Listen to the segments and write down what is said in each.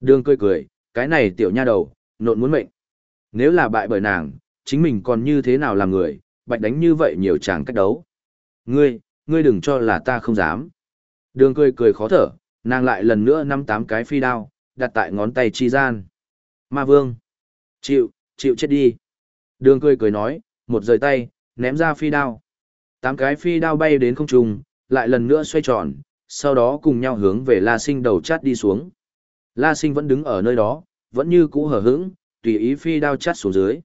Đường cười cười, cái này tiểu nha đầu, nộn muốn mệnh. Nếu là bại bởi nàng, chính mình còn như thế nào làm người, bạch đánh như vậy nhiều chàng cách đấu. Ngươi, ngươi đừng cho là ta không dám. Đường cười cười khó thở, nàng lại lần nữa năm tám cái phi đao, đặt tại ngón tay chi gian. Ma vương, chịu, chịu chết đi. Đường cười cười nói, một rời tay, ném ra phi đao. Tám cái phi đao bay đến không trung, lại lần nữa xoay tròn, sau đó cùng nhau hướng về La Sinh đầu chát đi xuống. La Sinh vẫn đứng ở nơi đó, vẫn như cũ hở hững, tùy ý phi đao chát xuống dưới.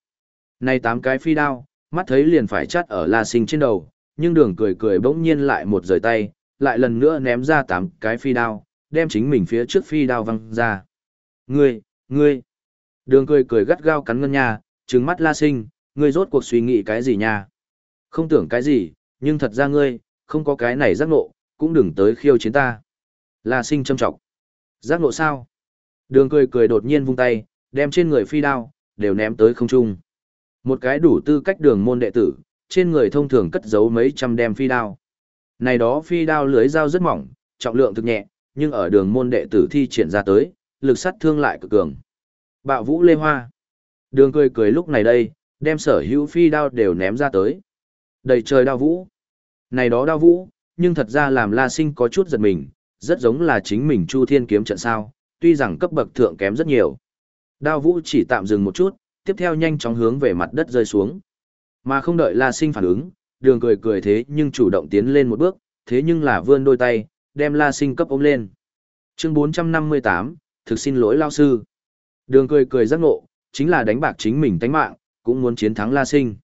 Này tám cái phi đao, mắt thấy liền phải chát ở La Sinh trên đầu, nhưng đường cười cười bỗng nhiên lại một rời tay, lại lần nữa ném ra tám cái phi đao, đem chính mình phía trước phi đao văng ra. Ngươi, ngươi, đường cười cười gắt gao cắn ngân nhà, trừng mắt La Sinh, ngươi rốt cuộc suy nghĩ cái gì nha? Không tưởng cái gì, nhưng thật ra ngươi, không có cái này giác ngộ, cũng đừng tới khiêu chiến ta. La Sinh châm trọng. Giác ngộ sao? Đường cười cười đột nhiên vung tay, đem trên người phi đao, đều ném tới không trung. Một cái đủ tư cách đường môn đệ tử, trên người thông thường cất giấu mấy trăm đem phi đao. Này đó phi đao lưới dao rất mỏng, trọng lượng thực nhẹ, nhưng ở đường môn đệ tử thi triển ra tới, lực sát thương lại cực cường. Bạo vũ lê hoa. Đường cười cười lúc này đây, đem sở hữu phi đao đều ném ra tới. Đầy trời đao vũ. Này đó đao vũ, nhưng thật ra làm La Sinh có chút giật mình, rất giống là chính mình Chu Thiên kiếm trận sao, tuy rằng cấp bậc thượng kém rất nhiều. Đao vũ chỉ tạm dừng một chút, tiếp theo nhanh chóng hướng về mặt đất rơi xuống. Mà không đợi La Sinh phản ứng, đường cười cười thế nhưng chủ động tiến lên một bước, thế nhưng là vươn đôi tay, đem La Sinh cấp ôm lên. Chương 458, thực xin lỗi lao sư. Đường cười cười giác ngộ, chính là đánh bạc chính mình tánh mạng, cũng muốn chiến thắng La Sinh.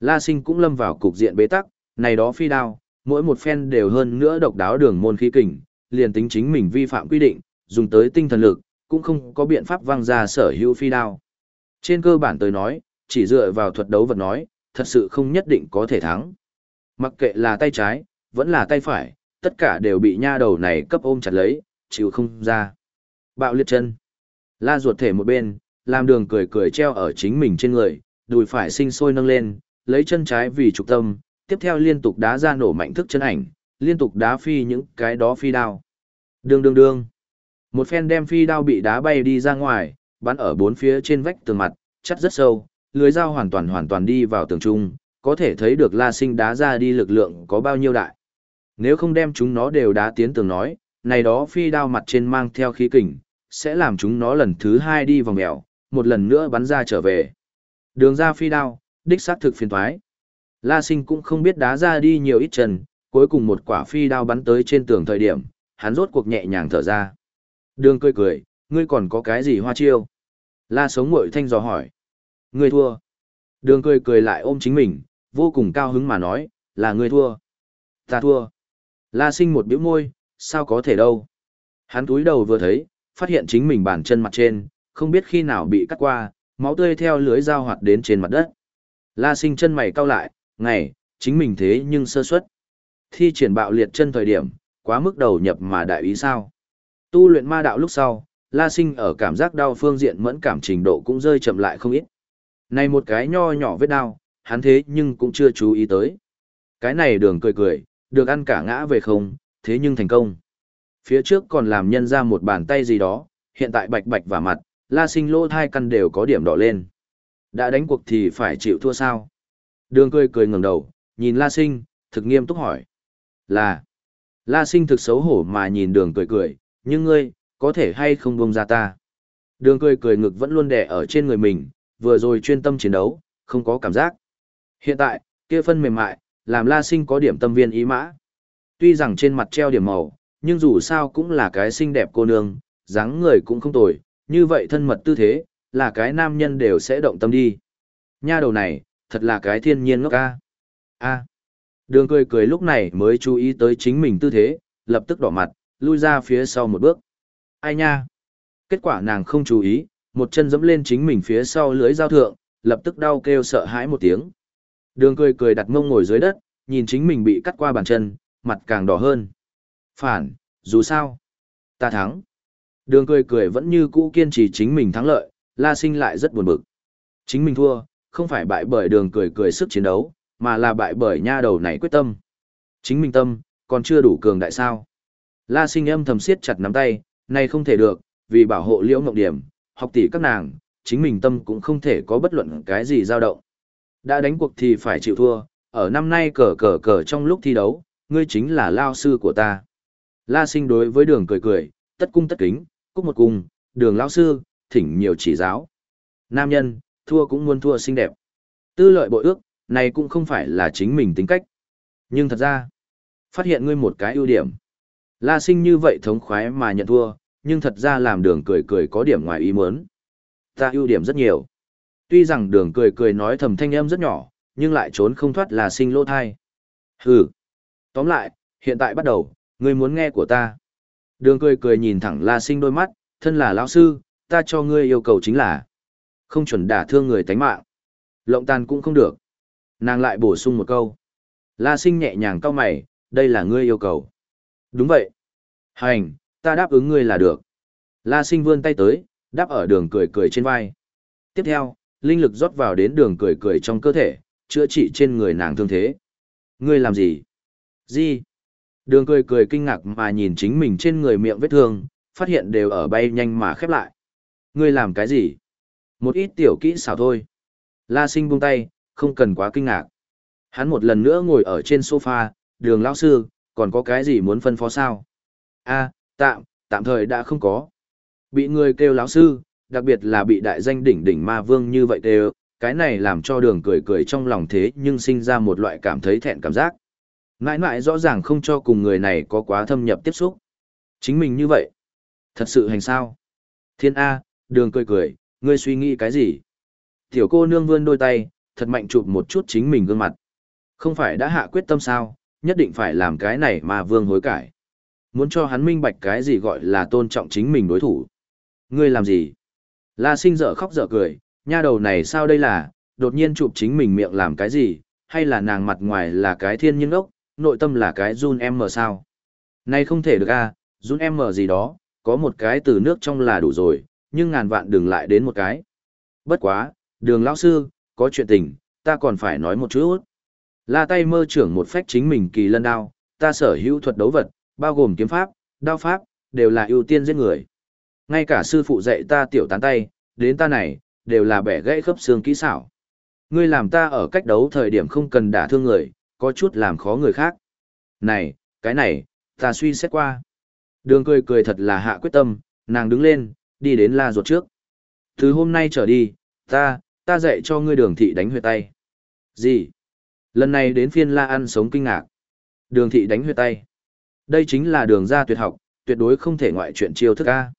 La Sinh cũng lâm vào cục diện bế tắc, này đó phi đao, mỗi một phen đều hơn nữa độc đáo đường môn khí kình, liền tính chính mình vi phạm quy định, dùng tới tinh thần lực, cũng không có biện pháp văng ra sở hữu phi đao. Trên cơ bản tới nói, chỉ dựa vào thuật đấu vật nói, thật sự không nhất định có thể thắng. Mặc kệ là tay trái, vẫn là tay phải, tất cả đều bị nha đầu này cấp ôm chặt lấy, chịu không ra. Bạo liệt chân. La ruột thể một bên, làm đường cười cười treo ở chính mình trên người, đùi phải sinh sôi nâng lên, lấy chân trái vì trục tâm, tiếp theo liên tục đá ra nổ mạnh thức chân ảnh, liên tục đá phi những cái đó phi đao. Đương đương đương. Một phen đem phi đao bị đá bay đi ra ngoài, bắn ở bốn phía trên vách tường mặt, chắt rất sâu, lưới dao hoàn toàn hoàn toàn đi vào tường trung, có thể thấy được La Sinh đá ra đi lực lượng có bao nhiêu đại. Nếu không đem chúng nó đều đá tiến tường nói, này đó phi đao mặt trên mang theo khí kình, sẽ làm chúng nó lần thứ hai đi vòng mèo, một lần nữa bắn ra trở về. Đường ra phi đao, đích xác thực phiền thoái. La Sinh cũng không biết đá ra đi nhiều ít chân, cuối cùng một quả phi đao bắn tới trên tường thời điểm, hắn rốt cuộc nhẹ nhàng thở ra. Đường cười cười, ngươi còn có cái gì hoa chiêu? La sống mội thanh dò hỏi. Ngươi thua. Đường cười cười lại ôm chính mình, vô cùng cao hứng mà nói, là ngươi thua. Ta thua. La sinh một biểu môi, sao có thể đâu. Hắn túi đầu vừa thấy, phát hiện chính mình bàn chân mặt trên, không biết khi nào bị cắt qua, máu tươi theo lưới dao hoạt đến trên mặt đất. La sinh chân mày cau lại, ngày, chính mình thế nhưng sơ suất. Thi triển bạo liệt chân thời điểm, quá mức đầu nhập mà đại ý sao. Tu luyện ma đạo lúc sau, La Sinh ở cảm giác đau phương diện mẫn cảm trình độ cũng rơi chậm lại không ít. Này một cái nho nhỏ vết đau, hắn thế nhưng cũng chưa chú ý tới. Cái này đường cười cười, được ăn cả ngã về không, thế nhưng thành công. Phía trước còn làm nhân ra một bàn tay gì đó, hiện tại bạch bạch và mặt, La Sinh lỗ thai căn đều có điểm đỏ lên. Đã đánh cuộc thì phải chịu thua sao? Đường cười cười ngẩng đầu, nhìn La Sinh, thực nghiêm túc hỏi. Là. La Sinh thực xấu hổ mà nhìn đường cười cười, nhưng ngươi, có thể hay không buông ra ta. Đường cười cười ngực vẫn luôn đè ở trên người mình, vừa rồi chuyên tâm chiến đấu, không có cảm giác. Hiện tại, kia phân mềm mại, làm La Sinh có điểm tâm viên ý mã. Tuy rằng trên mặt treo điểm màu, nhưng dù sao cũng là cái xinh đẹp cô nương, dáng người cũng không tồi, như vậy thân mật tư thế, là cái nam nhân đều sẽ động tâm đi. Nha đầu này, thật là cái thiên nhiên ngốc ca. A. Đường cười cười lúc này mới chú ý tới chính mình tư thế, lập tức đỏ mặt, lui ra phía sau một bước. Ai nha? Kết quả nàng không chú ý, một chân dẫm lên chính mình phía sau lưới giao thượng, lập tức đau kêu sợ hãi một tiếng. Đường cười cười đặt mông ngồi dưới đất, nhìn chính mình bị cắt qua bàn chân, mặt càng đỏ hơn. Phản, dù sao, ta thắng. Đường cười cười vẫn như cũ kiên trì chính mình thắng lợi, la sinh lại rất buồn bực. Chính mình thua, không phải bại bởi đường cười cười sức chiến đấu, mà là bại bởi nha đầu này quyết tâm. Chính mình tâm, còn chưa đủ cường đại sao. La sinh âm thầm siết chặt nắm tay, này không thể được, vì bảo hộ liễu ngọc điểm, học tỷ các nàng, chính mình tâm cũng không thể có bất luận cái gì dao động. Đã đánh cuộc thì phải chịu thua, ở năm nay cờ cờ cờ trong lúc thi đấu, ngươi chính là lao sư của ta. La sinh đối với đường cười cười, tất cung tất kính, cúc một cung, đường lao sư, thỉnh nhiều chỉ giáo. Nam nhân, thua cũng muốn thua xinh đẹp. Tư lợi bội ước, này cũng không phải là chính mình tính cách. Nhưng thật ra, phát hiện ngươi một cái ưu điểm. La sinh như vậy thống khoái mà nhận thua, nhưng thật ra làm đường cười cười có điểm ngoài ý muốn. Ta ưu điểm rất nhiều. Tuy rằng đường cười cười nói thầm thanh âm rất nhỏ, nhưng lại trốn không thoát là sinh lỗ thai. Hừ. Tóm lại, hiện tại bắt đầu, ngươi muốn nghe của ta. Đường cười cười nhìn thẳng La Sinh đôi mắt, thân là lão sư, ta cho ngươi yêu cầu chính là không chuẩn đả thương người tánh mạng. Lộng tàn cũng không được. Nàng lại bổ sung một câu. La Sinh nhẹ nhàng cau mày, đây là ngươi yêu cầu. Đúng vậy. Hành, ta đáp ứng ngươi là được. La Sinh vươn tay tới, đáp ở đường cười cười trên vai. Tiếp theo, linh lực rót vào đến đường cười cười trong cơ thể, chữa trị trên người nàng thương thế. Ngươi làm gì? Gì? Đường cười cười kinh ngạc mà nhìn chính mình trên người miệng vết thương, phát hiện đều ở bay nhanh mà khép lại. Ngươi làm cái gì? Một ít tiểu kỹ xảo thôi. La sinh buông tay, không cần quá kinh ngạc. Hắn một lần nữa ngồi ở trên sofa, đường lão sư, còn có cái gì muốn phân phó sao? a tạm, tạm thời đã không có. Bị người kêu lão sư, đặc biệt là bị đại danh đỉnh đỉnh ma vương như vậy kêu, cái này làm cho đường cười cười trong lòng thế nhưng sinh ra một loại cảm thấy thẹn cảm giác. Mãi mãi rõ ràng không cho cùng người này có quá thâm nhập tiếp xúc. Chính mình như vậy. Thật sự hành sao? Thiên A, đường cười cười, ngươi suy nghĩ cái gì? Tiểu cô nương vươn đôi tay, thật mạnh chụp một chút chính mình gương mặt. Không phải đã hạ quyết tâm sao, nhất định phải làm cái này mà vương hối cải. Muốn cho hắn minh bạch cái gì gọi là tôn trọng chính mình đối thủ. Ngươi làm gì? La sinh dở khóc dở cười, nha đầu này sao đây là, đột nhiên chụp chính mình miệng làm cái gì, hay là nàng mặt ngoài là cái thiên nhiên ốc, nội tâm là cái run em mờ sao? Này không thể được a, à, run em mờ gì đó, có một cái từ nước trong là đủ rồi, nhưng ngàn vạn đừng lại đến một cái. Bất quá, đường lão sư, có chuyện tình, ta còn phải nói một chút. La tay mơ trưởng một phách chính mình kỳ lân đao, ta sở hữu thuật đấu vật, bao gồm kiếm pháp, đao pháp, đều là ưu tiên giết người. Ngay cả sư phụ dạy ta tiểu tán tay, đến ta này, đều là bẻ gãy khớp xương kỹ xảo. Ngươi làm ta ở cách đấu thời điểm không cần đả thương người, có chút làm khó người khác. Này, cái này, ta suy xét qua. Đường cười cười thật là hạ quyết tâm, nàng đứng lên, đi đến la ruột trước. Từ hôm nay trở đi, ta, ta dạy cho ngươi đường thị đánh huyệt tay. Gì? Lần này đến phiên la ăn sống kinh ngạc. Đường thị đánh huyệt tay. Đây chính là đường ra tuyệt học, tuyệt đối không thể ngoại chuyện chiêu thức A.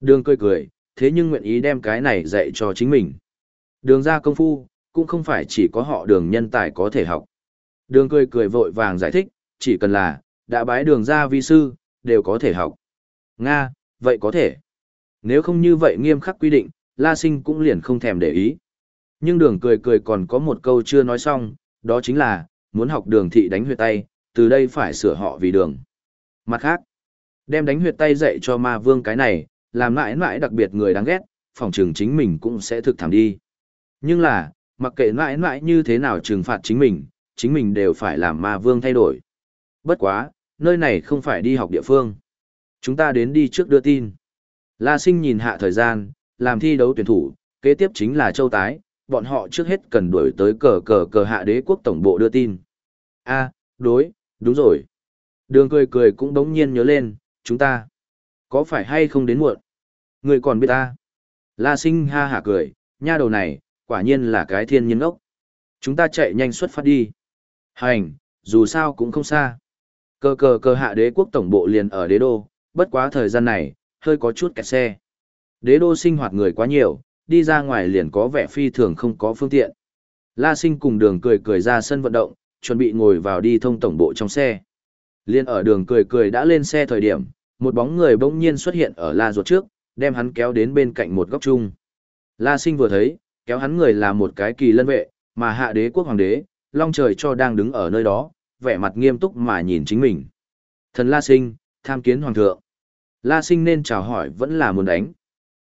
Đường cười cười, thế nhưng nguyện ý đem cái này dạy cho chính mình. Đường ra công phu, cũng không phải chỉ có họ đường nhân tài có thể học. Đường cười cười vội vàng giải thích, chỉ cần là, đã bái đường ra vi sư, đều có thể học. Nga, vậy có thể. Nếu không như vậy nghiêm khắc quy định, La Sinh cũng liền không thèm để ý. Nhưng đường cười cười còn có một câu chưa nói xong, đó chính là, muốn học đường thị đánh huyệt tay, từ đây phải sửa họ vì đường. Mặt khác, đem đánh huyệt tay dạy cho ma vương cái này, làm mãi mãi đặc biệt người đáng ghét, phòng trường chính mình cũng sẽ thực thảm đi. Nhưng là, mặc kệ mãi mãi như thế nào trừng phạt chính mình, chính mình đều phải làm ma vương thay đổi. Bất quá, nơi này không phải đi học địa phương. Chúng ta đến đi trước đưa tin. La sinh nhìn hạ thời gian, làm thi đấu tuyển thủ, kế tiếp chính là châu tái, bọn họ trước hết cần đuổi tới cờ cờ cờ hạ đế quốc tổng bộ đưa tin. a đối, đúng rồi. Đường cười cười cũng đống nhiên nhớ lên, chúng ta, có phải hay không đến muộn? Người còn biết ta. La sinh ha hả cười, nha đầu này, quả nhiên là cái thiên nhiên ốc. Chúng ta chạy nhanh xuất phát đi. Hành, dù sao cũng không xa. Cờ cờ cờ hạ đế quốc tổng bộ liền ở đế đô, bất quá thời gian này, hơi có chút kẹt xe. Đế đô sinh hoạt người quá nhiều, đi ra ngoài liền có vẻ phi thường không có phương tiện. La sinh cùng đường cười cười ra sân vận động, chuẩn bị ngồi vào đi thông tổng bộ trong xe. Liên ở đường cười cười đã lên xe thời điểm, một bóng người bỗng nhiên xuất hiện ở la ruột trước, đem hắn kéo đến bên cạnh một góc chung. La sinh vừa thấy, kéo hắn người là một cái kỳ lân vệ, mà hạ đế quốc hoàng đế, long trời cho đang đứng ở nơi đó, vẻ mặt nghiêm túc mà nhìn chính mình. Thần La sinh, tham kiến hoàng thượng. La sinh nên chào hỏi vẫn là muốn đánh.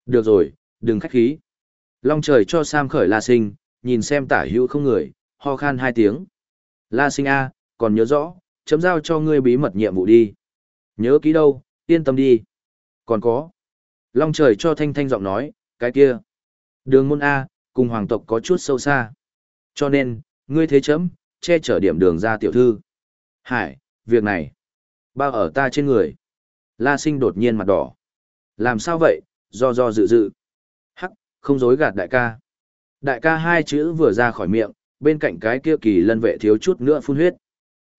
Được rồi, đừng khách khí. Long trời cho Sam khởi La sinh, nhìn xem tả hữu không người, ho khan hai tiếng. La sinh A, còn nhớ rõ, chấm giao cho ngươi bí mật nhiệm vụ đi. Nhớ kỹ đâu, yên tâm đi. Còn có. Long trời cho thanh thanh giọng nói, cái kia. Đường môn A, cùng hoàng tộc có chút sâu xa. Cho nên, ngươi thế chấm, che chở điểm đường ra tiểu thư. Hải, việc này, bao ở ta trên người. La sinh đột nhiên mặt đỏ. Làm sao vậy, do do dự dự. Không dối gạt đại ca. Đại ca hai chữ vừa ra khỏi miệng, bên cạnh cái kia kỳ lân vệ thiếu chút nữa phun huyết.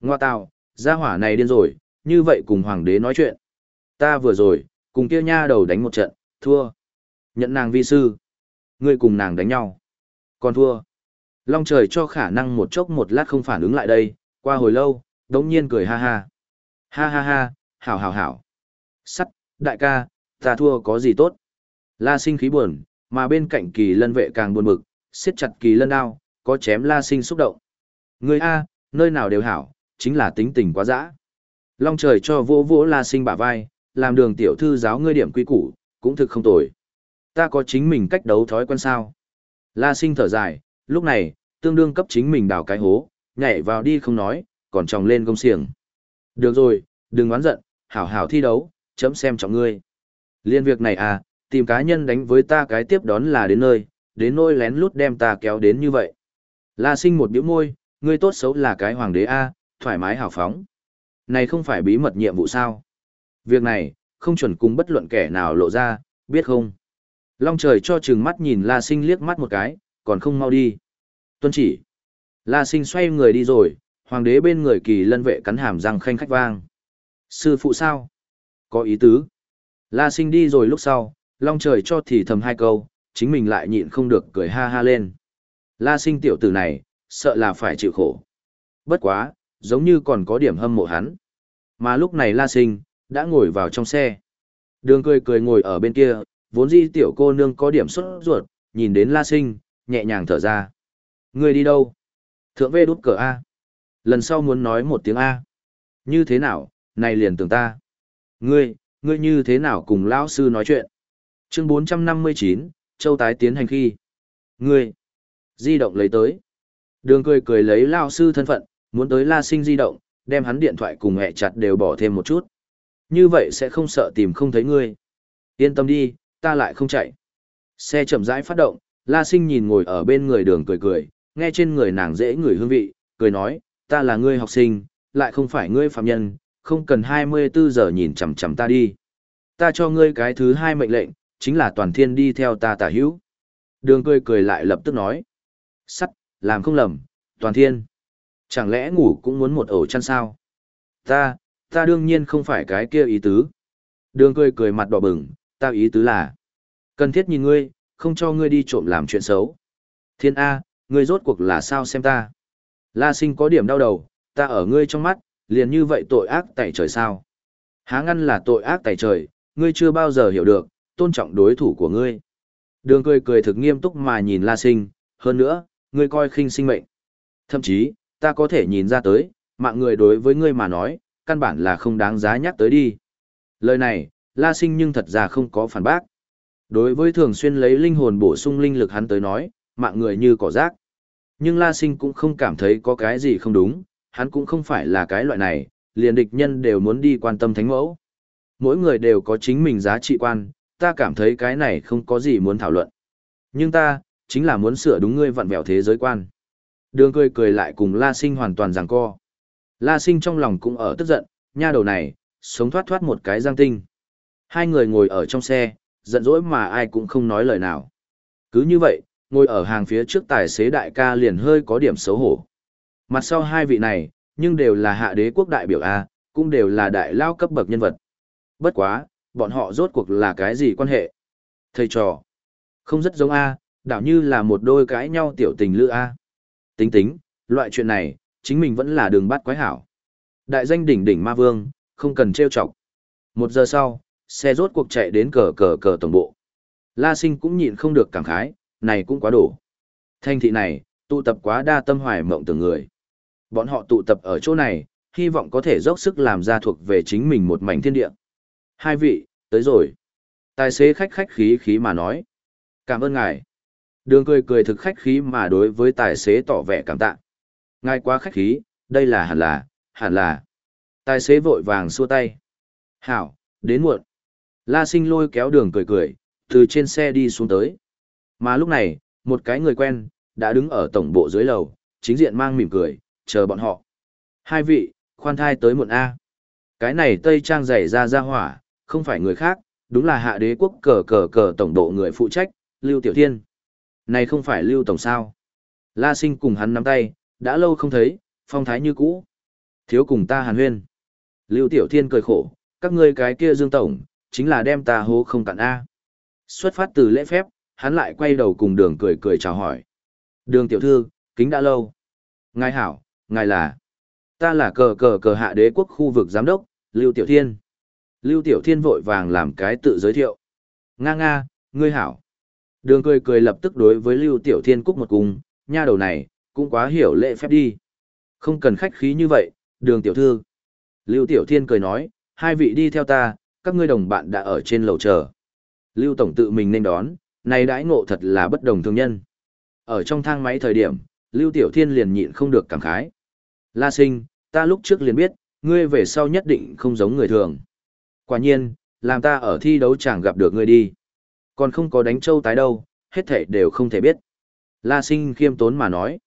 Ngoa tào, gia hỏa này điên rồi, như vậy cùng hoàng đế nói chuyện. Ta vừa rồi, cùng kia nha đầu đánh một trận, thua. Nhận nàng vi sư. Ngươi cùng nàng đánh nhau. Còn thua. Long trời cho khả năng một chốc một lát không phản ứng lại đây, qua hồi lâu, đống nhiên cười ha ha. Ha ha ha, hảo hảo hảo. Sắt, đại ca, ta thua có gì tốt. La sinh khí buồn, mà bên cạnh kỳ lân vệ càng buồn bực, siết chặt kỳ lân đao, có chém la sinh xúc động. Người A, nơi nào đều hảo, chính là tính tình quá dã. Long trời cho vỗ vỗ la sinh bả vai, làm đường tiểu thư giáo ngươi điểm quy củ, cũng thực không tồi. Ta có chính mình cách đấu thói quen sao. La sinh thở dài, lúc này, tương đương cấp chính mình đào cái hố, nhảy vào đi không nói, còn tròng lên công xiềng. Được rồi, đừng oán giận, hảo hảo thi đấu, chấm xem trọng ngươi. Liên việc này à, tìm cá nhân đánh với ta cái tiếp đón là đến nơi, đến nôi lén lút đem ta kéo đến như vậy. La sinh một biểu môi, ngươi tốt xấu là cái hoàng đế A, thoải mái hào phóng. Này không phải bí mật nhiệm vụ sao? Việc này, không chuẩn cùng bất luận kẻ nào lộ ra, biết không? Long trời cho chừng mắt nhìn La sinh liếc mắt một cái, còn không mau đi. Tuân chỉ. La sinh xoay người đi rồi, hoàng đế bên người kỳ lân vệ cắn hàm răng khanh khách vang. Sư phụ sao? Có ý tứ. La sinh đi rồi lúc sau, long trời cho thì thầm hai câu, chính mình lại nhịn không được cười ha ha lên. La sinh tiểu tử này, sợ là phải chịu khổ. Bất quá, giống như còn có điểm hâm mộ hắn. Mà lúc này La sinh, đã ngồi vào trong xe. Đường cười cười ngồi ở bên kia, vốn di tiểu cô nương có điểm xuất ruột, nhìn đến La sinh, nhẹ nhàng thở ra. Người đi đâu? Thượng vê đút cờ A. Lần sau muốn nói một tiếng A. Như thế nào, này liền tưởng ta. Ngươi, ngươi như thế nào cùng lão sư nói chuyện? Chương 459, Châu tái tiến hành khi. Ngươi, di động lấy tới. Đường cười cười lấy lao sư thân phận, muốn tới La Sinh di động, đem hắn điện thoại cùng hẹ chặt đều bỏ thêm một chút. Như vậy sẽ không sợ tìm không thấy ngươi. Yên tâm đi, ta lại không chạy. Xe chậm rãi phát động, La Sinh nhìn ngồi ở bên người đường cười cười, nghe trên người nàng dễ người hương vị, cười nói, ta là ngươi học sinh, lại không phải ngươi phạm nhân, không cần 24 giờ nhìn chằm chằm ta đi. Ta cho ngươi cái thứ hai mệnh lệnh, chính là toàn thiên đi theo ta tả hữu. Đường cười cười lại lập tức nói. Sắt, làm không lầm, toàn thiên. Chẳng lẽ ngủ cũng muốn một ổ chăn sao? Ta, ta đương nhiên không phải cái kia ý tứ. Đường cười cười mặt đỏ bừng, ta ý tứ là. Cần thiết nhìn ngươi, không cho ngươi đi trộm làm chuyện xấu. Thiên A, ngươi rốt cuộc là sao xem ta? La sinh có điểm đau đầu, ta ở ngươi trong mắt, liền như vậy tội ác tại trời sao? Há ngăn là tội ác tại trời, ngươi chưa bao giờ hiểu được, tôn trọng đối thủ của ngươi. Đường cười cười thực nghiêm túc mà nhìn La Sinh, hơn nữa, ngươi coi khinh sinh mệnh. Thậm chí, ta có thể nhìn ra tới, mạng người đối với ngươi mà nói, căn bản là không đáng giá nhắc tới đi. Lời này, La Sinh nhưng thật ra không có phản bác. Đối với thường xuyên lấy linh hồn bổ sung linh lực hắn tới nói, mạng người như cỏ rác. Nhưng La Sinh cũng không cảm thấy có cái gì không đúng, hắn cũng không phải là cái loại này, liền địch nhân đều muốn đi quan tâm thánh mẫu. Mỗi người đều có chính mình giá trị quan, ta cảm thấy cái này không có gì muốn thảo luận. Nhưng ta, chính là muốn sửa đúng ngươi vặn vẹo thế giới quan. Đường cười cười lại cùng La Sinh hoàn toàn giằng co. La Sinh trong lòng cũng ở tức giận, nha đầu này, sống thoát thoát một cái giang tinh. Hai người ngồi ở trong xe, giận dỗi mà ai cũng không nói lời nào. Cứ như vậy, ngồi ở hàng phía trước tài xế đại ca liền hơi có điểm xấu hổ. Mặt sau hai vị này, nhưng đều là hạ đế quốc đại biểu A, cũng đều là đại lao cấp bậc nhân vật. Bất quá, bọn họ rốt cuộc là cái gì quan hệ? Thầy trò. Không rất giống A, đảo như là một đôi cãi nhau tiểu tình lữ A. Tính tính, loại chuyện này, chính mình vẫn là đường bắt quái hảo. Đại danh đỉnh đỉnh ma vương, không cần trêu chọc. Một giờ sau, xe rốt cuộc chạy đến cờ cờ cờ tổng bộ. La sinh cũng nhịn không được cảm khái, này cũng quá đủ Thanh thị này, tụ tập quá đa tâm hoài mộng tưởng người. Bọn họ tụ tập ở chỗ này, hy vọng có thể dốc sức làm ra thuộc về chính mình một mảnh thiên địa. Hai vị, tới rồi. Tài xế khách khách khí khí mà nói. Cảm ơn ngài. Đường cười cười thực khách khí mà đối với tài xế tỏ vẻ cảm tạ. Ngài quá khách khí, đây là hẳn là, hẳn là. Tài xế vội vàng xua tay. Hảo, đến muộn. La sinh lôi kéo đường cười cười, từ trên xe đi xuống tới. Mà lúc này, một cái người quen, đã đứng ở tổng bộ dưới lầu, chính diện mang mỉm cười, chờ bọn họ. Hai vị, khoan thai tới muộn A. Cái này Tây Trang dày ra ra hỏa, không phải người khác, đúng là hạ đế quốc cờ cờ cờ tổng độ người phụ trách, Lưu Tiểu Thiên. Này không phải Lưu Tổng sao? La sinh cùng hắn nắm tay, đã lâu không thấy, phong thái như cũ. Thiếu cùng ta hàn huyên. Lưu Tiểu Thiên cười khổ, các ngươi cái kia Dương Tổng, chính là đem ta hố không cạn A. Xuất phát từ lễ phép, hắn lại quay đầu cùng đường cười cười chào hỏi. Đường tiểu thư, kính đã lâu. Ngài hảo, ngài là. Ta là cờ cờ cờ hạ đế quốc khu vực giám đốc, Lưu Tiểu Thiên. Lưu Tiểu Thiên vội vàng làm cái tự giới thiệu. Nga nga, ngươi hảo. Đường cười cười lập tức đối với Lưu Tiểu Thiên cúc một cung, nha đầu này, cũng quá hiểu lễ phép đi. Không cần khách khí như vậy, đường tiểu thư. Lưu Tiểu Thiên cười nói, hai vị đi theo ta, các ngươi đồng bạn đã ở trên lầu chờ. Lưu Tổng tự mình nên đón, này đãi ngộ thật là bất đồng thương nhân. Ở trong thang máy thời điểm, Lưu Tiểu Thiên liền nhịn không được cảm khái. La sinh, ta lúc trước liền biết, ngươi về sau nhất định không giống người thường. Quả nhiên, làm ta ở thi đấu chẳng gặp được ngươi đi. Còn không có đánh châu tái đâu, hết thể đều không thể biết. La sinh khiêm tốn mà nói.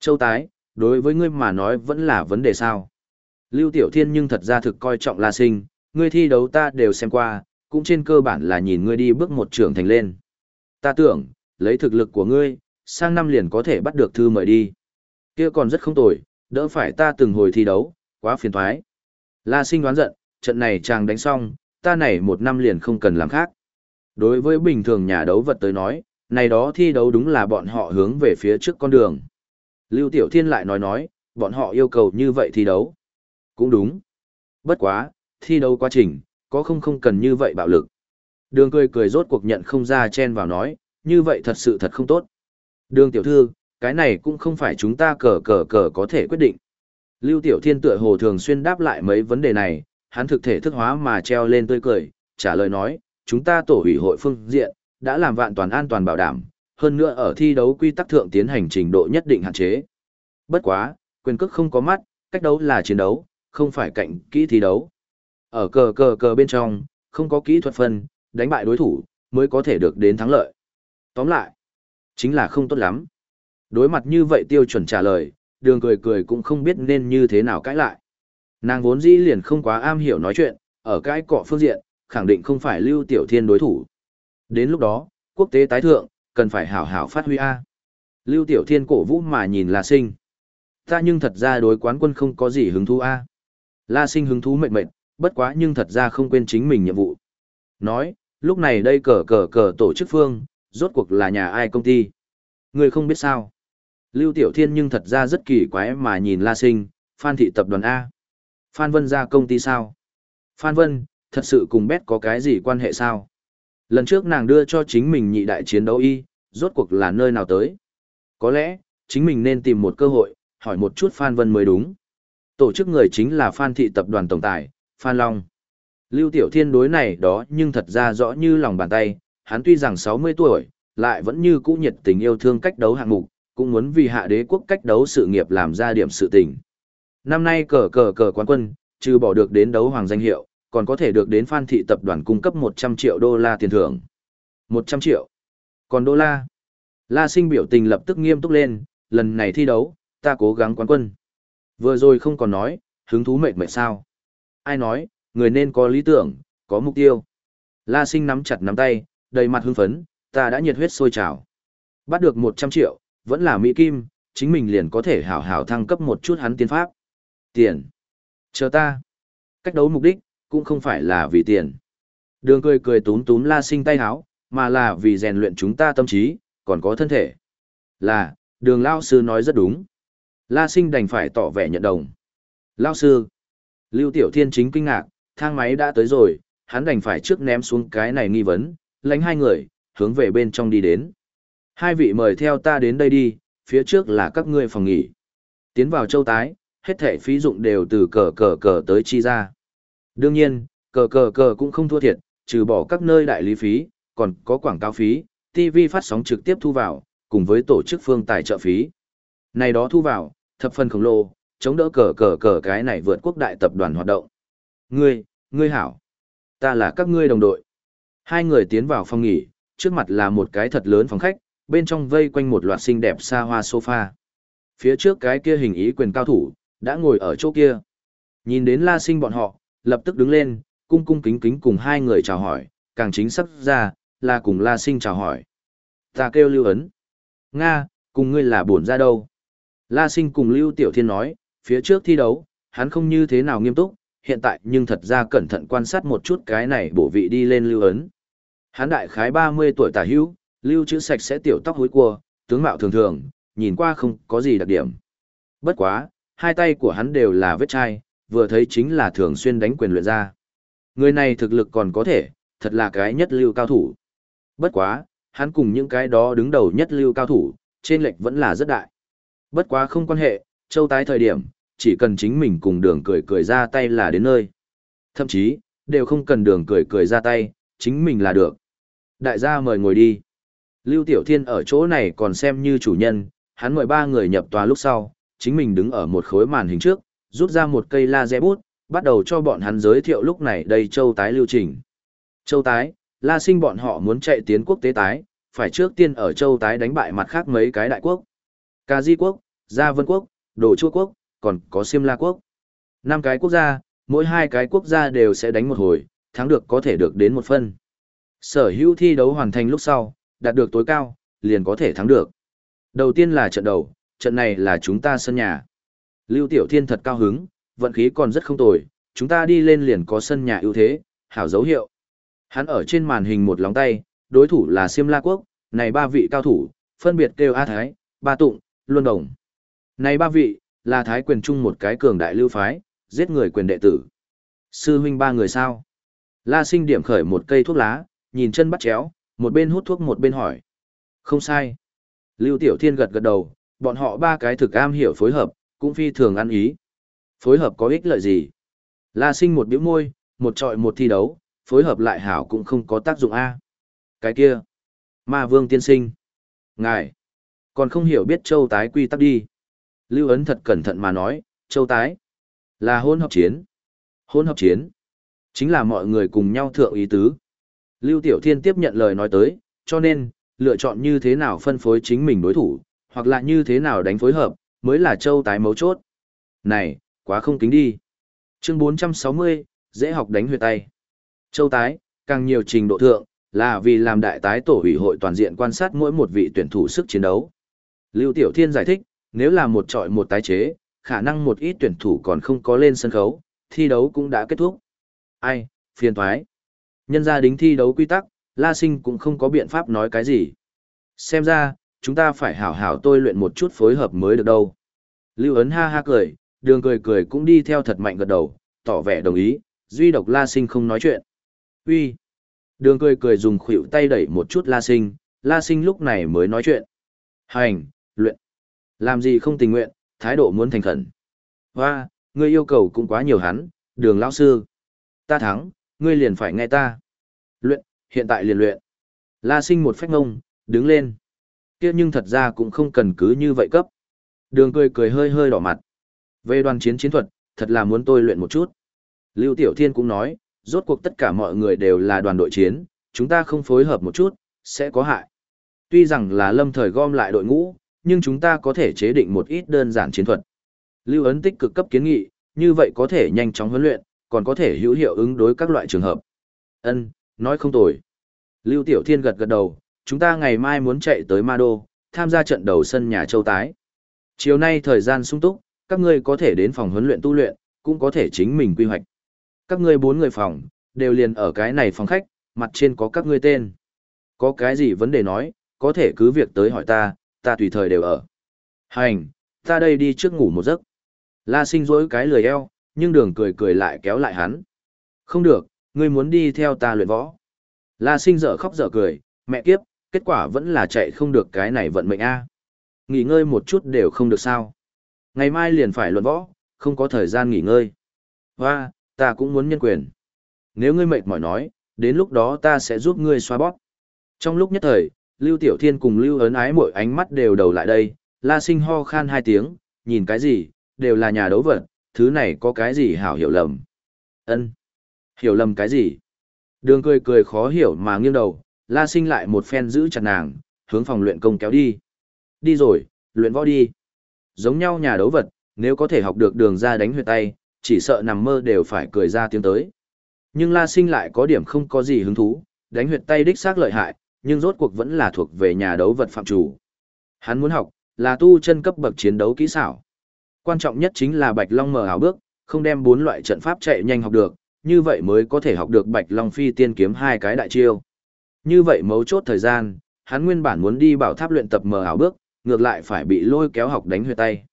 Châu tái, đối với ngươi mà nói vẫn là vấn đề sao. Lưu Tiểu Thiên nhưng thật ra thực coi trọng La sinh, ngươi thi đấu ta đều xem qua, cũng trên cơ bản là nhìn ngươi đi bước một trưởng thành lên. Ta tưởng, lấy thực lực của ngươi, sang năm liền có thể bắt được thư mời đi. Kia còn rất không tồi, đỡ phải ta từng hồi thi đấu, quá phiền thoái. La sinh đoán giận, trận này chàng đánh xong, ta này một năm liền không cần làm khác. Đối với bình thường nhà đấu vật tới nói, này đó thi đấu đúng là bọn họ hướng về phía trước con đường. Lưu Tiểu Thiên lại nói nói, bọn họ yêu cầu như vậy thi đấu. Cũng đúng. Bất quá, thi đấu quá trình, có không không cần như vậy bạo lực. Đường cười cười rốt cuộc nhận không ra chen vào nói, như vậy thật sự thật không tốt. Đường tiểu thư, cái này cũng không phải chúng ta cờ cờ cờ có thể quyết định. Lưu Tiểu Thiên tựa hồ thường xuyên đáp lại mấy vấn đề này, hắn thực thể thức hóa mà treo lên tươi cười, trả lời nói, chúng ta tổ ủy hội phương diện, đã làm vạn toàn an toàn bảo đảm, hơn nữa ở thi đấu quy tắc thượng tiến hành trình độ nhất định hạn chế. Bất quá, quyền cước không có mắt, cách đấu là chiến đấu, không phải cạnh kỹ thi đấu. Ở cờ cờ cờ bên trong, không có kỹ thuật phân, đánh bại đối thủ, mới có thể được đến thắng lợi. Tóm lại, chính là không tốt lắm. Đối mặt như vậy tiêu chuẩn trả lời, đường cười cười cũng không biết nên như thế nào cãi lại. Nàng vốn dĩ liền không quá am hiểu nói chuyện, ở cái cọ phương diện, khẳng định không phải lưu tiểu thiên đối thủ. Đến lúc đó, quốc tế tái thượng, cần phải hảo hảo phát huy A. Lưu tiểu thiên cổ vũ mà nhìn La Sinh. Ta nhưng thật ra đối quán quân không có gì hứng thú A. La Sinh hứng thú mệt mệt, bất quá nhưng thật ra không quên chính mình nhiệm vụ. Nói, lúc này đây cờ cờ cờ tổ chức phương, rốt cuộc là nhà ai công ty. Người không biết sao. Lưu Tiểu Thiên nhưng thật ra rất kỳ quái mà nhìn La Sinh, Phan Thị Tập đoàn A. Phan Vân ra công ty sao? Phan Vân, thật sự cùng Bét có cái gì quan hệ sao? Lần trước nàng đưa cho chính mình nhị đại chiến đấu y, rốt cuộc là nơi nào tới? Có lẽ, chính mình nên tìm một cơ hội, hỏi một chút Phan Vân mới đúng. Tổ chức người chính là Phan Thị Tập đoàn Tổng Tài, Phan Long. Lưu Tiểu Thiên đối này đó nhưng thật ra rõ như lòng bàn tay, hắn tuy rằng 60 tuổi, lại vẫn như cũ nhiệt tình yêu thương cách đấu hạng mục, cũng muốn vì hạ đế quốc cách đấu sự nghiệp làm ra điểm sự tình. Năm nay cờ cờ cờ quán quân, trừ bỏ được đến đấu hoàng danh hiệu, còn có thể được đến Phan Thị Tập đoàn cung cấp 100 triệu đô la tiền thưởng. 100 triệu. Còn đô la? La sinh biểu tình lập tức nghiêm túc lên, lần này thi đấu, ta cố gắng quán quân. Vừa rồi không còn nói, hứng thú mệt mệt sao. Ai nói, người nên có lý tưởng, có mục tiêu. La sinh nắm chặt nắm tay, đầy mặt hưng phấn, ta đã nhiệt huyết sôi trào. Bắt được 100 triệu, vẫn là Mỹ Kim, chính mình liền có thể hảo hảo thăng cấp một chút hắn tiên pháp. Tiền. Chờ ta. Cách đấu mục đích, cũng không phải là vì tiền. Đường cười cười túm túm la sinh tay háo, mà là vì rèn luyện chúng ta tâm trí, còn có thân thể. Là, đường lao sư nói rất đúng. La sinh đành phải tỏ vẻ nhận đồng. Lao sư. Lưu Tiểu Thiên chính kinh ngạc, thang máy đã tới rồi, hắn đành phải trước ném xuống cái này nghi vấn, lánh hai người, hướng về bên trong đi đến. Hai vị mời theo ta đến đây đi, phía trước là các ngươi phòng nghỉ. Tiến vào châu tái, hết thể phí dụng đều từ cờ cờ cờ tới chi ra. Đương nhiên, cờ cờ cờ cũng không thua thiệt, trừ bỏ các nơi đại lý phí, còn có quảng cáo phí, TV phát sóng trực tiếp thu vào, cùng với tổ chức phương tài trợ phí. Này đó thu vào, thập phần khổng lồ, chống đỡ cờ cờ cờ cái này vượt quốc đại tập đoàn hoạt động. Ngươi, ngươi hảo. Ta là các ngươi đồng đội. Hai người tiến vào phòng nghỉ, trước mặt là một cái thật lớn phòng khách, bên trong vây quanh một loạt xinh đẹp xa hoa sofa. Phía trước cái kia hình ý quyền cao thủ, đã ngồi ở chỗ kia. Nhìn đến la sinh bọn họ, lập tức đứng lên, cung cung kính kính cùng hai người chào hỏi, càng chính sắp ra, là cùng la sinh chào hỏi. Ta kêu lưu ấn. Nga, cùng ngươi là buồn ra đâu? La sinh cùng lưu tiểu thiên nói, phía trước thi đấu, hắn không như thế nào nghiêm túc, hiện tại nhưng thật ra cẩn thận quan sát một chút cái này bổ vị đi lên lưu ấn. Hắn đại khái 30 tuổi tả hữu, lưu chữ sạch sẽ tiểu tóc hối cua, tướng mạo thường thường, nhìn qua không có gì đặc điểm. Bất quá, hai tay của hắn đều là vết chai, vừa thấy chính là thường xuyên đánh quyền luyện ra. Người này thực lực còn có thể, thật là cái nhất lưu cao thủ. Bất quá, hắn cùng những cái đó đứng đầu nhất lưu cao thủ, trên lệch vẫn là rất đại. Bất quá không quan hệ, châu tái thời điểm, chỉ cần chính mình cùng đường cười cười ra tay là đến nơi. Thậm chí, đều không cần đường cười cười ra tay, chính mình là được. Đại gia mời ngồi đi. Lưu Tiểu Thiên ở chỗ này còn xem như chủ nhân, hắn mời ba người nhập tòa lúc sau, chính mình đứng ở một khối màn hình trước, rút ra một cây laser bút, bắt đầu cho bọn hắn giới thiệu lúc này đây châu tái lưu trình. Châu tái, la sinh bọn họ muốn chạy tiến quốc tế tái, phải trước tiên ở châu tái đánh bại mặt khác mấy cái đại quốc. Ca Di quốc, Gia Vân quốc, Đồ Chua quốc, còn có Siêm La quốc. Năm cái quốc gia, mỗi hai cái quốc gia đều sẽ đánh một hồi, thắng được có thể được đến một phân. Sở hữu thi đấu hoàn thành lúc sau, đạt được tối cao, liền có thể thắng được. Đầu tiên là trận đầu, trận này là chúng ta sân nhà. Lưu Tiểu Thiên thật cao hứng, vận khí còn rất không tồi, chúng ta đi lên liền có sân nhà ưu thế, hảo dấu hiệu. Hắn ở trên màn hình một lóng tay, đối thủ là Siêm La Quốc, này ba vị cao thủ, phân biệt kêu A Thái, Ba Tụng, Luân Đồng. Này ba vị, là Thái quyền chung một cái cường đại lưu phái, giết người quyền đệ tử. Sư huynh ba người sao? La sinh điểm khởi một cây thuốc lá, nhìn chân bắt chéo, một bên hút thuốc một bên hỏi. Không sai. Lưu Tiểu Thiên gật gật đầu, bọn họ ba cái thực am hiểu phối hợp, cũng phi thường ăn ý. Phối hợp có ích lợi gì? La sinh một biểu môi, một trọi một thi đấu, phối hợp lại hảo cũng không có tác dụng A. Cái kia. Ma vương tiên sinh. Ngài. Còn không hiểu biết châu tái quy tắc đi. Lưu ấn thật cẩn thận mà nói, châu tái. Là hôn hợp chiến. Hôn hợp chiến. Chính là mọi người cùng nhau thượng ý tứ. Lưu Tiểu Thiên tiếp nhận lời nói tới, cho nên, lựa chọn như thế nào phân phối chính mình đối thủ, hoặc là như thế nào đánh phối hợp, mới là châu tái mấu chốt. Này, quá không kính đi. Chương 460, dễ học đánh huyệt tay. Châu tái, càng nhiều trình độ thượng, là vì làm đại tái tổ ủy hội toàn diện quan sát mỗi một vị tuyển thủ sức chiến đấu. Lưu Tiểu Thiên giải thích, nếu là một trọi một tái chế, khả năng một ít tuyển thủ còn không có lên sân khấu, thi đấu cũng đã kết thúc. Ai, phiền thoái. Nhân ra đính thi đấu quy tắc, La Sinh cũng không có biện pháp nói cái gì. Xem ra, chúng ta phải hảo hảo tôi luyện một chút phối hợp mới được đâu. Lưu ấn ha ha cười, đường cười cười cũng đi theo thật mạnh gật đầu, tỏ vẻ đồng ý, duy độc La Sinh không nói chuyện. Uy. Đường cười cười dùng khuỷu tay đẩy một chút La Sinh, La Sinh lúc này mới nói chuyện. Hành, luyện. Làm gì không tình nguyện, thái độ muốn thành khẩn. Hoa, ngươi yêu cầu cũng quá nhiều hắn, đường lão sư. Ta thắng, ngươi liền phải nghe ta. Luyện, hiện tại liền luyện. La sinh một phách ngông, đứng lên kia nhưng thật ra cũng không cần cứ như vậy cấp. Đường cười cười hơi hơi đỏ mặt. Về đoàn chiến chiến thuật, thật là muốn tôi luyện một chút. Lưu Tiểu Thiên cũng nói, rốt cuộc tất cả mọi người đều là đoàn đội chiến, chúng ta không phối hợp một chút, sẽ có hại. Tuy rằng là lâm thời gom lại đội ngũ, nhưng chúng ta có thể chế định một ít đơn giản chiến thuật. Lưu ấn tích cực cấp kiến nghị, như vậy có thể nhanh chóng huấn luyện, còn có thể hữu hiệu ứng đối các loại trường hợp. Ân, nói không tồi. Lưu Tiểu Thiên gật gật đầu, chúng ta ngày mai muốn chạy tới Ma Đô, tham gia trận đầu sân nhà châu tái. Chiều nay thời gian sung túc, các ngươi có thể đến phòng huấn luyện tu luyện, cũng có thể chính mình quy hoạch. Các ngươi bốn người phòng, đều liền ở cái này phòng khách, mặt trên có các ngươi tên. Có cái gì vấn đề nói, có thể cứ việc tới hỏi ta, ta tùy thời đều ở. Hành, ta đây đi trước ngủ một giấc. La sinh dỗi cái lười eo, nhưng đường cười cười lại kéo lại hắn. Không được, ngươi muốn đi theo ta luyện võ. La sinh dở khóc dở cười, mẹ kiếp, kết quả vẫn là chạy không được cái này vận mệnh a. Nghỉ ngơi một chút đều không được sao. Ngày mai liền phải luận võ, không có thời gian nghỉ ngơi. Hoa, ta cũng muốn nhân quyền. Nếu ngươi mệt mỏi nói, đến lúc đó ta sẽ giúp ngươi xoa bóp. Trong lúc nhất thời, Lưu Tiểu Thiên cùng Lưu ấn ái mỗi ánh mắt đều đầu lại đây, la sinh ho khan hai tiếng, nhìn cái gì, đều là nhà đấu vật, thứ này có cái gì hảo hiểu lầm. ân Hiểu lầm cái gì? Đường cười cười khó hiểu mà nghiêng đầu, la sinh lại một phen giữ chặt nàng, hướng phòng luyện công kéo đi. Đi rồi, luyện võ đi. Giống nhau nhà đấu vật, nếu có thể học được đường ra đánh huyệt tay, chỉ sợ nằm mơ đều phải cười ra tiếng tới. Nhưng La Sinh lại có điểm không có gì hứng thú, đánh huyệt tay đích xác lợi hại, nhưng rốt cuộc vẫn là thuộc về nhà đấu vật phạm chủ. Hắn muốn học, là tu chân cấp bậc chiến đấu kỹ xảo. Quan trọng nhất chính là Bạch Long mở ảo bước, không đem bốn loại trận pháp chạy nhanh học được, như vậy mới có thể học được Bạch Long phi tiên kiếm hai cái đại chiêu. Như vậy mấu chốt thời gian, hắn nguyên bản muốn đi bảo tháp luyện tập mờ ảo bước, ngược lại phải bị lôi kéo học đánh huyệt tay.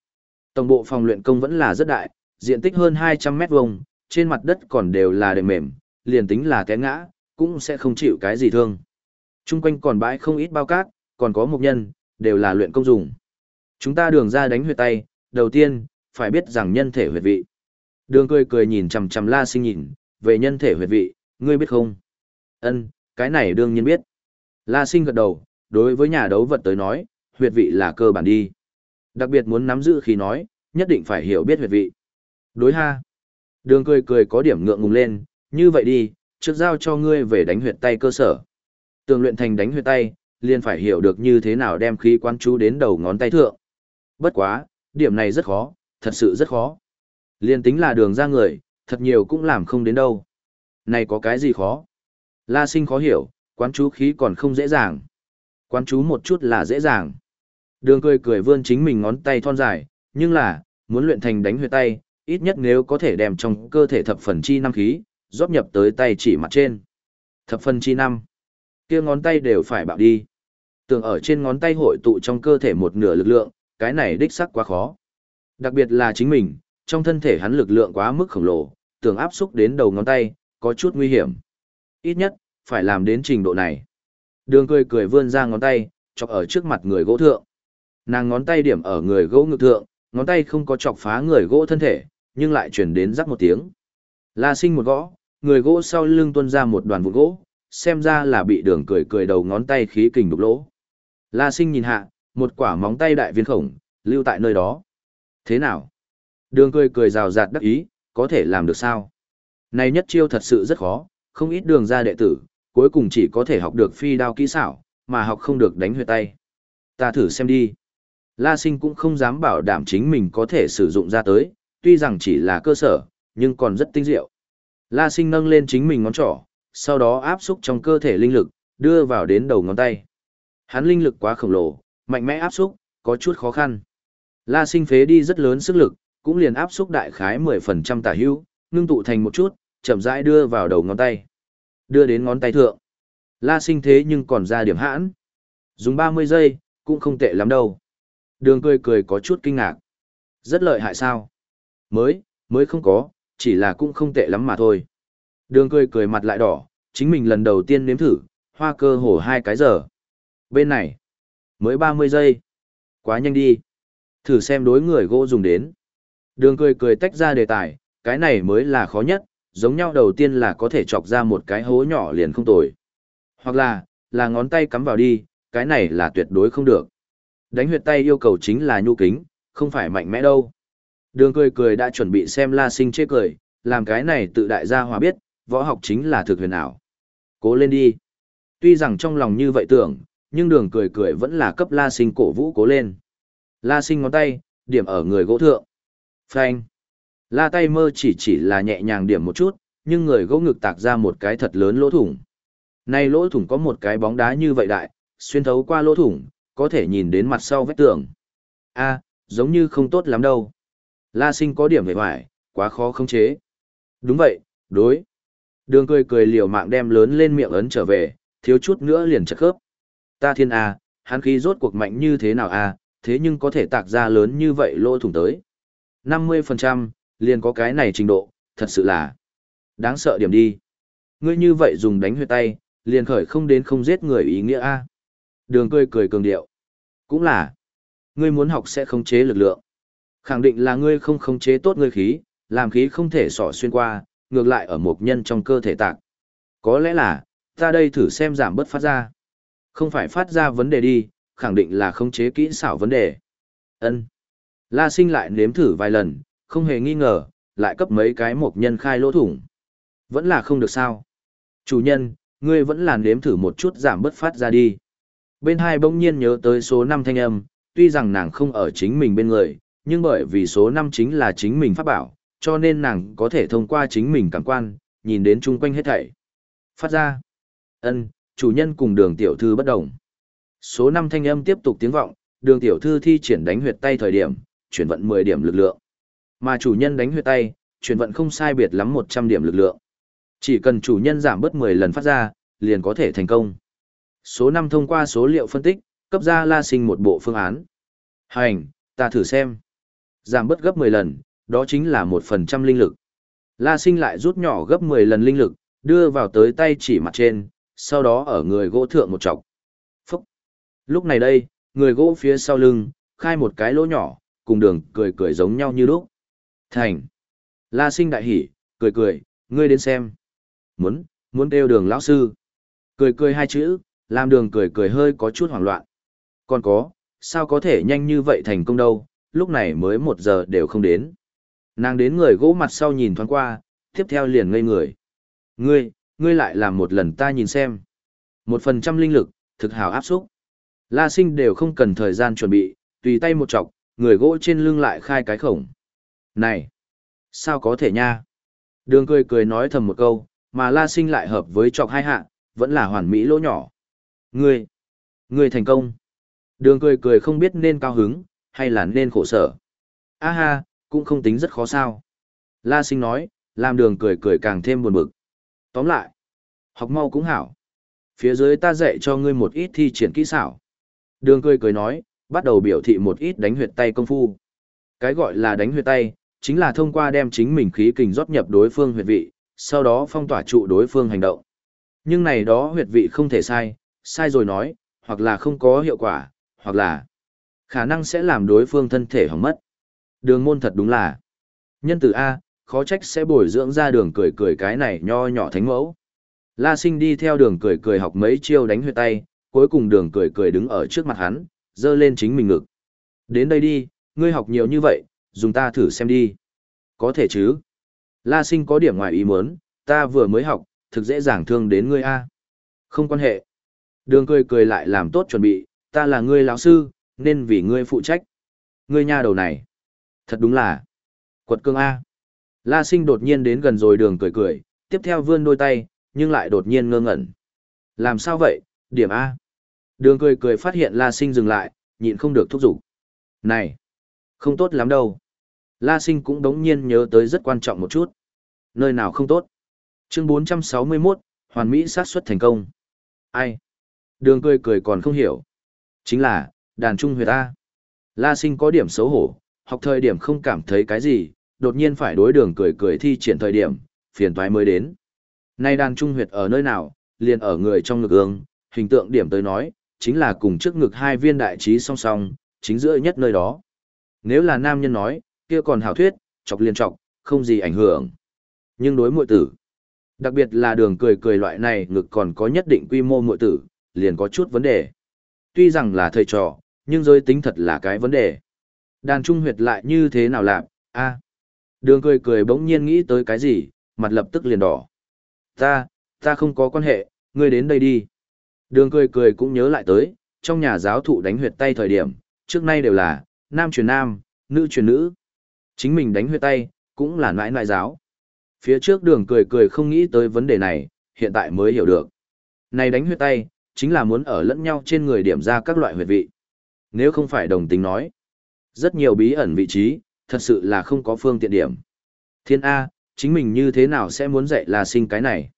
Tổng bộ phòng luyện công vẫn là rất đại, diện tích hơn 200 mét vuông, trên mặt đất còn đều là đệm mềm, liền tính là té ngã, cũng sẽ không chịu cái gì thương. Trung quanh còn bãi không ít bao cát, còn có mục nhân, đều là luyện công dùng. Chúng ta đường ra đánh huyệt tay, đầu tiên, phải biết rằng nhân thể huyệt vị. Đường cười cười nhìn chằm chằm la sinh nhìn, về nhân thể huyệt vị, ngươi biết không? Ân, cái này đương nhiên biết. La sinh gật đầu, đối với nhà đấu vật tới nói, huyệt vị là cơ bản đi. Đặc biệt muốn nắm giữ khi nói, nhất định phải hiểu biết huyệt vị. Đối ha. Đường cười cười có điểm ngượng ngùng lên, như vậy đi, trước giao cho ngươi về đánh huyệt tay cơ sở. Tường luyện thành đánh huyệt tay, liền phải hiểu được như thế nào đem khí quan chú đến đầu ngón tay thượng. Bất quá, điểm này rất khó, thật sự rất khó. Liên tính là đường ra người, thật nhiều cũng làm không đến đâu. Này có cái gì khó? La sinh khó hiểu, quán chú khí còn không dễ dàng. Quán chú một chút là dễ dàng. Đường cười cười vươn chính mình ngón tay thon dài, nhưng là, muốn luyện thành đánh huyệt tay, ít nhất nếu có thể đem trong cơ thể thập phần chi năm khí, rót nhập tới tay chỉ mặt trên. Thập phần chi năm, kia ngón tay đều phải bạo đi. Tưởng ở trên ngón tay hội tụ trong cơ thể một nửa lực lượng, cái này đích sắc quá khó. Đặc biệt là chính mình, trong thân thể hắn lực lượng quá mức khổng lồ, tưởng áp xúc đến đầu ngón tay, có chút nguy hiểm. Ít nhất, phải làm đến trình độ này. Đường cười cười vươn ra ngón tay, chọc ở trước mặt người gỗ thượng. Nàng ngón tay điểm ở người gỗ ngực thượng, ngón tay không có chọc phá người gỗ thân thể, nhưng lại chuyển đến rắc một tiếng. La sinh một gõ, người gỗ sau lưng tuôn ra một đoàn vụn gỗ, xem ra là bị đường cười cười đầu ngón tay khí kình đục lỗ. La sinh nhìn hạ, một quả móng tay đại viên khổng, lưu tại nơi đó. Thế nào? Đường cười cười rào rạt đắc ý, có thể làm được sao? Này nhất chiêu thật sự rất khó, không ít đường ra đệ tử, cuối cùng chỉ có thể học được phi đao kỹ xảo, mà học không được đánh huyệt tay. Ta thử xem đi. La sinh cũng không dám bảo đảm chính mình có thể sử dụng ra tới, tuy rằng chỉ là cơ sở, nhưng còn rất tinh diệu. La sinh nâng lên chính mình ngón trỏ, sau đó áp xúc trong cơ thể linh lực, đưa vào đến đầu ngón tay. Hắn linh lực quá khổng lồ, mạnh mẽ áp xúc, có chút khó khăn. La sinh phế đi rất lớn sức lực, cũng liền áp xúc đại khái 10% tả hữu, ngưng tụ thành một chút, chậm rãi đưa vào đầu ngón tay. Đưa đến ngón tay thượng. La sinh thế nhưng còn ra điểm hãn. Dùng 30 giây, cũng không tệ lắm đâu. Đường cười cười có chút kinh ngạc. Rất lợi hại sao? Mới, mới không có, chỉ là cũng không tệ lắm mà thôi. Đường cười cười mặt lại đỏ, chính mình lần đầu tiên nếm thử, hoa cơ hồ hai cái giờ. Bên này, mới 30 giây. Quá nhanh đi. Thử xem đối người gỗ dùng đến. Đường cười cười tách ra đề tài, cái này mới là khó nhất, giống nhau đầu tiên là có thể chọc ra một cái hố nhỏ liền không tồi. Hoặc là, là ngón tay cắm vào đi, cái này là tuyệt đối không được. Đánh huyệt tay yêu cầu chính là nhu kính, không phải mạnh mẽ đâu. Đường cười cười đã chuẩn bị xem la sinh chê cười, làm cái này tự đại gia hòa biết, võ học chính là thực huyền ảo. Cố lên đi. Tuy rằng trong lòng như vậy tưởng, nhưng đường cười cười vẫn là cấp la sinh cổ vũ cố lên. La sinh ngón tay, điểm ở người gỗ thượng. Phanh. La tay mơ chỉ chỉ là nhẹ nhàng điểm một chút, nhưng người gỗ ngực tạc ra một cái thật lớn lỗ thủng. Này lỗ thủng có một cái bóng đá như vậy đại, xuyên thấu qua lỗ thủng, có thể nhìn đến mặt sau vách tường. A, giống như không tốt lắm đâu. La sinh có điểm về hoài, quá khó khống chế. Đúng vậy, đối. Đường cười cười liều mạng đem lớn lên miệng ấn trở về, thiếu chút nữa liền chật khớp. Ta thiên A, hắn khí rốt cuộc mạnh như thế nào A, thế nhưng có thể tạc ra lớn như vậy lỗ thủng tới. 50%, liền có cái này trình độ, thật sự là đáng sợ điểm đi. Ngươi như vậy dùng đánh huyệt tay, liền khởi không đến không giết người ý nghĩa A. Đường cười cười cường điệu. Cũng là, ngươi muốn học sẽ khống chế lực lượng. Khẳng định là ngươi không khống chế tốt ngươi khí, làm khí không thể sỏ xuyên qua, ngược lại ở một nhân trong cơ thể tạc. Có lẽ là, ta đây thử xem giảm bớt phát ra. Không phải phát ra vấn đề đi, khẳng định là khống chế kỹ xảo vấn đề. Ân. La sinh lại nếm thử vài lần, không hề nghi ngờ, lại cấp mấy cái một nhân khai lỗ thủng. Vẫn là không được sao. Chủ nhân, ngươi vẫn là nếm thử một chút giảm bớt phát ra đi. Bên hai bỗng nhiên nhớ tới số 5 thanh âm, tuy rằng nàng không ở chính mình bên người, nhưng bởi vì số 5 chính là chính mình phát bảo, cho nên nàng có thể thông qua chính mình cảm quan, nhìn đến chung quanh hết thảy. Phát ra. ân chủ nhân cùng đường tiểu thư bất đồng. Số 5 thanh âm tiếp tục tiếng vọng, đường tiểu thư thi triển đánh huyệt tay thời điểm, chuyển vận 10 điểm lực lượng. Mà chủ nhân đánh huyệt tay, chuyển vận không sai biệt lắm 100 điểm lực lượng. Chỉ cần chủ nhân giảm bớt 10 lần phát ra, liền có thể thành công. Số 5 thông qua số liệu phân tích, cấp ra La Sinh một bộ phương án. Hành, ta thử xem. Giảm bớt gấp 10 lần, đó chính là 1% linh lực. La Sinh lại rút nhỏ gấp 10 lần linh lực, đưa vào tới tay chỉ mặt trên, sau đó ở người gỗ thượng một chọc. Phúc! Lúc này đây, người gỗ phía sau lưng, khai một cái lỗ nhỏ, cùng đường cười cười giống nhau như lúc. Thành! La Sinh đại hỉ, cười cười, ngươi đến xem. Muốn, muốn đeo đường lão sư. Cười cười hai chữ, làm đường cười cười hơi có chút hoảng loạn. Còn có, sao có thể nhanh như vậy thành công đâu, lúc này mới một giờ đều không đến. Nàng đến người gỗ mặt sau nhìn thoáng qua, tiếp theo liền ngây người. Ngươi, ngươi lại làm một lần ta nhìn xem. Một phần trăm linh lực, thực hào áp xúc. La sinh đều không cần thời gian chuẩn bị, tùy tay một chọc, người gỗ trên lưng lại khai cái khổng. Này, sao có thể nha? Đường cười cười nói thầm một câu, mà la sinh lại hợp với chọc hai hạ, vẫn là hoàn mỹ lỗ nhỏ. Ngươi, ngươi thành công. Đường cười cười không biết nên cao hứng, hay là nên khổ sở. A ha, cũng không tính rất khó sao. La sinh nói, làm đường cười cười càng thêm buồn bực. Tóm lại, học mau cũng hảo. Phía dưới ta dạy cho ngươi một ít thi triển kỹ xảo. Đường cười cười nói, bắt đầu biểu thị một ít đánh huyệt tay công phu. Cái gọi là đánh huyệt tay, chính là thông qua đem chính mình khí kình rót nhập đối phương huyệt vị, sau đó phong tỏa trụ đối phương hành động. Nhưng này đó huyệt vị không thể sai, sai rồi nói, hoặc là không có hiệu quả, hoặc là khả năng sẽ làm đối phương thân thể hỏng mất. Đường môn thật đúng là nhân tử A, khó trách sẽ bồi dưỡng ra đường cười cười cái này nho nhỏ thánh mẫu. La sinh đi theo đường cười cười học mấy chiêu đánh huyệt tay, cuối cùng đường cười cười đứng ở trước mặt hắn, dơ lên chính mình ngực. Đến đây đi, ngươi học nhiều như vậy, dùng ta thử xem đi. Có thể chứ. La sinh có điểm ngoài ý muốn, ta vừa mới học, thực dễ dàng thương đến ngươi A. Không quan hệ. Đường cười cười lại làm tốt chuẩn bị, ta là ngươi lão sư, nên vì ngươi phụ trách. Ngươi nha đầu này. Thật đúng là. Quật cương A. La sinh đột nhiên đến gần rồi đường cười cười, tiếp theo vươn đôi tay, nhưng lại đột nhiên ngơ ngẩn. Làm sao vậy, điểm A. Đường cười cười phát hiện La sinh dừng lại, nhịn không được thúc giục. Này, không tốt lắm đâu. La sinh cũng đống nhiên nhớ tới rất quan trọng một chút. Nơi nào không tốt. Chương 461, hoàn mỹ sát xuất thành công. Ai? Đường cười cười còn không hiểu. Chính là, đàn trung huyệt A. La sinh có điểm xấu hổ, học thời điểm không cảm thấy cái gì, đột nhiên phải đối đường cười cười thi triển thời điểm, phiền toái mới đến. Nay đàn trung huyệt ở nơi nào, liền ở người trong ngực ương, hình tượng điểm tới nói, chính là cùng trước ngực hai viên đại trí song song, chính giữa nhất nơi đó. Nếu là nam nhân nói, kia còn hảo thuyết, chọc liên chọc, không gì ảnh hưởng. Nhưng đối muội tử, đặc biệt là đường cười cười loại này ngực còn có nhất định quy mô muội tử, liền có chút vấn đề. Tuy rằng là thầy trò, nhưng giới tính thật là cái vấn đề. Đàn trung huyệt lại như thế nào làm, a Đường cười cười bỗng nhiên nghĩ tới cái gì, mặt lập tức liền đỏ. Ta, ta không có quan hệ, ngươi đến đây đi. Đường cười cười cũng nhớ lại tới, trong nhà giáo thụ đánh huyệt tay thời điểm, trước nay đều là, nam truyền nam, nữ truyền nữ. Chính mình đánh huyệt tay, cũng là nãi nãi giáo. Phía trước đường cười cười không nghĩ tới vấn đề này, hiện tại mới hiểu được. Này đánh huyệt tay, chính là muốn ở lẫn nhau trên người điểm ra các loại huyệt vị. Nếu không phải đồng tính nói, rất nhiều bí ẩn vị trí, thật sự là không có phương tiện điểm. Thiên A, chính mình như thế nào sẽ muốn dạy là sinh cái này?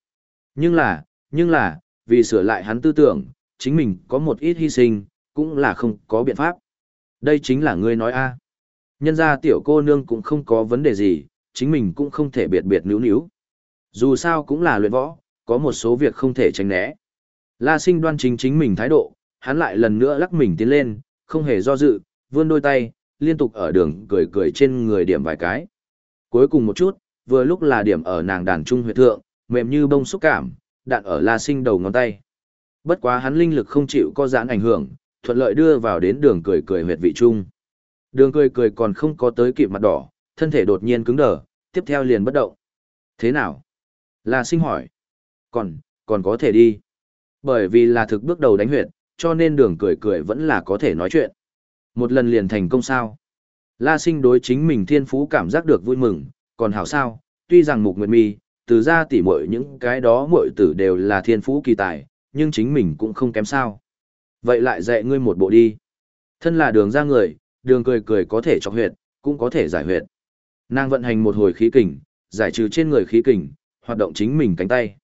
Nhưng là, nhưng là, vì sửa lại hắn tư tưởng, chính mình có một ít hy sinh, cũng là không có biện pháp. Đây chính là ngươi nói A. Nhân ra tiểu cô nương cũng không có vấn đề gì, chính mình cũng không thể biệt biệt níu níu. Dù sao cũng là luyện võ, có một số việc không thể tránh né. La sinh đoan chính chính mình thái độ, hắn lại lần nữa lắc mình tiến lên, không hề do dự, vươn đôi tay, liên tục ở đường cười cười trên người điểm vài cái. Cuối cùng một chút, vừa lúc là điểm ở nàng đàn trung huyệt thượng, mềm như bông xúc cảm, đạn ở la sinh đầu ngón tay. Bất quá hắn linh lực không chịu có giãn ảnh hưởng, thuận lợi đưa vào đến đường cười cười huyệt vị trung. Đường cười cười còn không có tới kịp mặt đỏ, thân thể đột nhiên cứng đờ, tiếp theo liền bất động. Thế nào? La sinh hỏi. Còn, còn có thể đi. Bởi vì là thực bước đầu đánh huyệt, cho nên đường cười cười vẫn là có thể nói chuyện. Một lần liền thành công sao. La sinh đối chính mình thiên phú cảm giác được vui mừng, còn hảo sao, tuy rằng mục nguyệt mi, từ ra tỉ muội những cái đó muội tử đều là thiên phú kỳ tài, nhưng chính mình cũng không kém sao. Vậy lại dạy ngươi một bộ đi. Thân là đường ra người, đường cười cười có thể cho huyệt, cũng có thể giải huyệt. Nàng vận hành một hồi khí kình, giải trừ trên người khí kình, hoạt động chính mình cánh tay.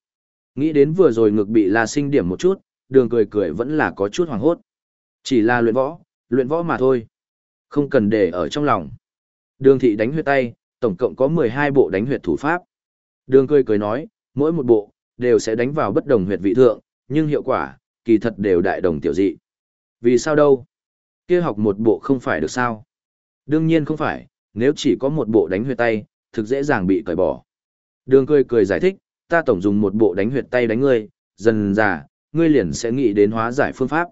Nghĩ đến vừa rồi ngực bị La Sinh điểm một chút, đường cười cười vẫn là có chút hoàng hốt. Chỉ là luyện võ, luyện võ mà thôi. Không cần để ở trong lòng. Đường thị đánh huyệt tay, tổng cộng có 12 bộ đánh huyệt thủ pháp. Đường cười cười nói, mỗi một bộ, đều sẽ đánh vào bất đồng huyệt vị thượng, nhưng hiệu quả, kỳ thật đều đại đồng tiểu dị. Vì sao đâu? kia học một bộ không phải được sao? Đương nhiên không phải, nếu chỉ có một bộ đánh huyệt tay, thực dễ dàng bị cởi bỏ. Đường cười cười giải thích, ta tổng dùng một bộ đánh huyệt tay đánh ngươi, dần dà, ngươi liền sẽ nghĩ đến hóa giải phương pháp.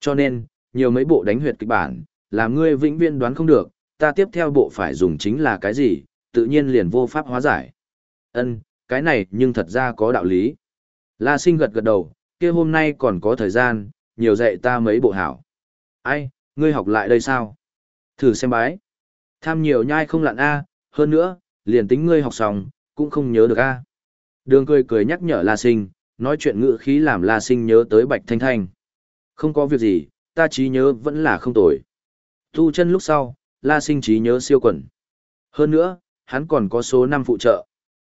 Cho nên, nhiều mấy bộ đánh huyệt kịch bản, làm ngươi vĩnh viễn đoán không được, ta tiếp theo bộ phải dùng chính là cái gì, tự nhiên liền vô pháp hóa giải. Ân, cái này nhưng thật ra có đạo lý. La sinh gật gật đầu, kia hôm nay còn có thời gian, nhiều dạy ta mấy bộ hảo. Ai, ngươi học lại đây sao? Thử xem bái. Tham nhiều nhai không lặn A, hơn nữa, liền tính ngươi học xong, cũng không nhớ được A. Đường cười cười nhắc nhở La Sinh, nói chuyện ngữ khí làm La Sinh nhớ tới Bạch Thanh Thanh. Không có việc gì, ta trí nhớ vẫn là không tồi. Tu chân lúc sau, La Sinh trí nhớ siêu quẩn. Hơn nữa, hắn còn có số năm phụ trợ.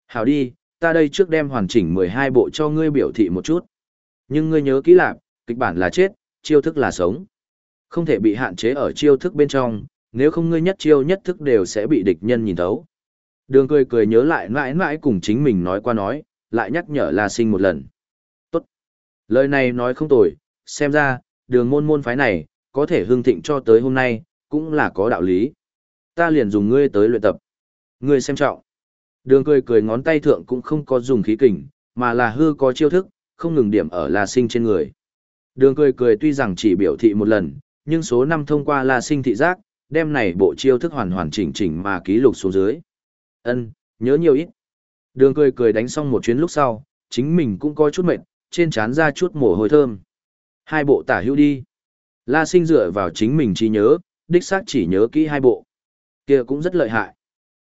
Hảo đi, ta đây trước đem hoàn chỉnh 12 bộ cho ngươi biểu thị một chút. Nhưng ngươi nhớ kỹ lạc, kịch bản là chết, chiêu thức là sống. Không thể bị hạn chế ở chiêu thức bên trong, nếu không ngươi nhất chiêu nhất thức đều sẽ bị địch nhân nhìn thấu. Đường cười cười nhớ lại mãi mãi cùng chính mình nói qua nói, lại nhắc nhở La Sinh một lần. Tốt. Lời này nói không tồi, xem ra, đường môn môn phái này, có thể hương thịnh cho tới hôm nay, cũng là có đạo lý. Ta liền dùng ngươi tới luyện tập. Ngươi xem trọng. Đường cười cười ngón tay thượng cũng không có dùng khí kình, mà là hư có chiêu thức, không ngừng điểm ở La Sinh trên người. Đường cười cười tuy rằng chỉ biểu thị một lần, nhưng số năm thông qua La Sinh thị giác, đem này bộ chiêu thức hoàn hoàn chỉnh chỉnh mà ký lục xuống dưới. Ân, nhớ nhiều ít. Đường cười cười đánh xong một chuyến lúc sau, chính mình cũng có chút mệt, trên trán ra chút mồ hôi thơm. Hai bộ tả hữu đi. La sinh dựa vào chính mình trí nhớ, đích xác chỉ nhớ kỹ hai bộ. kia cũng rất lợi hại.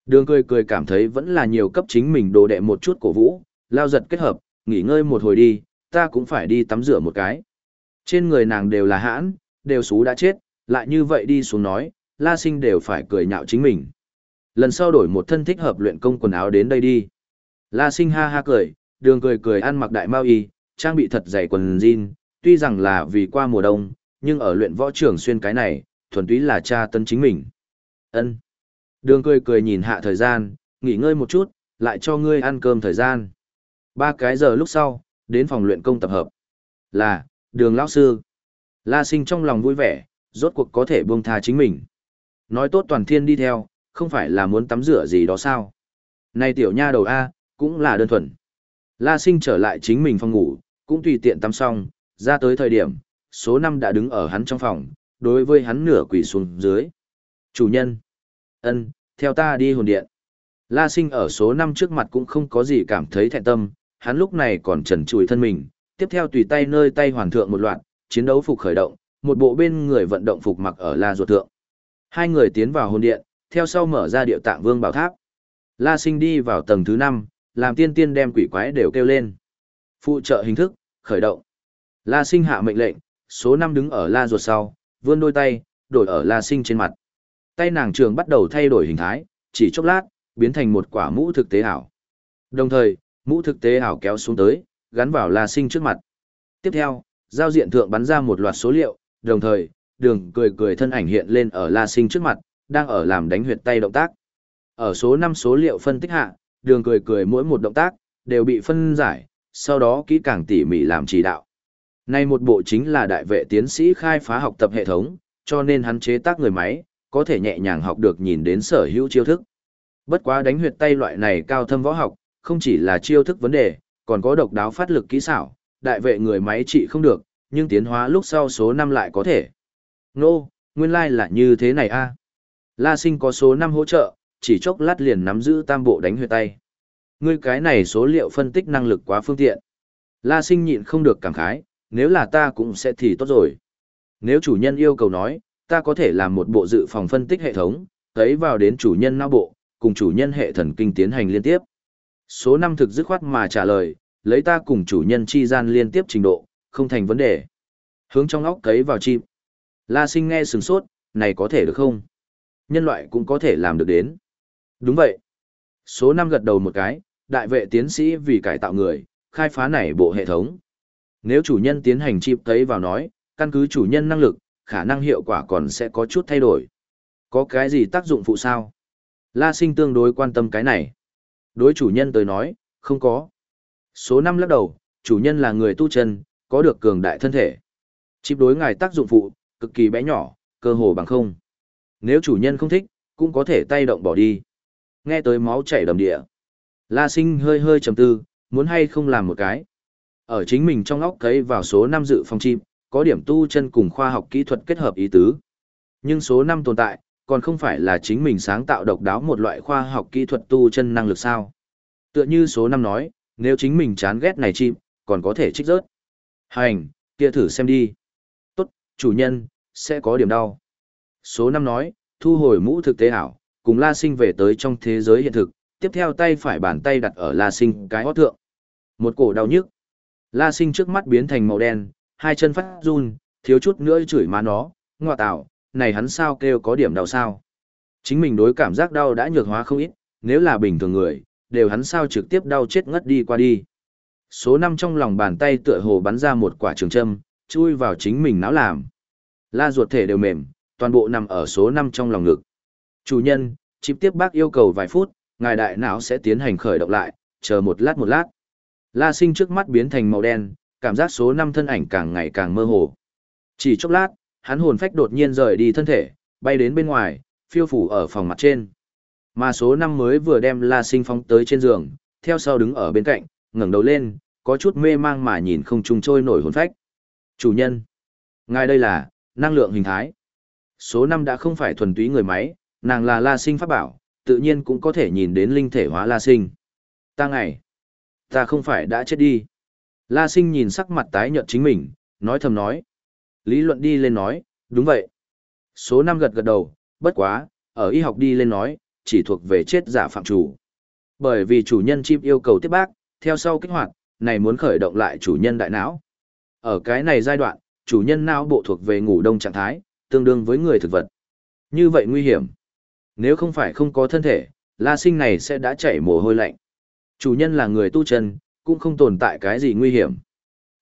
Đường cười cười cảm thấy vẫn là nhiều cấp chính mình đồ đệ một chút cổ vũ, lao giật kết hợp, nghỉ ngơi một hồi đi, ta cũng phải đi tắm rửa một cái. Trên người nàng đều là hãn, đều xú đã chết, lại như vậy đi xuống nói, la sinh đều phải cười nhạo chính mình. Lần sau đổi một thân thích hợp luyện công quần áo đến đây đi. La sinh ha ha cười, đường cười cười ăn mặc đại mau y, trang bị thật dày quần jean, tuy rằng là vì qua mùa đông, nhưng ở luyện võ trường xuyên cái này, thuần túy là cha tân chính mình. Ân. Đường cười cười nhìn hạ thời gian, nghỉ ngơi một chút, lại cho ngươi ăn cơm thời gian. Ba cái giờ lúc sau, đến phòng luyện công tập hợp. Là, đường lão sư. La sinh trong lòng vui vẻ, rốt cuộc có thể buông tha chính mình. Nói tốt toàn thiên đi theo, không phải là muốn tắm rửa gì đó sao. Này tiểu nha đầu A, cũng là đơn thuần. La sinh trở lại chính mình phòng ngủ, cũng tùy tiện tắm xong, ra tới thời điểm, số năm đã đứng ở hắn trong phòng, đối với hắn nửa quỷ xuống dưới. Chủ nhân, ân, theo ta đi hồn điện. La sinh ở số năm trước mặt cũng không có gì cảm thấy thẹn tâm, hắn lúc này còn trần trùi thân mình, tiếp theo tùy tay nơi tay hoàn thượng một loạt, chiến đấu phục khởi động, một bộ bên người vận động phục mặc ở la ruột thượng. Hai người tiến vào hồn điện, theo sau mở ra địa tạng vương bảo tháp. La sinh đi vào tầng thứ 5, làm tiên tiên đem quỷ quái đều kêu lên. Phụ trợ hình thức, khởi động. La sinh hạ mệnh lệnh, số 5 đứng ở la ruột sau, vươn đôi tay, đổi ở la sinh trên mặt. Tay nàng trường bắt đầu thay đổi hình thái, chỉ chốc lát, biến thành một quả mũ thực tế ảo. Đồng thời, mũ thực tế ảo kéo xuống tới, gắn vào la sinh trước mặt. Tiếp theo, giao diện thượng bắn ra một loạt số liệu, đồng thời, đường cười cười thân ảnh hiện lên ở la sinh trước mặt, đang ở làm đánh huyệt tay động tác. Ở số 5 số liệu phân tích hạ, đường cười cười mỗi một động tác, đều bị phân giải, sau đó kỹ càng tỉ mỉ làm chỉ đạo. Nay một bộ chính là đại vệ tiến sĩ khai phá học tập hệ thống, cho nên hắn chế tác người máy, có thể nhẹ nhàng học được nhìn đến sở hữu chiêu thức. Bất quá đánh huyệt tay loại này cao thâm võ học, không chỉ là chiêu thức vấn đề, còn có độc đáo phát lực kỹ xảo, đại vệ người máy trị không được, nhưng tiến hóa lúc sau số 5 lại có thể. Nô, no, nguyên lai like là như thế này a. La sinh có số 5 hỗ trợ, chỉ chốc lát liền nắm giữ tam bộ đánh huyệt tay. Ngươi cái này số liệu phân tích năng lực quá phương tiện. La sinh nhịn không được cảm khái, nếu là ta cũng sẽ thì tốt rồi. Nếu chủ nhân yêu cầu nói, ta có thể làm một bộ dự phòng phân tích hệ thống, thấy vào đến chủ nhân não bộ, cùng chủ nhân hệ thần kinh tiến hành liên tiếp. Số năm thực dứt khoát mà trả lời, lấy ta cùng chủ nhân chi gian liên tiếp trình độ, không thành vấn đề. Hướng trong óc cấy vào chim. La sinh nghe sừng sốt, này có thể được không? Nhân loại cũng có thể làm được đến. Đúng vậy. Số năm gật đầu một cái, đại vệ tiến sĩ vì cải tạo người, khai phá này bộ hệ thống. Nếu chủ nhân tiến hành chip cấy vào nói, căn cứ chủ nhân năng lực, khả năng hiệu quả còn sẽ có chút thay đổi. Có cái gì tác dụng phụ sao? La sinh tương đối quan tâm cái này. Đối chủ nhân tới nói, không có. Số năm lắc đầu, chủ nhân là người tu chân, có được cường đại thân thể. Chip đối ngài tác dụng phụ, cực kỳ bé nhỏ, cơ hồ bằng không. Nếu chủ nhân không thích, cũng có thể tay động bỏ đi. Nghe tới máu chảy đầm địa. La sinh hơi hơi trầm tư, muốn hay không làm một cái. Ở chính mình trong óc cấy vào số năm dự phòng chim, có điểm tu chân cùng khoa học kỹ thuật kết hợp ý tứ. Nhưng số năm tồn tại, còn không phải là chính mình sáng tạo độc đáo một loại khoa học kỹ thuật tu chân năng lực sao. Tựa như số năm nói, nếu chính mình chán ghét này chim, còn có thể trích rớt. Hành, kia thử xem đi. Tốt, chủ nhân, sẽ có điểm đau. Số năm nói, thu hồi mũ thực tế ảo, cùng La Sinh về tới trong thế giới hiện thực, tiếp theo tay phải bàn tay đặt ở La Sinh cái hót thượng. Một cổ đau nhức. La Sinh trước mắt biến thành màu đen, hai chân phát run, thiếu chút nữa chửi má nó, ngọa tạo, này hắn sao kêu có điểm đau sao. Chính mình đối cảm giác đau đã nhược hóa không ít, nếu là bình thường người, đều hắn sao trực tiếp đau chết ngất đi qua đi. Số năm trong lòng bàn tay tựa hồ bắn ra một quả trường châm, chui vào chính mình não làm. La ruột thể đều mềm, toàn bộ nằm ở số năm trong lòng ngực. Chủ nhân, chịp tiếp bác yêu cầu vài phút, ngài đại não sẽ tiến hành khởi động lại, chờ một lát một lát. La sinh trước mắt biến thành màu đen, cảm giác số năm thân ảnh càng ngày càng mơ hồ. Chỉ chốc lát, hắn hồn phách đột nhiên rời đi thân thể, bay đến bên ngoài, phiêu phủ ở phòng mặt trên. Mà số năm mới vừa đem La Sinh phóng tới trên giường, theo sau đứng ở bên cạnh, ngẩng đầu lên, có chút mê mang mà nhìn không trung trôi nổi hồn phách. Chủ nhân, ngài đây là năng lượng hình thái. Số năm đã không phải thuần túy người máy, nàng là La Sinh pháp bảo, tự nhiên cũng có thể nhìn đến linh thể hóa La Sinh. Ta ngày, ta không phải đã chết đi. La Sinh nhìn sắc mặt tái nhợt chính mình, nói thầm nói. Lý luận đi lên nói, đúng vậy. Số năm gật gật đầu, bất quá, ở y học đi lên nói, chỉ thuộc về chết giả phạm chủ. Bởi vì chủ nhân chip yêu cầu tiếp bác, theo sau kích hoạt, này muốn khởi động lại chủ nhân đại não. Ở cái này giai đoạn, chủ nhân não bộ thuộc về ngủ đông trạng thái, tương đương với người thực vật. Như vậy nguy hiểm. Nếu không phải không có thân thể, la sinh này sẽ đã chảy mồ hôi lạnh. Chủ nhân là người tu chân, cũng không tồn tại cái gì nguy hiểm.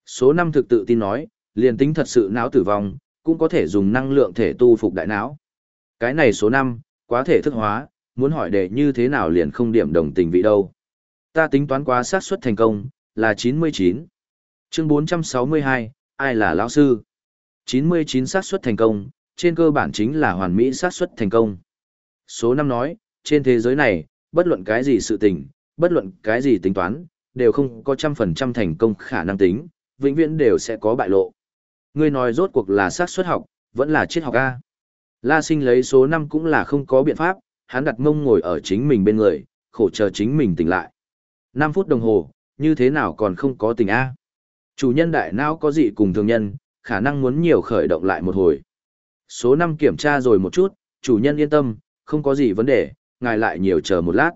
Số năm thực tự tin nói, liền tính thật sự não tử vong, cũng có thể dùng năng lượng thể tu phục đại não. Cái này số năm, quá thể thức hóa, muốn hỏi để như thế nào liền không điểm đồng tình vị đâu. Ta tính toán quá xác suất thành công, là 99. Chương 462, ai là lão sư? 99 xác suất thành công, trên cơ bản chính là hoàn mỹ xác suất thành công. Số năm nói, trên thế giới này, bất luận cái gì sự tình, bất luận cái gì tính toán, đều không có trăm phần trăm thành công khả năng tính, vĩnh viễn đều sẽ có bại lộ. Ngươi nói rốt cuộc là xác suất học, vẫn là triết học A. La sinh lấy số 5 cũng là không có biện pháp, hắn đặt mông ngồi ở chính mình bên người, khổ chờ chính mình tỉnh lại. 5 phút đồng hồ, như thế nào còn không có tỉnh A. Chủ nhân đại não có gì cùng thường nhân, khả năng muốn nhiều khởi động lại một hồi. Số 5 kiểm tra rồi một chút, chủ nhân yên tâm, không có gì vấn đề, ngài lại nhiều chờ một lát.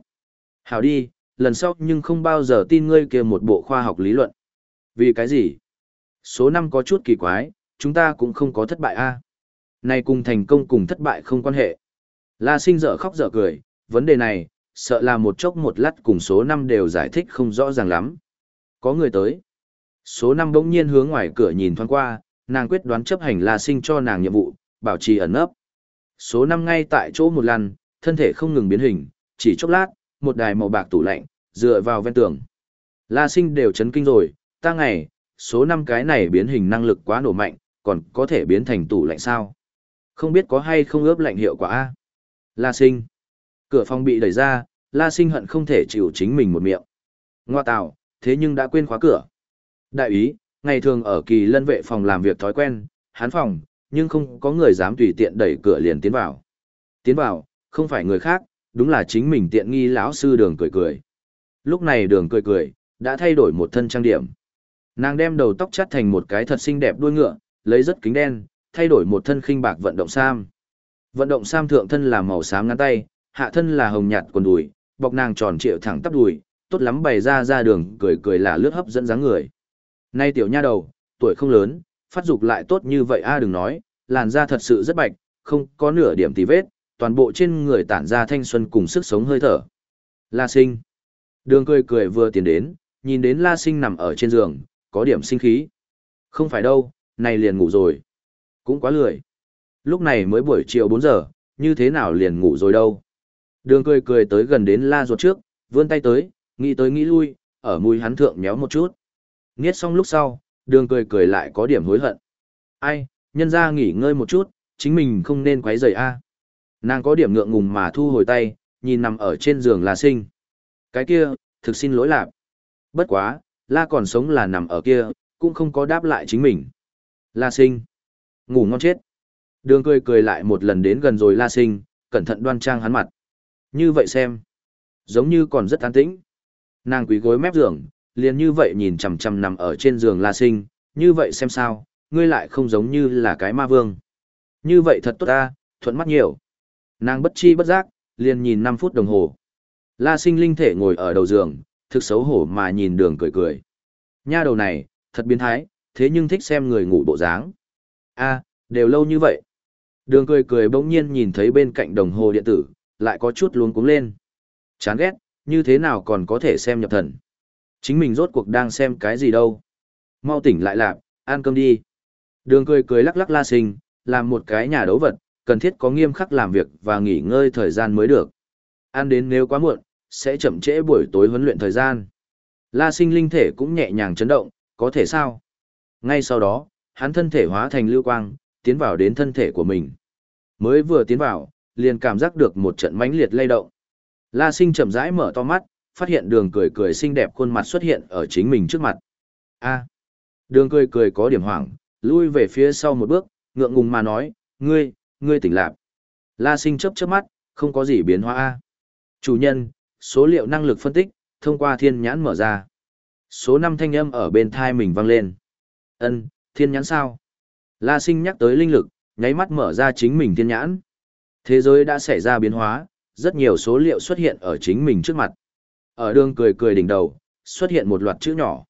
Hảo đi, lần sau nhưng không bao giờ tin ngươi kia một bộ khoa học lý luận. Vì cái gì? Số năm có chút kỳ quái, chúng ta cũng không có thất bại a. Này cùng thành công cùng thất bại không quan hệ. La sinh dở khóc dở cười, vấn đề này, sợ là một chốc một lát cùng số năm đều giải thích không rõ ràng lắm. Có người tới. Số năm bỗng nhiên hướng ngoài cửa nhìn thoáng qua, nàng quyết đoán chấp hành La sinh cho nàng nhiệm vụ, bảo trì ẩn nấp. Số năm ngay tại chỗ một lần, thân thể không ngừng biến hình, chỉ chốc lát, một đài màu bạc tủ lạnh, dựa vào ven tường. La sinh đều chấn kinh rồi, ta ngày, số năm cái này biến hình năng lực quá nổ mạnh, còn có thể biến thành tủ lạnh sao? Không biết có hay không ướp lạnh hiệu quả a? La Sinh. Cửa phòng bị đẩy ra, La Sinh hận không thể chịu chính mình một miệng. Ngoa tạo, thế nhưng đã quên khóa cửa. Đại ý, ngày thường ở kỳ lân vệ phòng làm việc thói quen, hán phòng, nhưng không có người dám tùy tiện đẩy cửa liền tiến vào. Tiến vào, không phải người khác, đúng là chính mình tiện nghi lão sư đường cười cười. Lúc này đường cười cười, đã thay đổi một thân trang điểm. Nàng đem đầu tóc chắt thành một cái thật xinh đẹp đuôi ngựa, lấy rất kính đen, thay đổi một thân khinh bạc vận động sam. Vận động sam thượng thân là màu xám ngắn tay, hạ thân là hồng nhạt quần đùi, bọc nàng tròn trịa thẳng tắp đùi, tốt lắm bày ra ra đường cười cười là lướt hấp dẫn dáng người. Nay tiểu nha đầu, tuổi không lớn, phát dục lại tốt như vậy a đừng nói, làn da thật sự rất bạch, không có nửa điểm tì vết, toàn bộ trên người tản ra thanh xuân cùng sức sống hơi thở. La sinh. Đường cười cười vừa tiến đến, nhìn đến La sinh nằm ở trên giường, có điểm sinh khí. Không phải đâu, này liền ngủ rồi. Cũng quá lười. Lúc này mới buổi chiều 4 giờ, như thế nào liền ngủ rồi đâu. Đường cười cười tới gần đến La ruột trước, vươn tay tới, nghĩ tới nghĩ lui, ở mũi hắn thượng méo một chút. Nghiết xong lúc sau, đường cười cười lại có điểm hối hận. Ai, nhân ra nghỉ ngơi một chút, chính mình không nên quấy rầy a. Nàng có điểm ngượng ngùng mà thu hồi tay, nhìn nằm ở trên giường là Sinh. Cái kia, thực xin lỗi lạc. Bất quá, La còn sống là nằm ở kia, cũng không có đáp lại chính mình. La Sinh. Ngủ ngon chết. Đường cười cười lại một lần đến gần rồi La Sinh, cẩn thận đoan trang hắn mặt. Như vậy xem. Giống như còn rất an tĩnh. Nàng quý gối mép giường, liền như vậy nhìn chằm chằm nằm ở trên giường La Sinh, như vậy xem sao, ngươi lại không giống như là cái ma vương. Như vậy thật tốt ta, thuận mắt nhiều. Nàng bất chi bất giác, liền nhìn 5 phút đồng hồ. La sinh linh thể ngồi ở đầu giường, thực xấu hổ mà nhìn đường cười cười. Nha đầu này, thật biến thái, thế nhưng thích xem người ngủ bộ dáng. a đều lâu như vậy. Đường cười cười bỗng nhiên nhìn thấy bên cạnh đồng hồ điện tử, lại có chút luống cuống lên. Chán ghét, như thế nào còn có thể xem nhập thần. Chính mình rốt cuộc đang xem cái gì đâu. Mau tỉnh lại lạc, ăn cơm đi. Đường cười cười lắc lắc la sinh, làm một cái nhà đấu vật, cần thiết có nghiêm khắc làm việc và nghỉ ngơi thời gian mới được. Ăn đến nếu quá muộn, sẽ chậm trễ buổi tối huấn luyện thời gian. La sinh linh thể cũng nhẹ nhàng chấn động, có thể sao? Ngay sau đó, hắn thân thể hóa thành lưu quang, tiến vào đến thân thể của mình. Mới vừa tiến vào, liền cảm giác được một trận mãnh liệt lay động. La sinh chậm rãi mở to mắt, phát hiện đường cười cười xinh đẹp khuôn mặt xuất hiện ở chính mình trước mặt. A. đường cười cười có điểm hoảng, lui về phía sau một bước, ngượng ngùng mà nói, ngươi, ngươi tỉnh lạc. La sinh chớp chớp mắt, không có gì biến hóa A. Chủ nhân, số liệu năng lực phân tích, thông qua thiên nhãn mở ra. Số năm thanh âm ở bên thai mình vang lên. Ân, thiên nhãn sao? La sinh nhắc tới linh lực, nháy mắt mở ra chính mình thiên nhãn. Thế giới đã xảy ra biến hóa, rất nhiều số liệu xuất hiện ở chính mình trước mặt. Ở đường cười cười đỉnh đầu, xuất hiện một loạt chữ nhỏ.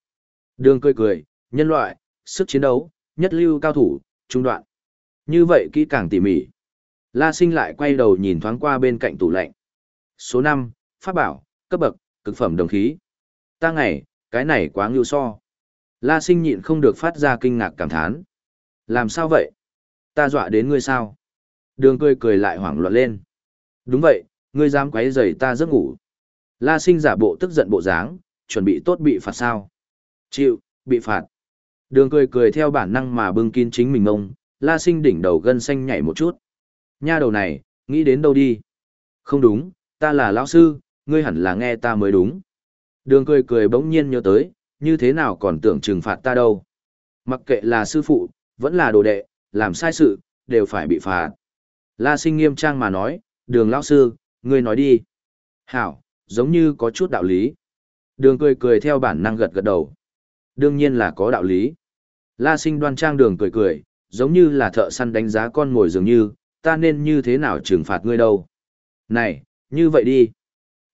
Đường cười cười, nhân loại, sức chiến đấu, nhất lưu cao thủ, trung đoạn. Như vậy kỹ càng tỉ mỉ. La sinh lại quay đầu nhìn thoáng qua bên cạnh tủ lạnh. Số năm pháp bảo, cấp bậc, cực phẩm đồng khí. Ta ngày, cái này quá ngưu so. La sinh nhịn không được phát ra kinh ngạc cảm thán. Làm sao vậy? Ta dọa đến ngươi sao? Đường cười cười lại hoảng loạn lên. Đúng vậy, ngươi dám quấy rầy ta giấc ngủ. La sinh giả bộ tức giận bộ dáng, chuẩn bị tốt bị phạt sao? Chịu, bị phạt. Đường cười cười theo bản năng mà bưng kín chính mình ông. la sinh đỉnh đầu gân xanh nhảy một chút. Nha đầu này, nghĩ đến đâu đi? Không đúng, ta là lão sư, ngươi hẳn là nghe ta mới đúng. Đường cười cười bỗng nhiên nhớ tới, như thế nào còn tưởng trừng phạt ta đâu. Mặc kệ là sư phụ, vẫn là đồ đệ, làm sai sự, đều phải bị phạt. La sinh nghiêm trang mà nói, đường lão sư, ngươi nói đi. Hảo, giống như có chút đạo lý. Đường cười cười theo bản năng gật gật đầu. Đương nhiên là có đạo lý. La sinh đoan trang đường cười cười, giống như là thợ săn đánh giá con mồi dường như, ta nên như thế nào trừng phạt ngươi đâu. Này, như vậy đi.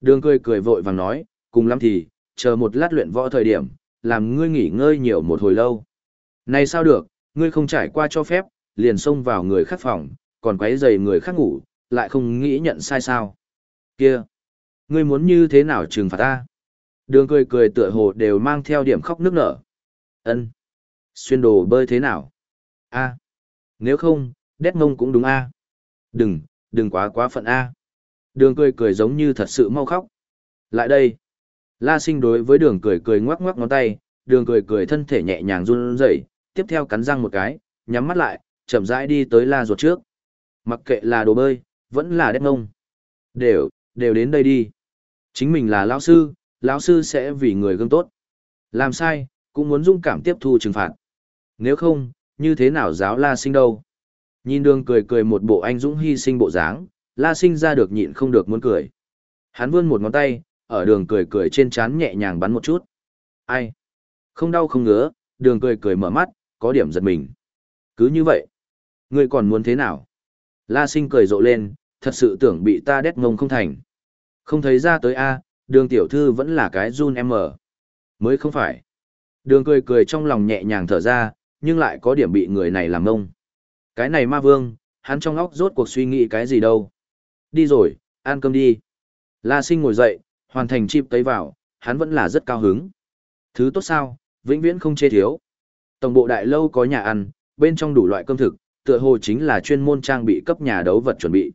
Đường cười cười vội vàng nói, cùng lắm thì, chờ một lát luyện võ thời điểm, làm ngươi nghỉ ngơi nhiều một hồi lâu. Này sao được, ngươi không trải qua cho phép, liền xông vào người khác phòng, còn quấy rầy người khác ngủ, lại không nghĩ nhận sai sao. Kia, ngươi muốn như thế nào trừng phạt ta? Đường cười cười tựa hồ đều mang theo điểm khóc nước nở. Ân, Xuyên đồ bơi thế nào? A. Nếu không, đét ngông cũng đúng A. Đừng, đừng quá quá phận A. Đường cười cười giống như thật sự mau khóc. Lại đây. La sinh đối với đường cười cười ngoắc ngoắc ngón tay, đường cười cười thân thể nhẹ nhàng run rẩy, tiếp theo cắn răng một cái, nhắm mắt lại, chậm rãi đi tới la ruột trước. Mặc kệ là đồ bơi, vẫn là đếp ngông. Đều, đều đến đây đi. Chính mình là lão sư, lão sư sẽ vì người gương tốt. Làm sai, cũng muốn dung cảm tiếp thu trừng phạt. Nếu không, như thế nào giáo la sinh đâu? Nhìn đường cười cười một bộ anh dũng hy sinh bộ dáng, la sinh ra được nhịn không được muốn cười. Hắn vươn một ngón tay, ở đường cười cười trên trán nhẹ nhàng bắn một chút. Ai? Không đau không ngứa, đường cười cười mở mắt, có điểm giật mình. Cứ như vậy, ngươi còn muốn thế nào? La sinh cười rộ lên, thật sự tưởng bị ta đét ngông không thành. Không thấy ra tới A, đường tiểu thư vẫn là cái run em mở. Mới không phải. Đường cười cười trong lòng nhẹ nhàng thở ra, nhưng lại có điểm bị người này làm ngông. Cái này ma vương, hắn trong óc rốt cuộc suy nghĩ cái gì đâu. Đi rồi, ăn cơm đi. La sinh ngồi dậy, hoàn thành chip tấy vào, hắn vẫn là rất cao hứng. Thứ tốt sao, vĩnh viễn không chê thiếu. Tổng bộ đại lâu có nhà ăn, bên trong đủ loại cơm thực, tựa hồ chính là chuyên môn trang bị cấp nhà đấu vật chuẩn bị.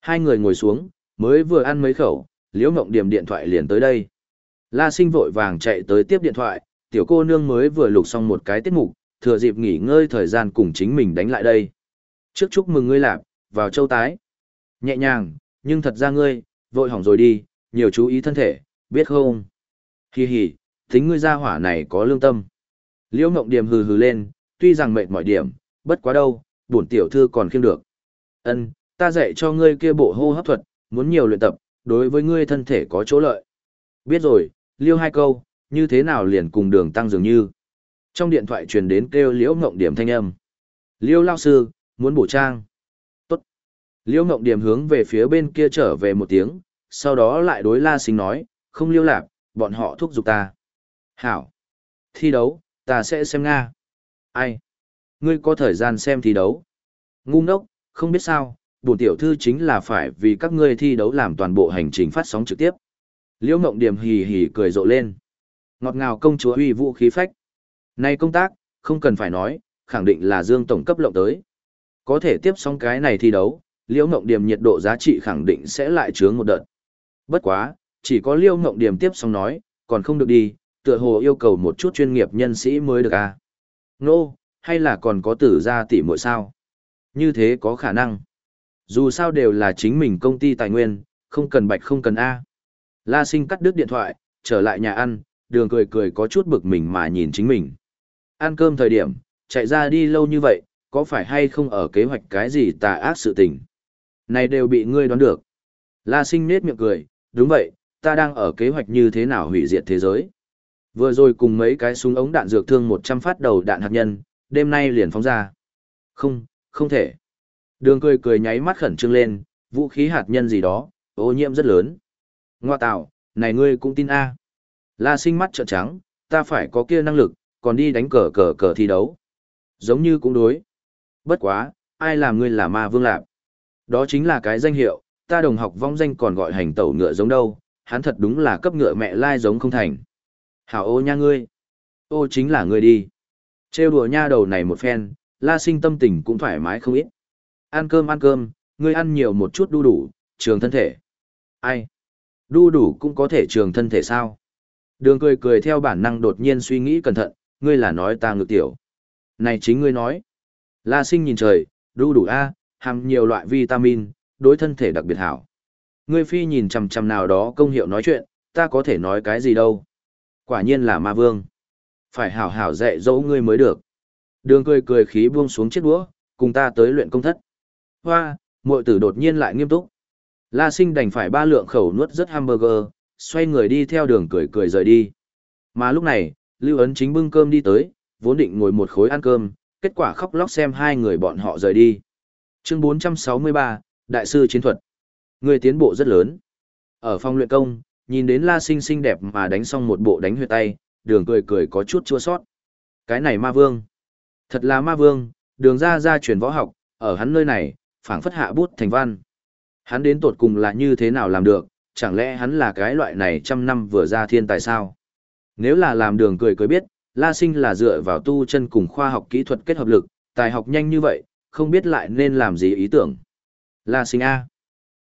Hai người ngồi xuống, mới vừa ăn mấy khẩu, liễu ngộng điểm điện thoại liền tới đây. La sinh vội vàng chạy tới tiếp điện thoại, tiểu cô nương mới vừa lục xong một cái tiết mục, thừa dịp nghỉ ngơi thời gian cùng chính mình đánh lại đây. Trước chúc mừng ngươi lạp, vào châu tái. Nhẹ nhàng, nhưng thật ra ngươi, vội hỏng rồi đi, nhiều chú ý thân thể, biết không? Hì hì, tính ngươi ra hỏa này có lương tâm. Liễu Ngộng Điềm hừ hừ lên, tuy rằng mệt mỏi điểm, bất quá đâu, bổn tiểu thư còn khiêm được. Ân, ta dạy cho ngươi kia bộ hô hấp thuật, muốn nhiều luyện tập, đối với ngươi thân thể có chỗ lợi. Biết rồi, liêu hai câu, như thế nào liền cùng đường tăng dường như. Trong điện thoại truyền đến kêu liễu ngộng điểm thanh âm. Liêu lao sư, muốn bổ trang. Liễu ngộng điểm hướng về phía bên kia trở về một tiếng, sau đó lại đối la sinh nói, không liêu lạc, bọn họ thúc giục ta. Hảo. Thi đấu, ta sẽ xem Nga. Ai? Ngươi có thời gian xem thi đấu. Ngu ngốc, không biết sao, bổn tiểu thư chính là phải vì các ngươi thi đấu làm toàn bộ hành trình phát sóng trực tiếp. Liễu Ngộng Điểm hì hì cười rộ lên. Ngọt ngào công chúa uy vũ khí phách. Này công tác, không cần phải nói, khẳng định là Dương tổng cấp lộng tới. Có thể tiếp xong cái này thi đấu, Liễu Ngộng Điểm nhiệt độ giá trị khẳng định sẽ lại chướng một đợt. Bất quá, chỉ có Liễu Ngộng Điểm tiếp xong nói, còn không được đi, tựa hồ yêu cầu một chút chuyên nghiệp nhân sĩ mới được à. Nô, no, hay là còn có tử gia tỷ muội sao? Như thế có khả năng. Dù sao đều là chính mình công ty tài nguyên, không cần bạch không cần A. La sinh cắt đứt điện thoại, trở lại nhà ăn, đường cười cười có chút bực mình mà nhìn chính mình. Ăn cơm thời điểm, chạy ra đi lâu như vậy, có phải hay không ở kế hoạch cái gì tà ác sự tình? Này đều bị ngươi đoán được. La sinh nết miệng cười, đúng vậy, ta đang ở kế hoạch như thế nào hủy diệt thế giới. Vừa rồi cùng mấy cái súng ống đạn dược thương 100 phát đầu đạn hạt nhân, đêm nay liền phóng ra. Không, không thể. Đường cười cười nháy mắt khẩn trương lên, vũ khí hạt nhân gì đó, ô nhiễm rất lớn. Ngoa tạo, này ngươi cũng tin A. La sinh mắt trợn trắng, ta phải có kia năng lực, còn đi đánh cờ cờ cờ thi đấu. Giống như cũng đối. Bất quá, ai làm ngươi là ma vương lạc. Đó chính là cái danh hiệu, ta đồng học vong danh còn gọi hành tẩu ngựa giống đâu, hắn thật đúng là cấp ngựa mẹ lai giống không thành. Hảo ô nha ngươi. Ô chính là ngươi đi. Trêu đùa nha đầu này một phen, la sinh tâm tình cũng thoải mái không ít. Ăn cơm ăn cơm, ngươi ăn nhiều một chút đu đủ, trường thân thể. Ai? Đu đủ cũng có thể trường thân thể sao? Đường cười cười theo bản năng đột nhiên suy nghĩ cẩn thận, ngươi là nói ta ngược tiểu. Này chính ngươi nói. La sinh nhìn trời, đu đủ A, hàm nhiều loại vitamin, đối thân thể đặc biệt hảo. Ngươi phi nhìn chằm chằm nào đó công hiệu nói chuyện, ta có thể nói cái gì đâu. Quả nhiên là ma vương. Phải hảo hảo dạy dỗ ngươi mới được. Đường cười cười khí buông xuống chiếc đũa, cùng ta tới luyện công thất. Hoa, muội tử đột nhiên lại nghiêm túc. La sinh đành phải ba lượng khẩu nuốt rất hamburger, xoay người đi theo đường cười cười rời đi. Mà lúc này, Lưu Ấn chính bưng cơm đi tới, vốn định ngồi một khối ăn cơm, kết quả khóc lóc xem hai người bọn họ rời đi. Chương 463, Đại sư chiến thuật. Người tiến bộ rất lớn. Ở phòng luyện công, nhìn đến La Sinh xinh đẹp mà đánh xong một bộ đánh huyệt tay, đường cười cười có chút chua sót. Cái này ma vương. Thật là ma vương, đường ra ra truyền võ học, ở hắn nơi này, phảng phất hạ bút thành văn. Hắn đến tột cùng là như thế nào làm được, chẳng lẽ hắn là cái loại này trăm năm vừa ra thiên tài sao? Nếu là làm đường cười cười biết, La Sinh là dựa vào tu chân cùng khoa học kỹ thuật kết hợp lực, tài học nhanh như vậy, không biết lại nên làm gì ý tưởng. La Sinh A.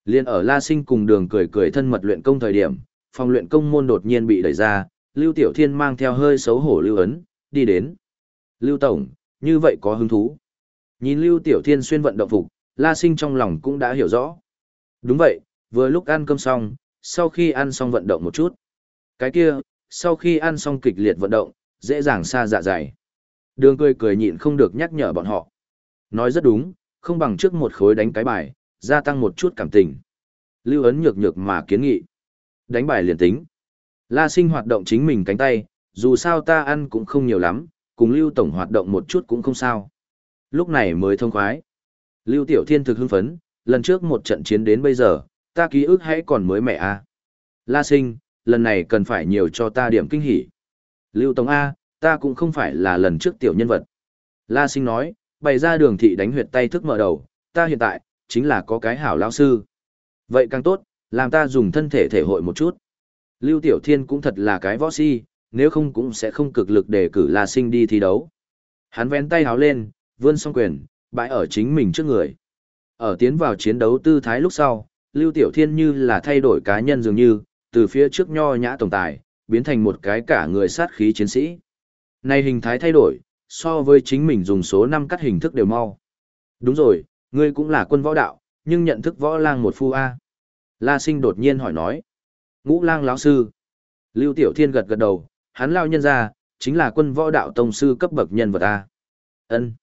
Liên ở La Sinh cùng đường cười cười thân mật luyện công thời điểm, phòng luyện công môn đột nhiên bị đẩy ra, Lưu Tiểu Thiên mang theo hơi xấu hổ Lưu Ấn, đi đến. Lưu Tổng, như vậy có hứng thú. Nhìn Lưu Tiểu Thiên xuyên vận động phục, La Sinh trong lòng cũng đã hiểu rõ. Đúng vậy, vừa lúc ăn cơm xong, sau khi ăn xong vận động một chút. Cái kia, sau khi ăn xong kịch liệt vận động, dễ dàng xa dạ dày. Đường cười cười nhịn không được nhắc nhở bọn họ. Nói rất đúng, không bằng trước một khối đánh cái bài, gia tăng một chút cảm tình. Lưu ấn nhược nhược mà kiến nghị. Đánh bài liền tính. La sinh hoạt động chính mình cánh tay, dù sao ta ăn cũng không nhiều lắm, cùng Lưu Tổng hoạt động một chút cũng không sao. Lúc này mới thông khoái. Lưu Tiểu Thiên thực hưng phấn, lần trước một trận chiến đến bây giờ, ta ký ức hãy còn mới mẹ a. À. La Sinh, lần này cần phải nhiều cho ta điểm kinh hỉ. Lưu Tổng A, ta cũng không phải là lần trước tiểu nhân vật. La Sinh nói, bày ra đường thị đánh huyệt tay thức mở đầu, ta hiện tại, chính là có cái hảo lão sư. Vậy càng tốt, làm ta dùng thân thể thể hội một chút. Lưu Tiểu Thiên cũng thật là cái võ si, nếu không cũng sẽ không cực lực để cử La Sinh đi thi đấu. Hắn vén tay háo lên, vươn song quyền, bãi ở chính mình trước người. Ở tiến vào chiến đấu tư thái lúc sau, Lưu Tiểu Thiên như là thay đổi cá nhân dường như, từ phía trước nho nhã tổng tài, biến thành một cái cả người sát khí chiến sĩ. Này hình thái thay đổi, so với chính mình dùng số 5 cắt hình thức đều mau. Đúng rồi, ngươi cũng là quân võ đạo, nhưng nhận thức võ lang một phu A. La sinh đột nhiên hỏi nói. Ngũ lang lão sư. Lưu Tiểu Thiên gật gật đầu, hắn lao nhân ra, chính là quân võ đạo tông sư cấp bậc nhân vật A. ân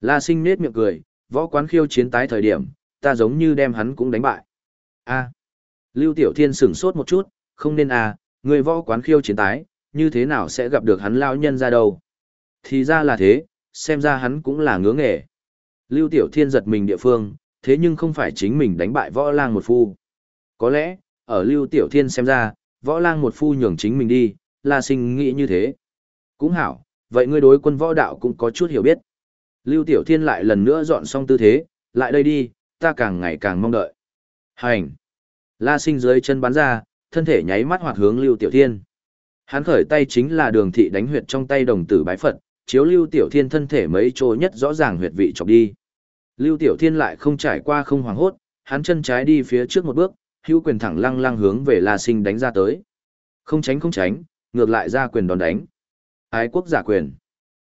La sinh nết miệng cười, võ quán khiêu chiến tái thời điểm, ta giống như đem hắn cũng đánh bại. A. Lưu Tiểu Thiên sửng sốt một chút, không nên à, người võ quán khiêu chiến tái, như thế nào sẽ gặp được hắn lao nhân ra đâu. Thì ra là thế, xem ra hắn cũng là ngưỡng nghề. Lưu Tiểu Thiên giật mình địa phương, thế nhưng không phải chính mình đánh bại võ lang một phu. Có lẽ, ở Lưu Tiểu Thiên xem ra, võ lang một phu nhường chính mình đi, là sinh nghĩ như thế. Cũng hảo, vậy ngươi đối quân võ đạo cũng có chút hiểu biết. Lưu Tiểu Thiên lại lần nữa dọn xong tư thế, lại đây đi, ta càng ngày càng mong đợi. Hành! La sinh dưới chân bắn ra, thân thể nháy mắt hoạt hướng Lưu Tiểu Thiên. Hắn khởi tay chính là đường thị đánh huyệt trong tay đồng tử bái Phật, chiếu Lưu Tiểu Thiên thân thể mấy chỗ nhất rõ ràng huyệt vị chọc đi. Lưu Tiểu Thiên lại không trải qua không hoảng hốt, hắn chân trái đi phía trước một bước, hữu quyền thẳng lăng lăng hướng về La Sinh đánh ra tới. Không tránh không tránh, ngược lại ra quyền đòn đánh. Ái quốc giả quyền.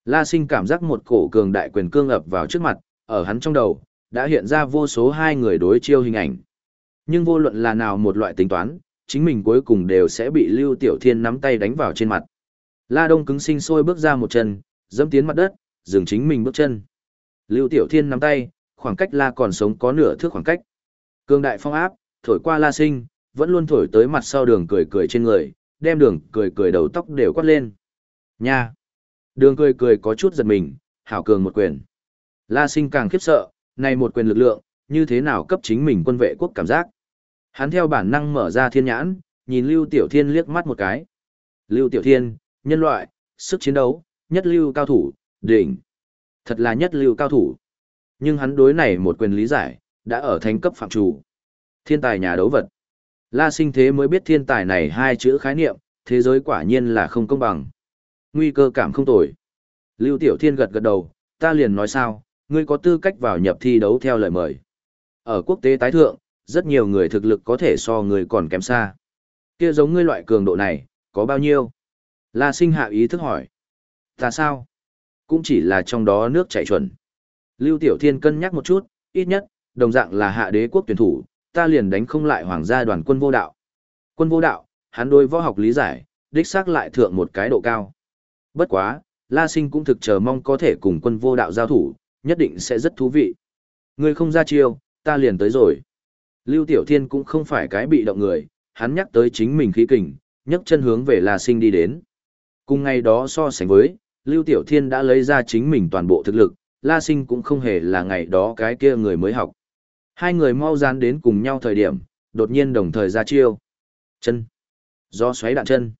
La Sinh cảm giác một cổ cường đại quyền cương ập vào trước mặt, ở hắn trong đầu, đã hiện ra vô số hai người đối chiêu hình ảnh. Nhưng vô luận là nào một loại tính toán, chính mình cuối cùng đều sẽ bị Lưu Tiểu Thiên nắm tay đánh vào trên mặt. La Đông cứng sinh sôi bước ra một chân, dẫm tiến mặt đất, dừng chính mình bước chân. Lưu Tiểu Thiên nắm tay, khoảng cách La còn sống có nửa thước khoảng cách. Cương đại phong áp, thổi qua La Sinh, vẫn luôn thổi tới mặt sau đường cười cười trên người, đem đường cười cười đầu tóc đều quát lên. Nha! Đường cười cười có chút giật mình, hảo cường một quyền. La Sinh càng khiếp sợ, này một quyền lực lượng, như thế nào cấp chính mình quân vệ quốc cảm giác. Hắn theo bản năng mở ra thiên nhãn, nhìn Lưu Tiểu Thiên liếc mắt một cái. Lưu Tiểu Thiên, nhân loại, sức chiến đấu, nhất lưu cao thủ, đỉnh. Thật là nhất lưu cao thủ. Nhưng hắn đối này một quyền lý giải, đã ở thành cấp phạm chủ. Thiên tài nhà đấu vật. La sinh thế mới biết thiên tài này hai chữ khái niệm, thế giới quả nhiên là không công bằng. Nguy cơ cảm không tồi. Lưu Tiểu Thiên gật gật đầu, ta liền nói sao, ngươi có tư cách vào nhập thi đấu theo lời mời. Ở quốc tế tái thượng, rất nhiều người thực lực có thể so người còn kém xa. Kia giống ngươi loại cường độ này, có bao nhiêu? La sinh hạ ý thức hỏi. Ta sao? Cũng chỉ là trong đó nước chảy chuẩn. Lưu Tiểu Thiên cân nhắc một chút, ít nhất, đồng dạng là hạ đế quốc tuyển thủ, ta liền đánh không lại hoàng gia đoàn quân vô đạo. Quân vô đạo, hắn đôi võ học lý giải, đích xác lại thượng một cái độ cao. Bất quá, La Sinh cũng thực chờ mong có thể cùng quân vô đạo giao thủ, nhất định sẽ rất thú vị. Ngươi không ra chiêu, ta liền tới rồi. Lưu Tiểu Thiên cũng không phải cái bị động người, hắn nhắc tới chính mình khí kình, nhấc chân hướng về La Sinh đi đến. Cùng ngày đó so sánh với, Lưu Tiểu Thiên đã lấy ra chính mình toàn bộ thực lực, La Sinh cũng không hề là ngày đó cái kia người mới học. Hai người mau dán đến cùng nhau thời điểm, đột nhiên đồng thời ra chiêu. Chân. Do xoáy đạn chân.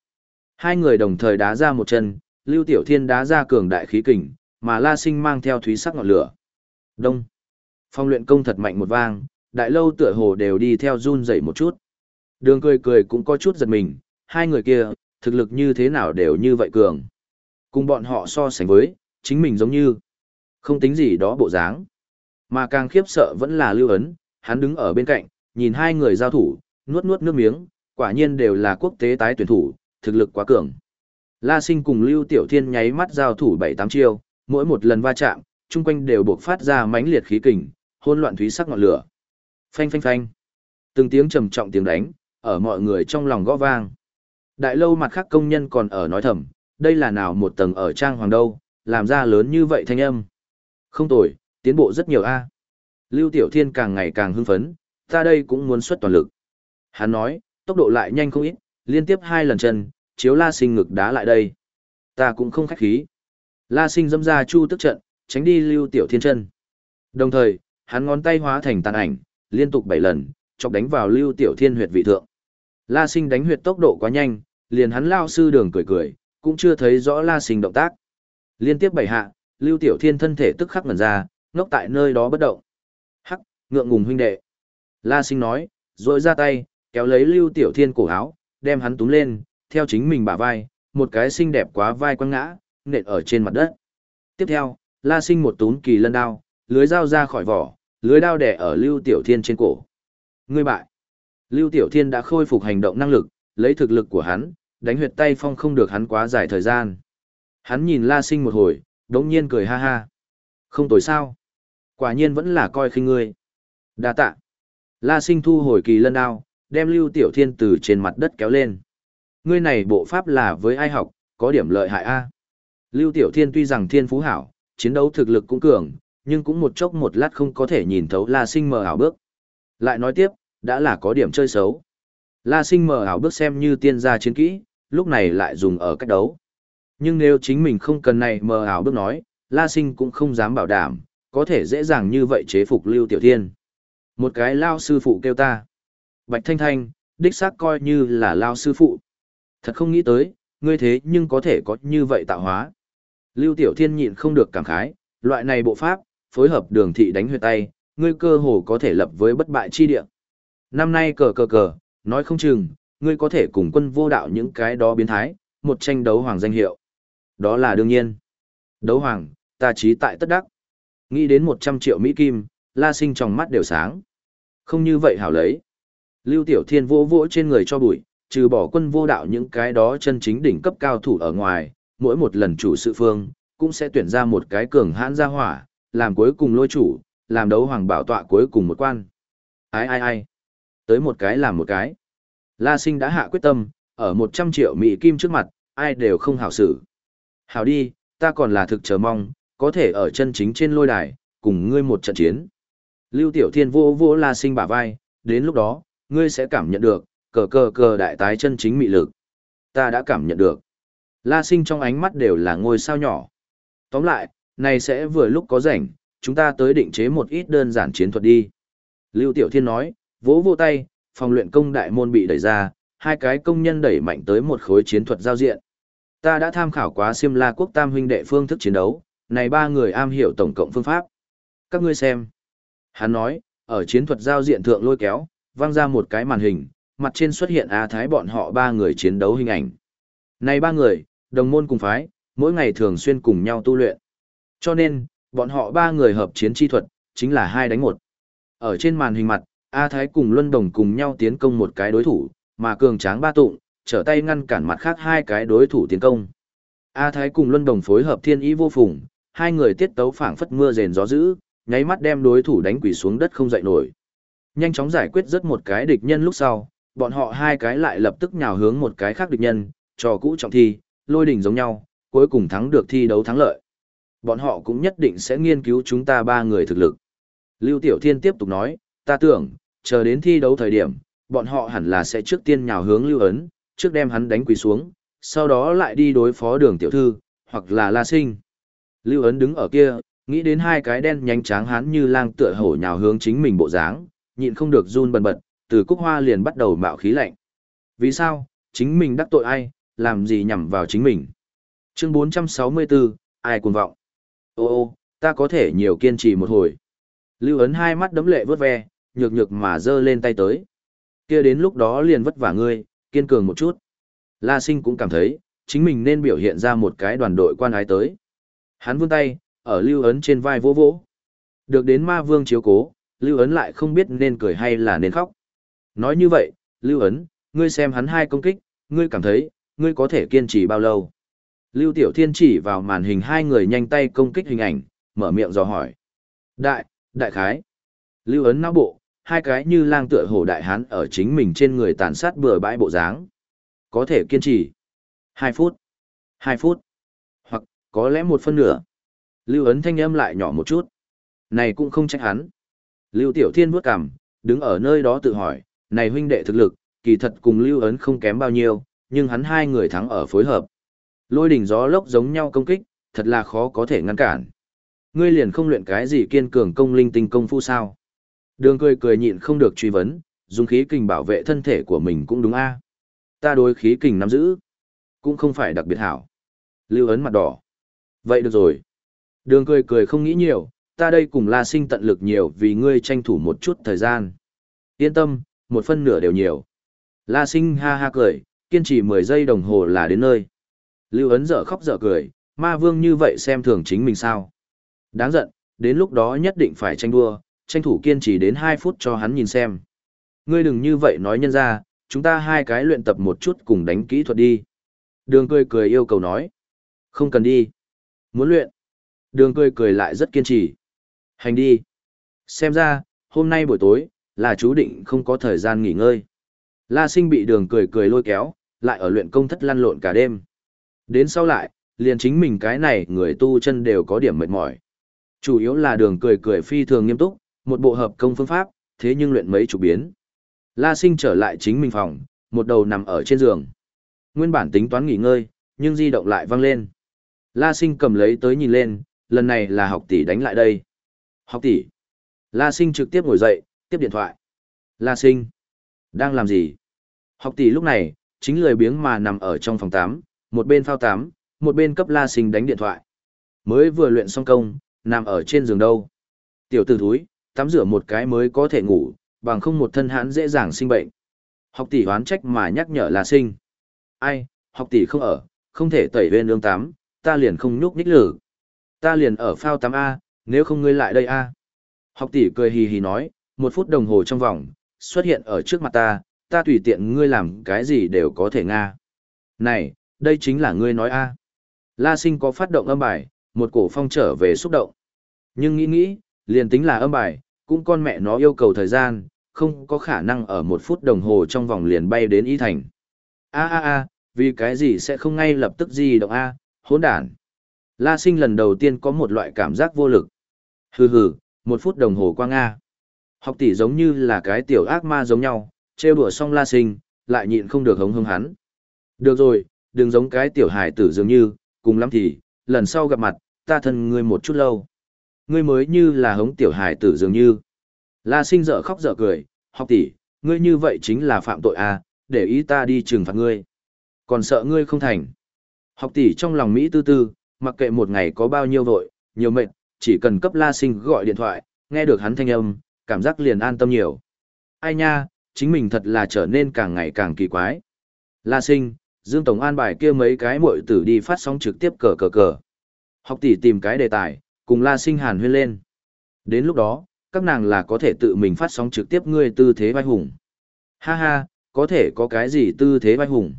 Hai người đồng thời đá ra một chân, Lưu Tiểu Thiên đá ra cường đại khí kình, mà La Sinh mang theo thúy sắc ngọn lửa. Đông. Phong luyện công thật mạnh một vang, đại lâu tựa hồ đều đi theo run dậy một chút. Đường cười cười cũng có chút giật mình, hai người kia, thực lực như thế nào đều như vậy cường. Cùng bọn họ so sánh với, chính mình giống như không tính gì đó bộ dáng. Mà càng khiếp sợ vẫn là lưu ấn, hắn đứng ở bên cạnh, nhìn hai người giao thủ, nuốt nuốt nước miếng, quả nhiên đều là quốc tế tái tuyển thủ, thực lực quá cường. La sinh cùng Lưu Tiểu Thiên nháy mắt giao thủ 7-8 chiêu, mỗi một lần va chạm, chung quanh đều buộc phát ra mãnh liệt khí kình, hôn loạn thúy sắc ngọn lửa. Phanh phanh phanh. Từng tiếng trầm trọng tiếng đánh, ở mọi người trong lòng gõ vang. Đại lâu mặt khác công nhân còn ở nói thầm, đây là nào một tầng ở trang hoàng đâu, làm ra lớn như vậy thanh âm. Không tồi, tiến bộ rất nhiều a. Lưu Tiểu Thiên càng ngày càng hưng phấn, ta đây cũng muốn xuất toàn lực. Hắn nói, tốc độ lại nhanh không ít, liên tiếp hai lần chân, chiếu la sinh ngực đá lại đây. Ta cũng không khách khí. La sinh dâm ra chu tức trận, tránh đi Lưu Tiểu Thiên chân. Đồng thời, hắn ngón tay hóa thành tàn ảnh, liên tục bảy lần, chọc đánh vào Lưu Tiểu Thiên huyệt vị thượng. La sinh đánh huyệt tốc độ quá nhanh, liền hắn lao sư đường cười cười, cũng chưa thấy rõ La sinh động tác. Liên tiếp bảy hạ, Lưu Tiểu Thiên thân thể tức khắc ngẩn ra, ngốc tại nơi đó bất động. Hắc, ngượng ngùng huynh đệ. La sinh nói, rồi ra tay, kéo lấy Lưu Tiểu Thiên cổ áo, đem hắn túm lên, theo chính mình bả vai, một cái xinh đẹp quá vai quăng ngã, nện ở trên mặt đất. Tiếp theo, La Sinh một túm kỳ lân đao, lưới dao ra khỏi vỏ, lưới đao đè ở Lưu Tiểu Thiên trên cổ. Ngươi bại. Lưu Tiểu Thiên đã khôi phục hành động năng lực, lấy thực lực của hắn, đánh huyệt tay phong không được hắn quá dài thời gian. Hắn nhìn La Sinh một hồi, đống nhiên cười ha ha. Không tồi sao. Quả nhiên vẫn là coi khinh ngươi. Đa tạ. La Sinh thu hồi kỳ lân đao, đem Lưu Tiểu Thiên từ trên mặt đất kéo lên. Ngươi này bộ pháp là với ai học, có điểm lợi hại a. Lưu Tiểu Thiên tuy rằng thiên phú hảo, chiến đấu thực lực cũng cường, nhưng cũng một chốc một lát không có thể nhìn thấu La Sinh mờ ảo bước. Lại nói tiếp, đã là có điểm chơi xấu. La Sinh mờ ảo bước xem như tiên gia chiến kỹ, lúc này lại dùng ở cách đấu. Nhưng nếu chính mình không cần này mờ ảo bước nói, La Sinh cũng không dám bảo đảm, có thể dễ dàng như vậy chế phục Lưu Tiểu Thiên. Một cái lao sư phụ kêu ta. Bạch Thanh Thanh, đích xác coi như là lao sư phụ. Thật không nghĩ tới, ngươi thế nhưng có thể có như vậy tạo hóa. Lưu Tiểu Thiên nhịn không được cảm khái, loại này bộ pháp, phối hợp đường thị đánh huyệt tay, ngươi cơ hồ có thể lập với bất bại chi địa. Năm nay cờ cờ cờ, nói không chừng, ngươi có thể cùng quân vô đạo những cái đó biến thái, một tranh đấu hoàng danh hiệu. Đó là đương nhiên. Đấu hoàng, ta trí tại tất đắc. Nghĩ đến 100 triệu Mỹ Kim, la sinh trong mắt đều sáng. Không như vậy hảo lấy. Lưu Tiểu Thiên vỗ vỗ trên người cho bụi, trừ bỏ quân vô đạo những cái đó chân chính đỉnh cấp cao thủ ở ngoài, mỗi một lần chủ sự phương, cũng sẽ tuyển ra một cái cường hãn gia hỏa, làm cuối cùng lôi chủ, làm đấu hoàng bảo tọa cuối cùng một quan. Ai ai ai, tới một cái làm một cái. La sinh đã hạ quyết tâm, ở 100 triệu Mỹ Kim trước mặt, ai đều không hảo xử. Hảo đi, ta còn là thực chờ mong, có thể ở chân chính trên lôi đài, cùng ngươi một trận chiến. Lưu Tiểu Thiên vô vô La sinh bả vai, đến lúc đó, ngươi sẽ cảm nhận được, cờ cờ cờ đại tái chân chính mị lực. Ta đã cảm nhận được. La sinh trong ánh mắt đều là ngôi sao nhỏ. Tóm lại, này sẽ vừa lúc có rảnh, chúng ta tới định chế một ít đơn giản chiến thuật đi. Lưu Tiểu Thiên nói, vỗ vô tay, phòng luyện công đại môn bị đẩy ra, hai cái công nhân đẩy mạnh tới một khối chiến thuật giao diện. Ta đã tham khảo quá Siêm La Quốc Tam huynh đệ phương thức chiến đấu, này ba người am hiểu tổng cộng phương pháp. Các ngươi xem. Hắn nói, ở chiến thuật giao diện thượng lôi kéo, vang ra một cái màn hình, mặt trên xuất hiện A Thái bọn họ ba người chiến đấu hình ảnh. Này ba người, đồng môn cùng phái, mỗi ngày thường xuyên cùng nhau tu luyện. Cho nên, bọn họ ba người hợp chiến chi thuật, chính là hai đánh một. Ở trên màn hình mặt, A Thái cùng Luân Đồng cùng nhau tiến công một cái đối thủ, mà cường tráng ba tụng, trở tay ngăn cản mặt khác hai cái đối thủ tiến công. A Thái cùng Luân Đồng phối hợp thiên ý vô phùng, hai người tiết tấu phảng phất mưa rền gió dữ, nháy mắt đem đối thủ đánh quỳ xuống đất không dậy nổi. Nhanh chóng giải quyết rất một cái địch nhân lúc sau, bọn họ hai cái lại lập tức nhào hướng một cái khác địch nhân, trò cũ trọng thi, lôi đỉnh giống nhau, cuối cùng thắng được thi đấu thắng lợi. Bọn họ cũng nhất định sẽ nghiên cứu chúng ta ba người thực lực. Lưu Tiểu Thiên tiếp tục nói, ta tưởng, chờ đến thi đấu thời điểm, bọn họ hẳn là sẽ trước tiên nhào hướng Lưu Ấn, trước đem hắn đánh quỳ xuống, sau đó lại đi đối phó đường tiểu thư, hoặc là La Sinh. Lưu Ấn đứng ở kia, nghĩ đến hai cái đen nhánh tráng hắn như lang tựa hổ nhào hướng chính mình bộ dáng, nhịn không được run bần bật, từ cúc hoa liền bắt đầu mạo khí lạnh. Vì sao, chính mình đắc tội ai, làm gì nhằm vào chính mình. Chương 464, ai cuồng vọng. Ô ô, ta có thể nhiều kiên trì một hồi. Lưu ấn hai mắt đấm lệ vớt ve, nhược nhược mà giơ lên tay tới. kia đến lúc đó liền vất vả ngươi, kiên cường một chút. La sinh cũng cảm thấy, chính mình nên biểu hiện ra một cái đoàn đội quan ái tới. Hắn vươn tay, ở lưu ấn trên vai vỗ vỗ. Được đến ma vương chiếu cố, lưu ấn lại không biết nên cười hay là nên khóc. Nói như vậy, lưu ấn, ngươi xem hắn hai công kích, ngươi cảm thấy, ngươi có thể kiên trì bao lâu? Lưu Tiểu Thiên chỉ vào màn hình hai người nhanh tay công kích hình ảnh, mở miệng dò hỏi. Đại, đại khái. Lưu ấn não bộ, hai cái như lang tựa hổ đại hán ở chính mình trên người tàn sát bừa bãi bộ dáng. Có thể kiên trì. Hai phút. Hai phút. Hoặc, có lẽ một phân nửa. Lưu ấn thanh âm lại nhỏ một chút. Này cũng không trách hắn. Lưu Tiểu Thiên bước cằm, đứng ở nơi đó tự hỏi, này huynh đệ thực lực, kỳ thật cùng Lưu ấn không kém bao nhiêu, nhưng hắn hai người thắng ở phối hợp. Lôi đỉnh gió lốc giống nhau công kích, thật là khó có thể ngăn cản. Ngươi liền không luyện cái gì kiên cường công linh tinh công phu sao? Đường cười cười nhịn không được truy vấn, dùng khí kình bảo vệ thân thể của mình cũng đúng a. Ta đối khí kình nắm giữ, cũng không phải đặc biệt hảo. Lưu ấn mặt đỏ. Vậy được rồi. Đường cười cười không nghĩ nhiều, ta đây cùng La Sinh tận lực nhiều vì ngươi tranh thủ một chút thời gian. Yên tâm, một phân nửa đều nhiều. La Sinh ha ha cười, kiên trì 10 giây đồng hồ là đến nơi. Lưu ấn dở khóc dở cười, ma vương như vậy xem thường chính mình sao. Đáng giận, đến lúc đó nhất định phải tranh đua, tranh thủ kiên trì đến 2 phút cho hắn nhìn xem. Ngươi đừng như vậy nói nhân ra, chúng ta hai cái luyện tập một chút cùng đánh kỹ thuật đi. Đường cười cười yêu cầu nói. Không cần đi. Muốn luyện. Đường cười cười lại rất kiên trì. Hành đi. Xem ra, hôm nay buổi tối, là chú định không có thời gian nghỉ ngơi. La sinh bị đường cười cười lôi kéo, lại ở luyện công thất lăn lộn cả đêm. Đến sau lại, liền chính mình cái này người tu chân đều có điểm mệt mỏi. Chủ yếu là đường cười cười phi thường nghiêm túc, một bộ hợp công phương pháp, thế nhưng luyện mấy chục biến. La sinh trở lại chính mình phòng, một đầu nằm ở trên giường. Nguyên bản tính toán nghỉ ngơi, nhưng di động lại văng lên. La sinh cầm lấy tới nhìn lên, lần này là học tỷ đánh lại đây. Học tỷ. La sinh trực tiếp ngồi dậy, tiếp điện thoại. La sinh. Đang làm gì? Học tỷ lúc này, chính lười biếng mà nằm ở trong phòng 8, một bên phao 8, một bên cấp La sinh đánh điện thoại. Mới vừa luyện xong công, nằm ở trên giường đâu. Tiểu tử thúi, tắm rửa một cái mới có thể ngủ, bằng không một thân hãn dễ dàng sinh bệnh. Học tỷ hoán trách mà nhắc nhở là sinh. Ai, học tỷ không ở, không thể tẩy bên ương tắm, ta liền không nhúc nhích lử. Ta liền ở phao tắm A, nếu không ngươi lại đây A. Học tỷ cười hì hì nói, một phút đồng hồ trong vòng, xuất hiện ở trước mặt ta, ta tùy tiện ngươi làm cái gì đều có thể nga. Này, đây chính là ngươi nói A. La sinh có phát động âm bài, một cổ phong trở về xúc động. Nhưng nghĩ nghĩ, liền tính là âm bài, cũng con mẹ nó yêu cầu thời gian, không có khả năng ở một phút đồng hồ trong vòng liền bay đến Y Thành. A a a, vì cái gì sẽ không ngay lập tức di động A, hỗn đản. La sinh lần đầu tiên có một loại cảm giác vô lực. Hừ hừ, một phút đồng hồ qua Nga. Học tỷ giống như là cái tiểu ác ma giống nhau, trêu đùa xong la sinh, lại nhịn không được hống hưng hắn. Được rồi, đừng giống cái tiểu hài tử dường như, cùng lắm thì, lần sau gặp mặt, ta thân ngươi một chút lâu. Ngươi mới như là hống tiểu hài tử dường như. La sinh dở khóc dở cười, học tỷ, ngươi như vậy chính là phạm tội à, để ý ta đi trừng phạt ngươi. Còn sợ ngươi không thành. Học tỷ trong lòng Mỹ tư tư, mặc kệ một ngày có bao nhiêu vội, nhiều mệt, chỉ cần cấp la sinh gọi điện thoại, nghe được hắn thanh âm, cảm giác liền an tâm nhiều. Ai nha, chính mình thật là trở nên càng ngày càng kỳ quái. La sinh, Dương Tổng an bài kia mấy cái muội tử đi phát sóng trực tiếp cờ cờ cờ. Học tỷ tìm cái đề tài, cùng La sinh hàn huyên lên. Đến lúc đó, các nàng là có thể tự mình phát sóng trực tiếp ngươi tư thế vai hùng. Ha ha, có thể có cái gì tư thế vai hùng.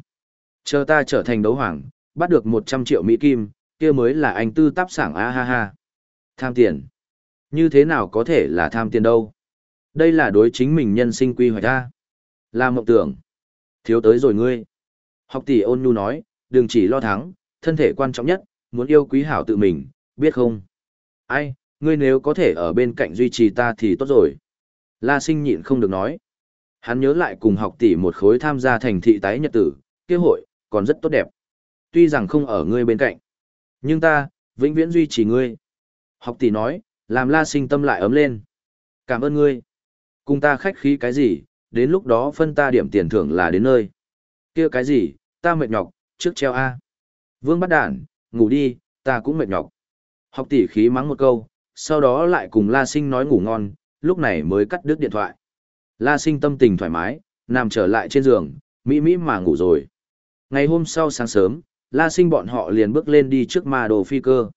Chờ ta trở thành đấu hoàng, bắt được 100 triệu Mỹ Kim, kia mới là anh tư táp sảng a ha ha. Tham tiền. Như thế nào có thể là tham tiền đâu? Đây là đối chính mình nhân sinh quy hoạch ta Là mộng tưởng. Thiếu tới rồi ngươi. Học tỷ ôn nhu nói, đừng chỉ lo thắng, thân thể quan trọng nhất, muốn yêu quý hảo tự mình, biết không? Ai, ngươi nếu có thể ở bên cạnh duy trì ta thì tốt rồi. La sinh nhịn không được nói. Hắn nhớ lại cùng học tỷ một khối tham gia thành thị tái nhật tử, kế hội, còn rất tốt đẹp. Tuy rằng không ở ngươi bên cạnh, nhưng ta, vĩnh viễn duy trì ngươi. Học tỷ nói, làm la sinh tâm lại ấm lên. Cảm ơn ngươi. Cùng ta khách khí cái gì, đến lúc đó phân ta điểm tiền thưởng là đến nơi. kia cái gì, ta mệt nhọc, trước treo A. Vương bắt đản, ngủ đi, ta cũng mệt nhọc. Học tỷ khí mắng một câu, sau đó lại cùng La Sinh nói ngủ ngon, lúc này mới cắt đứt điện thoại. La Sinh tâm tình thoải mái, nằm trở lại trên giường, mỹ mỹ mà ngủ rồi. Ngày hôm sau sáng sớm, La Sinh bọn họ liền bước lên đi trước ma đồ phi cơ.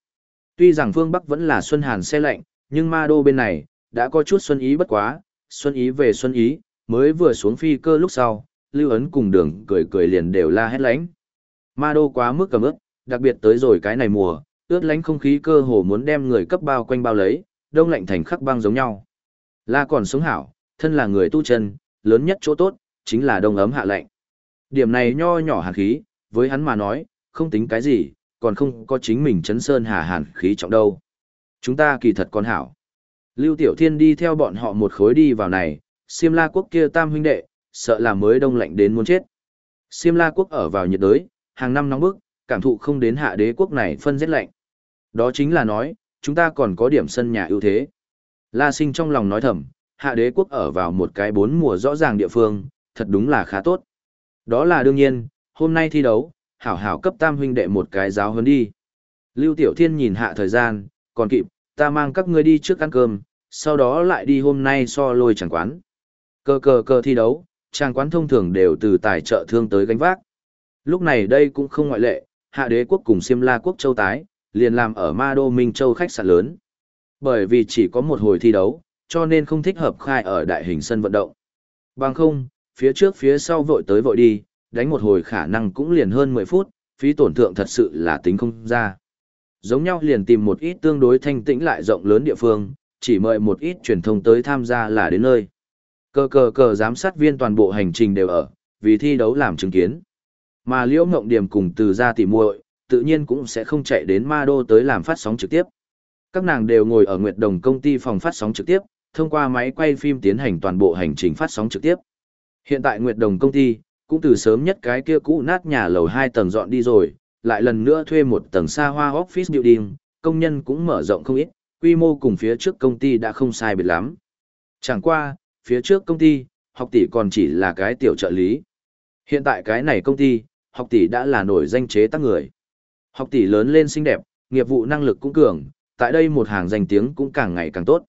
Tuy rằng phương Bắc vẫn là xuân hàn xe lạnh, nhưng ma đô bên này, đã có chút xuân ý bất quá, xuân ý về xuân ý, mới vừa xuống phi cơ lúc sau, lưu ấn cùng đường cười cười liền đều la hét lánh. Ma đô quá mức cầm ức, đặc biệt tới rồi cái này mùa, ướt lánh không khí cơ hồ muốn đem người cấp bao quanh bao lấy, đông lạnh thành khắc băng giống nhau. La còn sống hảo, thân là người tu chân, lớn nhất chỗ tốt, chính là đông ấm hạ lạnh. Điểm này nho nhỏ hàn khí, với hắn mà nói, không tính cái gì, còn không có chính mình chấn sơn hà hàn khí trọng đâu. Chúng ta kỳ thật còn hảo. Lưu Tiểu Thiên đi theo bọn họ một khối đi vào này, Siêm La Quốc kia tam huynh đệ, sợ là mới đông lạnh đến muốn chết. Siêm La Quốc ở vào nhiệt đới, hàng năm nóng bức, cảm thụ không đến hạ đế quốc này phân rét lạnh. Đó chính là nói, chúng ta còn có điểm sân nhà ưu thế. La sinh trong lòng nói thầm, hạ đế quốc ở vào một cái bốn mùa rõ ràng địa phương, thật đúng là khá tốt. Đó là đương nhiên, hôm nay thi đấu, hảo hảo cấp tam huynh đệ một cái giáo hơn đi. Lưu Tiểu Thiên nhìn hạ thời gian, còn kịp, ta mang các ngươi đi trước ăn cơm, sau đó lại đi hôm nay so lôi chẳng quán. Cơ cơ cơ thi đấu, trang quán thông thường đều từ tài trợ thương tới gánh vác. Lúc này đây cũng không ngoại lệ, hạ đế quốc cùng Siêm La quốc châu tái, liền làm ở Ma Đô Minh Châu khách sạn lớn. Bởi vì chỉ có một hồi thi đấu, cho nên không thích hợp khai ở đại hình sân vận động. Bằng không, phía trước phía sau vội tới vội đi, đánh một hồi khả năng cũng liền hơn 10 phút, phí tổn thượng thật sự là tính không ra. Giống nhau liền tìm một ít tương đối thanh tĩnh lại rộng lớn địa phương, chỉ mời một ít truyền thông tới tham gia là đến nơi. Cờ cờ cờ giám sát viên toàn bộ hành trình đều ở, vì thi đấu làm chứng kiến. Mà Liễu Ngộng Điểm cùng từ ra tỉ muội, tự nhiên cũng sẽ không chạy đến Ma Đô tới làm phát sóng trực tiếp. Các nàng đều ngồi ở Nguyệt Đồng công ty phòng phát sóng trực tiếp, thông qua máy quay phim tiến hành toàn bộ hành trình phát sóng trực tiếp. Hiện tại Nguyệt Đồng công ty, cũng từ sớm nhất cái kia cũ nát nhà lầu 2 tầng dọn đi rồi, lại lần nữa thuê một tầng xa hoa office building, công nhân cũng mở rộng không ít, quy mô cùng phía trước công ty đã không sai biệt lắm. Chẳng qua, phía trước công ty, học tỷ còn chỉ là cái tiểu trợ lý. Hiện tại cái này công ty, học tỷ đã là nổi danh chế tác người. Học tỷ lớn lên xinh đẹp, nghiệp vụ năng lực cũng cường, tại đây một hàng danh tiếng cũng càng ngày càng tốt.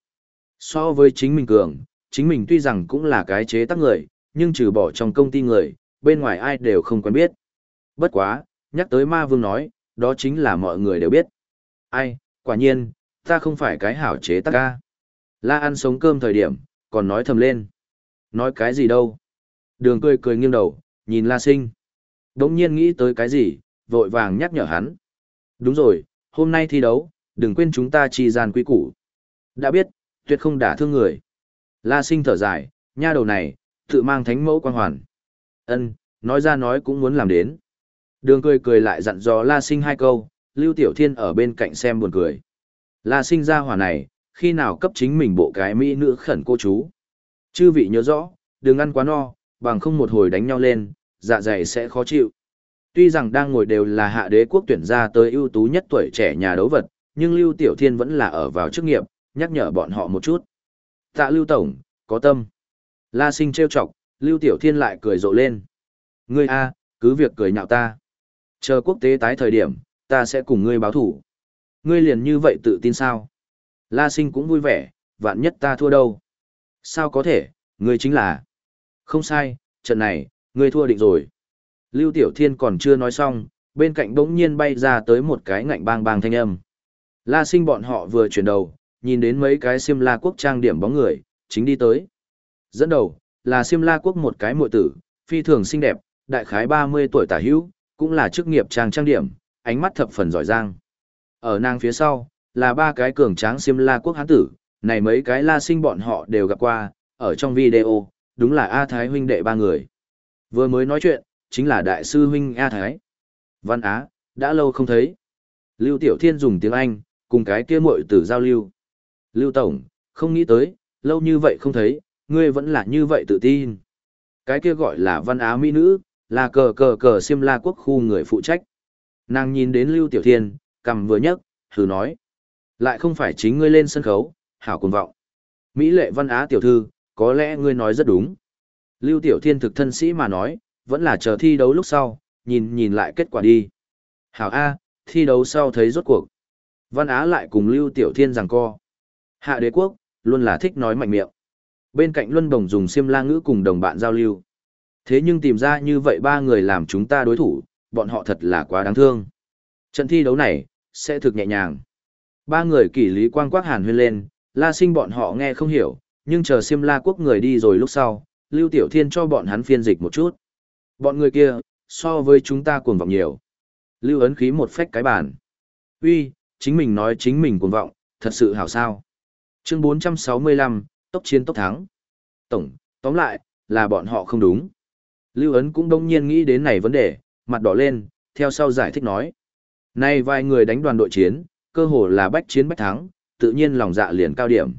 So với chính mình cường, chính mình tuy rằng cũng là cái chế tác người, nhưng trừ bỏ trong công ty người, bên ngoài ai đều không quen biết. Bất quá, nhắc tới ma vương nói, đó chính là mọi người đều biết. Ai, quả nhiên, ta không phải cái hảo chế tác ca. La ăn sống cơm thời điểm, còn nói thầm lên. Nói cái gì đâu? Đường cười cười nghiêng đầu, nhìn La Sinh. Đống nhiên nghĩ tới cái gì, vội vàng nhắc nhở hắn. Đúng rồi, hôm nay thi đấu, đừng quên chúng ta chi gian quý củ. Đã biết, tuyệt không đả thương người. La Sinh thở dài, nha đầu này, tự mang thánh mẫu quan hoàn. Ân, nói ra nói cũng muốn làm đến. Đường cười cười lại dặn dò La Sinh hai câu, Lưu Tiểu Thiên ở bên cạnh xem buồn cười. La Sinh ra hỏa này, khi nào cấp chính mình bộ cái mỹ nữ khẩn cô chú. Chư vị nhớ rõ, đừng ăn quá no, bằng không một hồi đánh nhau lên, dạ dày sẽ khó chịu. Tuy rằng đang ngồi đều là hạ đế quốc tuyển ra tới ưu tú nhất tuổi trẻ nhà đấu vật, nhưng Lưu Tiểu Thiên vẫn là ở vào chức nghiệp, nhắc nhở bọn họ một chút. Tạ Lưu Tổng, có tâm. La Sinh trêu chọc, Lưu Tiểu Thiên lại cười rộ lên. Ngươi a, cứ việc cười nhạo ta. Chờ quốc tế tái thời điểm, ta sẽ cùng ngươi báo thủ. Ngươi liền như vậy tự tin sao? La Sinh cũng vui vẻ, vạn nhất ta thua đâu? Sao có thể, ngươi chính là... Không sai, trận này, ngươi thua định rồi. Lưu Tiểu Thiên còn chưa nói xong, bên cạnh bỗng nhiên bay ra tới một cái ngạnh bang bang thanh âm. La Sinh bọn họ vừa chuyển đầu, nhìn đến mấy cái xiêm la quốc trang điểm bóng người, chính đi tới. Dẫn đầu, là xiêm la quốc một cái muội tử, phi thường xinh đẹp, đại khái 30 tuổi tả hữu, cũng là chức nghiệp trang trang điểm, ánh mắt thập phần giỏi giang. Ở nàng phía sau, là ba cái cường tráng xiêm la quốc hán tử, này mấy cái la sinh bọn họ đều gặp qua, ở trong video, đúng là A Thái huynh đệ ba người. Vừa mới nói chuyện, chính là đại sư huynh A Thái. Văn Á, đã lâu không thấy. Lưu Tiểu Thiên dùng tiếng Anh, cùng cái kia muội tử giao lưu. Lưu Tổng, không nghĩ tới, lâu như vậy không thấy, ngươi vẫn là như vậy tự tin. Cái kia gọi là văn á mỹ nữ, là cờ cờ cờ siêm la quốc khu người phụ trách. Nàng nhìn đến Lưu Tiểu Thiên, cầm vừa nhấc, thử nói. Lại không phải chính ngươi lên sân khấu, hảo cuồng vọng. Mỹ lệ văn á tiểu thư, có lẽ ngươi nói rất đúng. Lưu Tiểu Thiên thực thân sĩ mà nói, vẫn là chờ thi đấu lúc sau, nhìn nhìn lại kết quả đi. Hảo A, thi đấu sau thấy rốt cuộc. Văn Á lại cùng Lưu Tiểu Thiên rằng co. Hạ đế quốc, luôn là thích nói mạnh miệng. Bên cạnh Luân Đồng dùng xiêm la ngữ cùng đồng bạn giao lưu. Thế nhưng tìm ra như vậy ba người làm chúng ta đối thủ, bọn họ thật là quá đáng thương. Trận thi đấu này, sẽ thực nhẹ nhàng. Ba người kỷ lý quang quác hàn huyên lên, la sinh bọn họ nghe không hiểu, nhưng chờ xiêm la quốc người đi rồi lúc sau, Lưu Tiểu Thiên cho bọn hắn phiên dịch một chút. Bọn người kia, so với chúng ta cuồng vọng nhiều. Lưu ấn khí một phách cái bàn. Uy, chính mình nói chính mình cuồng vọng, thật sự hảo sao. Chương 465, tốc chiến tốc thắng. Tổng, tóm lại, là bọn họ không đúng. Lưu Ấn cũng đông nhiên nghĩ đến này vấn đề, mặt đỏ lên, theo sau giải thích nói. Nay vài người đánh đoàn đội chiến, cơ hồ là bách chiến bách thắng, tự nhiên lòng dạ liền cao điểm.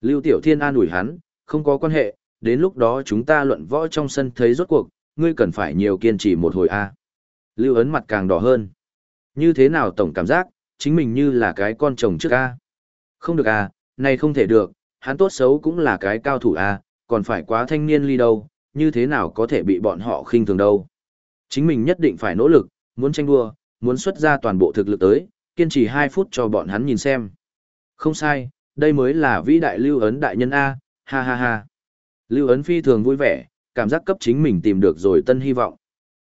Lưu Tiểu Thiên an ủi hắn, không có quan hệ, đến lúc đó chúng ta luận võ trong sân thấy rốt cuộc, ngươi cần phải nhiều kiên trì một hồi a. Lưu Ấn mặt càng đỏ hơn. Như thế nào tổng cảm giác, chính mình như là cái con chồng trước a. Không được à, này không thể được, hắn tốt xấu cũng là cái cao thủ a, còn phải quá thanh niên ly đâu, như thế nào có thể bị bọn họ khinh thường đâu. Chính mình nhất định phải nỗ lực, muốn tranh đua, muốn xuất ra toàn bộ thực lực tới, kiên trì hai phút cho bọn hắn nhìn xem. Không sai, đây mới là vĩ đại lưu ấn đại nhân A, ha ha ha. Lưu ấn phi thường vui vẻ, cảm giác cấp chính mình tìm được rồi tân hy vọng.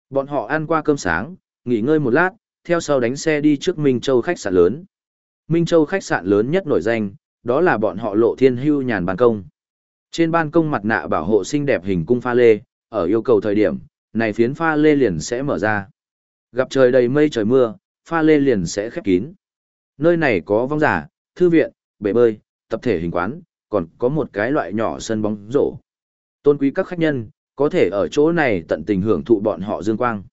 Bọn họ ăn qua cơm sáng, nghỉ ngơi một lát, theo sau đánh xe đi trước Minh Châu khách sạn lớn. Minh Châu khách sạn lớn nhất nổi danh, đó là bọn họ lộ thiên hưu nhàn ban công. Trên ban công mặt nạ bảo hộ xinh đẹp hình cung pha lê, ở yêu cầu thời điểm, này phiến pha lê liền sẽ mở ra. Gặp trời đầy mây trời mưa, pha lê liền sẽ khép kín. Nơi này có vong giả, thư viện, bể bơi, tập thể hình quán, còn có một cái loại nhỏ sân bóng rổ. Tôn quý các khách nhân, có thể ở chỗ này tận tình hưởng thụ bọn họ dương quang.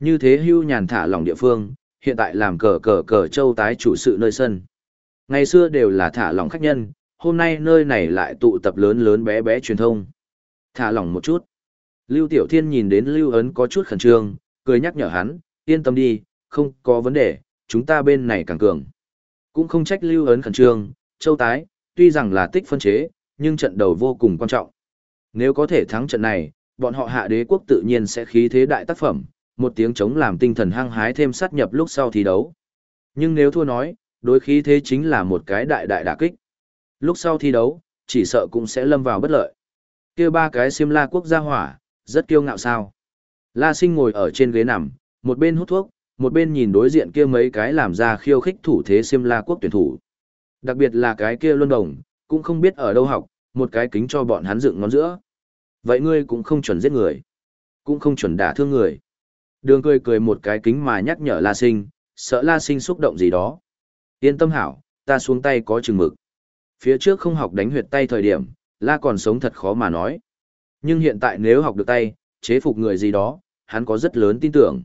Như thế hưu nhàn thả lòng địa phương, hiện tại làm cờ cờ cờ châu tái chủ sự nơi sân. Ngày xưa đều là thả lòng khách nhân, hôm nay nơi này lại tụ tập lớn lớn bé bé truyền thông. Thả lòng một chút. Lưu Tiểu Thiên nhìn đến Lưu Ấn có chút khẩn trương, cười nhắc nhở hắn, yên tâm đi, không có vấn đề, chúng ta bên này càng cường. Cũng không trách Lưu Ấn khẩn trương, châu tái, tuy rằng là tích phân chế, nhưng trận đầu vô cùng quan trọng. Nếu có thể thắng trận này, bọn họ hạ đế quốc tự nhiên sẽ khí thế đại tác phẩm, một tiếng chống làm tinh thần hăng hái thêm sát nhập lúc sau thi đấu. Nhưng nếu thua nói, đối khí thế chính là một cái đại đại đả kích. Lúc sau thi đấu, chỉ sợ cũng sẽ lâm vào bất lợi. kia ba cái xiêm la quốc gia hỏa, rất kiêu ngạo sao. La sinh ngồi ở trên ghế nằm, một bên hút thuốc, một bên nhìn đối diện kia mấy cái làm ra khiêu khích thủ thế xiêm la quốc tuyển thủ. Đặc biệt là cái kia luân đồng, cũng không biết ở đâu học, một cái kính cho bọn hắn dựng ngón giữa. Vậy ngươi cũng không chuẩn giết người, cũng không chuẩn đả thương người. Đường cười cười một cái kính mà nhắc nhở La Sinh, sợ La Sinh xúc động gì đó. Yên tâm hảo, ta xuống tay có chừng mực. Phía trước không học đánh huyệt tay thời điểm, La còn sống thật khó mà nói. Nhưng hiện tại nếu học được tay, chế phục người gì đó, hắn có rất lớn tin tưởng.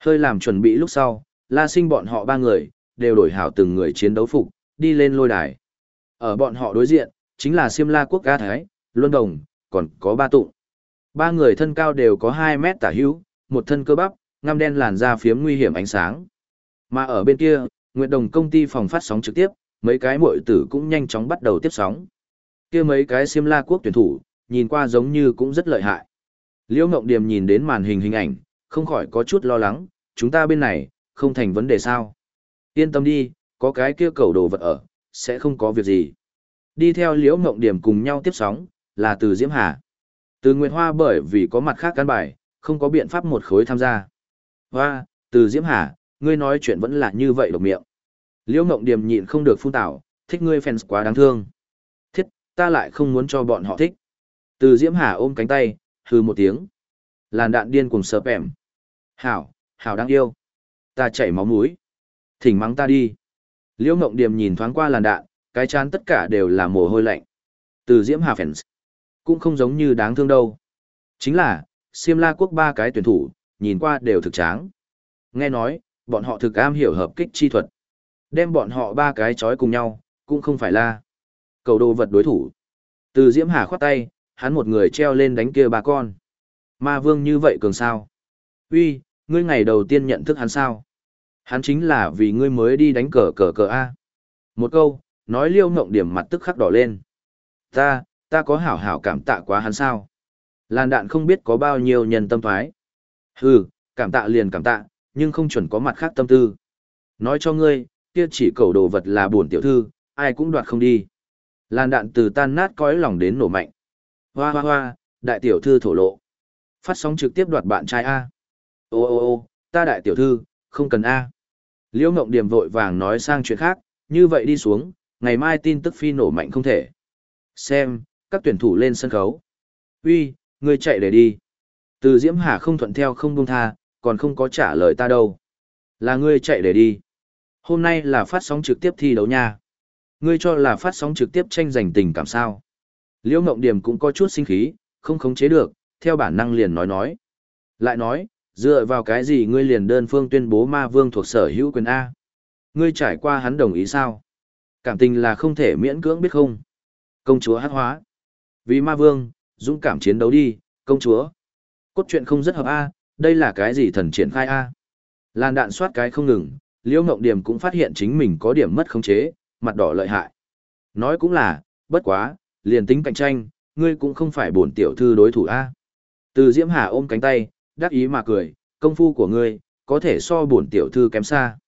Hơi làm chuẩn bị lúc sau, La Sinh bọn họ ba người, đều đổi hảo từng người chiến đấu phục, đi lên lôi đài. Ở bọn họ đối diện, chính là Siêm La Quốc Ca Thái, Luân Đồng, còn có ba tụng. Ba người thân cao đều có 2 mét tả hữu, một thân cơ bắp, ngăm đen làn da phiếm nguy hiểm ánh sáng. Mà ở bên kia, Nguyệt Đồng công ty phòng phát sóng trực tiếp, mấy cái muội tử cũng nhanh chóng bắt đầu tiếp sóng. Kia mấy cái xiêm La Quốc tuyển thủ, nhìn qua giống như cũng rất lợi hại. Liễu Ngộng Điềm nhìn đến màn hình hình ảnh, không khỏi có chút lo lắng, chúng ta bên này, không thành vấn đề sao. Yên tâm đi, có cái kia cầu đồ vật ở, sẽ không có việc gì. Đi theo Liễu Ngộng Điềm cùng nhau tiếp sóng, là từ Diễm Hà. Từ Nguyệt Hoa bởi vì có mặt khác căn bài, không có biện pháp một khối tham gia. Hoa, từ Diễm Hà, ngươi nói chuyện vẫn là như vậy độc miệng. Liễu Ngộng Điềm nhịn không được phun tảo, thích ngươi fans quá đáng thương. Thiết, ta lại không muốn cho bọn họ thích. Từ Diễm Hà ôm cánh tay, hừ một tiếng. Làn đạn điên cùng sợp ẻm. Hảo, hảo đáng yêu. Ta chảy máu mũi. Thỉnh mắng ta đi. Liễu Ngộng Điềm nhìn thoáng qua làn đạn, cái chán tất cả đều là mồ hôi lạnh. Từ Diễm Hà fans. Cũng không giống như đáng thương đâu. Chính là, Siêm La quốc ba cái tuyển thủ, nhìn qua đều thực tráng. Nghe nói, bọn họ thực am hiểu hợp kích chi thuật. Đem bọn họ ba cái chói cùng nhau, cũng không phải là cầu đồ vật đối thủ. Từ Diễm Hà khoát tay, hắn một người treo lên đánh kia ba con. Ma vương như vậy cường sao? Uy, ngươi ngày đầu tiên nhận thức hắn sao? Hắn chính là vì ngươi mới đi đánh cờ cờ cờ A. Một câu, nói liêu ngộng điểm mặt tức khắc đỏ lên. Ta, ta có hảo hảo cảm tạ quá hắn sao? Làn đạn không biết có bao nhiêu nhân tâm thoái. Hừ, cảm tạ liền cảm tạ, nhưng không chuẩn có mặt khác tâm tư. Nói cho ngươi, kia chỉ cầu đồ vật là buồn tiểu thư, ai cũng đoạt không đi. Làn đạn từ tan nát cõi lòng đến nổ mạnh. Hoa hoa hoa, đại tiểu thư thổ lộ. Phát sóng trực tiếp đoạt bạn trai A. Ô ô ô, ta đại tiểu thư, không cần A. Liễu Ngộng Điểm vội vàng nói sang chuyện khác, như vậy đi xuống, ngày mai tin tức phi nổ mạnh không thể. Xem, các tuyển thủ lên sân khấu. Uy, ngươi chạy để đi. Từ Diễm Hà không thuận theo không buông tha, còn không có trả lời ta đâu. Là ngươi chạy để đi. Hôm nay là phát sóng trực tiếp thi đấu nha. Ngươi cho là phát sóng trực tiếp tranh giành tình cảm sao. Liễu Ngộng Điểm cũng có chút sinh khí, không khống chế được, theo bản năng liền nói nói. Lại nói, dựa vào cái gì ngươi liền đơn phương tuyên bố ma vương thuộc sở hữu quyền A. Ngươi trải qua hắn đồng ý sao? Cảm tình là không thể miễn cưỡng biết không? Công chúa hát hóa. Vì ma vương, dũng cảm chiến đấu đi, công chúa. Cốt truyện không rất hợp A, đây là cái gì thần triển khai A. Làn đạn soát cái không ngừng, Liễu Ngộng Điểm cũng phát hiện chính mình có điểm mất khống chế, mặt đỏ lợi hại. Nói cũng là, bất quá, liền tính cạnh tranh, ngươi cũng không phải bổn tiểu thư đối thủ a. Từ Diễm Hà ôm cánh tay, đắc ý mà cười, công phu của ngươi, có thể so bổn tiểu thư kém xa.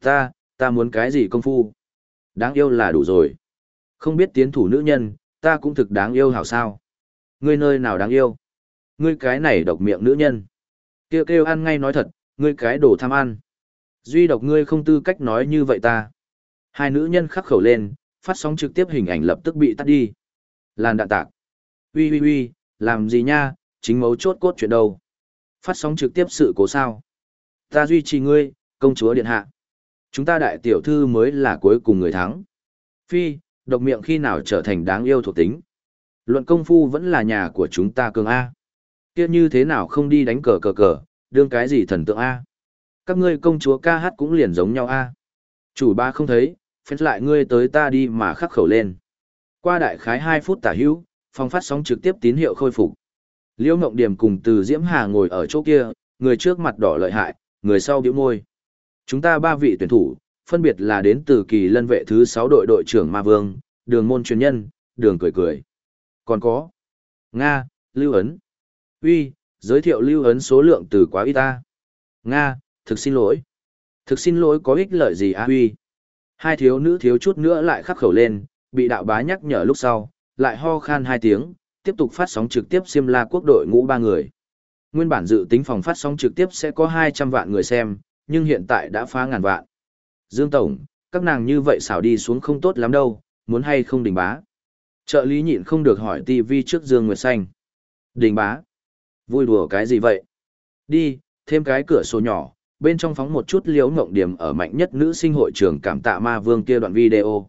Ta, ta muốn cái gì công phu? Đáng yêu là đủ rồi. Không biết tiến thủ nữ nhân, ta cũng thực đáng yêu hảo sao. Ngươi nơi nào đáng yêu? Ngươi cái này độc miệng nữ nhân. Kêu kêu ăn ngay nói thật, ngươi cái đồ tham ăn. Duy độc ngươi không tư cách nói như vậy ta. Hai nữ nhân khắc khẩu lên, phát sóng trực tiếp hình ảnh lập tức bị tắt đi. Làn đạn tạc. Ui ui ui, làm gì nha, chính mấu chốt cốt chuyện đâu. Phát sóng trực tiếp sự cố sao. Ta duy trì ngươi, công chúa điện hạ. Chúng ta đại tiểu thư mới là cuối cùng người thắng. Phi, độc miệng khi nào trở thành đáng yêu thuộc tính. Luận công phu vẫn là nhà của chúng ta cường A. Kia như thế nào không đi đánh cờ cờ cờ, đương cái gì thần tượng A. Các ngươi công chúa ca hát cũng liền giống nhau A. Chủ ba không thấy, phép lại ngươi tới ta đi mà khắc khẩu lên. Qua đại khái 2 phút tả hữu, phòng phát sóng trực tiếp tín hiệu khôi phục. Liễu Ngộng Điểm cùng từ Diễm Hà ngồi ở chỗ kia, người trước mặt đỏ lợi hại, người sau bĩu môi. Chúng ta ba vị tuyển thủ, phân biệt là đến từ kỳ lân vệ thứ 6 đội đội trưởng Ma Vương, đường môn truyền nhân, đường cười cười. Còn có Nga, Lưu Ấn. Uy, giới thiệu Lưu Ấn số lượng từ quá ít ta. Nga, thực xin lỗi. Thực xin lỗi có ích lợi gì à Uy. Hai thiếu nữ thiếu chút nữa lại khắc khẩu lên, bị đạo bá nhắc nhở lúc sau, lại ho khan hai tiếng, tiếp tục phát sóng trực tiếp xiêm la quốc đội ngũ ba người. Nguyên bản dự tính phòng phát sóng trực tiếp sẽ có 200 vạn người xem, nhưng hiện tại đã phá ngàn vạn. Dương Tổng, các nàng như vậy xảo đi xuống không tốt lắm đâu, muốn hay không đình bá. Trợ lý nhịn không được hỏi TV trước Dương Nguyệt Xanh. Đình bá. Vui đùa cái gì vậy? Đi, thêm cái cửa sổ nhỏ, bên trong phóng một chút liếu ngộng điểm ở mạnh nhất nữ sinh hội trường cảm tạ ma vương kia đoạn video.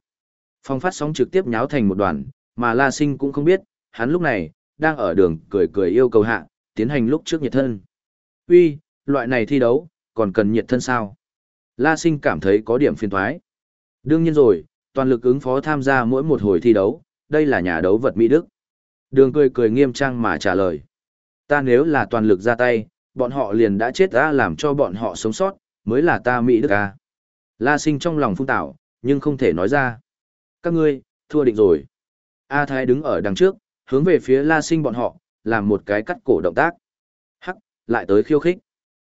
Phong phát sóng trực tiếp nháo thành một đoàn, mà La Sinh cũng không biết, hắn lúc này, đang ở đường cười cười yêu cầu hạ, tiến hành lúc trước nhiệt thân. Uy, loại này thi đấu, còn cần nhiệt thân sao? La Sinh cảm thấy có điểm phiền thoái. Đương nhiên rồi, toàn lực ứng phó tham gia mỗi một hồi thi đấu, đây là nhà đấu vật Mỹ Đức. Đường cười cười nghiêm trang mà trả lời. Ta nếu là toàn lực ra tay, bọn họ liền đã chết ta làm cho bọn họ sống sót, mới là ta Mỹ Đức à. La Sinh trong lòng phung tạo, nhưng không thể nói ra. Các ngươi, thua định rồi. A Thái đứng ở đằng trước, hướng về phía La Sinh bọn họ, làm một cái cắt cổ động tác. Hắc, lại tới khiêu khích.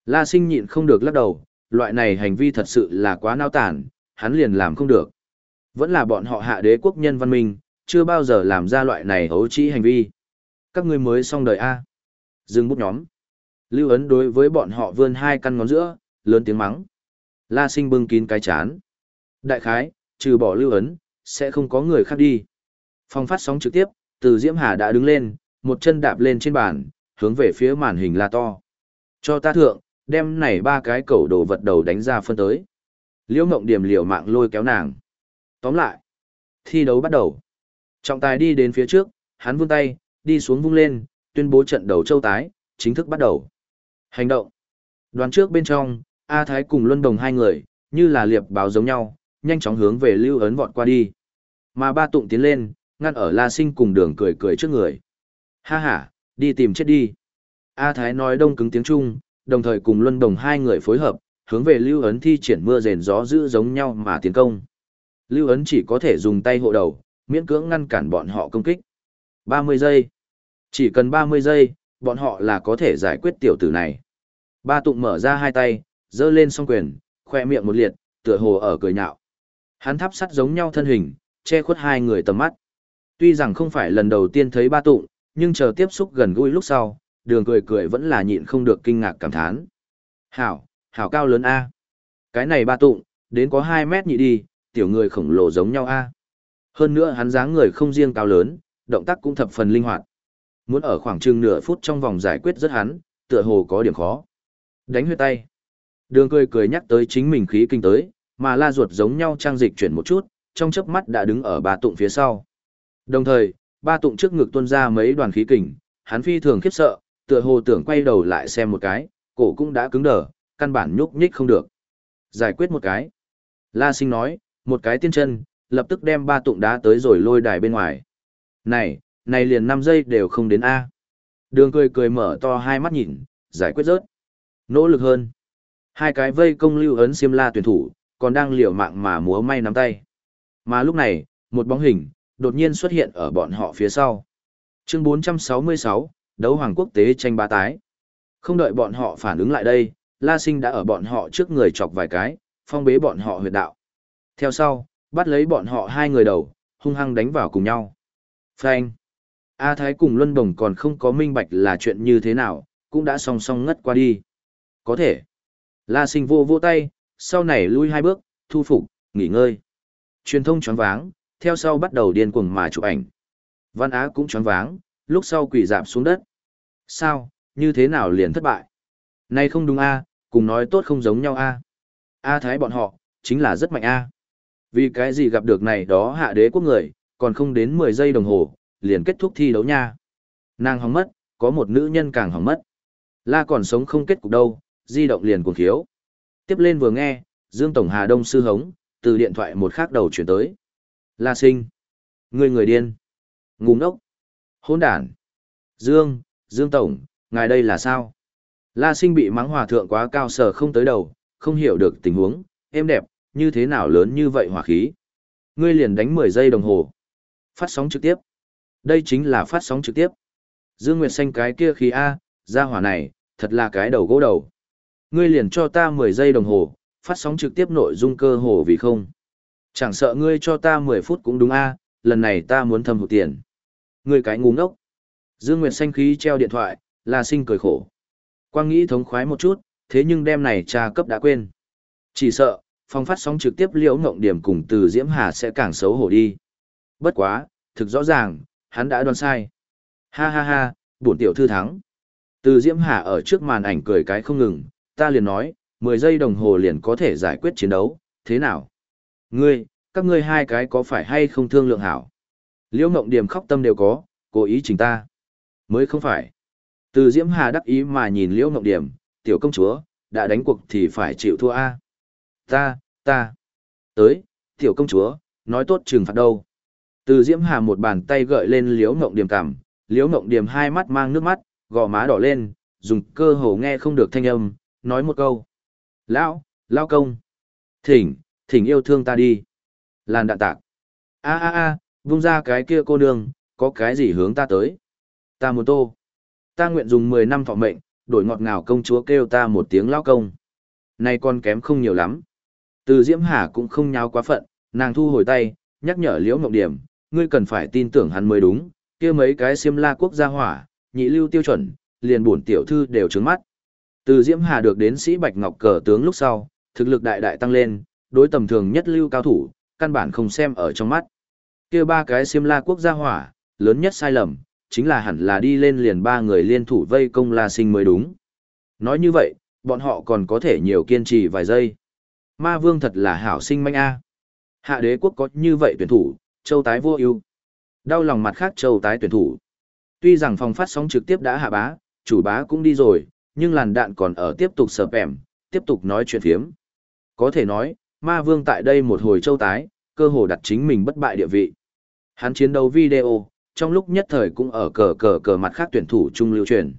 La Sinh nhịn không được lắc đầu, loại này hành vi thật sự là quá nao tản, hắn liền làm không được. Vẫn là bọn họ hạ đế quốc nhân văn minh, chưa bao giờ làm ra loại này hấu trĩ hành vi. Các ngươi mới xong đời A. Dừng bút nhóm. Lưu ấn đối với bọn họ vươn hai căn ngón giữa, lớn tiếng mắng. La sinh bưng kín cái chán. Đại khái, trừ bỏ lưu ấn, sẽ không có người khác đi. Phong phát sóng trực tiếp, từ Diễm Hà đã đứng lên, một chân đạp lên trên bàn, hướng về phía màn hình la to. Cho ta thượng, đem này ba cái cẩu đồ vật đầu đánh ra phân tới. Liễu Ngộng Điểm liều mạng lôi kéo nàng. Tóm lại, thi đấu bắt đầu. Trọng tài đi đến phía trước, hắn vươn tay, đi xuống vung lên, tuyên bố trận đầu châu tái, chính thức bắt đầu. Hành động. Đoàn trước bên trong, A Thái cùng Luân Đồng hai người, như là liệp báo giống nhau, nhanh chóng hướng về lưu ấn vọt qua đi. Mà ba tụng tiến lên, ngăn ở La Sinh cùng đường cười cười trước người. Ha ha, đi tìm chết đi. A Thái nói đông cứng tiếng Trung, đồng thời cùng Luân Đồng hai người phối hợp, hướng về lưu ấn thi triển mưa rền gió dữ giống nhau mà tiến công. Lưu ấn chỉ có thể dùng tay hộ đầu, miễn cưỡng ngăn cản bọn họ công kích. 30 giây. Chỉ cần 30 giây, bọn họ là có thể giải quyết tiểu tử này. Ba tụng mở ra hai tay, giơ lên song quyền, khoe miệng một liệt, tựa hồ ở cười nhạo. Hắn thắp sắt giống nhau thân hình, che khuất hai người tầm mắt. Tuy rằng không phải lần đầu tiên thấy ba tụng, nhưng chờ tiếp xúc gần gũi lúc sau, đường cười cười vẫn là nhịn không được kinh ngạc cảm thán. Hảo, hảo cao lớn A. Cái này ba tụng, đến có 2 mét nhị đi, tiểu người khổng lồ giống nhau A. Hơn nữa hắn dáng người không riêng cao lớn, động tác cũng thập phần linh hoạt. Muốn ở khoảng chừng nửa phút trong vòng giải quyết rất hắn, tựa hồ có điểm khó. Đánh huyết tay. Đường cười cười nhắc tới chính mình khí kinh tới, mà la ruột giống nhau trang dịch chuyển một chút, trong chớp mắt đã đứng ở ba tụng phía sau. Đồng thời, ba tụng trước ngực tuôn ra mấy đoàn khí kình, hắn phi thường khiếp sợ, tựa hồ tưởng quay đầu lại xem một cái, cổ cũng đã cứng đờ, căn bản nhúc nhích không được. Giải quyết một cái. La sinh nói, một cái tiên chân, lập tức đem ba tụng đá tới rồi lôi đài bên ngoài. Này, này liền 5 giây đều không đến A. Đường cười cười mở to hai mắt nhìn, giải quyết rớt. Nỗ lực hơn. Hai cái vây công lưu ấn xiêm la tuyển thủ, còn đang liều mạng mà múa may nắm tay. Mà lúc này, một bóng hình, đột nhiên xuất hiện ở bọn họ phía sau. Chương 466, đấu hoàng quốc tế tranh ba tái. Không đợi bọn họ phản ứng lại đây, La Sinh đã ở bọn họ trước người chọc vài cái, phong bế bọn họ huyệt đạo. Theo sau, bắt lấy bọn họ hai người đầu, hung hăng đánh vào cùng nhau. Phanh. A Thái cùng Luân Đồng còn không có minh bạch là chuyện như thế nào, cũng đã song song ngất qua đi. Có thể. La Sinh vô vô tay, sau này lui hai bước, thu phục, nghỉ ngơi. Truyền thông choáng váng, theo sau bắt đầu điên cuồng mà chụp ảnh. Văn Á cũng choáng váng, lúc sau quỳ dạp xuống đất. Sao, như thế nào liền thất bại? Này không đúng a, cùng nói tốt không giống nhau a. A Thái bọn họ, chính là rất mạnh a. Vì cái gì gặp được này đó hạ đế quốc người, còn không đến 10 giây đồng hồ, liền kết thúc thi đấu nha. Nàng hóng mất, có một nữ nhân càng hóng mất. La còn sống không kết cục đâu, di động liền cuồng thiếu. Tiếp lên vừa nghe, Dương Tổng Hà Đông sư hống, từ điện thoại một khác đầu chuyển tới. La sinh. Người người điên. Ngu ngốc. Hỗn đản. Dương, Dương Tổng, ngài đây là sao? La sinh bị mắng hòa thượng quá cao sở không tới đầu, không hiểu được tình huống, êm đẹp, như thế nào lớn như vậy hỏa khí. Ngươi liền đánh 10 giây đồng hồ. Phát sóng trực tiếp. Đây chính là phát sóng trực tiếp. Dương Nguyệt xanh cái kia khí A, ra hỏa này, thật là cái đầu gỗ đầu. Ngươi liền cho ta 10 giây đồng hồ, phát sóng trực tiếp nội dung cơ hồ vì không. Chẳng sợ ngươi cho ta 10 phút cũng đúng A, lần này ta muốn thâm hụt tiền. Ngươi cái ngu ngốc. Dương Nguyệt xanh khí treo điện thoại, là sinh cười khổ. Quang nghĩ thống khoái một chút, thế nhưng đêm này cha cấp đã quên. Chỉ sợ, phong phát sóng trực tiếp liễu ngộng điểm cùng từ Diễm Hà sẽ càng xấu hổ đi. Bất quá, thực rõ ràng, hắn đã đoán sai. Ha ha ha, bổn tiểu thư thắng. Từ Diễm Hà ở trước màn ảnh cười cái không ngừng, ta liền nói, 10 giây đồng hồ liền có thể giải quyết chiến đấu, thế nào? Ngươi, các ngươi hai cái có phải hay không thương lượng hảo? Liễu Ngộng Điểm khóc tâm đều có, cố ý chỉnh ta. Mới không phải. Từ Diễm Hà đắc ý mà nhìn Liễu Ngọc Điểm, tiểu công chúa, đã đánh cuộc thì phải chịu thua a. Ta, ta. Tới, tiểu công chúa, nói tốt trừng phạt đâu. Từ Diễm Hà một bàn tay gợi lên Liễu Ngọc Điểm cằm, Liễu Ngọc Điểm hai mắt mang nước mắt, gò má đỏ lên, dùng cơ hồ nghe không được thanh âm, nói một câu. Lão, lão công. Thỉnh, thỉnh yêu thương ta đi. Làn đạn tạc. a a a vung ra cái kia cô nương, có cái gì hướng ta tới. Ta muốn tô. Ta nguyện dùng 10 năm thọ mệnh, đổi ngọt ngào công chúa kêu ta một tiếng lão công. Này con kém không nhiều lắm. Từ Diễm Hà cũng không nháo quá phận, nàng thu hồi tay, nhắc nhở Liễu Ngọc Điểm, ngươi cần phải tin tưởng hắn mới đúng, kia mấy cái xiêm la quốc gia hỏa, nhị lưu tiêu chuẩn, liền bổn tiểu thư đều trướng mắt. Từ Diễm Hà được đến sĩ Bạch Ngọc cờ tướng lúc sau, thực lực đại đại tăng lên, đối tầm thường nhất lưu cao thủ, căn bản không xem ở trong mắt. Kia ba cái xiêm la quốc gia hỏa, lớn nhất sai lầm, chính là hẳn là đi lên liền ba người liên thủ vây công La Sinh mới đúng. Nói như vậy, bọn họ còn có thể nhiều kiên trì vài giây. Ma Vương thật là hảo sinh manh a. Hạ đế quốc có như vậy tuyển thủ, châu tái vô ưu. Đau lòng mặt khác châu tái tuyển thủ. Tuy rằng phòng phát sóng trực tiếp đã hạ bá, chủ bá cũng đi rồi, nhưng làn đạn còn ở tiếp tục sợp ẻm, tiếp tục nói chuyện phiếm. Có thể nói, ma vương tại đây một hồi châu tái, cơ hồ đặt chính mình bất bại địa vị. Hắn chiến đấu video, trong lúc nhất thời cũng ở cờ cờ cờ mặt khác tuyển thủ trung lưu truyền.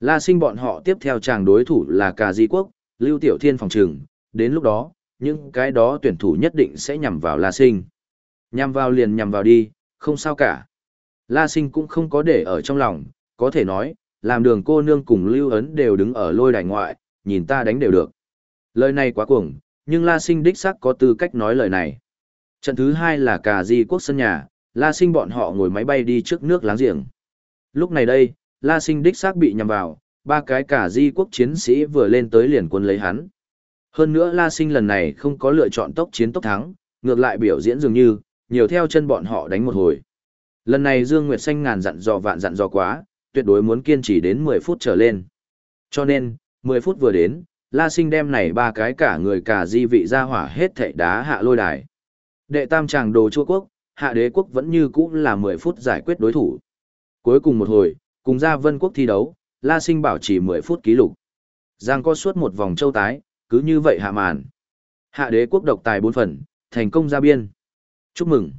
La sinh bọn họ tiếp theo chàng đối thủ là Cà Di Quốc, Lưu Tiểu Thiên phòng trừng, đến lúc đó, những cái đó tuyển thủ nhất định sẽ nhằm vào La sinh. Nhằm vào liền nhằm vào đi, không sao cả. La sinh cũng không có để ở trong lòng, có thể nói, làm đường cô nương cùng lưu ấn đều đứng ở lôi đài ngoại, nhìn ta đánh đều được. Lời này quá cuồng, nhưng La sinh đích xác có tư cách nói lời này. Trận thứ hai là cả di quốc sân nhà, La sinh bọn họ ngồi máy bay đi trước nước láng giềng. Lúc này đây, La sinh đích xác bị nhầm vào, ba cái cả di quốc chiến sĩ vừa lên tới liền quân lấy hắn. Hơn nữa La sinh lần này không có lựa chọn tốc chiến tốc thắng, ngược lại biểu diễn dường như, nhiều theo chân bọn họ đánh một hồi. Lần này Dương Nguyệt Xanh ngàn dặn dò vạn dặn dò quá, tuyệt đối muốn kiên trì đến 10 phút trở lên. Cho nên, 10 phút vừa đến, La Sinh đem này ba cái cả người cả di vị ra hỏa hết thảy đá hạ lôi đài. Đệ tam chàng đồ chua quốc, hạ đế quốc vẫn như cũ là 10 phút giải quyết đối thủ. Cuối cùng một hồi, cùng ra vân quốc thi đấu, La Sinh bảo chỉ 10 phút ký lục. Giang có suốt một vòng châu tái, cứ như vậy hạ màn. Hạ đế quốc độc tài 4 phần, thành công ra biên. Chúc mừng.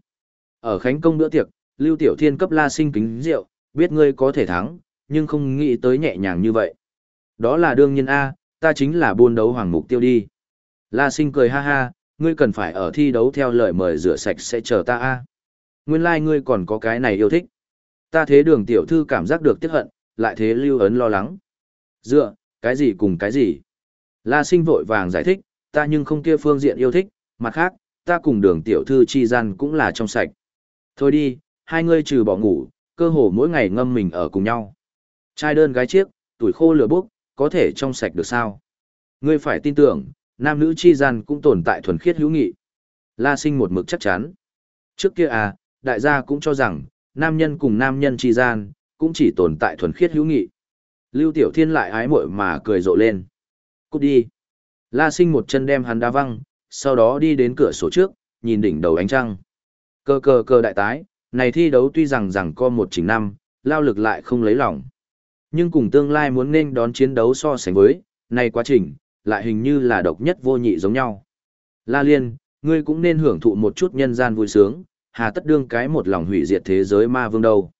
Ở Khánh Công bữa tiệc, Lưu Tiểu Thiên cấp La Sinh kính rượu, biết ngươi có thể thắng, nhưng không nghĩ tới nhẹ nhàng như vậy. Đó là đương nhiên A, Ta chính là buôn đấu hoàng mục tiêu đi. La sinh cười ha ha, ngươi cần phải ở thi đấu theo lời mời rửa sạch sẽ chờ ta a. Nguyên lai like ngươi còn có cái này yêu thích. Ta thế đường tiểu thư cảm giác được tiếc hận, lại thế lưu ấn lo lắng. Dựa, cái gì cùng cái gì? La sinh vội vàng giải thích, ta nhưng không kia phương diện yêu thích, mặt khác, ta cùng đường tiểu thư chi gian cũng là trong sạch. Thôi đi, hai ngươi trừ bỏ ngủ, cơ hồ mỗi ngày ngâm mình ở cùng nhau. Trai đơn gái chiếc, tuổi khô lửa bốc, có thể trong sạch được sao? Ngươi phải tin tưởng, nam nữ chi gian cũng tồn tại thuần khiết hữu nghị. La sinh một mực chắc chắn. Trước kia à, đại gia cũng cho rằng, nam nhân cùng nam nhân chi gian, cũng chỉ tồn tại thuần khiết hữu nghị. Lưu Tiểu Thiên lại ái muội mà cười rộ lên. Cút đi. La sinh một chân đem hắn đá văng, sau đó đi đến cửa sổ trước, nhìn đỉnh đầu ánh trăng. Cơ cơ cơ đại tái, này thi đấu tuy rằng rằng co một chỉnh năm, lao lực lại không lấy lòng. Nhưng cùng tương lai muốn nên đón chiến đấu so sánh với, này quá trình, lại hình như là độc nhất vô nhị giống nhau. La Liên, ngươi cũng nên hưởng thụ một chút nhân gian vui sướng, hà tất đương cái một lòng hủy diệt thế giới ma vương đâu.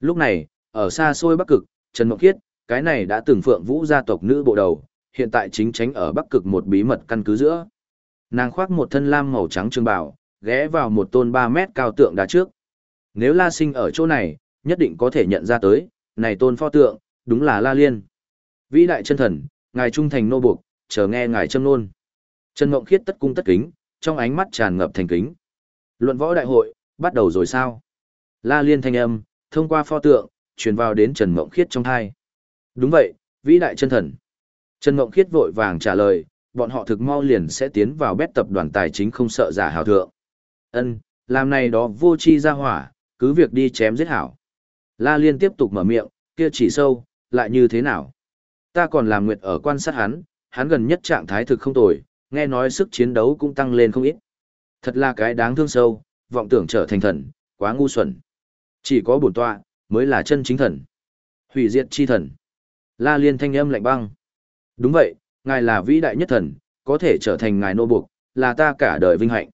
Lúc này, ở xa xôi Bắc Cực, Trần Mộng Khiết, cái này đã từng phượng vũ gia tộc nữ bộ đầu, hiện tại chính tránh ở Bắc Cực một bí mật căn cứ giữa. Nàng khoác một thân lam màu trắng trường bào, ghé vào một tôn 3 mét cao tượng đá trước. Nếu La Sinh ở chỗ này, nhất định có thể nhận ra tới, này tôn pho tượng, đúng là La Liên. Vĩ đại chân thần, ngài trung thành nô buộc, chờ nghe ngài châm nôn. Trần Mộng Khiết tất cung tất kính, trong ánh mắt tràn ngập thành kính. Luận võ đại hội, bắt đầu rồi sao? La Liên thanh âm, thông qua pho tượng, truyền vào đến Trần Mộng Khiết trong thai. Đúng vậy, vĩ đại chân thần. Trần Mộng Khiết vội vàng trả lời, bọn họ thực mau liền sẽ tiến vào bét tập đoàn tài chính không sợ giả hào thượng. Ân, làm này đó vô chi ra hỏa, cứ việc đi chém giết hảo. La Liên tiếp tục mở miệng, kia chỉ sâu, lại như thế nào? Ta còn làm nguyệt ở quan sát hắn, hắn gần nhất trạng thái thực không tồi, nghe nói sức chiến đấu cũng tăng lên không ít. Thật là cái đáng thương sâu, vọng tưởng trở thành thần, quá ngu xuẩn. Chỉ có bổn tọa, mới là chân chính thần. Hủy diệt chi thần. La Liên thanh âm lạnh băng. Đúng vậy, ngài là vĩ đại nhất thần, có thể trở thành ngài nô buộc, là ta cả đời vinh hạnh.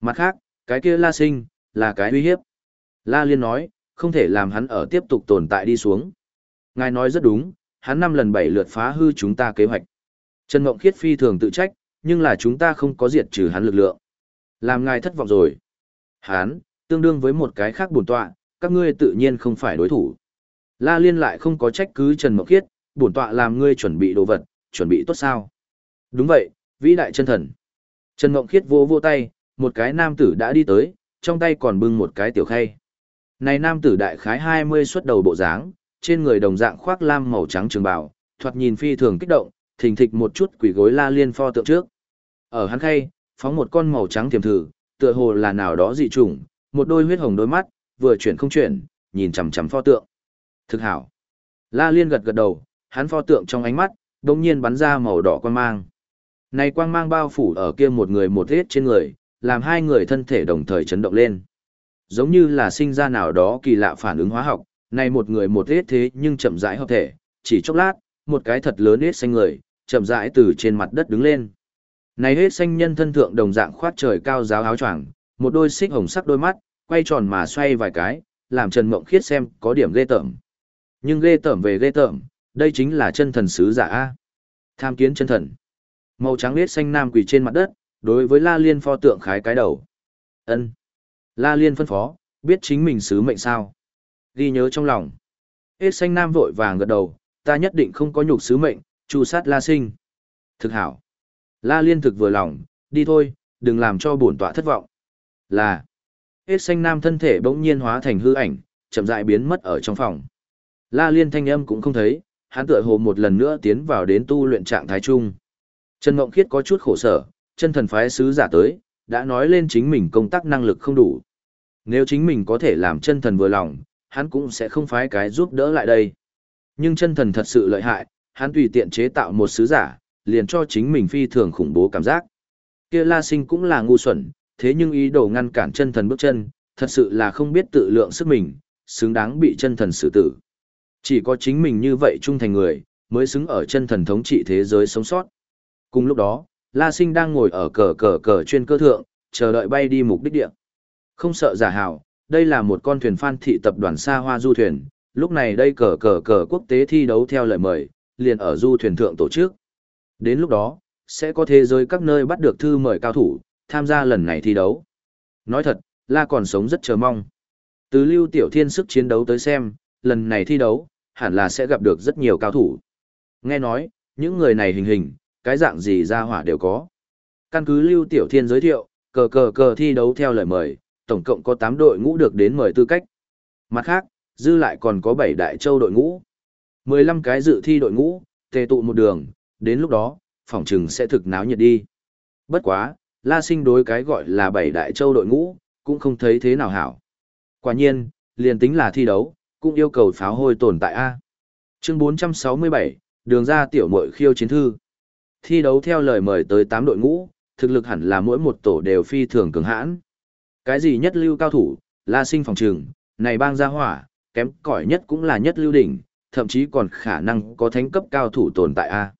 Mặt khác, cái kia La Sinh, là cái uy hiếp. La Liên nói, không thể làm hắn ở tiếp tục tồn tại đi xuống. Ngài nói rất đúng, hắn năm lần bảy lượt phá hư chúng ta kế hoạch. Trần Ngộng Khiết phi thường tự trách, nhưng là chúng ta không có diệt trừ hắn lực lượng. Làm ngài thất vọng rồi. Hán, tương đương với một cái khác bổn tọa, các ngươi tự nhiên không phải đối thủ. La Liên lại không có trách cứ Trần Mộng Khiết, bổn tọa làm ngươi chuẩn bị đồ vật, chuẩn bị tốt sao? Đúng vậy, vĩ đại chân thần. Trần Mộng Khiết vô vô tay, một cái nam tử đã đi tới, trong tay còn bưng một cái tiểu khay. Này nam tử đại khái 20 xuất đầu bộ dáng, trên người đồng dạng khoác lam màu trắng trường bào, thoạt nhìn phi thường kích động, thình thịch một chút quỷ gối La Liên pho tượng trước. Ở hắn khay, phóng một con màu trắng tiềm thử, tựa hồ là nào đó dị trùng, một đôi huyết hồng đôi mắt, vừa chuyển không chuyển, nhìn chằm chằm pho tượng. Thực hảo. La Liên gật gật đầu, hắn pho tượng trong ánh mắt, đột nhiên bắn ra màu đỏ quang mang. Này quang mang bao phủ ở kia một người một hết trên người, làm hai người thân thể đồng thời chấn động lên. Giống như là sinh ra nào đó kỳ lạ phản ứng hóa học, này một người một hết thế nhưng chậm rãi hợp thể, chỉ chốc lát, một cái thật lớn hết xanh người, chậm rãi từ trên mặt đất đứng lên. Này hết xanh nhân thân thượng đồng dạng khoát trời cao giáo áo choàng, một đôi xích hồng sắc đôi mắt, quay tròn mà xoay vài cái, làm Trần Mộng Khiết xem có điểm ghê tởm. Nhưng ghê tởm về ghê tởm, đây chính là chân thần sứ giả A. Tham kiến chân thần. Màu trắng huyết xanh nam quỳ trên mặt đất, đối với La Liên pho tượng khái cái đầu. ân La Liên phân phó, biết chính mình sứ mệnh sao. Ghi nhớ trong lòng. Hết xanh nam vội vàng gật đầu, ta nhất định không có nhục sứ mệnh, chu sát La Sinh. Thực hảo. La Liên thực vừa lòng, đi thôi, đừng làm cho bổn tọa thất vọng. Là. Hết xanh nam thân thể bỗng nhiên hóa thành hư ảnh, chậm rãi biến mất ở trong phòng. La Liên thanh âm cũng không thấy, hắn tựa hồ một lần nữa tiến vào đến tu luyện trạng thái chung. Trần Ngộng Khiết có chút khổ sở, chân thần phái sứ giả tới, đã nói lên chính mình công tác năng lực không đủ. Nếu chính mình có thể làm chân thần vừa lòng, hắn cũng sẽ không phái cái giúp đỡ lại đây. Nhưng chân thần thật sự lợi hại, hắn tùy tiện chế tạo một sứ giả, liền cho chính mình phi thường khủng bố cảm giác. Kia La Sinh cũng là ngu xuẩn, thế nhưng ý đồ ngăn cản chân thần bước chân, thật sự là không biết tự lượng sức mình, xứng đáng bị chân thần xử tử. Chỉ có chính mình như vậy trung thành người, mới xứng ở chân thần thống trị thế giới sống sót. Cùng lúc đó, La Sinh đang ngồi ở cờ cờ cờ chuyên cơ thượng, chờ đợi bay đi mục đích địa. Không sợ giả hào, đây là một con thuyền phan thị tập đoàn xa hoa du thuyền, lúc này đây cờ cờ cờ quốc tế thi đấu theo lời mời, liền ở du thuyền thượng tổ chức. Đến lúc đó, sẽ có thế giới các nơi bắt được thư mời cao thủ, tham gia lần này thi đấu. Nói thật, La còn sống rất chờ mong. Từ Lưu Tiểu Thiên sức chiến đấu tới xem, lần này thi đấu, hẳn là sẽ gặp được rất nhiều cao thủ. Nghe nói, những người này hình hình, cái dạng gì ra hỏa đều có. Căn cứ Lưu Tiểu Thiên giới thiệu, cờ cờ cờ thi đấu theo lời mời, tổng cộng có 8 đội ngũ được đến mời tư cách. Mặt khác, dư lại còn có 7 đại châu đội ngũ. 15 cái dự thi đội ngũ, tề tụ một đường, đến lúc đó, phòng trừng sẽ thực náo nhiệt đi. Bất quá, La Sinh đối cái gọi là bảy đại châu đội ngũ, cũng không thấy thế nào hảo. Quả nhiên, liền tính là thi đấu, cũng yêu cầu pháo hôi tồn tại A. Chương 467, đường ra tiểu muội khiêu chiến thư. Thi đấu theo lời mời tới 8 đội ngũ, thực lực hẳn là mỗi một tổ đều phi thường cường hãn. Cái gì nhất lưu cao thủ, la sinh phòng trường, này bang gia hỏa, kém cỏi nhất cũng là nhất lưu đỉnh, thậm chí còn khả năng có thánh cấp cao thủ tồn tại A.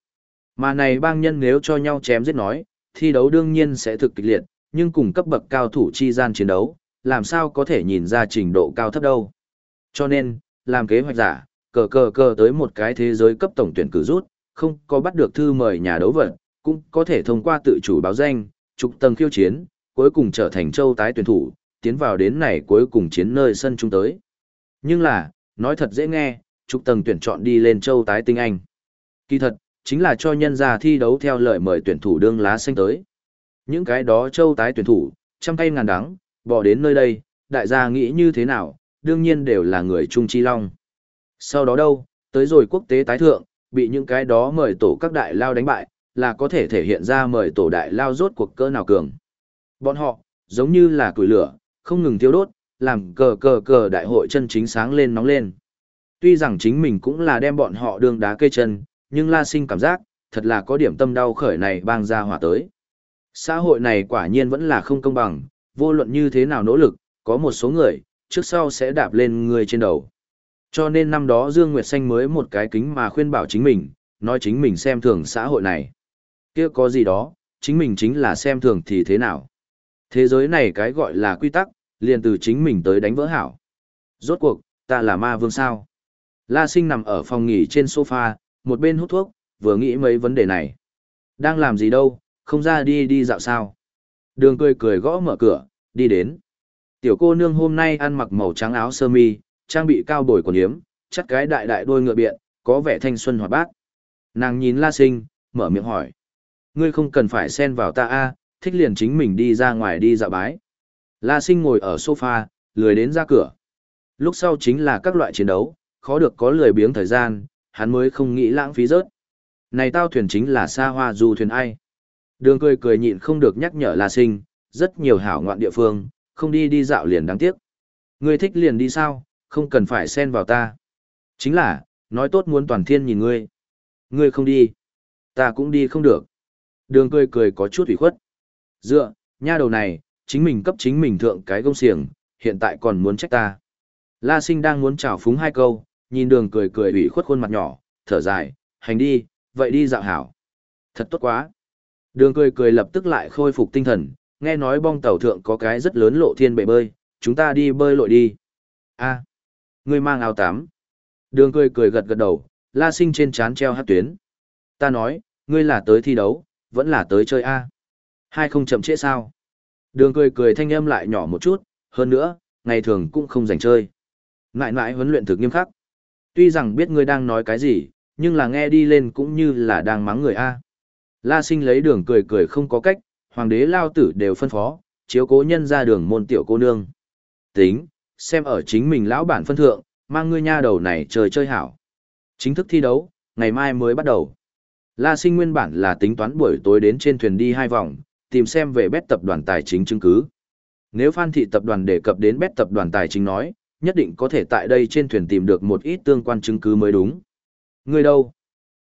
Mà này bang nhân nếu cho nhau chém giết nói, thi đấu đương nhiên sẽ thực kịch liệt, nhưng cùng cấp bậc cao thủ chi gian chiến đấu, làm sao có thể nhìn ra trình độ cao thấp đâu. Cho nên, làm kế hoạch giả, cờ cờ cờ tới một cái thế giới cấp tổng tuyển cử rút, không có bắt được thư mời nhà đấu vật, cũng có thể thông qua tự chủ báo danh, trục tầng khiêu chiến, cuối cùng trở thành châu tái tuyển thủ, tiến vào đến này cuối cùng chiến nơi sân trung tới. Nhưng là, nói thật dễ nghe, trục tầng tuyển chọn đi lên châu tái tinh anh. Kỳ thật, chính là cho nhân gia thi đấu theo lời mời tuyển thủ đương lá xanh tới. Những cái đó châu tái tuyển thủ, trăm tay ngàn đắng, bỏ đến nơi đây, đại gia nghĩ như thế nào, đương nhiên đều là người Trung Chi Long. Sau đó đâu, tới rồi quốc tế tái thượng, bị những cái đó mời tổ các đại lao đánh bại, là có thể thể hiện ra mời tổ đại lao rốt cuộc cỡ nào cường. Bọn họ, giống như là củi lửa, không ngừng thiêu đốt, làm cờ cờ cờ đại hội chân chính sáng lên nóng lên. Tuy rằng chính mình cũng là đem bọn họ đương đá cây chân, nhưng la sinh cảm giác, thật là có điểm tâm đau khởi này bang ra hỏa tới. Xã hội này quả nhiên vẫn là không công bằng, vô luận như thế nào nỗ lực, có một số người, trước sau sẽ đạp lên người trên đầu. Cho nên năm đó Dương Nguyệt Xanh mới một cái kính mà khuyên bảo chính mình, nói chính mình xem thường xã hội này. kia có gì đó, chính mình chính là xem thường thì thế nào. Thế giới này cái gọi là quy tắc, liền từ chính mình tới đánh vỡ hảo. Rốt cuộc, ta là ma vương sao. La sinh nằm ở phòng nghỉ trên sofa, một bên hút thuốc, vừa nghĩ mấy vấn đề này. Đang làm gì đâu, không ra đi đi dạo sao. Đường cười cười gõ mở cửa, đi đến. Tiểu cô nương hôm nay ăn mặc màu trắng áo sơ mi, trang bị cao bồi quần yếm, chắc cái đại đại đôi ngựa biện, có vẻ thanh xuân hoạt bát. Nàng nhìn La Sinh, mở miệng hỏi. Ngươi không cần phải xen vào ta a, thích liền chính mình đi ra ngoài đi dạo bái. La Sinh ngồi ở sofa, lười đến ra cửa. Lúc sau chính là các loại chiến đấu, khó được có lười biếng thời gian, hắn mới không nghĩ lãng phí rớt. Này tao thuyền chính là xa hoa du thuyền ai. Đường cười cười nhịn không được nhắc nhở La Sinh, rất nhiều hảo ngoạn địa phương, không đi đi dạo liền đáng tiếc. Ngươi thích liền đi sao, không cần phải xen vào ta. Chính là, nói tốt muốn toàn thiên nhìn ngươi. Ngươi không đi. Ta cũng đi không được. Đường cười cười có chút ủy khuất. Dựa, nha đầu này, chính mình cấp chính mình thượng cái công xiềng, hiện tại còn muốn trách ta. La sinh đang muốn trào phúng hai câu, nhìn đường cười cười ủy khuất khuôn mặt nhỏ, thở dài, hành đi, vậy đi dạo hảo. Thật tốt quá. Đường cười cười lập tức lại khôi phục tinh thần, nghe nói bong tàu thượng có cái rất lớn lộ thiên bể bơi, chúng ta đi bơi lội đi. a Ngươi mang áo tắm. Đường cười cười gật gật đầu, la sinh trên chán treo hát tuyến. Ta nói, ngươi là tới thi đấu, vẫn là tới chơi A. Hai không chậm trễ sao. Đường cười cười thanh âm lại nhỏ một chút, hơn nữa, ngày thường cũng không dành chơi. Ngại ngại huấn luyện thực nghiêm khắc. Tuy rằng biết ngươi đang nói cái gì, nhưng là nghe đi lên cũng như là đang mắng người A. La sinh lấy đường cười cười không có cách, hoàng đế lao tử đều phân phó, chiếu cố nhân ra đường môn tiểu cô nương. Tính, xem ở chính mình lão bản phân thượng, mang ngươi nha đầu này trời chơi hảo. Chính thức thi đấu, ngày mai mới bắt đầu. La sinh nguyên bản là tính toán buổi tối đến trên thuyền đi hai vòng, tìm xem về bét tập đoàn tài chính chứng cứ. Nếu Phan Thị tập đoàn đề cập đến bét tập đoàn tài chính nói, nhất định có thể tại đây trên thuyền tìm được một ít tương quan chứng cứ mới đúng. Ngươi đâu?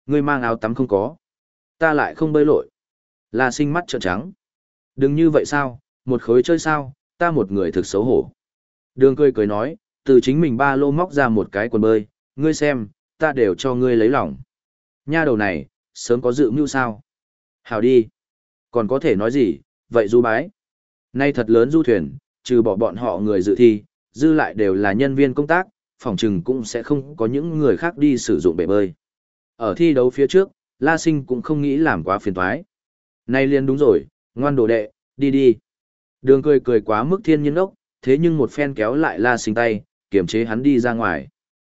Ngươi mang áo tắm không có. Ta lại không bơi lội. La sinh mắt trợn trắng. Đừng như vậy sao, một khối chơi sao, ta một người thực xấu hổ. Đường cười cười nói, từ chính mình ba lô móc ra một cái quần bơi, ngươi xem, ta đều cho ngươi lấy lòng. Nha đầu này, sớm có dự mưu sao? Hào đi. Còn có thể nói gì, vậy du bái. Nay thật lớn du thuyền, trừ bỏ bọn họ người dự thi, dư lại đều là nhân viên công tác, phòng trừng cũng sẽ không có những người khác đi sử dụng bể bơi. Ở thi đấu phía trước, La Sinh cũng không nghĩ làm quá phiền toái. Nay liền đúng rồi, ngoan đồ đệ, đi đi. Đường cười cười quá mức thiên nhiên ốc, thế nhưng một phen kéo lại La Sinh tay, kiềm chế hắn đi ra ngoài.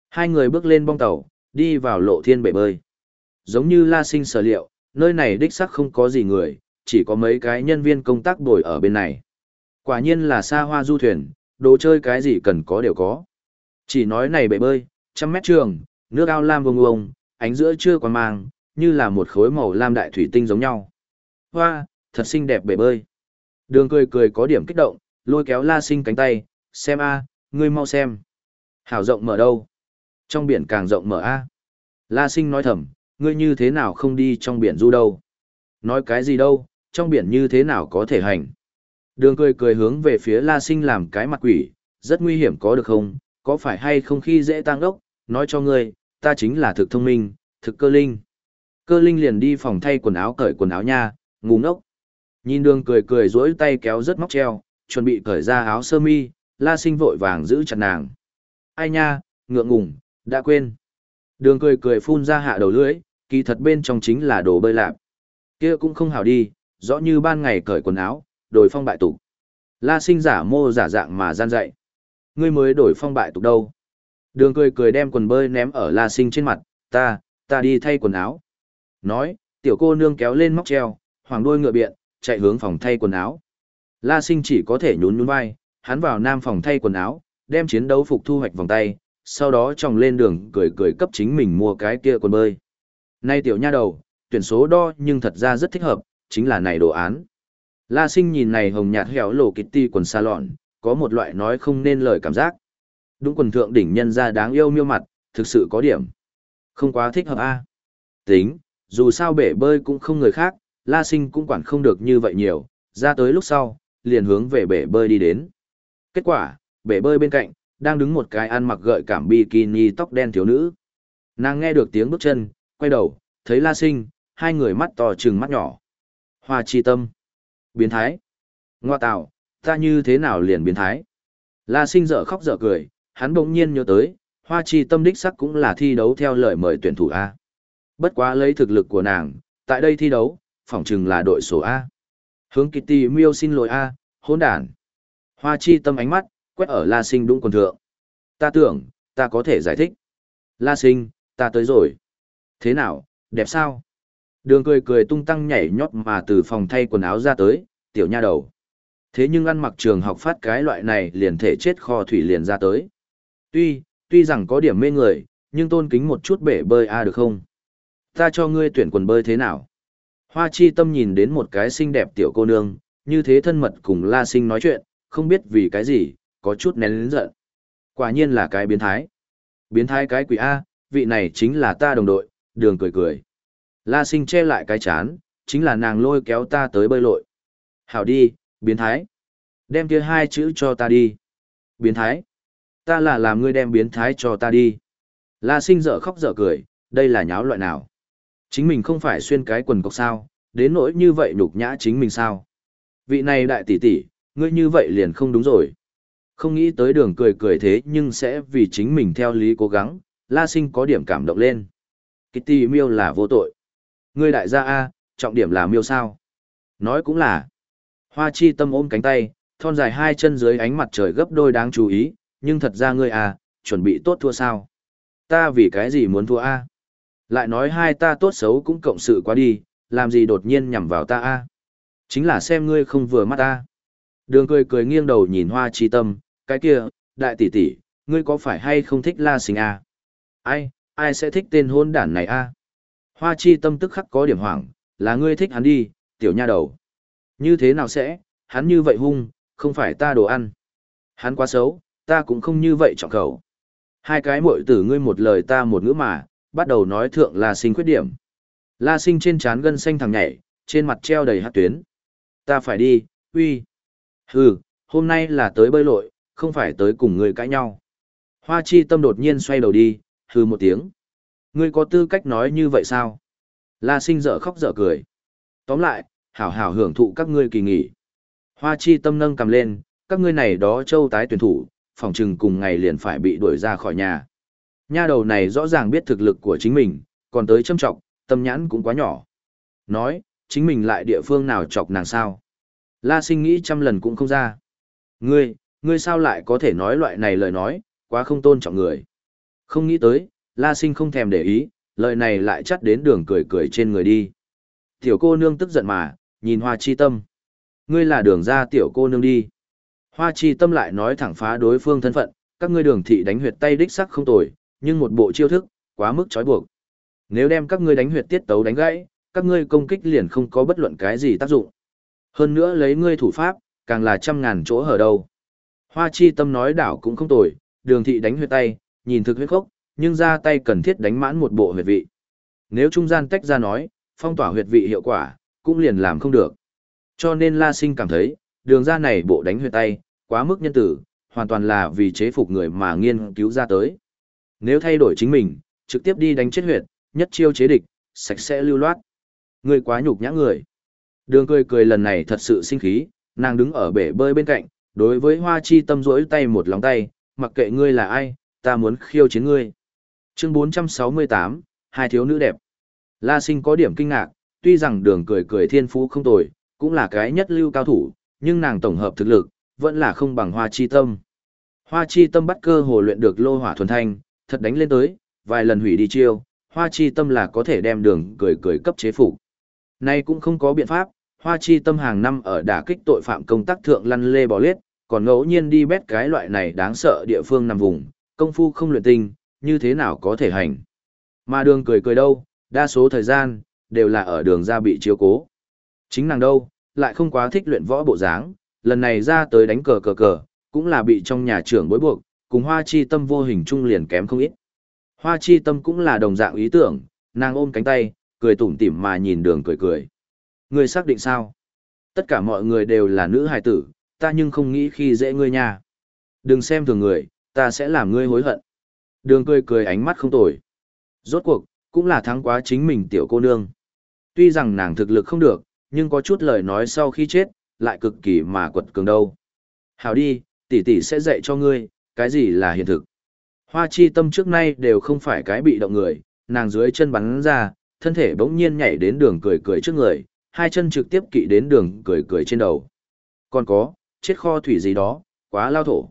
Hai người bước lên bong tàu, đi vào lộ thiên bể bơi. Giống như La Sinh sở liệu, nơi này đích xác không có gì người, chỉ có mấy cái nhân viên công tác bồi ở bên này. Quả nhiên là xa hoa du thuyền, đồ chơi cái gì cần có đều có. Chỉ nói này bể bơi, trăm mét trường, nước ao lam vông vông, ánh giữa chưa còn mang, như là một khối màu lam đại thủy tinh giống nhau. Hoa, thật xinh đẹp bể bơi. Đường cười cười có điểm kích động, lôi kéo la sinh cánh tay, xem a, ngươi mau xem. Hảo rộng mở đâu? Trong biển càng rộng mở a. La sinh nói thầm, ngươi như thế nào không đi trong biển du đâu? Nói cái gì đâu, trong biển như thế nào có thể hành? Đường cười cười hướng về phía la sinh làm cái mặt quỷ, rất nguy hiểm có được không? Có phải hay không khi dễ tăng ốc? Nói cho ngươi, ta chính là thực thông minh, thực cơ linh. Cơ linh liền đi phòng thay quần áo cởi quần áo nha, ngu ngốc. Nhìn đường cười cười duỗi tay kéo rất móc treo, chuẩn bị cởi ra áo sơ mi, la sinh vội vàng giữ chặt nàng. Ai nha, ngượng ngùng, đã quên. Đường cười cười phun ra hạ đầu lưỡi, kỳ thật bên trong chính là đồ bơi lạp. kia cũng không hảo đi, rõ như ban ngày cởi quần áo, đổi phong bại tục. La sinh giả mô giả dạng mà gian dạy. Ngươi mới đổi phong bại tục đâu. Đường cười cười đem quần bơi ném ở la sinh trên mặt, ta, ta đi thay quần áo. Nói, tiểu cô nương kéo lên móc treo, hoàng đôi ngựa biện, chạy hướng phòng thay quần áo. La sinh chỉ có thể nhún nhún vai, hắn vào nam phòng thay quần áo, đem chiến đấu phục thu hoạch vòng tay, sau đó tròng lên đường cười cười cấp chính mình mua cái kia quần bơi. Nay tiểu nha đầu, tuyển số đo nhưng thật ra rất thích hợp, chính là này đồ án. La sinh nhìn này hồng nhạt hẻo lộ kitty quần xa lọn, có một loại nói không nên lời cảm giác. Đúng quần thượng đỉnh nhân ra đáng yêu miêu mặt, thực sự có điểm. Không quá thích hợp a. Tính, dù sao bể bơi cũng không người khác, La Sinh cũng quản không được như vậy nhiều, ra tới lúc sau, liền hướng về bể bơi đi đến. Kết quả, bể bơi bên cạnh, đang đứng một cái ăn mặc gợi cảm bikini tóc đen thiếu nữ. Nàng nghe được tiếng bước chân, quay đầu, thấy La Sinh, hai người mắt to trừng mắt nhỏ. Hoa chi tâm. Biến thái. Ngoa tạo, ta như thế nào liền biến thái? La Sinh dở khóc dở cười, hắn bỗng nhiên nhớ tới, Hoa chi tâm đích sắc cũng là thi đấu theo lời mời tuyển thủ A. Bất quá lấy thực lực của nàng, tại đây thi đấu, phỏng chừng là đội số A. Hướng Kitty miêu xin lỗi A, hỗn đản. Hoa chi tâm ánh mắt, quét ở La Sinh đúng quần thượng. Ta tưởng, ta có thể giải thích. La Sinh, ta tới rồi. Thế nào, đẹp sao? Đường cười cười tung tăng nhảy nhót mà từ phòng thay quần áo ra tới, tiểu nha đầu. Thế nhưng ăn mặc trường học phát cái loại này liền thể chết kho thủy liền ra tới. Tuy, tuy rằng có điểm mê người, nhưng tôn kính một chút bể bơi a à được không? Ta cho ngươi tuyển quần bơi thế nào? Hoa chi tâm nhìn đến một cái xinh đẹp tiểu cô nương, như thế thân mật cùng la sinh nói chuyện, không biết vì cái gì, có chút nén lĩnh giận. Quả nhiên là cái biến thái. Biến thái cái quỷ A, vị này chính là ta đồng đội, đường cười cười. La sinh che lại cái chán, chính là nàng lôi kéo ta tới bơi lội. Hảo đi, biến thái. Đem kia hai chữ cho ta đi. Biến thái. Ta là làm ngươi đem biến thái cho ta đi. La sinh dở khóc dở cười, đây là nháo loại nào. Chính mình không phải xuyên cái quần cọc sao, đến nỗi như vậy nhục nhã chính mình sao. Vị này đại tỷ tỷ, ngươi như vậy liền không đúng rồi. Không nghĩ tới đường cười cười thế nhưng sẽ vì chính mình theo lý cố gắng, La Sinh có điểm cảm động lên. Kitty miêu là vô tội. Ngươi đại gia A, trọng điểm là miêu sao. Nói cũng là. Hoa chi tâm ôm cánh tay, thon dài hai chân dưới ánh mặt trời gấp đôi đáng chú ý, nhưng thật ra ngươi à, chuẩn bị tốt thua sao? Ta vì cái gì muốn thua a? Lại nói hai ta tốt xấu cũng cộng sự quá đi, làm gì đột nhiên nhằm vào ta a? Chính là xem ngươi không vừa mắt ta. Đường cười cười nghiêng đầu nhìn hoa chi tâm, cái kia, đại tỷ tỷ, ngươi có phải hay không thích la sinh a? Ai, ai sẽ thích tên hôn đản này a? Hoa chi tâm tức khắc có điểm hoảng, là ngươi thích hắn đi, tiểu nha đầu. Như thế nào sẽ, hắn như vậy hung, không phải ta đồ ăn. Hắn quá xấu, ta cũng không như vậy trọng khẩu. Hai cái muội tử ngươi một lời ta một ngữ mà, bắt đầu nói thượng La Sinh khuyết điểm. La Sinh trên trán gân xanh thằng nhảy, trên mặt treo đầy hạt tuyến. Ta phải đi, uy. Hừ, hôm nay là tới bơi lội, không phải tới cùng ngươi cãi nhau. Hoa chi tâm đột nhiên xoay đầu đi, hừ một tiếng. Ngươi có tư cách nói như vậy sao? La Sinh dở khóc dở cười. Tóm lại, hảo hảo hưởng thụ các ngươi kỳ nghỉ. Hoa chi tâm nâng cầm lên, các ngươi này đó châu tái tuyển thủ, phòng trừng cùng ngày liền phải bị đuổi ra khỏi nhà. Nha đầu này rõ ràng biết thực lực của chính mình, còn tới châm trọng, tâm nhãn cũng quá nhỏ. Nói, chính mình lại địa phương nào chọc nàng sao. La sinh nghĩ trăm lần cũng không ra. Ngươi, ngươi sao lại có thể nói loại này lời nói, quá không tôn trọng người. Không nghĩ tới, La sinh không thèm để ý, lời này lại chắt đến đường cười cười trên người đi. Tiểu cô nương tức giận mà, nhìn hoa chi tâm. Ngươi là đường ra tiểu cô nương đi. Hoa chi tâm lại nói thẳng phá đối phương thân phận, các ngươi đường thị đánh huyệt tay đích sắc không tồi, nhưng một bộ chiêu thức, quá mức trói buộc. Nếu đem các ngươi đánh huyệt tiết tấu đánh gãy, các ngươi công kích liền không có bất luận cái gì tác dụng. Hơn nữa lấy ngươi thủ pháp, càng là trăm ngàn chỗ hở đâu. Hoa chi tâm nói đảo cũng không tồi, đường thị đánh huyệt tay, nhìn thực huyết khốc, nhưng ra tay cần thiết đánh mãn một bộ huyệt vị. Nếu trung gian tách ra nói, phong tỏa huyệt vị hiệu quả, cũng liền làm không được. Cho nên La Sinh cảm thấy, đường ra này bộ đánh huyệt tay, quá mức nhân tử, hoàn toàn là vì chế phục người mà nghiên cứu ra tới. Nếu thay đổi chính mình, trực tiếp đi đánh chết huyệt, nhất chiêu chế địch, sạch sẽ lưu loát. Người quá nhục nhã người. Đường cười cười lần này thật sự sinh khí, nàng đứng ở bể bơi bên cạnh, đối với hoa chi tâm rỗi tay một lòng tay, mặc kệ ngươi là ai, ta muốn khiêu chiến ngươi. Chương 468, hai thiếu nữ đẹp. La sinh có điểm kinh ngạc, tuy rằng đường cười cười thiên phú không tồi, cũng là cái nhất lưu cao thủ, nhưng nàng tổng hợp thực lực, vẫn là không bằng hoa chi tâm. Hoa chi tâm bắt cơ hồ luyện được lô hỏa thuần thanh, thật đánh lên tới, vài lần hủy đi chiêu, hoa chi tâm là có thể đem đường cười cười cấp chế phục. Nay cũng không có biện pháp, hoa chi tâm hàng năm ở đả kích tội phạm công tác thượng lăn lê bò lết, còn ngẫu nhiên đi bét cái loại này đáng sợ địa phương nằm vùng, công phu không luyện tinh, như thế nào có thể hành. Mà đường cười cười đâu, đa số thời gian, đều là ở đường ra bị chiếu cố. Chính nàng đâu, lại không quá thích luyện võ bộ dáng, lần này ra tới đánh cờ cờ cờ, cũng là bị trong nhà trưởng bối buộc, cùng hoa chi tâm vô hình trung liền kém không ít. Hoa chi tâm cũng là đồng dạng ý tưởng, nàng ôm cánh tay, cười tủm tỉm mà nhìn đường cười cười. Người xác định sao? Tất cả mọi người đều là nữ hài tử, ta nhưng không nghĩ khi dễ ngươi nha. Đừng xem thường người, ta sẽ làm ngươi hối hận. Đường cười cười ánh mắt không tồi. Rốt cuộc, cũng là thắng quá chính mình tiểu cô nương. Tuy rằng nàng thực lực không được, nhưng có chút lời nói sau khi chết, lại cực kỳ mà quật cường đâu. Hảo đi, tỷ tỷ sẽ dạy cho ngươi, cái gì là hiện thực. Hoa chi tâm trước nay đều không phải cái bị động người, nàng dưới chân bắn ra, thân thể bỗng nhiên nhảy đến đường cười cười trước người, hai chân trực tiếp kỵ đến đường cười cười trên đầu. Còn có, chết kho thủy gì đó, quá lao thổ.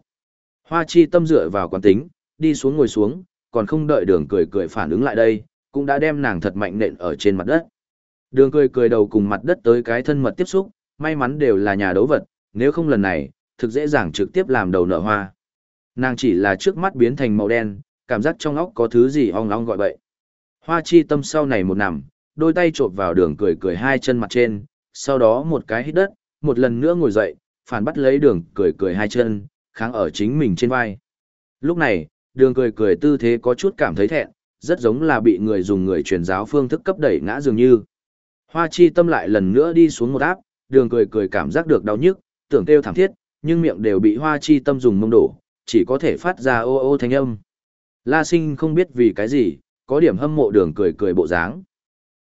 Hoa chi tâm dựa vào quán tính, đi xuống ngồi xuống, còn không đợi đường cười cười phản ứng lại đây, cũng đã đem nàng thật mạnh nện ở trên mặt đất. Đường cười cười đầu cùng mặt đất tới cái thân mật tiếp xúc, may mắn đều là nhà đấu vật, nếu không lần này, thực dễ dàng trực tiếp làm đầu nở hoa. Nàng chỉ là trước mắt biến thành màu đen, cảm giác trong óc có thứ gì ong ong gọi bậy. Hoa chi tâm sau này một nằm, đôi tay trộn vào đường cười cười hai chân mặt trên, sau đó một cái hít đất, một lần nữa ngồi dậy, phản bắt lấy đường cười cười hai chân, kháng ở chính mình trên vai. Lúc này, đường cười cười tư thế có chút cảm thấy thẹn, rất giống là bị người dùng người truyền giáo phương thức cấp đẩy ngã dường như. Hoa chi tâm lại lần nữa đi xuống một áp, đường cười cười cảm giác được đau nhức, tưởng kêu thảm thiết, nhưng miệng đều bị hoa chi tâm dùng mông đổ, chỉ có thể phát ra ô ô thanh âm. La sinh không biết vì cái gì, có điểm hâm mộ đường cười cười bộ dáng.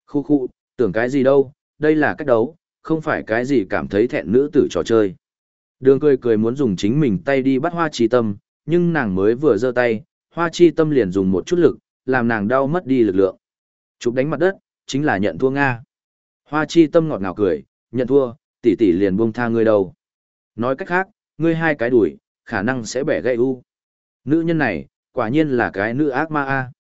Khu khu, tưởng cái gì đâu, đây là cách đấu, không phải cái gì cảm thấy thẹn nữ tử trò chơi. Đường cười cười muốn dùng chính mình tay đi bắt hoa chi tâm, nhưng nàng mới vừa giơ tay, hoa chi tâm liền dùng một chút lực, làm nàng đau mất đi lực lượng. Chụp đánh mặt đất, chính là nhận thua Nga. Hoa chi tâm ngọt ngào cười, nhận thua, tỷ tỷ liền buông tha ngươi đâu. Nói cách khác, ngươi hai cái đuổi, khả năng sẽ bẻ gãy u. Nữ nhân này, quả nhiên là cái nữ ác ma a.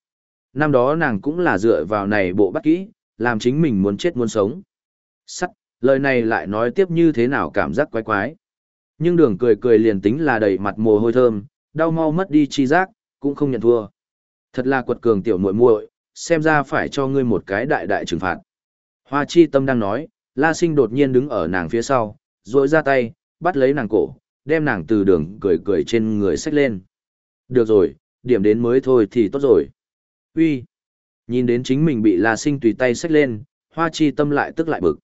Năm đó nàng cũng là dựa vào này bộ bắt kỹ, làm chính mình muốn chết muốn sống. Sắt, lời này lại nói tiếp như thế nào cảm giác quái quái. Nhưng đường cười cười liền tính là đầy mặt mồ hôi thơm, đau mau mất đi chi giác, cũng không nhận thua. Thật là quật cường tiểu muội muội, xem ra phải cho ngươi một cái đại đại trừng phạt. Hoa chi tâm đang nói, la sinh đột nhiên đứng ở nàng phía sau, rỗi ra tay, bắt lấy nàng cổ, đem nàng từ đường cười cười trên người xách lên. Được rồi, điểm đến mới thôi thì tốt rồi. Uy, Nhìn đến chính mình bị la sinh tùy tay xách lên, hoa chi tâm lại tức lại bực.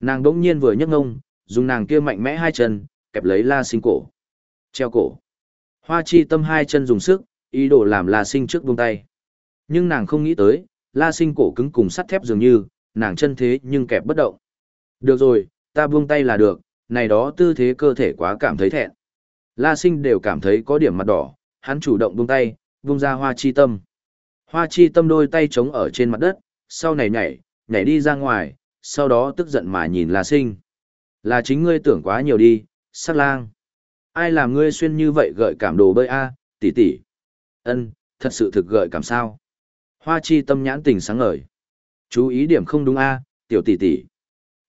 Nàng đỗng nhiên vừa nhấc ngông, dùng nàng kia mạnh mẽ hai chân, kẹp lấy la sinh cổ. Treo cổ. Hoa chi tâm hai chân dùng sức, ý đồ làm la sinh trước buông tay. Nhưng nàng không nghĩ tới, la sinh cổ cứng cùng sắt thép dường như, nàng chân thế nhưng kẹp bất động. Được rồi, ta buông tay là được, này đó tư thế cơ thể quá cảm thấy thẹn. La sinh đều cảm thấy có điểm mặt đỏ, hắn chủ động buông tay, buông ra hoa chi tâm. Hoa chi tâm đôi tay chống ở trên mặt đất, sau này nhảy, nhảy đi ra ngoài, sau đó tức giận mà nhìn La Sinh. Là chính ngươi tưởng quá nhiều đi, sát lang. Ai làm ngươi xuyên như vậy gợi cảm đồ bơi a, tỷ tỷ. Ân, thật sự thực gợi cảm sao? Hoa Chi tâm nhãn tình sáng ngời. Chú ý điểm không đúng a, tiểu tỷ tỷ.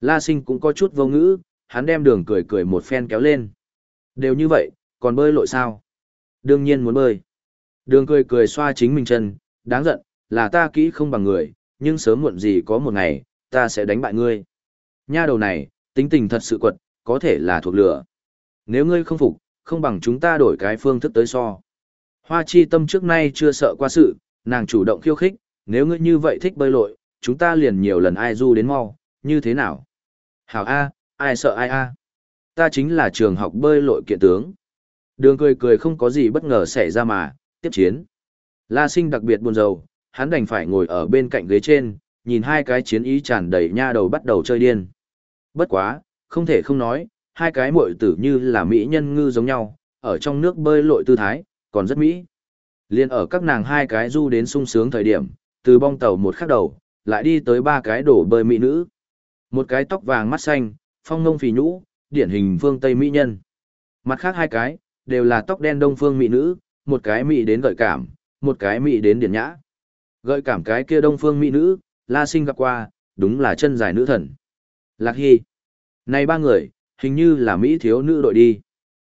La Sinh cũng có chút vô ngữ, hắn đem đường cười cười một phen kéo lên. Đều như vậy, còn bơi lội sao? Đương nhiên muốn bơi. Đường cười cười xoa chính mình chân, đáng giận, là ta kỹ không bằng người, nhưng sớm muộn gì có một ngày, ta sẽ đánh bại ngươi. Nha đầu này, tính tình thật sự quật, có thể là thuộc lửa. Nếu ngươi không phục, không bằng chúng ta đổi cái phương thức tới so. Hoa chi tâm trước nay chưa sợ qua sự, nàng chủ động khiêu khích, nếu ngươi như vậy thích bơi lội, chúng ta liền nhiều lần ai du đến mau, như thế nào? Hảo A, ai sợ ai A? Ta chính là trường học bơi lội kiện tướng. Đường cười cười không có gì bất ngờ xảy ra mà, tiếp chiến. La sinh đặc biệt buồn rầu, hắn đành phải ngồi ở bên cạnh ghế trên, nhìn hai cái chiến ý tràn đầy nha đầu bắt đầu chơi điên. Bất quá, không thể không nói, hai cái muội tử như là mỹ nhân ngư giống nhau, ở trong nước bơi lội tư thái, còn rất mỹ. Liên ở các nàng hai cái du đến sung sướng thời điểm, từ bong tàu một khắc đầu, lại đi tới ba cái đổ bơi mỹ nữ. Một cái tóc vàng mắt xanh, phong ngông phì nhũ, điển hình phương Tây mỹ nhân. Mặt khác hai cái, đều là tóc đen đông phương mỹ nữ, một cái mỹ đến gợi cảm, một cái mỹ đến điển nhã. Gợi cảm cái kia đông phương mỹ nữ, La Sinh gặp qua, đúng là chân dài nữ thần. Lạc Hy. Này ba người, hình như là Mỹ thiếu nữ đội đi.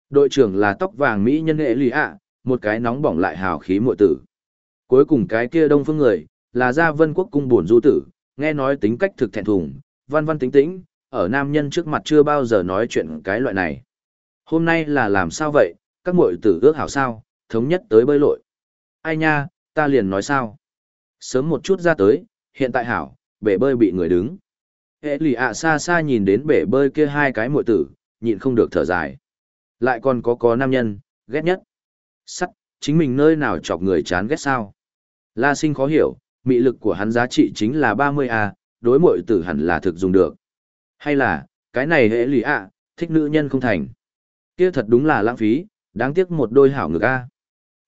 Đội trưởng là tóc vàng Mỹ nhân nghệ lì ạ, một cái nóng bỏng lại hào khí muội tử. Cuối cùng cái kia đông phương người, là gia vân quốc cung buồn du tử, nghe nói tính cách thực thẹn thùng, văn văn tính tĩnh, ở nam nhân trước mặt chưa bao giờ nói chuyện cái loại này. Hôm nay là làm sao vậy, các muội tử ước hảo sao, thống nhất tới bơi lội. Ai nha, ta liền nói sao. Sớm một chút ra tới, hiện tại hảo, bể bơi bị người đứng. Hệ lì ạ xa xa nhìn đến bể bơi kia hai cái muội tử, nhịn không được thở dài. Lại còn có có nam nhân, ghét nhất. Sắt, chính mình nơi nào chọc người chán ghét sao. La sinh khó hiểu, mị lực của hắn giá trị chính là 30A, đối muội tử hẳn là thực dùng được. Hay là, cái này hệ lì ạ, thích nữ nhân không thành. Kia thật đúng là lãng phí, đáng tiếc một đôi hảo ngực A.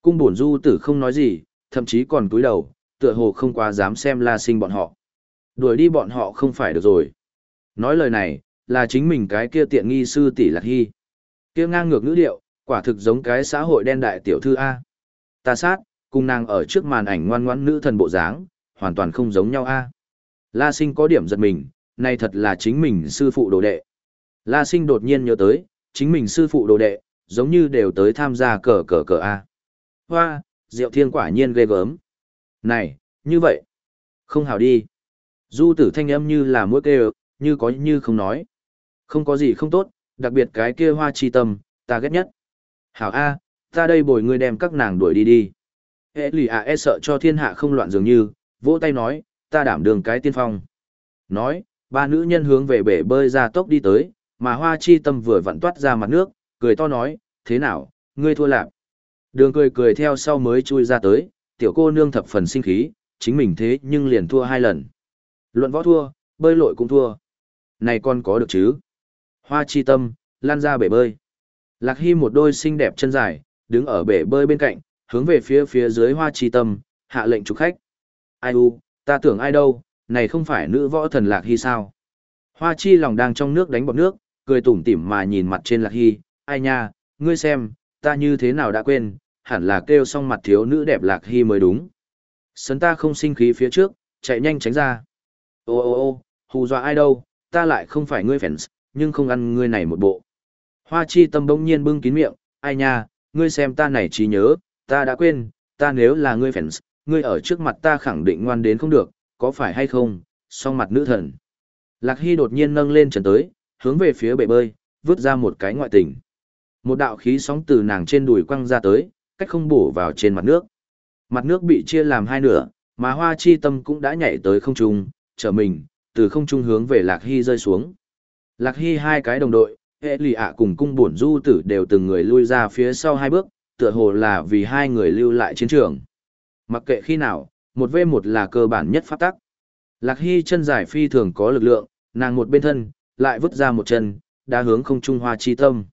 Cung bổn du tử không nói gì, thậm chí còn cúi đầu, tựa hồ không quá dám xem la sinh bọn họ. Đuổi đi bọn họ không phải được rồi. Nói lời này, là chính mình cái kia tiện nghi sư tỷ lạc hy. Kia ngang ngược ngữ điệu, quả thực giống cái xã hội đen đại tiểu thư A. Ta sát, cùng nàng ở trước màn ảnh ngoan ngoãn nữ thần bộ dáng, hoàn toàn không giống nhau A. La sinh có điểm giật mình, này thật là chính mình sư phụ đồ đệ. La sinh đột nhiên nhớ tới, chính mình sư phụ đồ đệ, giống như đều tới tham gia cờ cờ cờ A. Hoa, Diệu Thiên quả nhiên ghê gớm. Này, như vậy. Không hảo đi. Du tử thanh âm như là mũi kêu, như có như không nói. Không có gì không tốt, đặc biệt cái kia hoa chi tâm, ta ghét nhất. Hảo A, ta đây bồi ngươi đem các nàng đuổi đi đi. Hệ lì à e sợ cho thiên hạ không loạn dường như, vỗ tay nói, ta đảm đường cái tiên phong. Nói, ba nữ nhân hướng về bể bơi ra tốc đi tới, mà hoa chi tâm vừa vặn toát ra mặt nước, cười to nói, thế nào, ngươi thua lạp Đường cười cười theo sau mới chui ra tới, tiểu cô nương thập phần sinh khí, chính mình thế nhưng liền thua hai lần. Luận võ thua, bơi lội cũng thua. Này con có được chứ? Hoa chi tâm, lan ra bể bơi. Lạc Hy một đôi xinh đẹp chân dài, đứng ở bể bơi bên cạnh, hướng về phía phía dưới hoa chi tâm, hạ lệnh chủ khách. Ai u, ta tưởng ai đâu, này không phải nữ võ thần Lạc Hy sao? Hoa chi lòng đang trong nước đánh bọt nước, cười tủm tỉm mà nhìn mặt trên Lạc Hy, ai nha, ngươi xem, ta như thế nào đã quên, hẳn là kêu xong mặt thiếu nữ đẹp Lạc Hy mới đúng. Sấn ta không sinh khí phía trước, chạy nhanh tránh ra. Ô ô ô, hù dọa ai đâu, ta lại không phải ngươi fans, nhưng không ăn ngươi này một bộ. Hoa chi tâm bỗng nhiên bưng kín miệng, ai nha, ngươi xem ta này trí nhớ, ta đã quên, ta nếu là ngươi fans, ngươi ở trước mặt ta khẳng định ngoan đến không được, có phải hay không, song mặt nữ thần. Lạc Hy đột nhiên nâng lên trần tới, hướng về phía bể bơi, vứt ra một cái ngoại tình. Một đạo khí sóng từ nàng trên đùi quăng ra tới, cách không bổ vào trên mặt nước. Mặt nước bị chia làm hai nửa, mà hoa chi tâm cũng đã nhảy tới không trung, trở mình, từ không trung hướng về Lạc Hy rơi xuống. Lạc Hy hai cái đồng đội, hệ lì ạ cùng cung bổn du tử đều từng người lui ra phía sau hai bước, tựa hồ là vì hai người lưu lại chiến trường. Mặc kệ khi nào, một v một là cơ bản nhất pháp tắc. Lạc Hy chân dài phi thường có lực lượng, nàng một bên thân, lại vứt ra một chân, đã hướng không trung hoa chi tâm.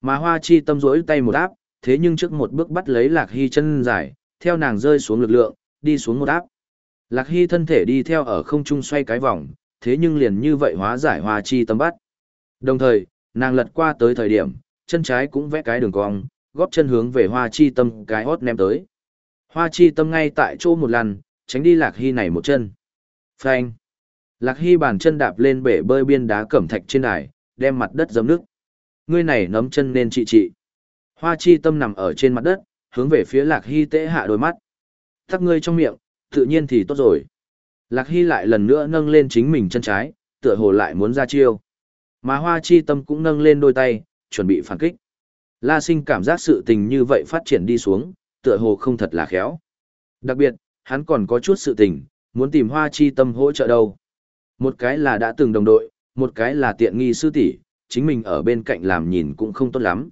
Mà hoa chi tâm rỗi tay một áp, thế nhưng trước một bước bắt lấy Lạc Hy chân dài, theo nàng rơi xuống lực lượng, đi xuống một áp. Lạc Hy thân thể đi theo ở không trung xoay cái vòng, thế nhưng liền như vậy hóa giải hoa chi tâm bắt. Đồng thời, nàng lật qua tới thời điểm, chân trái cũng vẽ cái đường cong, góp chân hướng về hoa chi tâm cái hót ném tới. Hoa chi tâm ngay tại chỗ một lần, tránh đi Lạc Hy này một chân. Phanh. Lạc Hy bàn chân đạp lên bể bơi biên đá cẩm thạch trên đài, đem mặt đất dấm nước. Ngươi này nấm chân nên trị trị. Hoa chi tâm nằm ở trên mặt đất, hướng về phía Lạc Hy tễ hạ đôi mắt. Tắc ngươi trong miệng, tự nhiên thì tốt rồi. Lạc Hy lại lần nữa nâng lên chính mình chân trái, tựa hồ lại muốn ra chiêu. Mà hoa chi tâm cũng nâng lên đôi tay, chuẩn bị phản kích. La sinh cảm giác sự tình như vậy phát triển đi xuống, tựa hồ không thật là khéo. Đặc biệt, hắn còn có chút sự tình, muốn tìm hoa chi tâm hỗ trợ đâu. Một cái là đã từng đồng đội, một cái là tiện nghi sư tỷ, chính mình ở bên cạnh làm nhìn cũng không tốt lắm.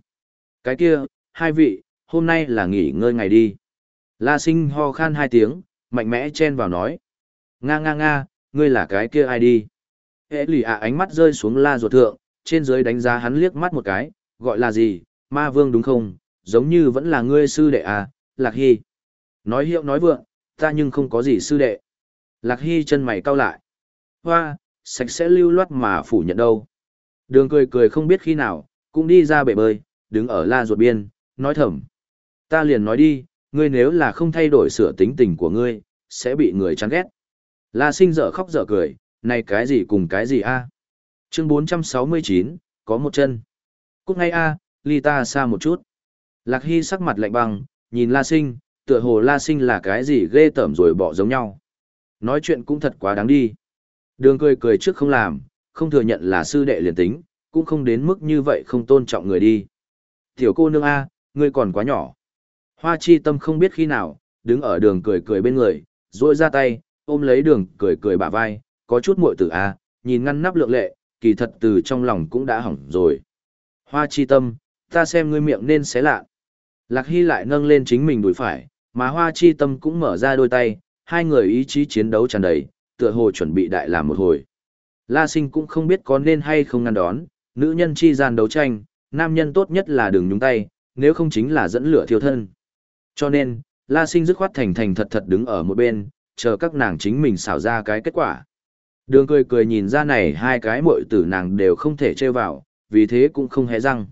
Cái kia, hai vị, hôm nay là nghỉ ngơi ngày đi. La sinh ho khan hai tiếng, mạnh mẽ chen vào nói. Nga nga nga, ngươi là cái kia ai đi. Hệ lì ạ ánh mắt rơi xuống la ruột thượng, trên dưới đánh giá hắn liếc mắt một cái, gọi là gì, ma vương đúng không, giống như vẫn là ngươi sư đệ à, lạc hy. Nói hiệu nói vượng, ta nhưng không có gì sư đệ. Lạc hy chân mày cau lại. Hoa, sạch sẽ lưu loát mà phủ nhận đâu. Đường cười cười không biết khi nào, cũng đi ra bể bơi, đứng ở la ruột biên, nói thầm. Ta liền nói đi, ngươi nếu là không thay đổi sửa tính tình của ngươi, sẽ bị người chán ghét. La sinh dở khóc dở cười, này cái gì cùng cái gì a? Chương 469, có một chân. Cúc ngay a, ly ta xa một chút. Lạc Hy sắc mặt lạnh băng, nhìn La sinh, tựa hồ La sinh là cái gì ghê tởm rồi bỏ giống nhau. Nói chuyện cũng thật quá đáng đi. Đường cười cười trước không làm, không thừa nhận là sư đệ liền tính, cũng không đến mức như vậy không tôn trọng người đi. Tiểu cô nương A, ngươi còn quá nhỏ. Hoa chi tâm không biết khi nào, đứng ở đường cười cười bên người, rôi ra tay, ôm lấy đường cười cười bả vai, có chút muội tử A, nhìn ngăn nắp lượng lệ, kỳ thật từ trong lòng cũng đã hỏng rồi. Hoa chi tâm, ta xem ngươi miệng nên xé lạ. Lạc Hy lại nâng lên chính mình đùi phải, mà hoa chi tâm cũng mở ra đôi tay, hai người ý chí chiến đấu tràn đầy, tựa hồ chuẩn bị đại làm một hồi. La sinh cũng không biết có nên hay không ngăn đón, nữ nhân chi gian đấu tranh, nam nhân tốt nhất là đừng nhúng tay, nếu không chính là dẫn lửa thiêu thân. Cho nên, La sinh dứt khoát thành thành thật thật đứng ở một bên, chờ các nàng chính mình xảo ra cái kết quả. Đường cười cười nhìn ra này hai cái muội tử nàng đều không thể trêu vào, vì thế cũng không hé răng.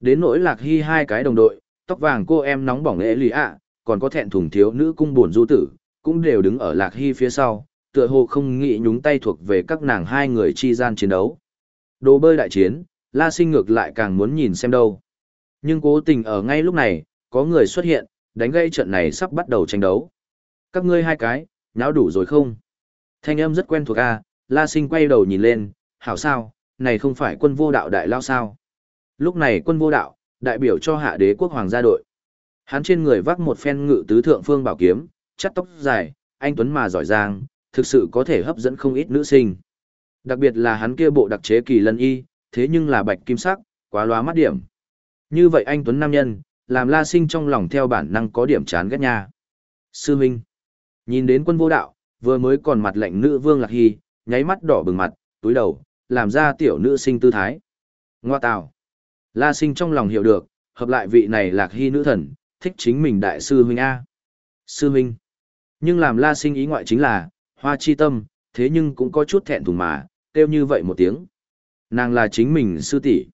Đến nỗi lạc hy hai cái đồng đội, tóc vàng cô em nóng bỏng ế lì ạ, còn có thẹn thùng thiếu nữ cung buồn du tử, cũng đều đứng ở lạc hy phía sau, tựa hồ không nghĩ nhúng tay thuộc về các nàng hai người chi gian chiến đấu. Đồ bơi đại chiến, La Sinh ngược lại càng muốn nhìn xem đâu. Nhưng cố tình ở ngay lúc này, có người xuất hiện, đánh gây trận này sắp bắt đầu tranh đấu. Các ngươi hai cái, nháo đủ rồi không? Thanh âm rất quen thuộc a, La Sinh quay đầu nhìn lên, hảo sao, này không phải quân vô đạo đại lao sao? Lúc này quân vô đạo, đại biểu cho hạ đế quốc hoàng gia đội. Hắn trên người vác một phen ngự tứ thượng phương bảo kiếm, chắt tóc dài, anh Tuấn mà giỏi giang, thực sự có thể hấp dẫn không ít nữ sinh. Đặc biệt là hắn kia bộ đặc chế kỳ lân y, thế nhưng là bạch kim sắc, quá lóa mắt điểm. Như vậy anh Tuấn Nam Nhân, làm la sinh trong lòng theo bản năng có điểm chán ghét nha. Sư Minh, nhìn đến quân vô đạo, vừa mới còn mặt lạnh nữ vương lạc hy, nháy mắt đỏ bừng mặt, túi đầu, làm ra tiểu nữ sinh tư thái. Ngoa tào. La sinh trong lòng hiểu được, hợp lại vị này lạc hy nữ thần, thích chính mình đại sư huynh A. Sư huynh. Nhưng làm la sinh ý ngoại chính là, hoa chi tâm, thế nhưng cũng có chút thẹn thùng mà, kêu như vậy một tiếng. Nàng là chính mình sư tỷ.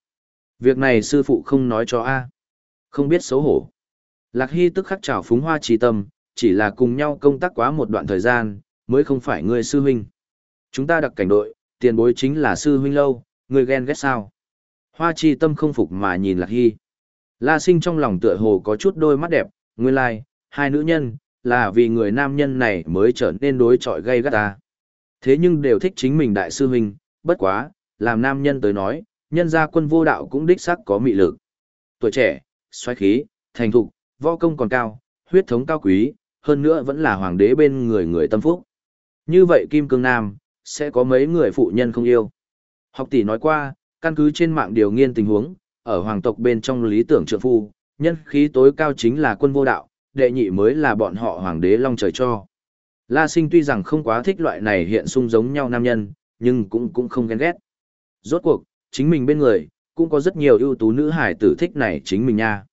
Việc này sư phụ không nói cho A. Không biết xấu hổ. Lạc Hy tức khắc chào phúng hoa chi tâm, chỉ là cùng nhau công tác quá một đoạn thời gian, mới không phải người sư huynh. Chúng ta đặc cảnh đội, tiền bối chính là sư huynh lâu, người ghen ghét sao. Hoa chi tâm không phục mà nhìn Lạc Hy. La sinh trong lòng tựa hồ có chút đôi mắt đẹp, nguyên lai, like, hai nữ nhân, là vì người nam nhân này mới trở nên đối chọi gây gắt ta. Thế nhưng đều thích chính mình đại sư huynh, bất quá, làm nam nhân tới nói, nhân gia quân vô đạo cũng đích sắc có mị lực. Tuổi trẻ, xoáy khí, thành thục, võ công còn cao, huyết thống cao quý, hơn nữa vẫn là hoàng đế bên người người tâm phúc. Như vậy Kim Cương Nam, sẽ có mấy người phụ nhân không yêu. Học tỷ nói qua, căn cứ trên mạng điều nghiên tình huống, ở hoàng tộc bên trong lý tưởng trượng phu, nhân khí tối cao chính là quân vô đạo, đệ nhị mới là bọn họ hoàng đế long trời cho. La sinh tuy rằng không quá thích loại này hiện sung giống nhau nam nhân, nhưng cũng cũng không ghen ghét. Rốt cuộc, chính mình bên người, cũng có rất nhiều ưu tú nữ hải tử thích này chính mình nha.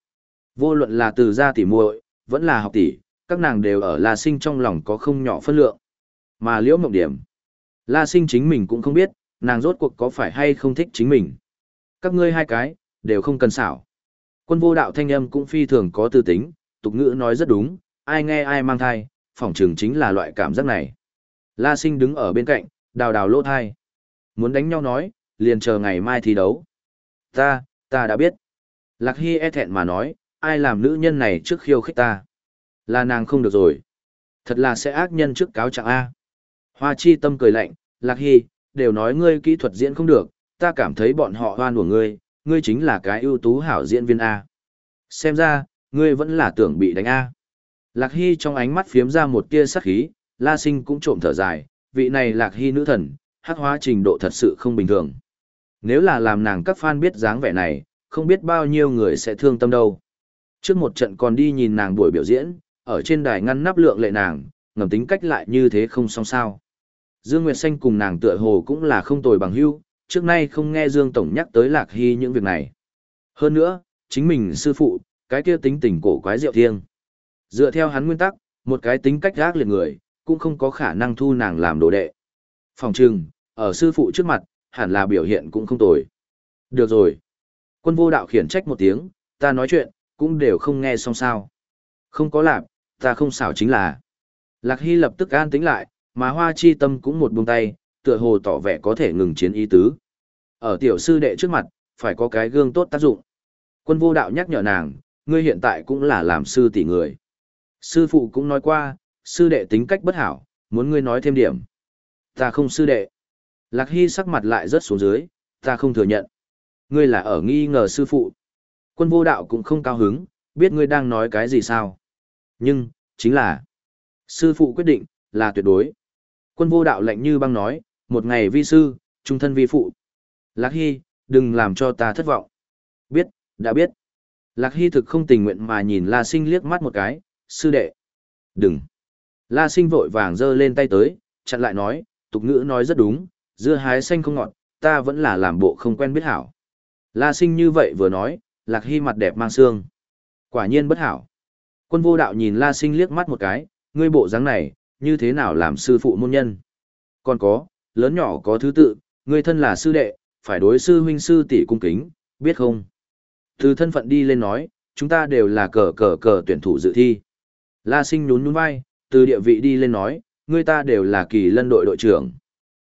Vô luận là từ gia tỷ muội, vẫn là học tỷ, các nàng đều ở La sinh trong lòng có không nhỏ phân lượng. Mà liễu mộng điểm. La sinh chính mình cũng không biết, nàng rốt cuộc có phải hay không thích chính mình. Các ngươi hai cái, đều không cần xảo. Quân vô đạo thanh âm cũng phi thường có tư tính, tục ngữ nói rất đúng, ai nghe ai mang thai, phỏng trường chính là loại cảm giác này. La sinh đứng ở bên cạnh, đào đào lỗ thai. Muốn đánh nhau nói, liền chờ ngày mai thi đấu. Ta, ta đã biết. Lạc Hy e thẹn mà nói, ai làm nữ nhân này trước khiêu khích ta. Là nàng không được rồi. Thật là sẽ ác nhân trước cáo trạng A. Hoa chi tâm cười lạnh, Lạc Hy, đều nói ngươi kỹ thuật diễn không được, ta cảm thấy bọn họ hoan của ngươi, ngươi chính là cái ưu tú hảo diễn viên A. Xem ra, ngươi vẫn là tưởng bị đánh A. Lạc Hy trong ánh mắt phiếm ra một tia sắc khí, La Sinh cũng trộm thở dài, vị này Lạc Hy nữ thần, hắc hóa trình độ thật sự không bình thường. Nếu là làm nàng các fan biết dáng vẻ này, không biết bao nhiêu người sẽ thương tâm đâu. Trước một trận còn đi nhìn nàng buổi biểu diễn, ở trên đài ngăn nắp lượng lệ nàng, ngầm tính cách lại như thế không xong sao. Dương Nguyệt Xanh cùng nàng tựa hồ cũng là không tồi bằng hữu, trước nay không nghe Dương Tổng nhắc tới Lạc Hy những việc này. Hơn nữa, chính mình sư phụ, cái kia tính tình cổ quái diệu thiêng. Dựa theo hắn nguyên tắc, một cái tính cách gác liệt người, cũng không có khả năng thu nàng làm đồ đệ. Phòng trừng, ở sư phụ trước mặt, hẳn là biểu hiện cũng không tồi. Được rồi. Quân vô đạo khiển trách một tiếng, ta nói chuyện, cũng đều không nghe xong sao. Không có làm, ta không xảo chính là. Lạc Hy lập tức an tính lại, mà hoa chi tâm cũng một buông tay, tựa hồ tỏ vẻ có thể ngừng chiến ý tứ. Ở tiểu sư đệ trước mặt, phải có cái gương tốt tác dụng. Quân vô đạo nhắc nhở nàng, ngươi hiện tại cũng là làm sư tỷ người. Sư phụ cũng nói qua, sư đệ tính cách bất hảo, muốn ngươi nói thêm điểm. Ta không sư đệ. Lạc Hy sắc mặt lại rất xuống dưới, ta không thừa nhận. Ngươi là ở nghi ngờ sư phụ. Quân vô đạo cũng không cao hứng, biết ngươi đang nói cái gì sao. Nhưng, chính là, sư phụ quyết định, là tuyệt đối. Quân vô đạo lạnh như băng nói, một ngày vi sư, trung thân vi phụ. Lạc Hy, đừng làm cho ta thất vọng. Biết, đã biết. Lạc Hy thực không tình nguyện mà nhìn La Sinh liếc mắt một cái, sư đệ. Đừng. La Sinh vội vàng giơ lên tay tới, chặn lại nói, tục ngữ nói rất đúng, dưa hái xanh không ngọt, ta vẫn là làm bộ không quen biết hảo. La Sinh như vậy vừa nói, Lạc Hy mặt đẹp mang xương. Quả nhiên bất hảo. Quân vô đạo nhìn La Sinh liếc mắt một cái, ngươi bộ dáng này, như thế nào làm sư phụ môn nhân. Còn có, lớn nhỏ có thứ tự, người thân là sư đệ, phải đối sư huynh sư tỷ cung kính, biết không? Từ thân phận đi lên nói, chúng ta đều là cờ cờ cờ tuyển thủ dự thi. La sinh nhún nhún vai, từ địa vị đi lên nói, người ta đều là kỳ lân đội đội trưởng.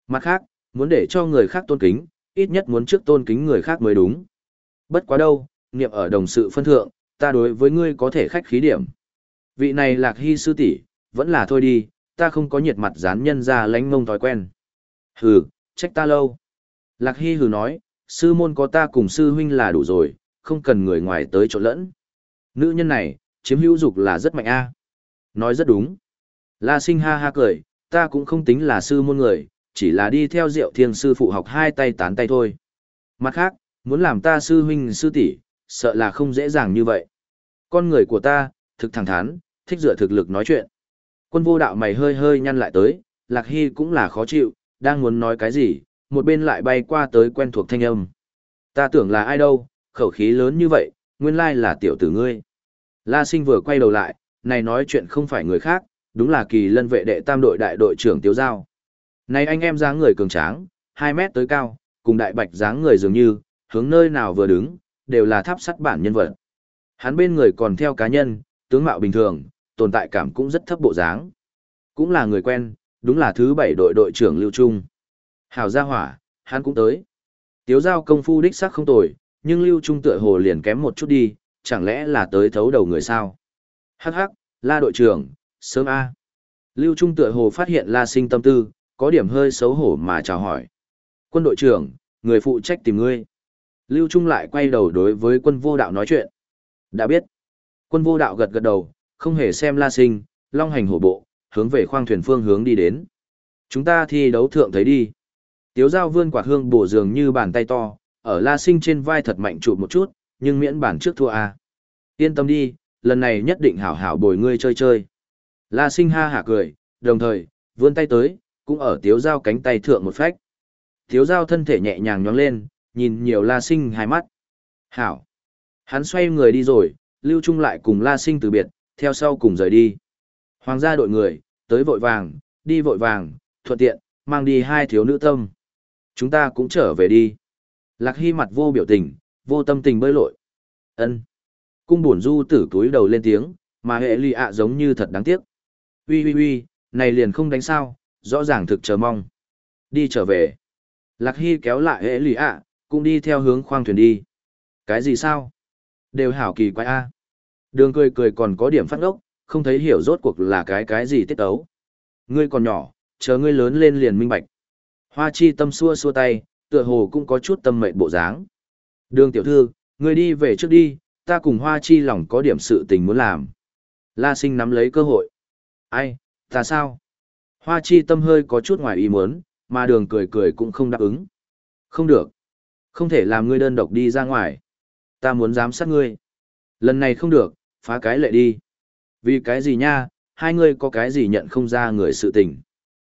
Mặt khác, muốn để cho người khác tôn kính, ít nhất muốn trước tôn kính người khác mới đúng. Bất quá đâu, niệm ở đồng sự phân thượng, ta đối với ngươi có thể khách khí điểm. Vị này lạc hy sư tỷ vẫn là thôi đi, ta không có nhiệt mặt dán nhân ra lánh ngông thói quen. Hừ, trách ta lâu. Lạc hy hừ nói, sư môn có ta cùng sư huynh là đủ rồi, không cần người ngoài tới chỗ lẫn. Nữ nhân này, chiếm hữu dục là rất mạnh a. Nói rất đúng. La sinh ha ha cười, ta cũng không tính là sư môn người, chỉ là đi theo diệu thiên sư phụ học hai tay tán tay thôi. Mặt khác, muốn làm ta sư huynh sư tỷ, sợ là không dễ dàng như vậy. Con người của ta, thực thẳng thắn, thích dựa thực lực nói chuyện. Quân vô đạo mày hơi hơi nhăn lại tới, Lạc Hy cũng là khó chịu, đang muốn nói cái gì, một bên lại bay qua tới quen thuộc thanh âm. Ta tưởng là ai đâu, khẩu khí lớn như vậy, nguyên lai là tiểu tử ngươi. La sinh vừa quay đầu lại, này nói chuyện không phải người khác, đúng là kỳ lân vệ đệ tam đội đại đội trưởng Tiếu Giao. Này anh em dáng người cường tráng, 2 mét tới cao, cùng đại bạch dáng người dường như, hướng nơi nào vừa đứng, đều là tháp sắt bản nhân vật. Hắn bên người còn theo cá nhân, tướng mạo bình thường, tồn tại cảm cũng rất thấp bộ dáng. Cũng là người quen, đúng là thứ bảy đội đội trưởng Lưu Trung. Hào gia hỏa, hắn cũng tới. Tiếu giao công phu đích sắc không tồi, nhưng Lưu Trung tựa hồ liền kém một chút đi, chẳng lẽ là tới thấu đầu người sao? Hắc hắc, la đội trưởng, sớm A. Lưu Trung tựa hồ phát hiện la sinh tâm tư, có điểm hơi xấu hổ mà chào hỏi. Quân đội trưởng, người phụ trách tìm ngươi. Lưu Trung lại quay đầu đối với quân vô đạo nói chuyện. Đã biết. Quân vô đạo gật gật đầu, không hề xem la sinh, long hành hổ bộ, hướng về khoang thuyền phương hướng đi đến. Chúng ta thi đấu thượng thấy đi. Tiếu giao vươn quạt hương bổ dường như bàn tay to, ở la sinh trên vai thật mạnh chụp một chút, nhưng miễn bản trước thua a. Yên tâm đi, lần này nhất định hảo hảo bồi ngươi chơi chơi. La sinh ha hả cười, đồng thời, vươn tay tới, cũng ở tiếu giao cánh tay thượng một phách. Tiếu giao thân thể nhẹ nhàng nhóng lên, nhìn nhiều la sinh hai mắt. Hảo. Hắn xoay người đi rồi, lưu trung lại cùng la sinh từ biệt, theo sau cùng rời đi. Hoàng gia đội người, tới vội vàng, đi vội vàng, thuận tiện, mang đi hai thiếu nữ tâm. Chúng ta cũng trở về đi. Lạc Hy mặt vô biểu tình, vô tâm tình bơi lội. ân Cung buồn du tử túi đầu lên tiếng, mà hệ lì ạ giống như thật đáng tiếc. Ui ui ui, này liền không đánh sao, rõ ràng thực chờ mong. Đi trở về. Lạc Hy kéo lại hệ lì ạ, cũng đi theo hướng khoang thuyền đi. Cái gì sao? Đều hảo kỳ quái a. Đường cười cười còn có điểm phát ngốc, không thấy hiểu rốt cuộc là cái cái gì tiết ấu. Ngươi còn nhỏ, chờ ngươi lớn lên liền minh bạch. Hoa chi tâm xua xua tay, tựa hồ cũng có chút tâm mệnh bộ dáng. Đường tiểu thư, ngươi đi về trước đi, ta cùng hoa chi lòng có điểm sự tình muốn làm. La sinh nắm lấy cơ hội. Ai, ta sao? Hoa chi tâm hơi có chút ngoài ý muốn, mà đường cười cười cũng không đáp ứng. Không được. Không thể làm ngươi đơn độc đi ra ngoài. Ta muốn giám sát ngươi. Lần này không được, phá cái lệ đi. Vì cái gì nha, hai ngươi có cái gì nhận không ra người sự tình.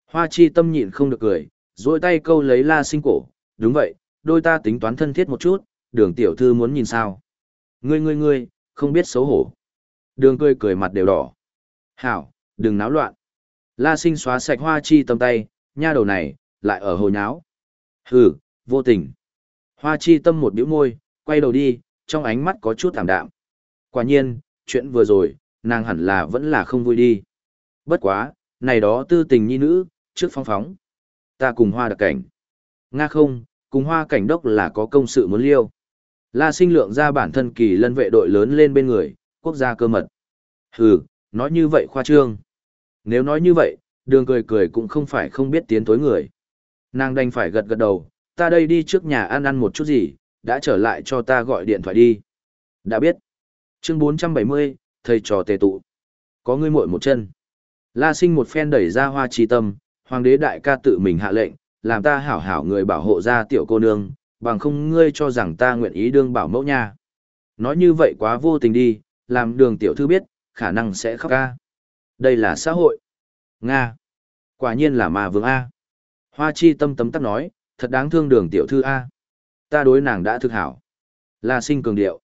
Hoa chi tâm nhịn không được cười, dối tay câu lấy la sinh cổ. Đúng vậy, đôi ta tính toán thân thiết một chút, đường tiểu thư muốn nhìn sao. Ngươi ngươi ngươi, không biết xấu hổ. Đường cười cười mặt đều đỏ. Hảo, đừng náo loạn. La sinh xóa sạch hoa chi tâm tay, nha đầu này, lại ở hồ nháo. Hừ, vô tình. Hoa chi tâm một biểu môi, quay đầu đi, trong ánh mắt có chút thảm đạm. Quả nhiên, chuyện vừa rồi, nàng hẳn là vẫn là không vui đi. Bất quá, này đó tư tình nhi nữ, trước phong phóng. Ta cùng hoa đặc cảnh. Nga không, cùng hoa cảnh đốc là có công sự muốn liêu. La sinh lượng ra bản thân kỳ lân vệ đội lớn lên bên người, quốc gia cơ mật. Hừ, nói như vậy khoa trương. Nếu nói như vậy, đường cười cười cũng không phải không biết tiến tối người. Nàng đành phải gật gật đầu, ta đây đi trước nhà ăn ăn một chút gì, đã trở lại cho ta gọi điện thoại đi. Đã biết. Chương 470, thầy trò tề tụ. Có ngươi muội một chân. La sinh một phen đẩy ra hoa trì tâm, hoàng đế đại ca tự mình hạ lệnh, làm ta hảo hảo người bảo hộ ra tiểu cô nương, bằng không ngươi cho rằng ta nguyện ý đương bảo mẫu nha. Nói như vậy quá vô tình đi, làm đường tiểu thư biết, khả năng sẽ khóc ca. Đây là xã hội. Nga. Quả nhiên là ma vương A. Hoa chi tâm tấm tắc nói, thật đáng thương đường tiểu thư A. Ta đối nàng đã thực hảo. La sinh cường điệu.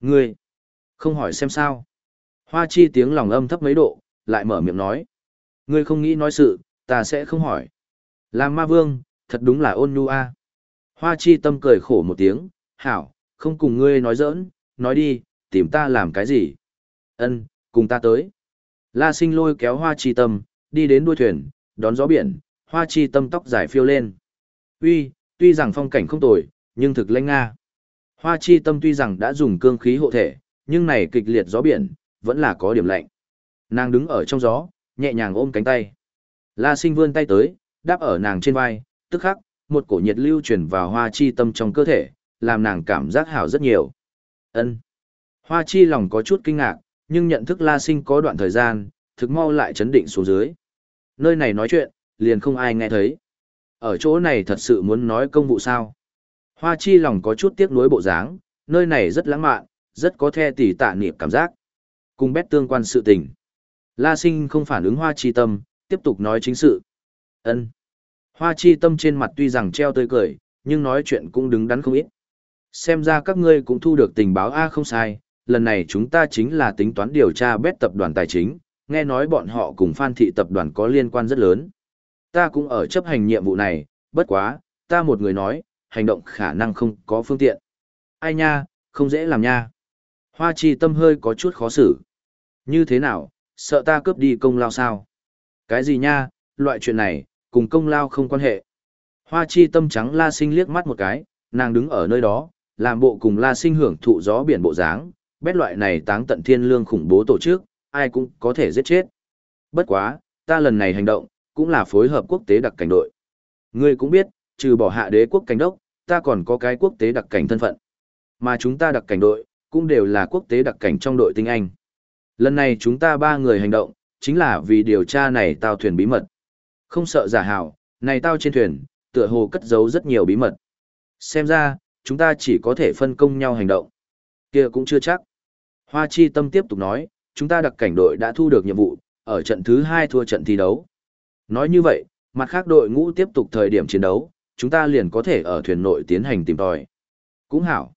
Ngươi. Không hỏi xem sao. Hoa chi tiếng lòng âm thấp mấy độ, lại mở miệng nói. Ngươi không nghĩ nói sự, ta sẽ không hỏi. Làm ma vương, thật đúng là ôn nhu a. Hoa chi tâm cười khổ một tiếng, hảo, không cùng ngươi nói giỡn, nói đi, tìm ta làm cái gì? Ân, cùng ta tới. La sinh lôi kéo hoa chi tâm, đi đến đuôi thuyền, đón gió biển, hoa chi tâm tóc dài phiêu lên. Uy, tuy rằng phong cảnh không tồi, nhưng thực lãnh nga. Hoa chi tâm tuy rằng đã dùng cương khí hộ thể, nhưng này kịch liệt gió biển, vẫn là có điểm lạnh. Nàng đứng ở trong gió, nhẹ nhàng ôm cánh tay. La sinh vươn tay tới, đáp ở nàng trên vai, tức khắc, một cổ nhiệt lưu truyền vào hoa chi tâm trong cơ thể, làm nàng cảm giác hảo rất nhiều. Ân. Hoa chi lòng có chút kinh ngạc, nhưng nhận thức la sinh có đoạn thời gian, thực mau lại chấn định xuống dưới. Nơi này nói chuyện, liền không ai nghe thấy. Ở chỗ này thật sự muốn nói công vụ sao. Hoa chi lòng có chút tiếc nuối bộ dáng, nơi này rất lãng mạn, rất có the tỉ tạ niệm cảm giác. Cùng bét tương quan sự tình. La sinh không phản ứng hoa chi tâm, tiếp tục nói chính sự. ân Hoa chi tâm trên mặt tuy rằng treo tươi cười, nhưng nói chuyện cũng đứng đắn không ít. Xem ra các ngươi cũng thu được tình báo A không sai, lần này chúng ta chính là tính toán điều tra bét tập đoàn tài chính, nghe nói bọn họ cùng Phan Thị tập đoàn có liên quan rất lớn. Ta cũng ở chấp hành nhiệm vụ này, bất quá, ta một người nói, hành động khả năng không có phương tiện. Ai nha, không dễ làm nha. Hoa chi tâm hơi có chút khó xử. Như thế nào, sợ ta cướp đi công lao sao? Cái gì nha, loại chuyện này, cùng công lao không quan hệ. Hoa chi tâm trắng la sinh liếc mắt một cái, nàng đứng ở nơi đó, làm bộ cùng la sinh hưởng thụ gió biển bộ dáng, bét loại này táng tận thiên lương khủng bố tổ chức, ai cũng có thể giết chết. Bất quá, ta lần này hành động, cũng là phối hợp quốc tế đặc cảnh đội. Ngươi cũng biết, trừ bỏ hạ đế quốc cảnh đốc, ta còn có cái quốc tế đặc cảnh thân phận. Mà chúng ta đặc cảnh đội, cũng đều là quốc tế đặc cảnh trong đội tinh Anh. Lần này chúng ta ba người hành động, chính là vì điều tra này tao thuyền bí mật. Không sợ giả hảo, này tao trên thuyền, tựa hồ cất giấu rất nhiều bí mật. Xem ra, chúng ta chỉ có thể phân công nhau hành động. kia cũng chưa chắc. Hoa Chi Tâm tiếp tục nói, chúng ta đặc cảnh đội đã thu được nhiệm vụ, ở trận thứ hai thua trận thi đấu. Nói như vậy, mặt khác đội ngũ tiếp tục thời điểm chiến đấu, chúng ta liền có thể ở thuyền nội tiến hành tìm tòi. Cũng hảo.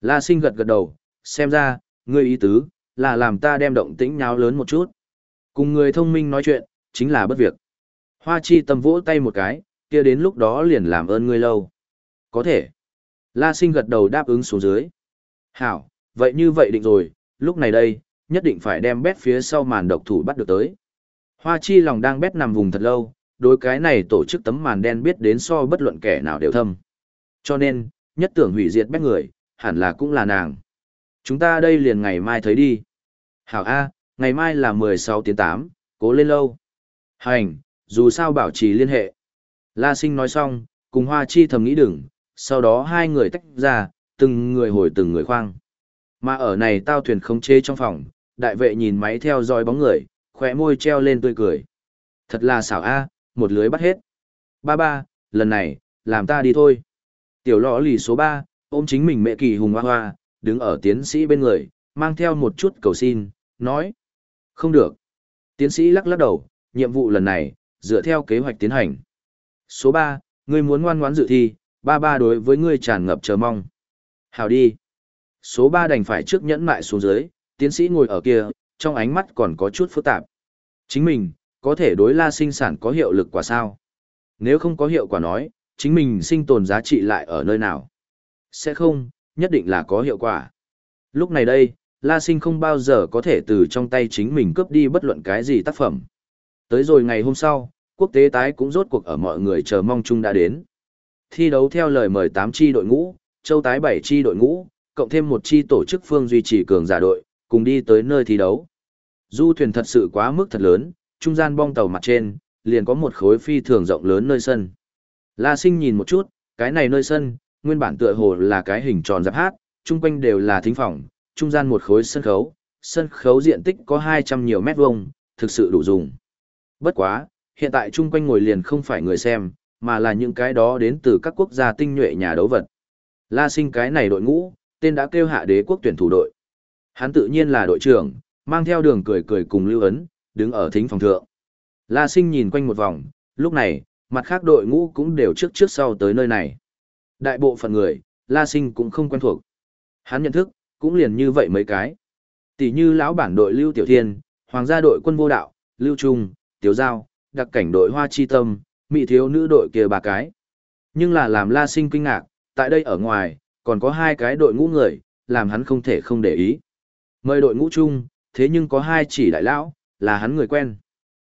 La sinh gật gật đầu, xem ra, ngươi ý tứ, là làm ta đem động tĩnh nháo lớn một chút. Cùng người thông minh nói chuyện, chính là bất việc. Hoa chi tâm vỗ tay một cái, kia đến lúc đó liền làm ơn ngươi lâu. Có thể. La sinh gật đầu đáp ứng xuống dưới. Hảo, vậy như vậy định rồi, lúc này đây, nhất định phải đem bét phía sau màn độc thủ bắt được tới. Hoa chi lòng đang bét nằm vùng thật lâu, đối cái này tổ chức tấm màn đen biết đến so bất luận kẻ nào đều thâm. Cho nên, nhất tưởng hủy diệt bét người, hẳn là cũng là nàng. Chúng ta đây liền ngày mai thấy đi. Hảo A, ngày mai là 16 tiếng 8, cố lên lâu. Hành, dù sao bảo trì liên hệ. La sinh nói xong, cùng hoa chi thầm nghĩ đừng, sau đó hai người tách ra, từng người hồi từng người khoang. Mà ở này tao thuyền không chế trong phòng, đại vệ nhìn máy theo dõi bóng người, khỏe môi treo lên tươi cười. Thật là xảo a, một lưới bắt hết. Ba ba, lần này, làm ta đi thôi. Tiểu lọ lì số ba, ôm chính mình mẹ kỳ hùng hoa hoa, đứng ở tiến sĩ bên người, mang theo một chút cầu xin, nói. Không được. Tiến sĩ lắc lắc đầu, nhiệm vụ lần này, dựa theo kế hoạch tiến hành. Số ba, ngươi muốn ngoan ngoãn dự thi, ba ba đối với ngươi tràn ngập chờ mong. Hào đi. Số ba đành phải trước nhẫn mại xuống dưới, tiến sĩ ngồi ở kia, trong ánh mắt còn có chút phức tạp. Chính mình, có thể đối la sinh sản có hiệu lực quả sao? Nếu không có hiệu quả nói, chính mình sinh tồn giá trị lại ở nơi nào? Sẽ không, nhất định là có hiệu quả. Lúc này đây, La Sinh không bao giờ có thể từ trong tay chính mình cướp đi bất luận cái gì tác phẩm. Tới rồi ngày hôm sau, quốc tế tái cũng rốt cuộc ở mọi người chờ mong chung đã đến. Thi đấu theo lời mời 8 chi đội ngũ, châu tái 7 chi đội ngũ, cộng thêm một chi tổ chức phương duy trì cường giả đội, cùng đi tới nơi thi đấu. Du thuyền thật sự quá mức thật lớn, trung gian bong tàu mặt trên, liền có một khối phi thường rộng lớn nơi sân. La Sinh nhìn một chút, cái này nơi sân, nguyên bản tựa hồ là cái hình tròn giáp hát, chung quanh đều là thính phòng, trung gian một khối sân khấu, sân khấu diện tích có 200 nhiều mét vuông, thực sự đủ dùng. Bất quá, hiện tại chung quanh ngồi liền không phải người xem, mà là những cái đó đến từ các quốc gia tinh nhuệ nhà đấu vật. La Sinh cái này đội ngũ, tên đã kêu hạ đế quốc tuyển thủ đội. Hắn tự nhiên là đội trưởng, mang theo đường cười cười cùng Lưu Ấn, đứng ở thính phòng thượng. La Sinh nhìn quanh một vòng, lúc này, mặt khác đội ngũ cũng đều trước trước sau tới nơi này. Đại bộ phận người, La Sinh cũng không quen thuộc. Hắn nhận thức, cũng liền như vậy mấy cái. Tỷ như lão bản đội Lưu Tiểu Thiên, hoàng gia đội quân vô đạo, Lưu Trung, Tiểu Giao, đặc cảnh đội Hoa Chi Tâm, mỹ thiếu nữ đội kia ba cái. Nhưng là làm La Sinh kinh ngạc, tại đây ở ngoài, còn có hai cái đội ngũ người, làm hắn không thể không để ý. Mời đội ngũ chung, thế nhưng có hai chỉ đại lão, là hắn người quen.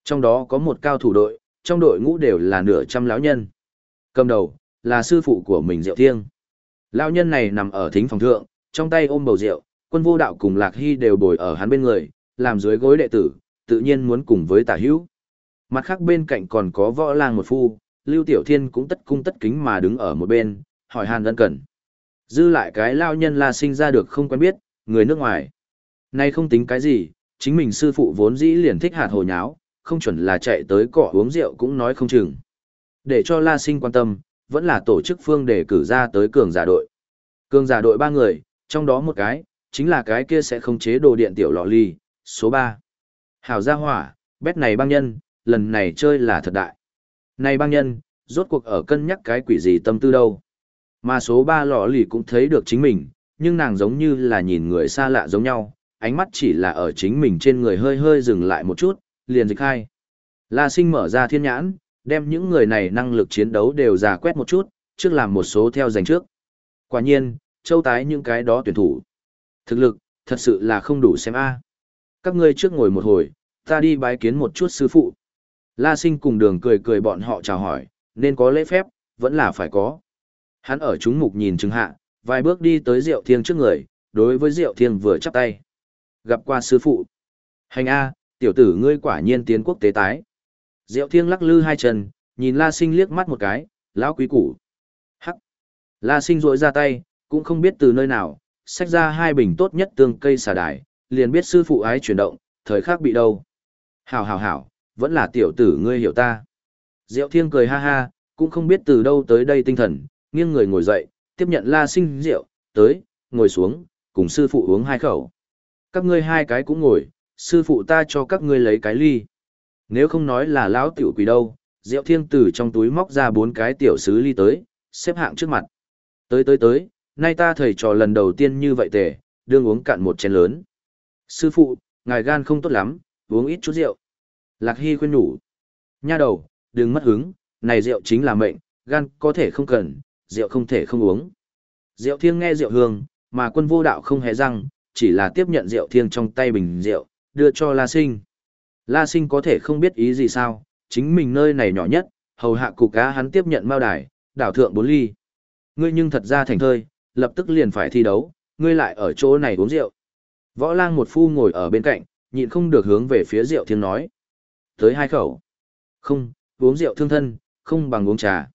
Trong đó có một cao thủ đội, trong đội ngũ đều là nửa trăm lão nhân. Cầm đầu, là sư phụ của mình Diệu Thiêng. Lão nhân này nằm ở thính phòng thượng, trong tay ôm bầu rượu, quân vô đạo cùng Lạc Hy đều bồi ở hắn bên người, làm dưới gối đệ tử, tự nhiên muốn cùng với tả hữu. Mặt khác bên cạnh còn có võ lang một phu, Lưu Tiểu Thiên cũng tất cung tất kính mà đứng ở một bên, hỏi hàn ân cần. Dư lại cái lao nhân là sinh ra được không quen biết, người nước ngoài. Nay không tính cái gì, chính mình sư phụ vốn dĩ liền thích hạt hồ nháo, không chuẩn là chạy tới cỏ uống rượu cũng nói không chừng. Để cho La Sinh quan tâm, vẫn là tổ chức phương để cử ra tới cường giả đội. Cường giả đội ba người, trong đó một cái, chính là cái kia sẽ không chế đồ điện tiểu lọ ly, số 3. Hảo gia hỏa, bét này băng nhân, lần này chơi là thật đại. Này băng nhân, rốt cuộc ở cân nhắc cái quỷ gì tâm tư đâu. Mà số 3 lọ lì cũng thấy được chính mình, nhưng nàng giống như là nhìn người xa lạ giống nhau, ánh mắt chỉ là ở chính mình trên người hơi hơi dừng lại một chút, liền dịch hai. La sinh mở ra thiên nhãn, đem những người này năng lực chiến đấu đều giả quét một chút, trước làm một số theo giành trước. Quả nhiên, châu tái những cái đó tuyển thủ. Thực lực, thật sự là không đủ xem a. Các ngươi trước ngồi một hồi, ta đi bái kiến một chút sư phụ. La sinh cùng đường cười cười bọn họ chào hỏi, nên có lễ phép, vẫn là phải có. Hắn ở chúng mục nhìn chứng hạ, vài bước đi tới Diệu Thiên trước người, đối với Diệu Thiên vừa chắp tay. Gặp qua sư phụ. Hành A, tiểu tử ngươi quả nhiên tiến quốc tế tái. Diệu Thiên lắc lư hai chân, nhìn La Sinh liếc mắt một cái, lão quý củ. Hắc. La Sinh rỗi ra tay, cũng không biết từ nơi nào, xách ra hai bình tốt nhất tương cây xà đài, liền biết sư phụ ái chuyển động, thời khắc bị đâu. Hảo hảo hảo, vẫn là tiểu tử ngươi hiểu ta. Diệu Thiên cười ha ha, cũng không biết từ đâu tới đây tinh thần, nghiêng người ngồi dậy, tiếp nhận la sinh rượu, tới, ngồi xuống, cùng sư phụ uống hai khẩu. Các ngươi hai cái cũng ngồi, sư phụ ta cho các ngươi lấy cái ly. Nếu không nói là lão tiểu quỷ đâu, Diệu Thiên từ trong túi móc ra bốn cái tiểu sứ ly tới, xếp hạng trước mặt. Tới tới tới, nay ta thầy trò lần đầu tiên như vậy tề, đương uống cạn một chén lớn. Sư phụ, ngài gan không tốt lắm, uống ít chút rượu. Lạc Hy khuyên nhủ. Nha đầu, đừng mất hứng, này rượu chính là mệnh, gan có thể không cần, rượu không thể không uống. Rượu thiêng nghe rượu hương, mà quân vô đạo không hề răng, chỉ là tiếp nhận rượu thiêng trong tay bình rượu, đưa cho La Sinh. La Sinh có thể không biết ý gì sao, chính mình nơi này nhỏ nhất, hầu hạ cục cá hắn tiếp nhận mao đài, đảo thượng bốn ly. Ngươi nhưng thật ra thành thơi, lập tức liền phải thi đấu, ngươi lại ở chỗ này uống rượu. Võ lang một phu ngồi ở bên cạnh, nhịn không được hướng về phía rượu thiêng nói. Tới hai khẩu. Không, uống rượu thương thân, không bằng uống trà.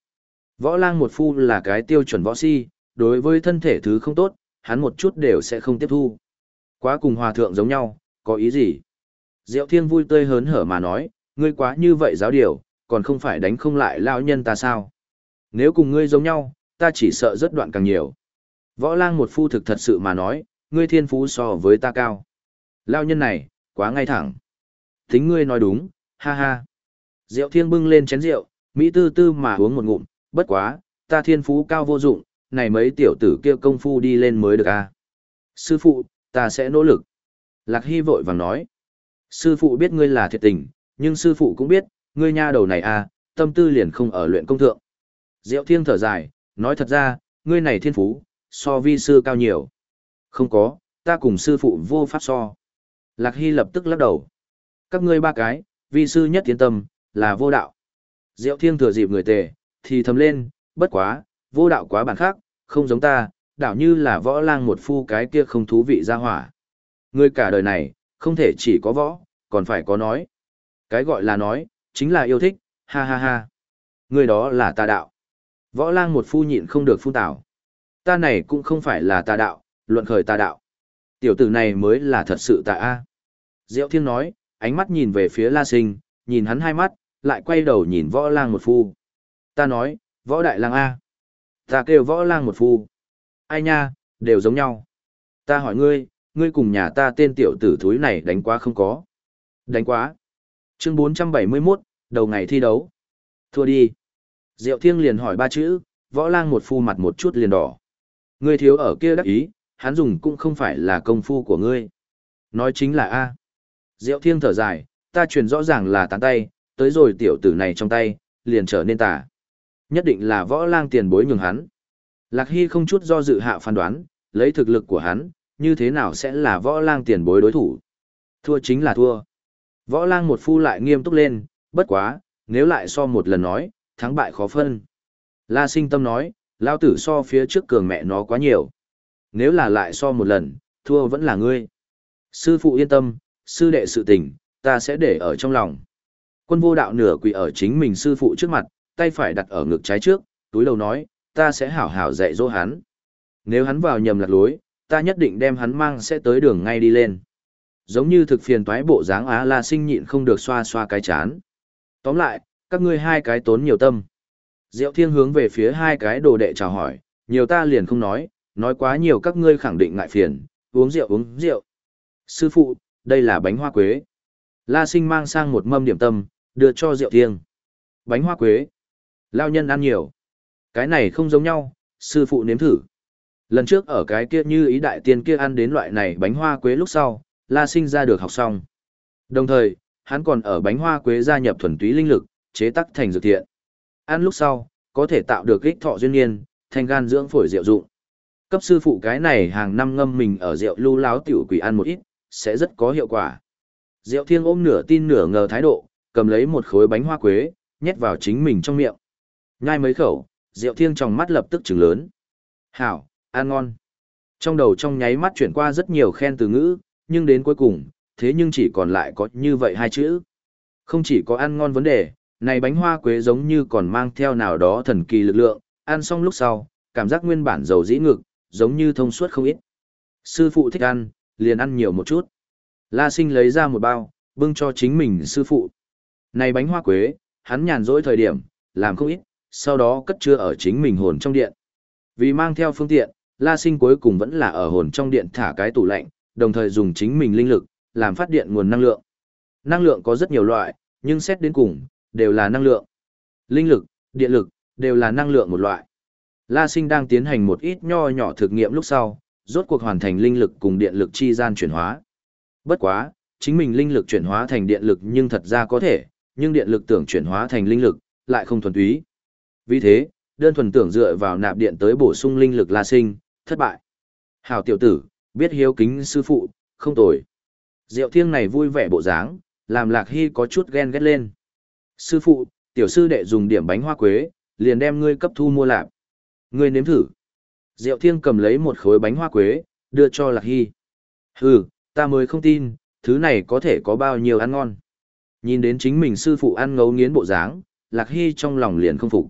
Võ lang một phu là cái tiêu chuẩn võ si, đối với thân thể thứ không tốt, hắn một chút đều sẽ không tiếp thu. Quá cùng hòa thượng giống nhau, có ý gì? Diệu thiên vui tươi hớn hở mà nói, ngươi quá như vậy giáo điều, còn không phải đánh không lại lão nhân ta sao? Nếu cùng ngươi giống nhau, ta chỉ sợ rất đoạn càng nhiều. Võ lang một phu thực thật sự mà nói, ngươi thiên phú so với ta cao. Lão nhân này, quá ngay thẳng. Tính ngươi nói đúng, ha ha. Diệu thiên bưng lên chén rượu, Mỹ tư tư mà uống một ngụm, bất quá, ta thiên phú cao vô dụng, này mấy tiểu tử kia công phu đi lên mới được a. À? Sư phụ, ta sẽ nỗ lực. Lạc Hy vội vàng nói. Sư phụ biết ngươi là thiệt tình, nhưng sư phụ cũng biết, ngươi nha đầu này à, tâm tư liền không ở luyện công thượng. Diệu thiên thở dài, nói thật ra, ngươi này thiên phú, so vi sư cao nhiều. Không có, ta cùng sư phụ vô pháp so. Lạc Hy lập tức lắc đầu. Các ngươi ba cái, vi sư nhất tiến tâm, là vô đạo. Diệu thiên thừa dịp người tề, thì thầm lên, bất quá, vô đạo quá bản khác, không giống ta, đạo như là võ lang một phu cái kia không thú vị ra hỏa. Người cả đời này, không thể chỉ có võ, còn phải có nói. Cái gọi là nói, chính là yêu thích, ha ha ha. Người đó là tà đạo. Võ lang một phu nhịn không được phun tảo. Ta này cũng không phải là tà đạo, luận khởi tà đạo. Tiểu tử này mới là thật sự tà A. Diệu thiên nói, ánh mắt nhìn về phía la sinh, nhìn hắn hai mắt, lại quay đầu nhìn võ lang một phu. Ta nói, võ đại lang A. Ta kêu võ lang một phu. Ai nha, đều giống nhau. Ta hỏi ngươi, ngươi cùng nhà ta tên tiểu tử thúi này đánh quá không có. Đánh quá. Chương 471, đầu ngày thi đấu. Thua đi. Diệu Thiêng liền hỏi ba chữ, võ lang một phu mặt một chút liền đỏ. Ngươi thiếu ở kia đắc ý, hắn dùng cũng không phải là công phu của ngươi. Nói chính là A. Diệu Thiêng thở dài, ta truyền rõ ràng là tán tay, tới rồi tiểu tử này trong tay, liền trở nên tà. Nhất định là võ lang tiền bối nhường hắn. Lạc Hy không chút do dự hạ phán đoán, lấy thực lực của hắn, như thế nào sẽ là võ lang tiền bối đối thủ. Thua chính là thua. Võ lang một phu lại nghiêm túc lên, bất quá, nếu lại so một lần nói, thắng bại khó phân. La sinh tâm nói, lao tử so phía trước cường mẹ nó quá nhiều. Nếu là lại so một lần, thua vẫn là ngươi. Sư phụ yên tâm, sư đệ sự tình, ta sẽ để ở trong lòng. Quân vô đạo nửa quỳ ở chính mình sư phụ trước mặt, tay phải đặt ở ngực trái trước, túi đầu nói, ta sẽ hảo hảo dạy dỗ hắn. Nếu hắn vào nhầm lạc lối, ta nhất định đem hắn mang sẽ tới đường ngay đi lên. Giống như thực phiền toái bộ dáng Á La Sinh nhịn không được xoa xoa cái chán. Tóm lại, các ngươi hai cái tốn nhiều tâm. Diệu Thiên hướng về phía hai cái đồ đệ chào hỏi, nhiều ta liền không nói, nói quá nhiều các ngươi khẳng định ngại phiền, uống rượu uống rượu. Sư phụ, đây là bánh hoa quế. La Sinh mang sang một mâm điểm tâm, đưa cho Diệu Thiên. Bánh hoa quế. Lao nhân ăn nhiều. Cái này không giống nhau, sư phụ nếm thử. Lần trước ở cái kia như ý đại tiên kia ăn đến loại này bánh hoa quế lúc sau, La Sinh ra được học xong. Đồng thời, hắn còn ở bánh hoa quế gia nhập thuần túy linh lực, chế tác thành dược thiện. Ăn lúc sau, có thể tạo được kích thọ duyên niên, thanh gan dưỡng phổi rượu dụng. Cấp sư phụ cái này hàng năm ngâm mình ở rượu lưu láo tiểu quỷ ăn một ít, sẽ rất có hiệu quả. Diệu Thiên ôm nửa tin nửa ngờ thái độ, cầm lấy một khối bánh hoa quế, nhét vào chính mình trong miệng. Nhai mấy khẩu, Diệu Thiên trong mắt lập tức trừng lớn. Hảo, ăn ngon. Trong đầu trong nháy mắt chuyển qua rất nhiều khen từ ngữ, nhưng đến cuối cùng, thế nhưng chỉ còn lại có như vậy hai chữ. Không chỉ có ăn ngon vấn đề, này bánh hoa quế giống như còn mang theo nào đó thần kỳ lực lượng, ăn xong lúc sau, cảm giác nguyên bản dầu dĩ ngực, giống như thông suốt không ít. Sư phụ thích ăn, liền ăn nhiều một chút. La sinh lấy ra một bao, bưng cho chính mình sư phụ. Này bánh hoa quế, hắn nhàn rỗi thời điểm, làm không ít, sau đó cất chứa ở chính mình hồn trong điện. Vì mang theo phương tiện, La Sinh cuối cùng vẫn là ở hồn trong điện thả cái tủ lạnh, đồng thời dùng chính mình linh lực, làm phát điện nguồn năng lượng. Năng lượng có rất nhiều loại, nhưng xét đến cùng, đều là năng lượng. Linh lực, điện lực, đều là năng lượng một loại. La Sinh đang tiến hành một ít nho nhỏ thực nghiệm lúc sau, rốt cuộc hoàn thành linh lực cùng điện lực chi gian chuyển hóa. Bất quá, chính mình linh lực chuyển hóa thành điện lực nhưng thật ra có thể, nhưng điện lực tưởng chuyển hóa thành linh lực, lại không thuần túy. Vì thế, đơn thuần tưởng dựa vào nạp điện tới bổ sung linh lực La Sinh, thất bại. Hảo tiểu tử, biết hiếu kính sư phụ, không tồi. Diệu Thiêng này vui vẻ bộ dáng, làm Lạc Hy có chút ghen ghét lên. Sư phụ, tiểu sư đệ dùng điểm bánh hoa quế, liền đem ngươi cấp thu mua lạp. Ngươi nếm thử. Diệu Thiêng cầm lấy một khối bánh hoa quế, đưa cho Lạc Hy. Hừ, ta mới không tin, thứ này có thể có bao nhiêu ăn ngon. Nhìn đến chính mình sư phụ ăn ngấu nghiến bộ dáng, Lạc Hy trong lòng liền không phục.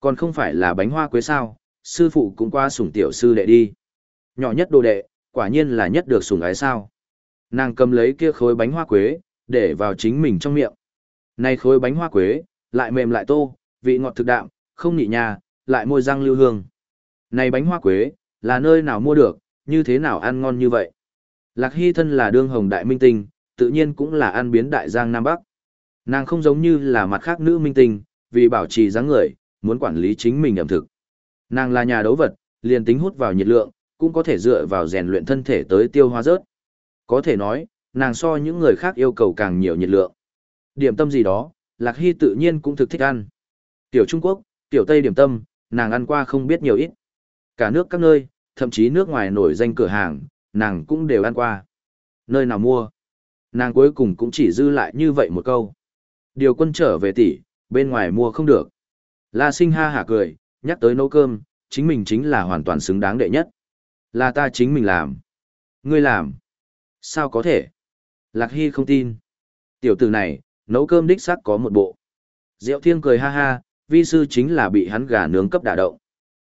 Còn không phải là bánh hoa quế sao, sư phụ cũng qua sủng tiểu sư đệ đi. Nhỏ nhất đồ đệ, quả nhiên là nhất được sủng ái sao. Nàng cầm lấy kia khối bánh hoa quế, để vào chính mình trong miệng. Này khối bánh hoa quế, lại mềm lại tô, vị ngọt thực đạm, không nhị nhà, lại môi răng lưu hương. Này bánh hoa quế, là nơi nào mua được, như thế nào ăn ngon như vậy? Lạc Hy thân là đương hồng đại minh tinh, tự nhiên cũng là ăn biến đại giang Nam Bắc. Nàng không giống như là mặt khác nữ minh tinh, vì bảo trì dáng người, muốn quản lý chính mình ẩm thực. Nàng là nhà đấu vật, liền tính hút vào nhiệt lượng, cũng có thể dựa vào rèn luyện thân thể tới tiêu hóa rớt. Có thể nói, nàng so những người khác yêu cầu càng nhiều nhiệt lượng. Điểm tâm gì đó, Lạc Hy tự nhiên cũng thực thích ăn. Tiểu Trung Quốc, tiểu Tây điểm tâm, nàng ăn qua không biết nhiều ít. Cả nước các nơi, thậm chí nước ngoài nổi danh cửa hàng, nàng cũng đều ăn qua. Nơi nào mua? Nàng cuối cùng cũng chỉ dư lại như vậy một câu. Điều quân trở về tỷ, bên ngoài mua không được. La sinh ha hả cười, nhắc tới nấu cơm, chính mình chính là hoàn toàn xứng đáng đệ nhất. Là ta chính mình làm. Ngươi làm. Sao có thể? Lạc Hy không tin. Tiểu tử này, nấu cơm đích xác có một bộ. Diệu Thiên cười ha ha, vi sư chính là bị hắn gà nướng cấp đả động.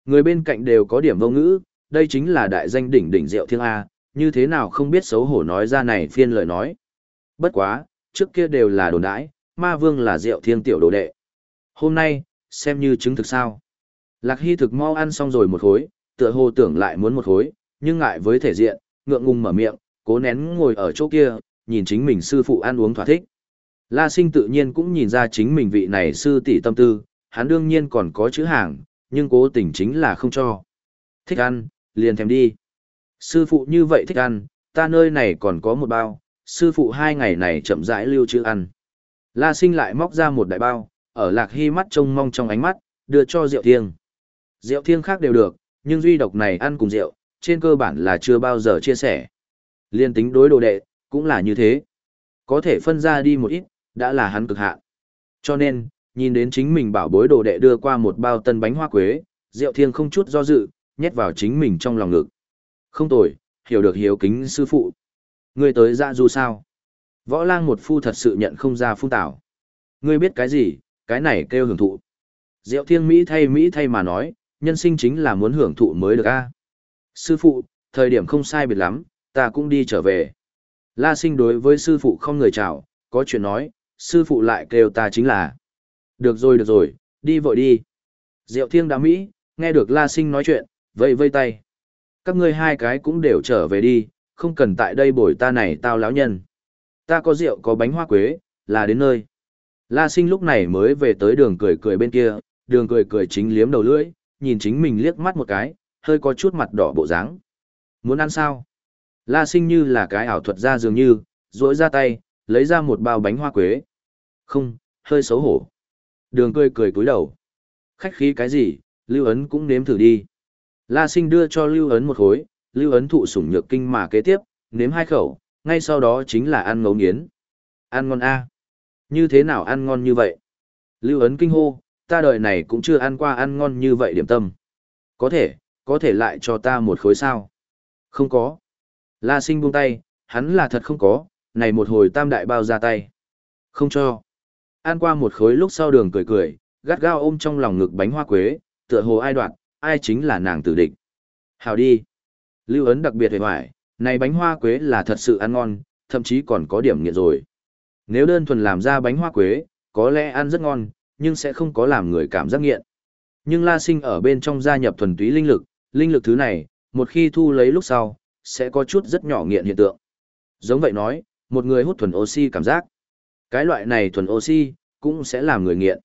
Người bên cạnh đều có điểm vô ngữ, đây chính là đại danh đỉnh đỉnh Diệu Thiên A, như thế nào không biết xấu hổ nói ra này phiên lời nói. Bất quá, trước kia đều là đồn đãi, ma vương là Diệu Thiên tiểu đồ đệ. Hôm nay, xem như chứng thực sao. Lạc Hy thực mau ăn xong rồi một khối, tựa hồ tưởng lại muốn một khối, nhưng ngại với thể diện, ngượng ngùng mở miệng, cố nén ngồi ở chỗ kia, nhìn chính mình sư phụ ăn uống thỏa thích. La sinh tự nhiên cũng nhìn ra chính mình vị này sư tỷ tâm tư, hắn đương nhiên còn có chữ hàng, nhưng cố tình chính là không cho. Thích ăn, liền thèm đi. Sư phụ như vậy thích ăn, ta nơi này còn có một bao, sư phụ hai ngày này chậm rãi lưu chữ ăn. La sinh lại móc ra một đại bao, ở lạc hy mắt trông mong trong ánh mắt, đưa cho Diệu thiêng. Rượu thiêng khác đều được, nhưng duy độc này ăn cùng rượu, trên cơ bản là chưa bao giờ chia sẻ. Liên tính đối đồ đệ, cũng là như thế. Có thể phân ra đi một ít, đã là hắn cực hạn. Cho nên, nhìn đến chính mình bảo bối đồ đệ đưa qua một bao tân bánh hoa quế, Diệu Thiên không chút do dự, nhét vào chính mình trong lòng ngực. Không tồi, hiểu được hiếu kính sư phụ. Ngươi tới dạ du sao? Võ lang một phu thật sự nhận không ra phung tảo. Ngươi biết cái gì, cái này kêu hưởng thụ. Diệu Thiên Mỹ thay Mỹ thay mà nói, nhân sinh chính là muốn hưởng thụ mới được a. Sư phụ, thời điểm không sai biệt lắm, ta cũng đi trở về. La sinh đối với sư phụ không người chào, có chuyện nói, sư phụ lại kêu ta chính là. Được rồi được rồi, đi vội đi. Diệu thiên đã Mỹ, nghe được La sinh nói chuyện, vây vây tay. Các ngươi hai cái cũng đều trở về đi, không cần tại đây bồi ta này tao láo nhân. Ta có rượu có bánh hoa quế, là đến nơi. La sinh lúc này mới về tới đường cười cười bên kia, đường cười cười chính liếm đầu lưỡi, nhìn chính mình liếc mắt một cái, hơi có chút mặt đỏ bộ dáng. Muốn ăn sao? La sinh như là cái ảo thuật ra dường như, rỗi ra tay, lấy ra một bao bánh hoa quế. Không, hơi xấu hổ. Đường cười cười cúi đầu. Khách khí cái gì, Lưu Ấn cũng nếm thử đi. La sinh đưa cho Lưu Ấn một khối, Lưu Ấn thụ sủng nhược kinh mà kế tiếp, nếm hai khẩu, ngay sau đó chính là ăn ngấu nghiến. Ăn ngon a Như thế nào ăn ngon như vậy? Lưu Ấn kinh hô, ta đời này cũng chưa ăn qua ăn ngon như vậy điểm tâm. Có thể, có thể lại cho ta một khối sao? Không có. La sinh buông tay, hắn là thật không có, này một hồi tam đại bao ra tay. Không cho. Ăn qua một khối lúc sau đường cười cười, gắt gao ôm trong lòng ngực bánh hoa quế, tựa hồ ai đoạt, ai chính là nàng tử địch. Hào đi. Lưu ấn đặc biệt hề hoài, này bánh hoa quế là thật sự ăn ngon, thậm chí còn có điểm nghiện rồi. Nếu đơn thuần làm ra bánh hoa quế, có lẽ ăn rất ngon, nhưng sẽ không có làm người cảm giác nghiện. Nhưng La Sinh ở bên trong gia nhập thuần túy linh lực, linh lực thứ này, một khi thu lấy lúc sau, sẽ có chút rất nhỏ nghiện hiện tượng. Giống vậy nói, một người hút thuần oxy cảm giác. Cái loại này thuần oxy, cũng sẽ làm người nghiện.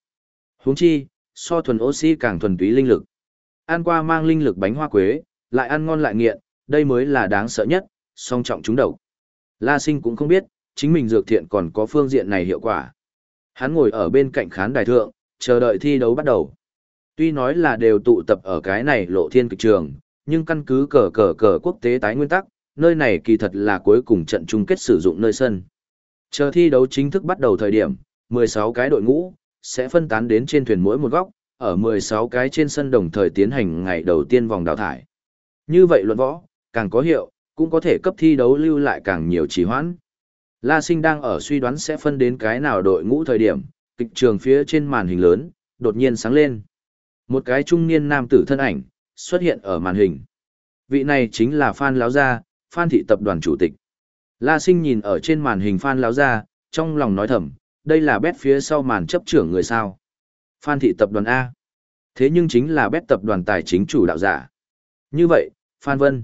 Huống chi, so thuần oxy càng thuần túy linh lực. Ăn qua mang linh lực bánh hoa quế, lại ăn ngon lại nghiện, đây mới là đáng sợ nhất, song trọng chúng đầu. La sinh cũng không biết, chính mình dược thiện còn có phương diện này hiệu quả. Hắn ngồi ở bên cạnh khán đài thượng, chờ đợi thi đấu bắt đầu. Tuy nói là đều tụ tập ở cái này lộ thiên kịch trường, nhưng căn cứ cờ cờ cờ quốc tế tái nguyên tắc, nơi này kỳ thật là cuối cùng trận chung kết sử dụng nơi sân. Chờ thi đấu chính thức bắt đầu thời điểm, 16 cái đội ngũ, sẽ phân tán đến trên thuyền mỗi một góc, ở 16 cái trên sân đồng thời tiến hành ngày đầu tiên vòng đào thải. Như vậy luận võ, càng có hiệu, cũng có thể cấp thi đấu lưu lại càng nhiều trì hoãn. La Sinh đang ở suy đoán sẽ phân đến cái nào đội ngũ thời điểm, kịch trường phía trên màn hình lớn, đột nhiên sáng lên. Một cái trung niên nam tử thân ảnh, xuất hiện ở màn hình. Vị này chính là Phan Láo Gia, Phan Thị Tập đoàn Chủ tịch. La Sinh nhìn ở trên màn hình Phan Láo Gia, trong lòng nói thầm, đây là bét phía sau màn chấp trưởng người sao. Phan Thị Tập đoàn A. Thế nhưng chính là bét tập đoàn tài chính chủ đạo giả. Như vậy, Phan Vân,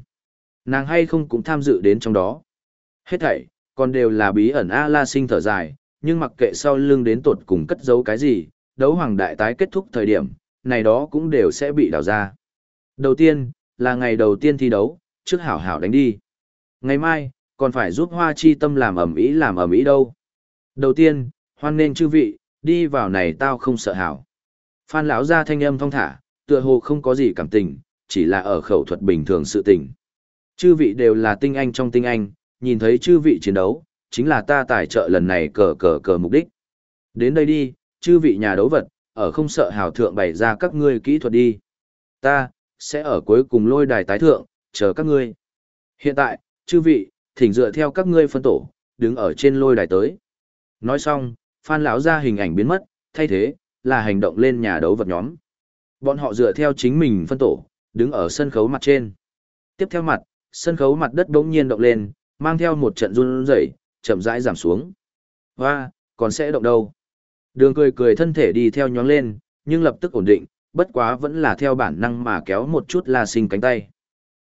nàng hay không cũng tham dự đến trong đó. Hết thảy, còn đều là bí ẩn A La Sinh thở dài, nhưng mặc kệ sau lưng đến tột cùng cất giấu cái gì, đấu hoàng đại tái kết thúc thời điểm, này đó cũng đều sẽ bị đào ra. Đầu tiên, là ngày đầu tiên thi đấu, trước hảo hảo đánh đi. Ngày mai, còn phải giúp hoa chi tâm làm ẩm ý làm ẩm ý đâu. Đầu tiên, hoan nên chư vị, đi vào này tao không sợ hảo. Phan lão ra thanh âm thong thả, tựa hồ không có gì cảm tình, chỉ là ở khẩu thuật bình thường sự tình. Chư vị đều là tinh anh trong tinh anh, nhìn thấy chư vị chiến đấu, chính là ta tài trợ lần này cờ cờ cờ mục đích. Đến đây đi, chư vị nhà đấu vật, ở không sợ hào thượng bày ra các ngươi kỹ thuật đi. Ta, sẽ ở cuối cùng lôi đài tái thượng, chờ các ngươi. Hiện tại, chư vị, thỉnh dựa theo các ngươi phân tổ, đứng ở trên lôi đài tới. Nói xong, Phan lão ra hình ảnh biến mất, thay thế, là hành động lên nhà đấu vật nhóm. Bọn họ dựa theo chính mình phân tổ, đứng ở sân khấu mặt trên. Tiếp theo mặt, sân khấu mặt đất bỗng nhiên động lên, mang theo một trận run rẩy, chậm rãi giảm xuống. Hoa, còn sẽ động đâu? Đường cười cười thân thể đi theo nhóng lên, nhưng lập tức ổn định, bất quá vẫn là theo bản năng mà kéo một chút La Sinh cánh tay.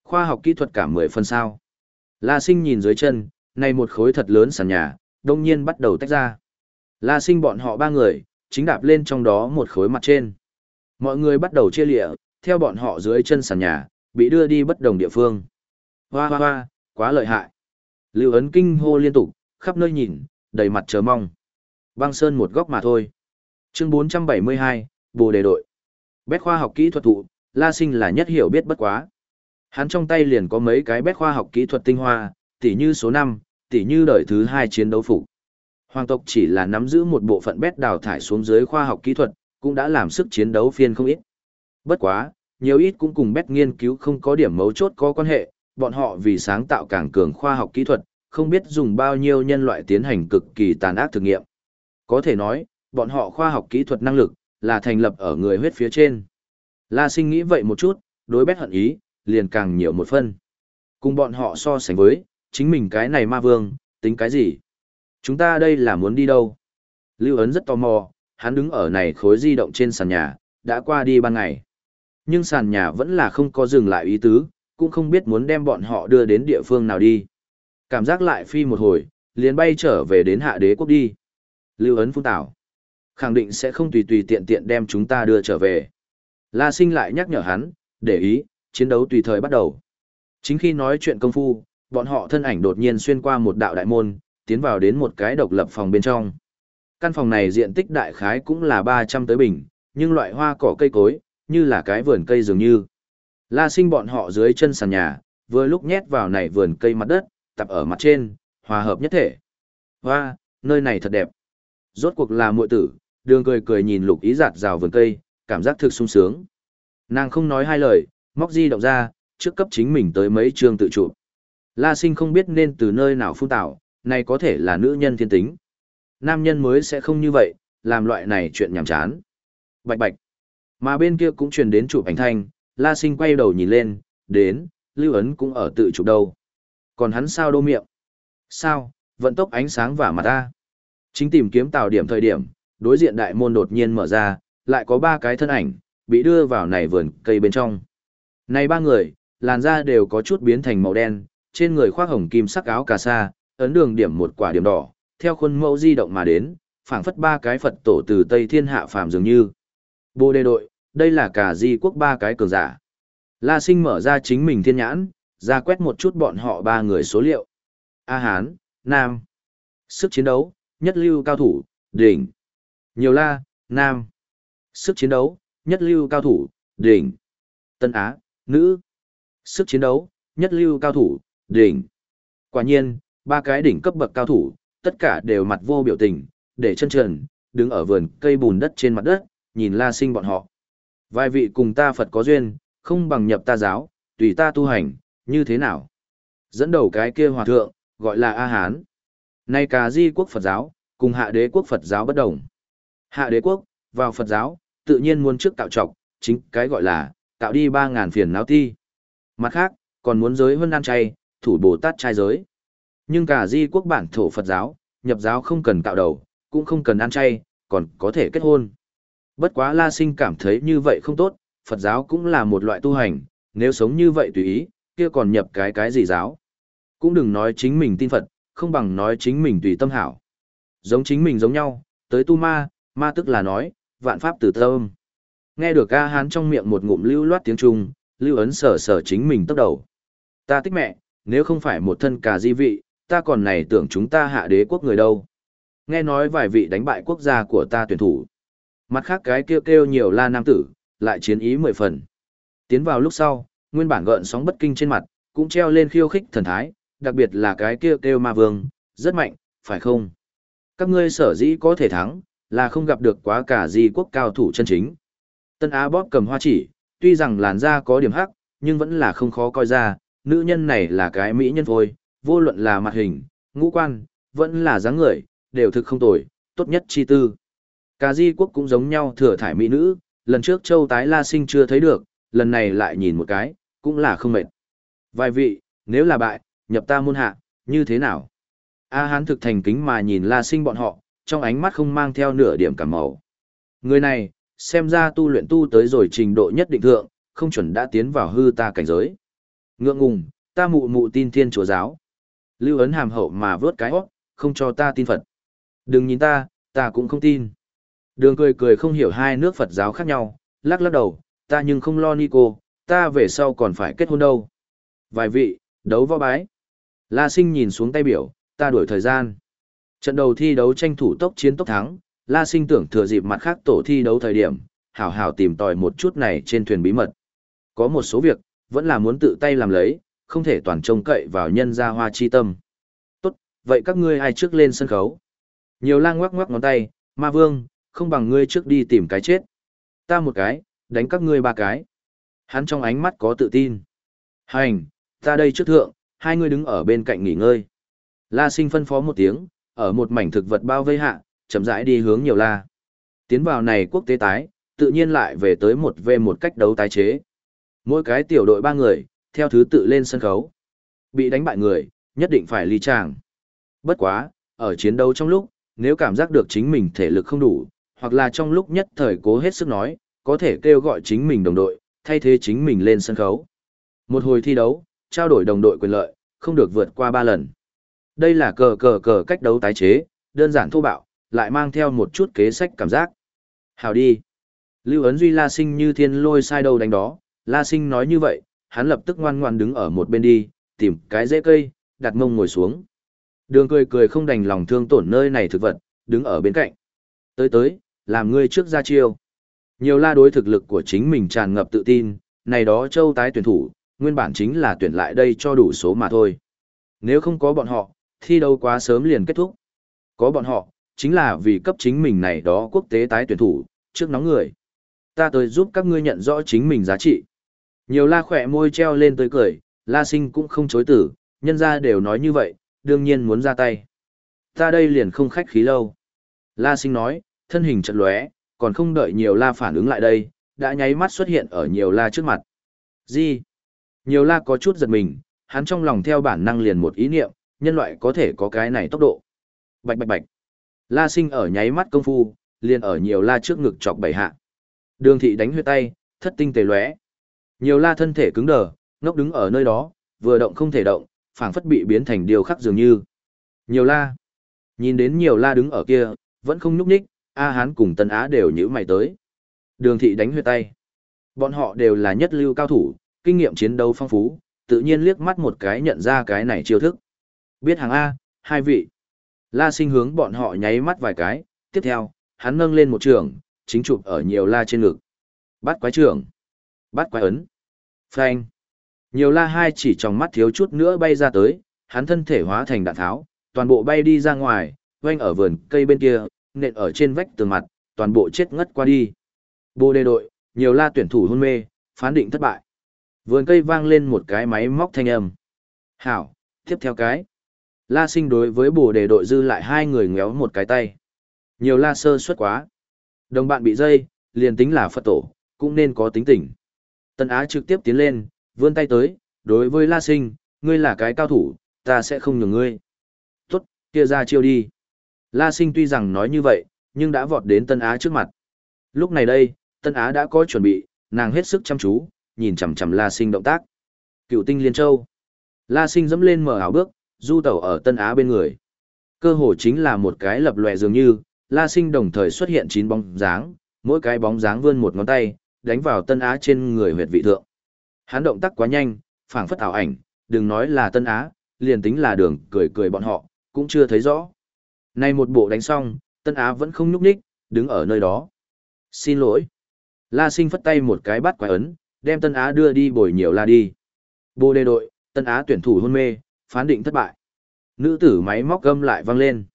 Khoa học kỹ thuật cả mười phần sao. La Sinh nhìn dưới chân, này một khối thật lớn sàn nhà, đông nhiên bắt đầu tách ra. La Sinh bọn họ ba người, chính đạp lên trong đó một khối mặt trên. Mọi người bắt đầu chia lịa, theo bọn họ dưới chân sàn nhà, bị đưa đi bất đồng địa phương. Hoa hoa hoa, quá lợi hại. Lưu ấn kinh hô liên tục, khắp nơi nhìn, đầy mặt chờ mong. Băng sơn một góc mà thôi. Chương 472, Bồ đề đội. Bét khoa học kỹ thuật thụ, La Sinh là nhất hiểu biết bất quá. Hắn trong tay liền có mấy cái bét khoa học kỹ thuật tinh hoa, tỉ như số 5, tỉ như đời thứ 2 chiến đấu phục. Hoàng tộc chỉ là nắm giữ một bộ phận bét đào thải xuống dưới khoa học kỹ thuật, cũng đã làm sức chiến đấu phiên không ít. Bất quá, nhiều ít cũng cùng bét nghiên cứu không có điểm mấu chốt có quan hệ, bọn họ vì sáng tạo càng cường khoa học kỹ thuật, không biết dùng bao nhiêu nhân loại tiến hành cực kỳ tàn ác thử nghiệm. Có thể nói, bọn họ khoa học kỹ thuật năng lực, là thành lập ở người huyết phía trên. La sinh nghĩ vậy một chút, đối bét hận ý, liền càng nhiều một phân. Cùng bọn họ so sánh với, chính mình cái này ma vương, tính cái gì? Chúng ta đây là muốn đi đâu? Lưu ấn rất tò mò, hắn đứng ở này khối di động trên sàn nhà, đã qua đi ban ngày. Nhưng sàn nhà vẫn là không có dừng lại ý tứ, cũng không biết muốn đem bọn họ đưa đến địa phương nào đi. Cảm giác lại phi một hồi, liền bay trở về đến hạ đế quốc đi. Lưu ấn phun tảo. Khẳng định sẽ không tùy tùy tiện tiện đem chúng ta đưa trở về. La sinh lại nhắc nhở hắn, để ý, chiến đấu tùy thời bắt đầu. Chính khi nói chuyện công phu, bọn họ thân ảnh đột nhiên xuyên qua một đạo đại môn, tiến vào đến một cái độc lập phòng bên trong. Căn phòng này diện tích đại khái cũng là 300 tới bình, nhưng loại hoa cỏ cây cối, như là cái vườn cây dường như. La sinh bọn họ dưới chân sàn nhà, vừa lúc nhét vào này vườn cây mặt đất, tập ở mặt trên, hòa hợp nhất thể. Hoa, nơi này thật đẹp. Rốt cuộc là muội tử, đường cười cười nhìn lục ý giạt rào vườn cây, cảm giác thực sung sướng. Nàng không nói hai lời, móc di động ra, trước cấp chính mình tới mấy trường tự chụp. La sinh không biết nên từ nơi nào phun tạo, này có thể là nữ nhân thiên tính. Nam nhân mới sẽ không như vậy, làm loại này chuyện nhảm chán. Bạch bạch. Mà bên kia cũng truyền đến chụp ảnh thanh, La sinh quay đầu nhìn lên, đến, lưu ấn cũng ở tự chụp đâu. Còn hắn sao đô miệng? Sao, vận tốc ánh sáng và mặt ta. Chính tìm kiếm tạo điểm thời điểm, đối diện đại môn đột nhiên mở ra, lại có ba cái thân ảnh, bị đưa vào này vườn cây bên trong. Này ba người, làn da đều có chút biến thành màu đen, trên người khoác hồng kim sắc áo cà sa, ấn đường điểm một quả điểm đỏ, theo khuôn mẫu di động mà đến, phảng phất ba cái Phật tổ từ Tây Thiên hạ phàm dường như. Bồ đề đội, đây là cả di quốc ba cái cường giả. La sinh mở ra chính mình thiên nhãn, ra quét một chút bọn họ ba người số liệu. A Hán, Nam. Sức chiến đấu, nhất lưu cao thủ, đỉnh. Nhiều la, Nam. Sức chiến đấu, nhất lưu cao thủ, đỉnh. Tân Á, nữ. Sức chiến đấu, nhất lưu cao thủ, đỉnh. Quả nhiên, ba cái đỉnh cấp bậc cao thủ, tất cả đều mặt vô biểu tình, để chân trần, đứng ở vườn cây bùn đất trên mặt đất, nhìn La Sinh bọn họ. Vài vị cùng ta Phật có duyên, không bằng nhập ta giáo, tùy ta tu hành, như thế nào? Dẫn đầu cái kia hòa thượng, gọi là A Hán. Nay cả di quốc Phật giáo, cùng hạ đế quốc Phật giáo bất đồng. Hạ đế quốc, vào Phật giáo, tự nhiên muốn trước tạo trọc, chính cái gọi là, tạo đi 3.000 phiền não ti. Mặt khác, còn muốn giới hơn ăn chay, thủ Bồ Tát trai giới. Nhưng cả di quốc bản thổ Phật giáo, nhập giáo không cần tạo đầu, cũng không cần ăn chay, còn có thể kết hôn. Bất quá La Sinh cảm thấy như vậy không tốt, Phật giáo cũng là một loại tu hành, nếu sống như vậy tùy ý, kia còn nhập cái cái gì giáo. Cũng đừng nói chính mình tin Phật, không bằng nói chính mình tùy tâm hảo. Giống chính mình giống nhau, tới tu ma, ma tức là nói, vạn pháp từ tâm. Nghe được A Hán trong miệng một ngụm lưu loát tiếng Trung, lưu ấn sở sở chính mình tốc đầu. Ta thích mẹ, nếu không phải một thân cả di vị, ta còn này tưởng chúng ta hạ đế quốc người đâu. Nghe nói vài vị đánh bại quốc gia của ta tuyển thủ. Mặt khác cái kêu kêu nhiều la nam tử, lại chiến ý mười phần. Tiến vào lúc sau, nguyên bản gợn sóng bất kinh trên mặt, cũng treo lên khiêu khích thần thái, đặc biệt là cái kêu kêu ma vương, rất mạnh, phải không? Các ngươi sở dĩ có thể thắng, là không gặp được quá cả di quốc cao thủ chân chính. Tân Á bóp cầm hoa chỉ, tuy rằng làn da có điểm hắc, nhưng vẫn là không khó coi ra, nữ nhân này là cái mỹ nhân thôi, vô luận là mặt hình, ngũ quan, vẫn là dáng người, đều thực không tồi, tốt nhất chi tư. Cả di quốc cũng giống nhau thừa thải mỹ nữ, lần trước châu tái la sinh chưa thấy được, lần này lại nhìn một cái, cũng là không mệt. Vài vị, nếu là bại, nhập ta môn hạ, như thế nào? A hán thực thành kính mà nhìn la sinh bọn họ, trong ánh mắt không mang theo nửa điểm cảm màu. Người này, xem ra tu luyện tu tới rồi trình độ nhất định thượng, không chuẩn đã tiến vào hư ta cảnh giới. Ngượng ngùng, ta mụ mụ tin thiên chúa giáo. Lưu ấn hàm hậu mà vớt cái hót, không cho ta tin Phật. Đừng nhìn ta, ta cũng không tin. Đường cười cười không hiểu hai nước Phật giáo khác nhau, lắc lắc đầu, ta nhưng không lo ni cô, ta về sau còn phải kết hôn đâu. Vài vị, đấu võ bái. La sinh nhìn xuống tay biểu, ta đuổi thời gian. Trận đầu thi đấu tranh thủ tốc chiến tốc thắng, La sinh tưởng thừa dịp mặt khác tổ thi đấu thời điểm, hảo hảo tìm tòi một chút này trên thuyền bí mật. Có một số việc, vẫn là muốn tự tay làm lấy, không thể toàn trông cậy vào nhân gia hoa chi tâm. Tốt, vậy các ngươi ai trước lên sân khấu? Nhiều lang ngoắc ngoắc ngón tay, ma vương, không bằng ngươi trước đi tìm cái chết. Ta một cái, đánh các ngươi ba cái. Hắn trong ánh mắt có tự tin. Hành, ta đây trước thượng, hai ngươi đứng ở bên cạnh nghỉ ngơi. La sinh phân phó một tiếng, ở một mảnh thực vật bao vây hạ, chậm rãi đi hướng nhiều la. Tiến vào này quốc tế tái, tự nhiên lại về tới một về một cách đấu tái chế. Mỗi cái tiểu đội ba người, theo thứ tự lên sân khấu. Bị đánh bại người, nhất định phải ly tràng. Bất quá, ở chiến đấu trong lúc, nếu cảm giác được chính mình thể lực không đủ, hoặc là trong lúc nhất thời cố hết sức nói, có thể kêu gọi chính mình đồng đội, thay thế chính mình lên sân khấu. Một hồi thi đấu, trao đổi đồng đội quyền lợi, không được vượt qua 3 lần. Đây là cờ cờ cờ cách đấu tái chế, đơn giản thô bạo, lại mang theo một chút kế sách cảm giác. Hào đi. Lưu ấn duy La Sinh như thiên lôi sai đầu đánh đó, La Sinh nói như vậy, hắn lập tức ngoan ngoan đứng ở một bên đi, tìm cái rễ cây, đặt mông ngồi xuống. Đường cười cười không đành lòng thương tổn nơi này thực vật, đứng ở bên cạnh. Tới tới, làm ngươi trước ra chiêu. Nhiều la đối thực lực của chính mình tràn ngập tự tin, này đó châu tái tuyển thủ, nguyên bản chính là tuyển lại đây cho đủ số mà thôi. Nếu không có bọn họ, thi đấu quá sớm liền kết thúc. Có bọn họ, chính là vì cấp chính mình này đó quốc tế tái tuyển thủ, trước nóng người. Ta tới giúp các ngươi nhận rõ chính mình giá trị. Nhiều la khỏe môi treo lên tới cười, la sinh cũng không chối tử, nhân ra đều nói như vậy, đương nhiên muốn ra tay. Ta đây liền không khách khí lâu. La sinh nói, thân hình chật lóe, còn không đợi nhiều la phản ứng lại đây, đã nháy mắt xuất hiện ở nhiều la trước mặt. Gì? Nhiều la có chút giật mình, hắn trong lòng theo bản năng liền một ý niệm, nhân loại có thể có cái này tốc độ. Bạch bạch bạch. La sinh ở nháy mắt công phu, liền ở nhiều la trước ngực chọc bảy hạ. Đường thị đánh huyệt tay, thất tinh tề lóe. Nhiều la thân thể cứng đờ, ngốc đứng ở nơi đó, vừa động không thể động, phảng phất bị biến thành điều khắc dường như. Nhiều la. Nhìn đến nhiều la đứng ở kia, vẫn không nhúc nhích, A Hán cùng Tân Á đều nhữ mày tới. Đường thị đánh huyệt tay. Bọn họ đều là nhất lưu cao thủ, kinh nghiệm chiến đấu phong phú, tự nhiên liếc mắt một cái nhận ra cái này chiêu thức. Biết hàng A, hai vị. La sinh hướng bọn họ nháy mắt vài cái, tiếp theo, hắn nâng lên một trường, chính chụp ở nhiều la trên ngực. Bắt quái trưởng. Bắt quái ấn. Phanh. Nhiều la hai chỉ trong mắt thiếu chút nữa bay ra tới, hắn thân thể hóa thành đạn tháo, toàn bộ bay đi ra ngoài, quanh ở vườn cây bên kia, nện ở trên vách tường mặt, toàn bộ chết ngất qua đi. Bồ đề đội, nhiều la tuyển thủ hôn mê, phán định thất bại. Vườn cây vang lên một cái máy móc thanh âm. Hảo, tiếp theo cái. La sinh đối với bồ đề đội dư lại hai người ngéo một cái tay. Nhiều la sơ suất quá. Đồng bạn bị dây, liền tính là Phật tổ, cũng nên có tính tình. Tân Á trực tiếp tiến lên, vươn tay tới, đối với La Sinh, ngươi là cái cao thủ, ta sẽ không nhường ngươi. Tốt, kia ra chiêu đi. La Sinh tuy rằng nói như vậy, nhưng đã vọt đến Tân Á trước mặt. Lúc này đây, Tân Á đã có chuẩn bị, nàng hết sức chăm chú, nhìn chằm chằm La Sinh động tác. Cựu tinh liên châu. La Sinh dẫm lên mở ảo bước, du tẩu ở Tân Á bên người. Cơ hồ chính là một cái lập lòe dường như, La Sinh đồng thời xuất hiện chín bóng dáng, mỗi cái bóng dáng vươn một ngón tay, đánh vào Tân Á trên người huyệt vị thượng. Hắn động tác quá nhanh, phảng phất ảo ảnh, đừng nói là Tân Á, liền tính là đường cười cười bọn họ, cũng chưa thấy rõ. Nay một bộ đánh xong, Tân Á vẫn không nhúc nhích, đứng ở nơi đó. Xin lỗi. La Sinh phất tay một cái bắt quái ấn, đem Tân Á đưa đi bồi nhiều la đi. Bồ đề đội, Tân Á tuyển thủ hôn mê, phán định thất bại. Nữ tử máy móc gâm lại vang lên.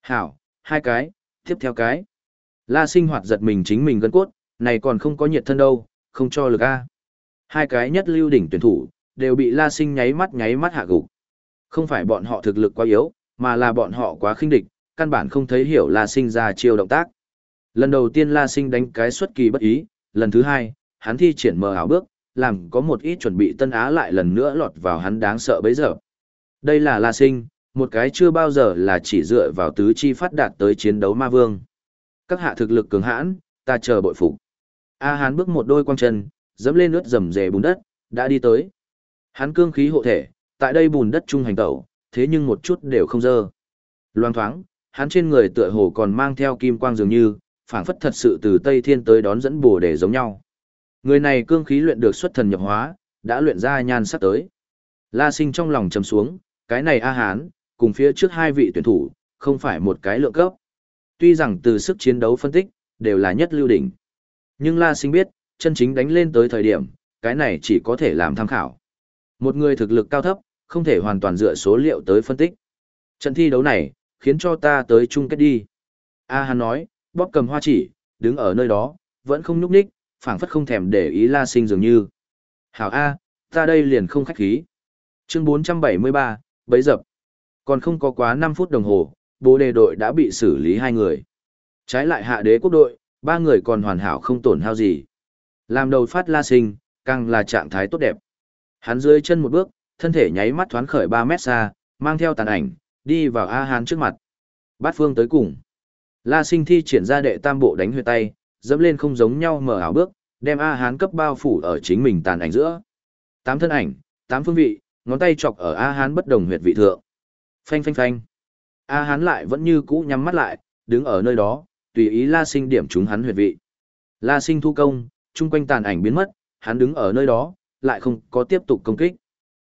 Hảo, hai cái, tiếp theo cái. La sinh hoạt giật mình chính mình gân cốt, này còn không có nhiệt thân đâu, không cho lực A. Hai cái nhất lưu đỉnh tuyển thủ, đều bị la sinh nháy mắt nháy mắt hạ gục. Không phải bọn họ thực lực quá yếu, mà là bọn họ quá khinh địch, căn bản không thấy hiểu la sinh ra chiêu động tác. Lần đầu tiên la sinh đánh cái xuất kỳ bất ý, lần thứ hai, hắn thi triển mờ ảo bước, làm có một ít chuẩn bị tân á lại lần nữa lọt vào hắn đáng sợ bấy giờ. Đây là la sinh, một cái chưa bao giờ là chỉ dựa vào tứ chi phát đạt tới chiến đấu ma vương. Các hạ thực lực cường hãn, ta chờ bội phục. A Hán bước một đôi quang chân, dẫm lên nước rầm rề bùn đất, đã đi tới. Hắn cương khí hộ thể, tại đây bùn đất trung hành tẩu, thế nhưng một chút đều không dơ. Loang thoáng, hắn trên người tựa hồ còn mang theo kim quang dường như, phảng phất thật sự từ Tây Thiên tới đón dẫn bổ để giống nhau. Người này cương khí luyện được xuất thần nhập hóa, đã luyện ra nhan sắc tới. La sinh trong lòng trầm xuống, cái này A Hán, cùng phía trước hai vị tuyển thủ, không phải một cái lượng cấp. Tuy rằng từ sức chiến đấu phân tích, đều là nhất lưu đỉnh. Nhưng La Sinh biết, chân chính đánh lên tới thời điểm, cái này chỉ có thể làm tham khảo. Một người thực lực cao thấp, không thể hoàn toàn dựa số liệu tới phân tích. Trận thi đấu này, khiến cho ta tới chung kết đi. A Hán nói, bóp cầm hoa chỉ, đứng ở nơi đó, vẫn không nhúc nhích, phảng phất không thèm để ý La Sinh dường như. Hảo A, ta đây liền không khách khí. Chương 473, bấy dập. Còn không có quá 5 phút đồng hồ, bố đề đội đã bị xử lý hai người. Trái lại hạ đế quốc đội, ba người còn hoàn hảo không tổn hao gì. Làm đầu phát la sinh, càng là trạng thái tốt đẹp. Hắn dưới chân một bước, thân thể nháy mắt thoáng khởi 3 mét xa, mang theo tàn ảnh, đi vào A Hán trước mặt. Bát phương tới cùng. La sinh thi triển ra đệ tam bộ đánh huyệt tay, dẫm lên không giống nhau mở ảo bước, đem A Hán cấp bao phủ ở chính mình tàn ảnh giữa. Tám thân ảnh, tám phương vị, ngón tay chọc ở A Hán bất đồng huyệt vị thượng. Phanh phanh phanh. A Hán lại vẫn như cũ nhắm mắt lại, đứng ở nơi đó, tùy ý La Sinh điểm chúng hắn huyệt vị. La Sinh thu công, chung quanh tàn ảnh biến mất, hắn đứng ở nơi đó, lại không có tiếp tục công kích.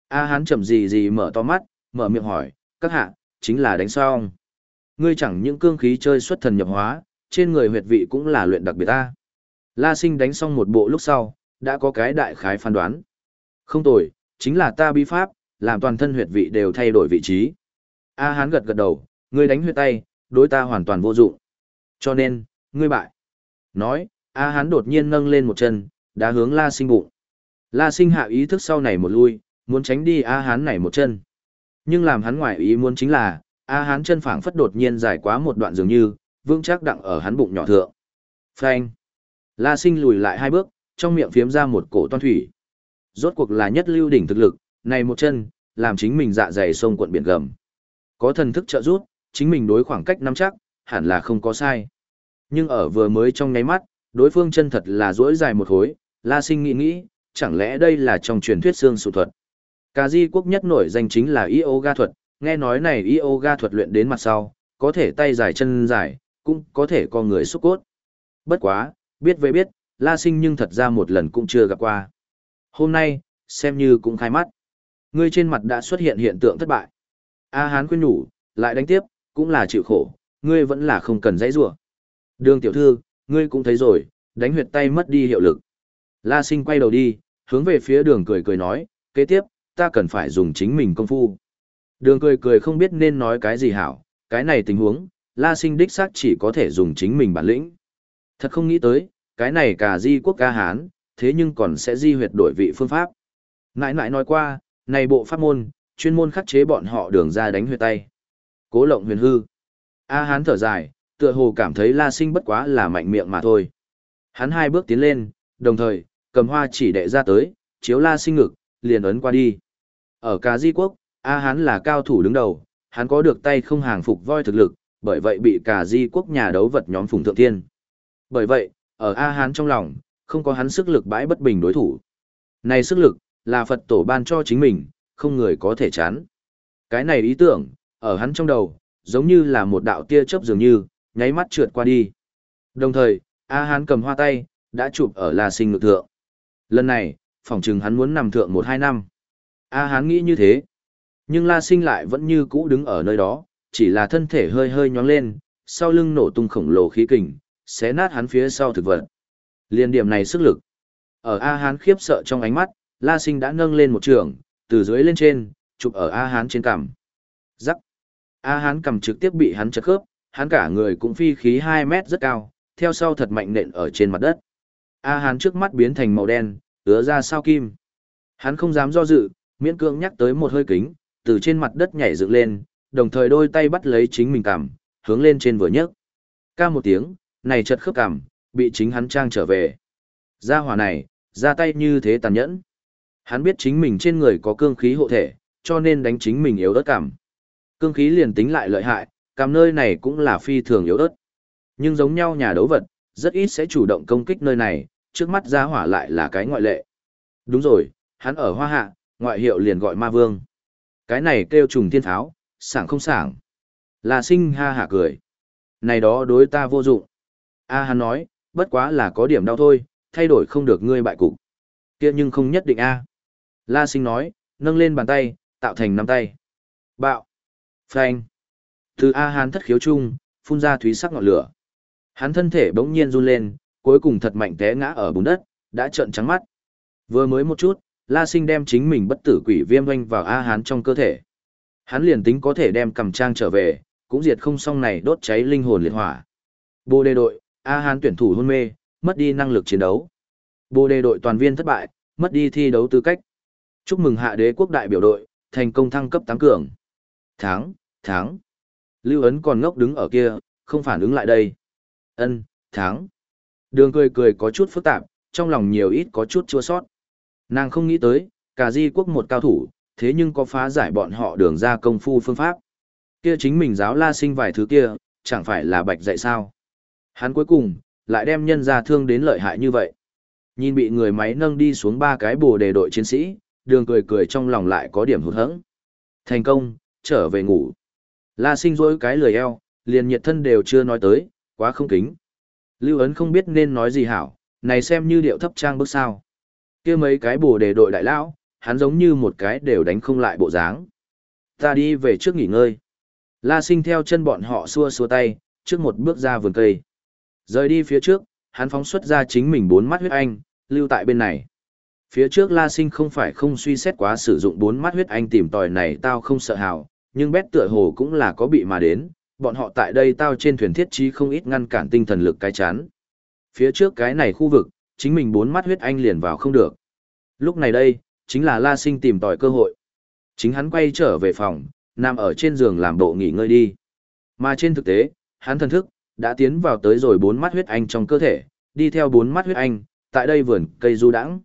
A Hán chậm gì gì mở to mắt, mở miệng hỏi, các hạ, chính là đánh xong. Ngươi chẳng những cương khí chơi xuất thần nhập hóa, trên người huyệt vị cũng là luyện đặc biệt ta. La Sinh đánh xong một bộ lúc sau, đã có cái đại khái phán đoán. Không tồi, chính là ta bi pháp, làm toàn thân huyệt vị đều thay đổi vị trí. A Hán gật gật đầu, ngươi đánh huyệt tay, đối ta hoàn toàn vô dụng. Cho nên, ngươi bại. Nói, A Hán đột nhiên nâng lên một chân, đã hướng La Sinh bụng. La Sinh hạ ý thức sau này một lui, muốn tránh đi A Hán này một chân. Nhưng làm hắn ngoại ý muốn chính là, A Hán chân phảng phất đột nhiên dài quá một đoạn dường như, vững chắc đặng ở hắn bụng nhỏ thượng. Phanh. La Sinh lùi lại hai bước, trong miệng phiếm ra một cổ toan thủy. Rốt cuộc là nhất lưu đỉnh thực lực, này một chân, làm chính mình dạ dày sông quận biển gầm. Có thần thức trợ giúp, chính mình đối khoảng cách nắm chắc, hẳn là không có sai. Nhưng ở vừa mới trong nháy mắt, đối phương chân thật là duỗi dài một khối, La Sinh nghĩ nghĩ, chẳng lẽ đây là trong truyền thuyết xương sụ thuật. Cà di quốc nhất nổi danh chính là yoga thuật, nghe nói này yoga thuật luyện đến mặt sau, có thể tay dài chân dài, cũng có thể con người xúc cốt. Bất quá, biết về biết, La Sinh nhưng thật ra một lần cũng chưa gặp qua. Hôm nay, xem như cũng khai mắt. Ngươi trên mặt đã xuất hiện hiện tượng thất bại. A Hán khuyên nhủ, lại đánh tiếp, cũng là chịu khổ, ngươi vẫn là không cần dãy rủa. Đường tiểu thư, ngươi cũng thấy rồi, đánh huyệt tay mất đi hiệu lực. La sinh quay đầu đi, hướng về phía đường cười cười nói, kế tiếp, ta cần phải dùng chính mình công phu. Đường cười cười không biết nên nói cái gì hảo, cái này tình huống, la sinh đích xác chỉ có thể dùng chính mình bản lĩnh. Thật không nghĩ tới, cái này cả di quốc ca Hán, thế nhưng còn sẽ di huyệt đổi vị phương pháp. Nãi nãi nói qua, này bộ pháp môn, chuyên môn khắc chế bọn họ đường ra đánh huyệt tay. Cố lộng huyền hư. A Hán thở dài, tựa hồ cảm thấy La Sinh bất quá là mạnh miệng mà thôi. Hắn hai bước tiến lên, đồng thời, cầm hoa chỉ đệ ra tới, chiếu La Sinh ngực, liền ấn qua đi. Ở cả di quốc, A Hán là cao thủ đứng đầu, hắn có được tay không hàng phục voi thực lực, bởi vậy bị cả di quốc nhà đấu vật nhóm phùng thượng tiên. Bởi vậy, ở A Hán trong lòng, không có hắn sức lực bãi bất bình đối thủ. Này sức lực, là Phật tổ ban cho chính mình, không người có thể chán. Cái này ý tưởng, ở hắn trong đầu, giống như là một đạo tia chớp dường như, nháy mắt trượt qua đi. Đồng thời, A Hán cầm hoa tay, đã chụp ở La Sinh ngực thượng. Lần này, phỏng chừng hắn muốn nằm thượng một hai năm. A Hán nghĩ như thế. Nhưng La Sinh lại vẫn như cũ đứng ở nơi đó, chỉ là thân thể hơi hơi nhóng lên, sau lưng nổ tung khổng lồ khí kình, xé nát hắn phía sau thực vật. Liên điểm này sức lực. Ở A Hán khiếp sợ trong ánh mắt, La Sinh đã nâng lên một trường, từ dưới lên trên, chụp ở A Hán trên cằm. Rắc. A Hán cầm trực tiếp bị hắn chật khớp, hắn cả người cũng phi khí 2 mét rất cao, theo sau thật mạnh nện ở trên mặt đất. A Hán trước mắt biến thành màu đen, ứa ra sao kim. Hắn không dám do dự, miễn cưỡng nhắc tới một hơi kính, từ trên mặt đất nhảy dựng lên, đồng thời đôi tay bắt lấy chính mình cằm, hướng lên trên vừa nhấc. Ca một tiếng, này chật khớp cằm, bị chính hắn trang trở về. Gia hỏa này, ra tay như thế tàn nhẫn. Hắn biết chính mình trên người có cương khí hộ thể, cho nên đánh chính mình yếu ớt cảm. Cương khí liền tính lại lợi hại, cảm nơi này cũng là phi thường yếu ớt. Nhưng giống nhau nhà đấu vật, rất ít sẽ chủ động công kích nơi này, trước mắt gia hỏa lại là cái ngoại lệ. Đúng rồi, hắn ở hoa hạ, ngoại hiệu liền gọi ma vương. Cái này kêu trùng thiên tháo, sảng không sảng. Là sinh ha hả cười. Này đó đối ta vô dụng. A hắn nói, bất quá là có điểm đau thôi, thay đổi không được ngươi bại cục. Kia nhưng không nhất định A. La sinh nói, nâng lên bàn tay, tạo thành nắm tay. Bạo. Phanh. Từ A Hán thất khiếu chung, phun ra thúy sắc ngọn lửa. Hắn thân thể bỗng nhiên run lên, cuối cùng thật mạnh té ngã ở bùn đất, đã trợn trắng mắt. Vừa mới một chút, La Sinh đem chính mình bất tử quỷ viêm doanh vào A Hán trong cơ thể. Hắn liền tính có thể đem cầm trang trở về, cũng diệt không xong này đốt cháy linh hồn liệt hỏa. Bồ đề đội, A Hán tuyển thủ hôn mê, mất đi năng lực chiến đấu. Bồ đề đội toàn viên thất bại, mất đi thi đấu tư cách. Chúc mừng hạ đế quốc đại biểu đội, thành công thăng cấp tăng cường. Tháng, tháng. Lưu ấn còn ngốc đứng ở kia, không phản ứng lại đây. Ân, tháng. Đường cười cười có chút phức tạp, trong lòng nhiều ít có chút chua sót. Nàng không nghĩ tới, cả di quốc một cao thủ, thế nhưng có phá giải bọn họ đường ra công phu phương pháp. Kia chính mình giáo la sinh vài thứ kia, chẳng phải là bạch dạy sao. Hắn cuối cùng, lại đem nhân ra thương đến lợi hại như vậy. Nhìn bị người máy nâng đi xuống ba cái bồ đề đội chiến sĩ, đường cười cười trong lòng lại có điểm hụt hẫng. Thành công, trở về ngủ. La sinh rỗi cái lười eo, liền nhiệt thân đều chưa nói tới, quá không kính. Lưu ấn không biết nên nói gì hảo, này xem như điệu thấp trang bước sao kia mấy cái bồ đề đội đại lão, hắn giống như một cái đều đánh không lại bộ dáng. Ta đi về trước nghỉ ngơi. La sinh theo chân bọn họ xua xua tay, trước một bước ra vườn cây. Rời đi phía trước, hắn phóng xuất ra chính mình bốn mắt huyết anh, lưu tại bên này. Phía trước La Sinh không phải không suy xét quá sử dụng bốn mắt huyết anh tìm tòi này tao không sợ hào, nhưng bét tựa hồ cũng là có bị mà đến, bọn họ tại đây tao trên thuyền thiết trí không ít ngăn cản tinh thần lực cái chán. Phía trước cái này khu vực, chính mình bốn mắt huyết anh liền vào không được. Lúc này đây, chính là La Sinh tìm tòi cơ hội. Chính hắn quay trở về phòng, nằm ở trên giường làm bộ nghỉ ngơi đi. Mà trên thực tế, hắn thần thức, đã tiến vào tới rồi bốn mắt huyết anh trong cơ thể, đi theo bốn mắt huyết anh, tại đây vườn cây du đãng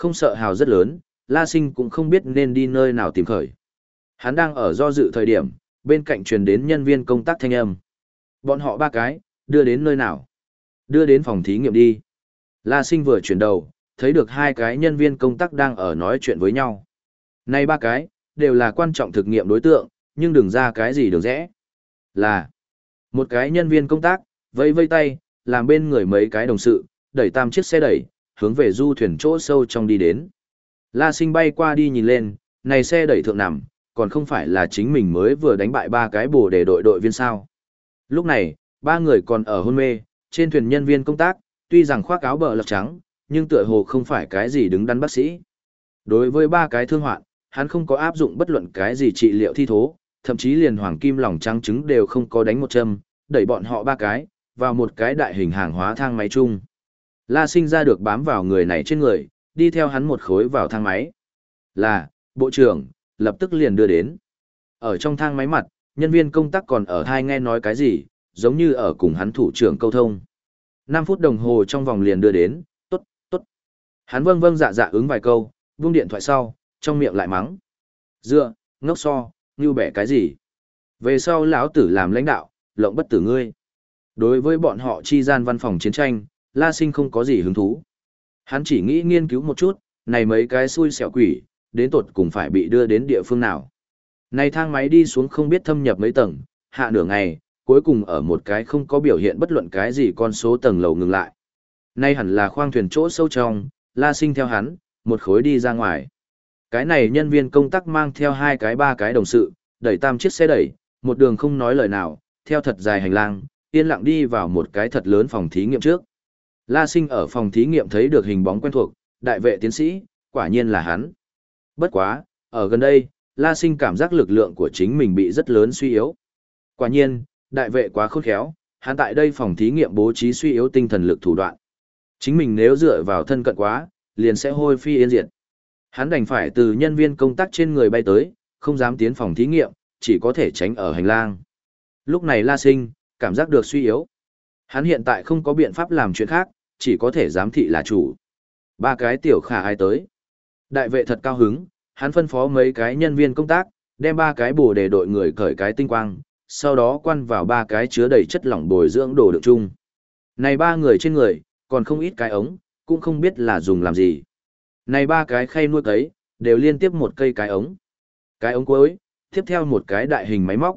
không sợ hào rất lớn, La Sinh cũng không biết nên đi nơi nào tìm khởi. Hắn đang ở do dự thời điểm, bên cạnh truyền đến nhân viên công tác thanh âm. Bọn họ ba cái, đưa đến nơi nào? Đưa đến phòng thí nghiệm đi. La Sinh vừa chuyển đầu, thấy được hai cái nhân viên công tác đang ở nói chuyện với nhau. Này ba cái, đều là quan trọng thực nghiệm đối tượng, nhưng đừng ra cái gì được rẽ. Là, một cái nhân viên công tác, vây vây tay, làm bên người mấy cái đồng sự, đẩy tam chiếc xe đẩy, hướng về du thuyền chỗ sâu trong đi đến. La sinh bay qua đi nhìn lên, này xe đẩy thượng nằm, còn không phải là chính mình mới vừa đánh bại ba cái bồ để đội đội viên sao. Lúc này, ba người còn ở hôn mê, trên thuyền nhân viên công tác, tuy rằng khoác áo bờ lật trắng, nhưng tựa hồ không phải cái gì đứng đắn bác sĩ. Đối với ba cái thương hoạn, hắn không có áp dụng bất luận cái gì trị liệu thi thố, thậm chí liền hoàng kim lòng trắng trứng đều không có đánh một châm, đẩy bọn họ ba cái, vào một cái đại hình hàng hóa thang máy chung. La sinh ra được bám vào người này trên người, đi theo hắn một khối vào thang máy. Là, bộ trưởng, lập tức liền đưa đến. Ở trong thang máy mặt, nhân viên công tác còn ở thai nghe nói cái gì, giống như ở cùng hắn thủ trưởng câu thông. 5 phút đồng hồ trong vòng liền đưa đến, tốt, tốt. Hắn vâng vâng dạ dạ ứng vài câu, buông điện thoại sau, trong miệng lại mắng. Dựa, ngốc so, như bẻ cái gì? Về sau lão tử làm lãnh đạo, lộng bất tử ngươi. Đối với bọn họ chi gian văn phòng chiến tranh, La Sinh không có gì hứng thú. Hắn chỉ nghĩ nghiên cứu một chút, này mấy cái xui xẻo quỷ, đến tột cùng phải bị đưa đến địa phương nào. Này thang máy đi xuống không biết thâm nhập mấy tầng, hạ nửa ngày, cuối cùng ở một cái không có biểu hiện bất luận cái gì con số tầng lầu ngừng lại. Nay hẳn là khoang thuyền chỗ sâu trong, La Sinh theo hắn, một khối đi ra ngoài. Cái này nhân viên công tác mang theo hai cái ba cái đồng sự, đẩy tam chiếc xe đẩy, một đường không nói lời nào, theo thật dài hành lang, yên lặng đi vào một cái thật lớn phòng thí nghiệm trước. La Sinh ở phòng thí nghiệm thấy được hình bóng quen thuộc, đại vệ tiến sĩ, quả nhiên là hắn. Bất quá, ở gần đây, La Sinh cảm giác lực lượng của chính mình bị rất lớn suy yếu. Quả nhiên, đại vệ quá khôn khéo, hắn tại đây phòng thí nghiệm bố trí suy yếu tinh thần lực thủ đoạn. Chính mình nếu dựa vào thân cận quá, liền sẽ hôi phi yên diệt. Hắn đành phải từ nhân viên công tác trên người bay tới, không dám tiến phòng thí nghiệm, chỉ có thể tránh ở hành lang. Lúc này La Sinh, cảm giác được suy yếu. Hắn hiện tại không có biện pháp làm chuyện khác, chỉ có thể giám thị là chủ. Ba cái tiểu khả ai tới. Đại vệ thật cao hứng, hắn phân phó mấy cái nhân viên công tác, đem ba cái bồ để đội người cởi cái tinh quang, sau đó quan vào ba cái chứa đầy chất lỏng bồi dưỡng đồ đựng chung. Này ba người trên người, còn không ít cái ống, cũng không biết là dùng làm gì. Này ba cái khay nuôi cấy, đều liên tiếp một cây cái ống. Cái ống cuối, tiếp theo một cái đại hình máy móc.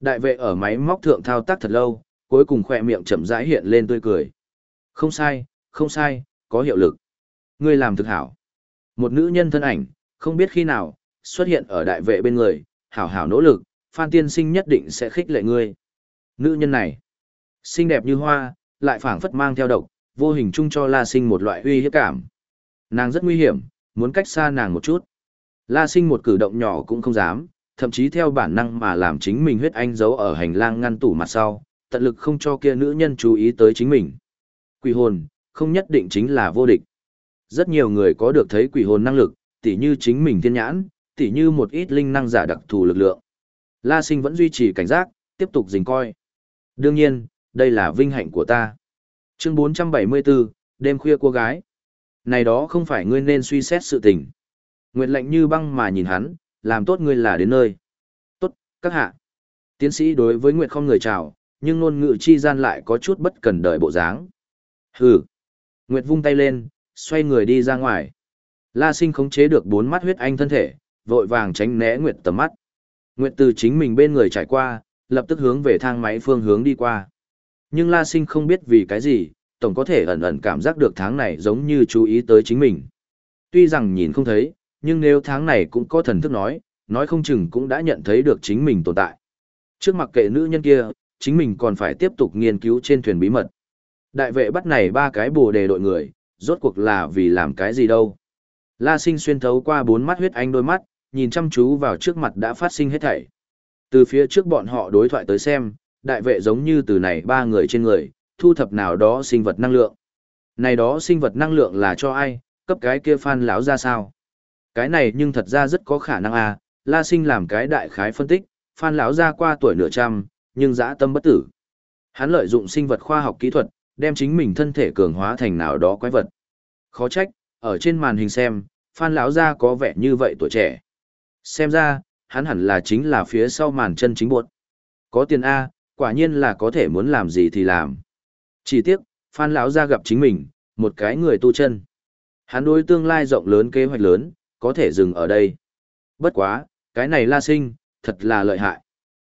Đại vệ ở máy móc thượng thao tác thật lâu, cuối cùng khỏe miệng chậm rãi hiện lên tươi cười. Không sai, không sai, có hiệu lực. Ngươi làm thực hảo. Một nữ nhân thân ảnh, không biết khi nào, xuất hiện ở đại vệ bên người, hảo hảo nỗ lực, Phan Tiên Sinh nhất định sẽ khích lệ ngươi. Nữ nhân này, xinh đẹp như hoa, lại phảng phất mang theo độc, vô hình chung cho La Sinh một loại uy hiếp cảm. Nàng rất nguy hiểm, muốn cách xa nàng một chút. La Sinh một cử động nhỏ cũng không dám, thậm chí theo bản năng mà làm chính mình huyết anh giấu ở hành lang ngăn tủ mặt sau, tận lực không cho kia nữ nhân chú ý tới chính mình. Quỷ hồn, không nhất định chính là vô địch. Rất nhiều người có được thấy quỷ hồn năng lực, tỉ như chính mình thiên nhãn, tỉ như một ít linh năng giả đặc thù lực lượng. La Sinh vẫn duy trì cảnh giác, tiếp tục dình coi. Đương nhiên, đây là vinh hạnh của ta. Chương 474, đêm khuya cô gái. Này đó không phải ngươi nên suy xét sự tình. Nguyệt lệnh như băng mà nhìn hắn, làm tốt ngươi là đến nơi. Tốt, các hạ. Tiến sĩ đối với Nguyệt không người chào, nhưng ngôn ngữ chi gian lại có chút bất cần đời bộ dáng. Hừ. Nguyệt vung tay lên, xoay người đi ra ngoài. La sinh khống chế được bốn mắt huyết anh thân thể, vội vàng tránh né Nguyệt tầm mắt. Nguyệt từ chính mình bên người trải qua, lập tức hướng về thang máy phương hướng đi qua. Nhưng La sinh không biết vì cái gì, tổng có thể ẩn ẩn cảm giác được tháng này giống như chú ý tới chính mình. Tuy rằng nhìn không thấy, nhưng nếu tháng này cũng có thần thức nói, nói không chừng cũng đã nhận thấy được chính mình tồn tại. Trước mặt kệ nữ nhân kia, chính mình còn phải tiếp tục nghiên cứu trên thuyền bí mật. Đại vệ bắt này ba cái bồ đề đội người, rốt cuộc là vì làm cái gì đâu. La sinh xuyên thấu qua bốn mắt huyết anh đôi mắt, nhìn chăm chú vào trước mặt đã phát sinh hết thảy. Từ phía trước bọn họ đối thoại tới xem, đại vệ giống như từ này ba người trên người, thu thập nào đó sinh vật năng lượng. Này đó sinh vật năng lượng là cho ai, cấp cái kia phan lão ra sao? Cái này nhưng thật ra rất có khả năng à, La Sinh làm cái đại khái phân tích, phan lão ra qua tuổi nửa trăm, nhưng dã tâm bất tử. Hắn lợi dụng sinh vật khoa học kỹ thuật, đem chính mình thân thể cường hóa thành nào đó quái vật. Khó trách, ở trên màn hình xem, phan lão ra có vẻ như vậy tuổi trẻ. Xem ra, hắn hẳn là chính là phía sau màn chân chính buộc. Có tiền A, quả nhiên là có thể muốn làm gì thì làm. Chỉ tiếc, Phan lão ra gặp chính mình, một cái người tu chân. Hắn đối tương lai rộng lớn kế hoạch lớn, có thể dừng ở đây. Bất quá, cái này La Sinh, thật là lợi hại.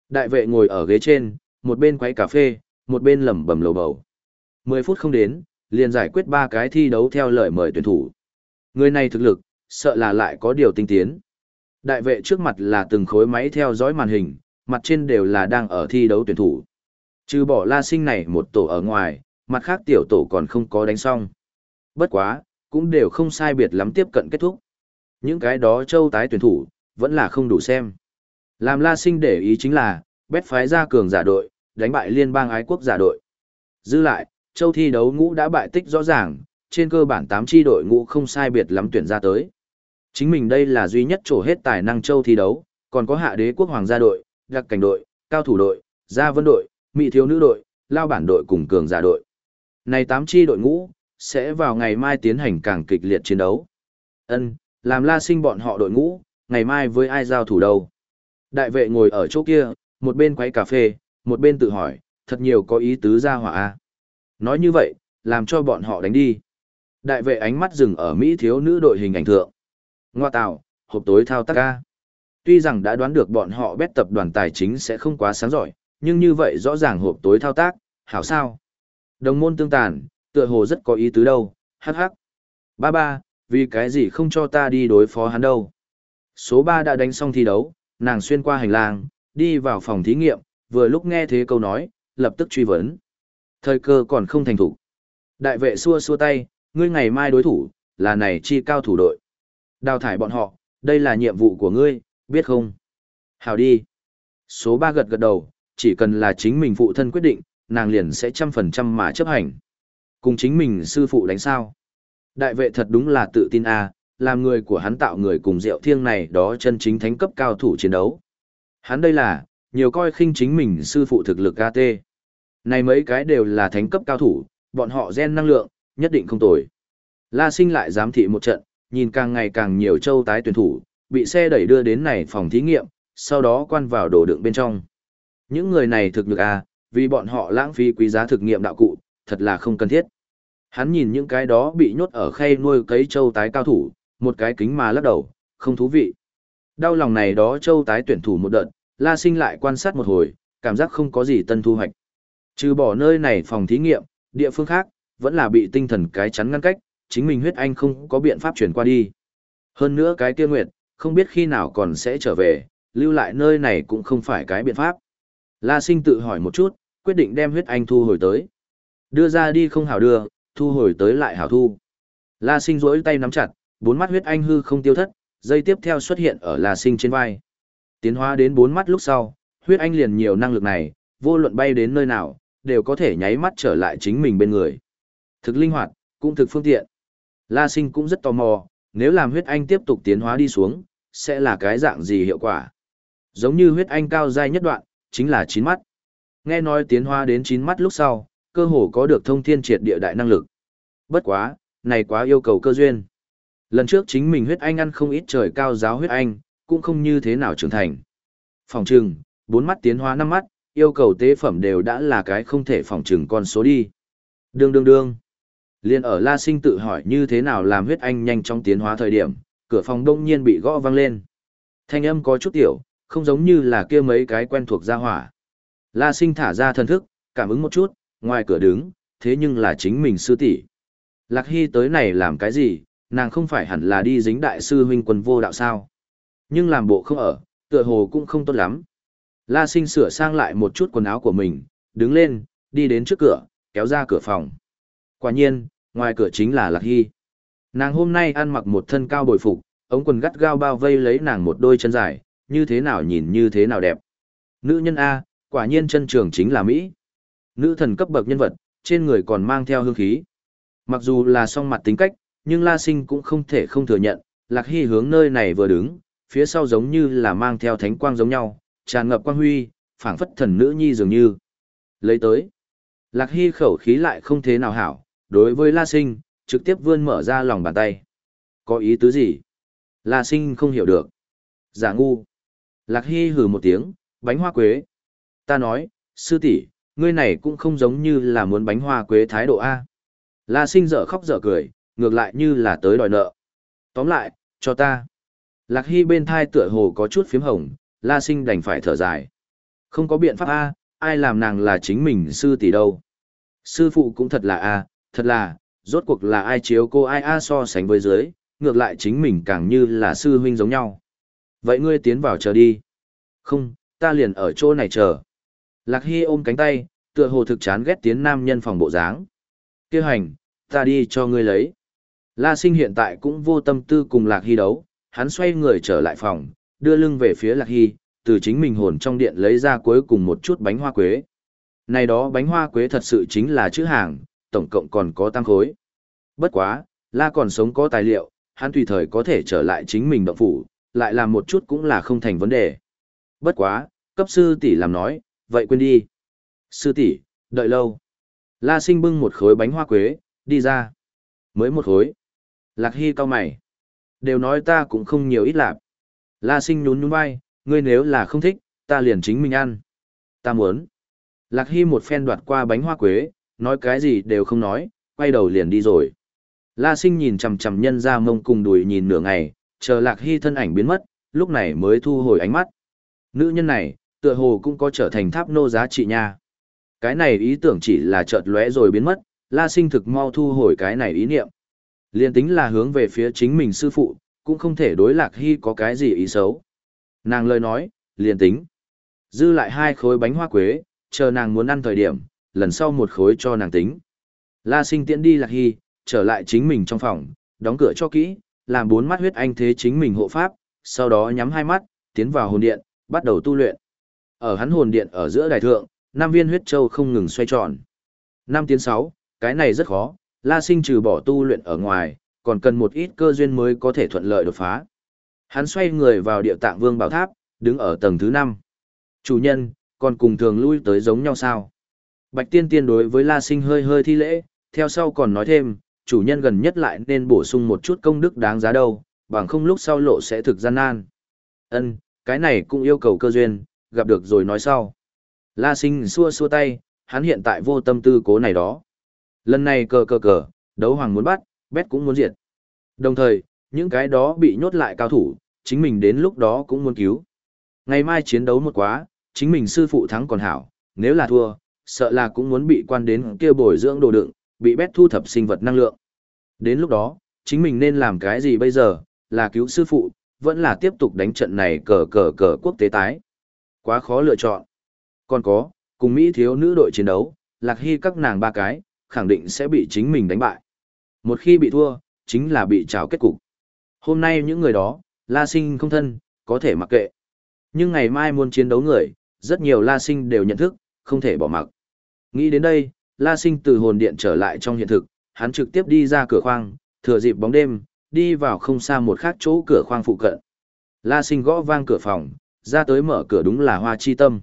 Đại vệ ngồi ở ghế trên, một bên quấy cà phê, một bên lẩm bẩm lầu bầu. Mười phút không đến, liền giải quyết ba cái thi đấu theo lời mời tuyển thủ. Người này thực lực, sợ là lại có điều tinh tiến. Đại vệ trước mặt là từng khối máy theo dõi màn hình, mặt trên đều là đang ở thi đấu tuyển thủ. Trừ bỏ la sinh này một tổ ở ngoài, mặt khác tiểu tổ còn không có đánh xong. Bất quá, cũng đều không sai biệt lắm tiếp cận kết thúc. Những cái đó châu tái tuyển thủ, vẫn là không đủ xem. Làm La Sinh để ý chính là, bét phái ra cường giả đội, đánh bại liên bang ái quốc giả đội. Dư lại, châu thi đấu ngũ đã bại tích rõ ràng, trên cơ bản 8 chi đội ngũ không sai biệt lắm tuyển ra tới. Chính mình đây là duy nhất trổ hết tài năng châu thi đấu, còn có hạ đế quốc hoàng gia đội, đặc cảnh đội, cao thủ đội, gia vân đội, mỹ thiếu nữ đội, lao bản đội cùng cường giả đội. Này 8 chi đội ngũ, sẽ vào ngày mai tiến hành càng kịch liệt chiến đấu. Ân, làm la sinh bọn họ đội ngũ, ngày mai với ai giao thủ đâu. Đại vệ ngồi ở chỗ kia, một bên quấy cà phê, một bên tự hỏi, thật nhiều có ý tứ ra hỏa a. Nói như vậy, làm cho bọn họ đánh đi. Đại vệ ánh mắt dừng ở Mỹ thiếu nữ đội hình ảnh thượng. Ngoa tạo, hộp tối thao tác ca. Tuy rằng đã đoán được bọn họ bét tập đoàn tài chính sẽ không quá sáng giỏi, nhưng như vậy rõ ràng hộp tối thao tác, hảo sao. Đồng môn tương tàn, tựa hồ rất có ý tứ đâu, hắc hắc. Ba ba, vì cái gì không cho ta đi đối phó hắn đâu. Số ba đã đánh xong thi đấu, nàng xuyên qua hành lang, đi vào phòng thí nghiệm, vừa lúc nghe thế câu nói, lập tức truy vấn. Thời cơ còn không thành thủ. Đại vệ xua xua tay, ngươi ngày mai đối thủ, là này chi cao thủ đội. Đào thải bọn họ, đây là nhiệm vụ của ngươi, biết không? Hào đi. Số ba gật gật đầu, chỉ cần là chính mình phụ thân quyết định, nàng liền sẽ trăm phần trăm mà chấp hành. Cùng chính mình sư phụ đánh sao. Đại vệ thật đúng là tự tin a à, làm người của hắn tạo người cùng rượu thiêng này đó chân chính thánh cấp cao thủ chiến đấu. Hắn đây là, nhiều coi khinh chính mình sư phụ thực lực AT. Này mấy cái đều là thánh cấp cao thủ, bọn họ gen năng lượng, nhất định không tồi. La sinh lại giám thị một trận, nhìn càng ngày càng nhiều châu tái tuyển thủ, bị xe đẩy đưa đến này phòng thí nghiệm, sau đó quan vào đồ đựng bên trong. Những người này thực lực à, vì bọn họ lãng phí quý giá thực nghiệm đạo cụ, thật là không cần thiết. Hắn nhìn những cái đó bị nhốt ở khay nuôi cấy châu tái cao thủ, một cái kính mà lắc đầu, không thú vị. Đau lòng này đó châu tái tuyển thủ một đợt, La Sinh lại quan sát một hồi, cảm giác không có gì tân thu hoạch. Trừ bỏ nơi này phòng thí nghiệm, địa phương khác, vẫn là bị tinh thần cái chắn ngăn cách, chính mình huyết anh không có biện pháp chuyển qua đi. Hơn nữa cái kia nguyệt, không biết khi nào còn sẽ trở về, lưu lại nơi này cũng không phải cái biện pháp. La sinh tự hỏi một chút, quyết định đem huyết anh thu hồi tới. Đưa ra đi không hảo đưa, thu hồi tới lại hảo thu. La sinh rỗi tay nắm chặt, bốn mắt huyết anh hư không tiêu thất, dây tiếp theo xuất hiện ở La sinh trên vai. Tiến hóa đến bốn mắt lúc sau, huyết anh liền nhiều năng lực này, vô luận bay đến nơi nào, đều có thể nháy mắt trở lại chính mình bên người. Thực linh hoạt, cũng thực phương tiện. La sinh cũng rất tò mò, nếu làm huyết anh tiếp tục tiến hóa đi xuống, sẽ là cái dạng gì hiệu quả. Giống như huyết anh cao dai nhất đoạn, chính là chín mắt. Nghe nói tiến hóa đến chín mắt lúc sau, cơ hồ có được thông thiên triệt địa đại năng lực. Bất quá, này quá yêu cầu cơ duyên. Lần trước chính mình huyết anh ăn không ít trời cao giáo huyết anh, cũng không như thế nào trưởng thành. Phòng trừng, bốn mắt tiến hóa năm mắt, yêu cầu tế phẩm đều đã là cái không thể phòng trừng con số đi. Đương đương đương. Liên ở La Sinh tự hỏi như thế nào làm huyết anh nhanh trong tiến hóa thời điểm, cửa phòng đông nhiên bị gõ vang lên. Thanh âm có chút tiểu, không giống như là kia mấy cái quen thuộc gia hỏa. La Sinh thả ra thần thức, cảm ứng một chút, ngoài cửa đứng, thế nhưng là chính mình sư tỷ. Lạc Hy tới này làm cái gì, nàng không phải hẳn là đi dính đại sư huynh quân vô đạo sao. Nhưng làm bộ không ở, tựa hồ cũng không tốt lắm. La Sinh sửa sang lại một chút quần áo của mình, đứng lên, đi đến trước cửa, kéo ra cửa phòng. Quả nhiên, ngoài cửa chính là Lạc Hy. Nàng hôm nay ăn mặc một thân cao bồi phục, ống quần gắt gao bao vây lấy nàng một đôi chân dài, như thế nào nhìn như thế nào đẹp. Nữ nhân A, quả nhiên chân trường chính là Mỹ. Nữ thần cấp bậc nhân vật, trên người còn mang theo hương khí. Mặc dù là song mặt tính cách, nhưng La Sinh cũng không thể không thừa nhận, Lạc Hy hướng nơi này vừa đứng, phía sau giống như là mang theo thánh quang giống nhau, tràn ngập quang huy, phảng phất thần nữ nhi dường như. Lấy tới. Lạc Hy khẩu khí lại không thế nào hảo, đối với La Sinh, trực tiếp vươn mở ra lòng bàn tay. Có ý tứ gì? La Sinh không hiểu được. Giả ngu. Lạc Hy hừ một tiếng, bánh hoa quế. Ta nói, sư tỷ, ngươi này cũng không giống như là muốn bánh hoa quế thái độ A. La Sinh dở khóc dở cười, ngược lại như là tới đòi nợ. Tóm lại, cho ta. Lạc Hy bên thai tựa hồ có chút phím hồng, La Sinh đành phải thở dài. Không có biện pháp A, ai làm nàng là chính mình sư tỷ đâu. Sư phụ cũng thật là A, thật là, rốt cuộc là ai chiếu cô ai A so sánh với dưới, ngược lại chính mình càng như là sư huynh giống nhau. Vậy ngươi tiến vào chờ đi. Không, ta liền ở chỗ này chờ. Lạc Hy ôm cánh tay, tựa hồ thực chán ghét tiến nam nhân phòng bộ dáng. Kêu hành, ta đi cho ngươi lấy. La sinh hiện tại cũng vô tâm tư cùng Lạc Hy đấu, hắn xoay người trở lại phòng, đưa lưng về phía Lạc Hy, từ chính mình hồn trong điện lấy ra cuối cùng một chút bánh hoa quế. Này đó bánh hoa quế thật sự chính là chữ hàng, tổng cộng còn có tăng khối. Bất quá, La còn sống có tài liệu, hắn tùy thời có thể trở lại chính mình động phủ, lại làm một chút cũng là không thành vấn đề. Bất quá, cấp sư tỷ làm nói, vậy quên đi. Sư tỷ, đợi lâu. La sinh bưng một khối bánh hoa quế, đi ra. Mới một khối. Lạc Hy cao mày. Đều nói ta cũng không nhiều ít lạp. La sinh nhún nhún vai, ngươi nếu là không thích, ta liền chính mình ăn. Ta muốn. Lạc Hy một phen đoạt qua bánh hoa quế, nói cái gì đều không nói, quay đầu liền đi rồi. La sinh nhìn chằm chằm nhân ra mông cùng đùi nhìn nửa ngày, chờ Lạc Hy thân ảnh biến mất, lúc này mới thu hồi ánh mắt. Nữ nhân này, tựa hồ cũng có trở thành tháp nô giá trị nha. Cái này ý tưởng chỉ là chợt lóe rồi biến mất, La Sinh thực mau thu hồi cái này ý niệm. Liên tính là hướng về phía chính mình sư phụ, cũng không thể đối Lạc Hy có cái gì ý xấu. Nàng lời nói, liền tính. Dư lại hai khối bánh hoa quế, chờ nàng muốn ăn thời điểm, lần sau một khối cho nàng tính. La Sinh tiễn đi Lạc Hy, trở lại chính mình trong phòng, đóng cửa cho kỹ, làm bốn mắt huyết anh thế chính mình hộ pháp, sau đó nhắm hai mắt, tiến vào hồn điện, bắt đầu tu luyện. Ở hắn hồn điện ở giữa đài thượng, năm viên huyết châu không ngừng xoay tròn. Năm tiến sáu, cái này rất khó, La Sinh trừ bỏ tu luyện ở ngoài, còn cần một ít cơ duyên mới có thể thuận lợi đột phá. Hắn xoay người vào địa tạng vương bảo tháp, đứng ở tầng thứ năm. Chủ nhân, còn cùng thường lui tới giống nhau sao? Bạch tiên tiên đối với La Sinh hơi hơi thi lễ, theo sau còn nói thêm, chủ nhân gần nhất lại nên bổ sung một chút công đức đáng giá đâu, bằng không lúc sau lộ sẽ thực gian nan. Ân, cái này cũng yêu cầu cơ duyên, gặp được rồi nói sau. La sinh xua xua tay, hắn hiện tại vô tâm tư cố này đó. Lần này cờ cờ cờ, đấu hoàng muốn bắt, bét cũng muốn diệt. Đồng thời, những cái đó bị nhốt lại cao thủ, chính mình đến lúc đó cũng muốn cứu. Ngày mai chiến đấu một quá, chính mình sư phụ thắng còn hảo, nếu là thua, sợ là cũng muốn bị quan đến kia bồi dưỡng đồ đựng, bị bét thu thập sinh vật năng lượng. Đến lúc đó, chính mình nên làm cái gì bây giờ, là cứu sư phụ, vẫn là tiếp tục đánh trận này cờ cờ cờ quốc tế tái. Quá khó lựa chọn. Còn có, cùng Mỹ thiếu nữ đội chiến đấu, Lạc Hy các nàng ba cái, khẳng định sẽ bị chính mình đánh bại. Một khi bị thua, chính là bị trào kết cục. Hôm nay những người đó, La Sinh không thân, có thể mặc kệ. Nhưng ngày mai muốn chiến đấu người, rất nhiều La Sinh đều nhận thức, không thể bỏ mặc. Nghĩ đến đây, La Sinh từ hồn điện trở lại trong hiện thực, hắn trực tiếp đi ra cửa khoang, thừa dịp bóng đêm, đi vào không xa một khác chỗ cửa khoang phụ cận. La Sinh gõ vang cửa phòng, ra tới mở cửa đúng là Hoa Chi Tâm.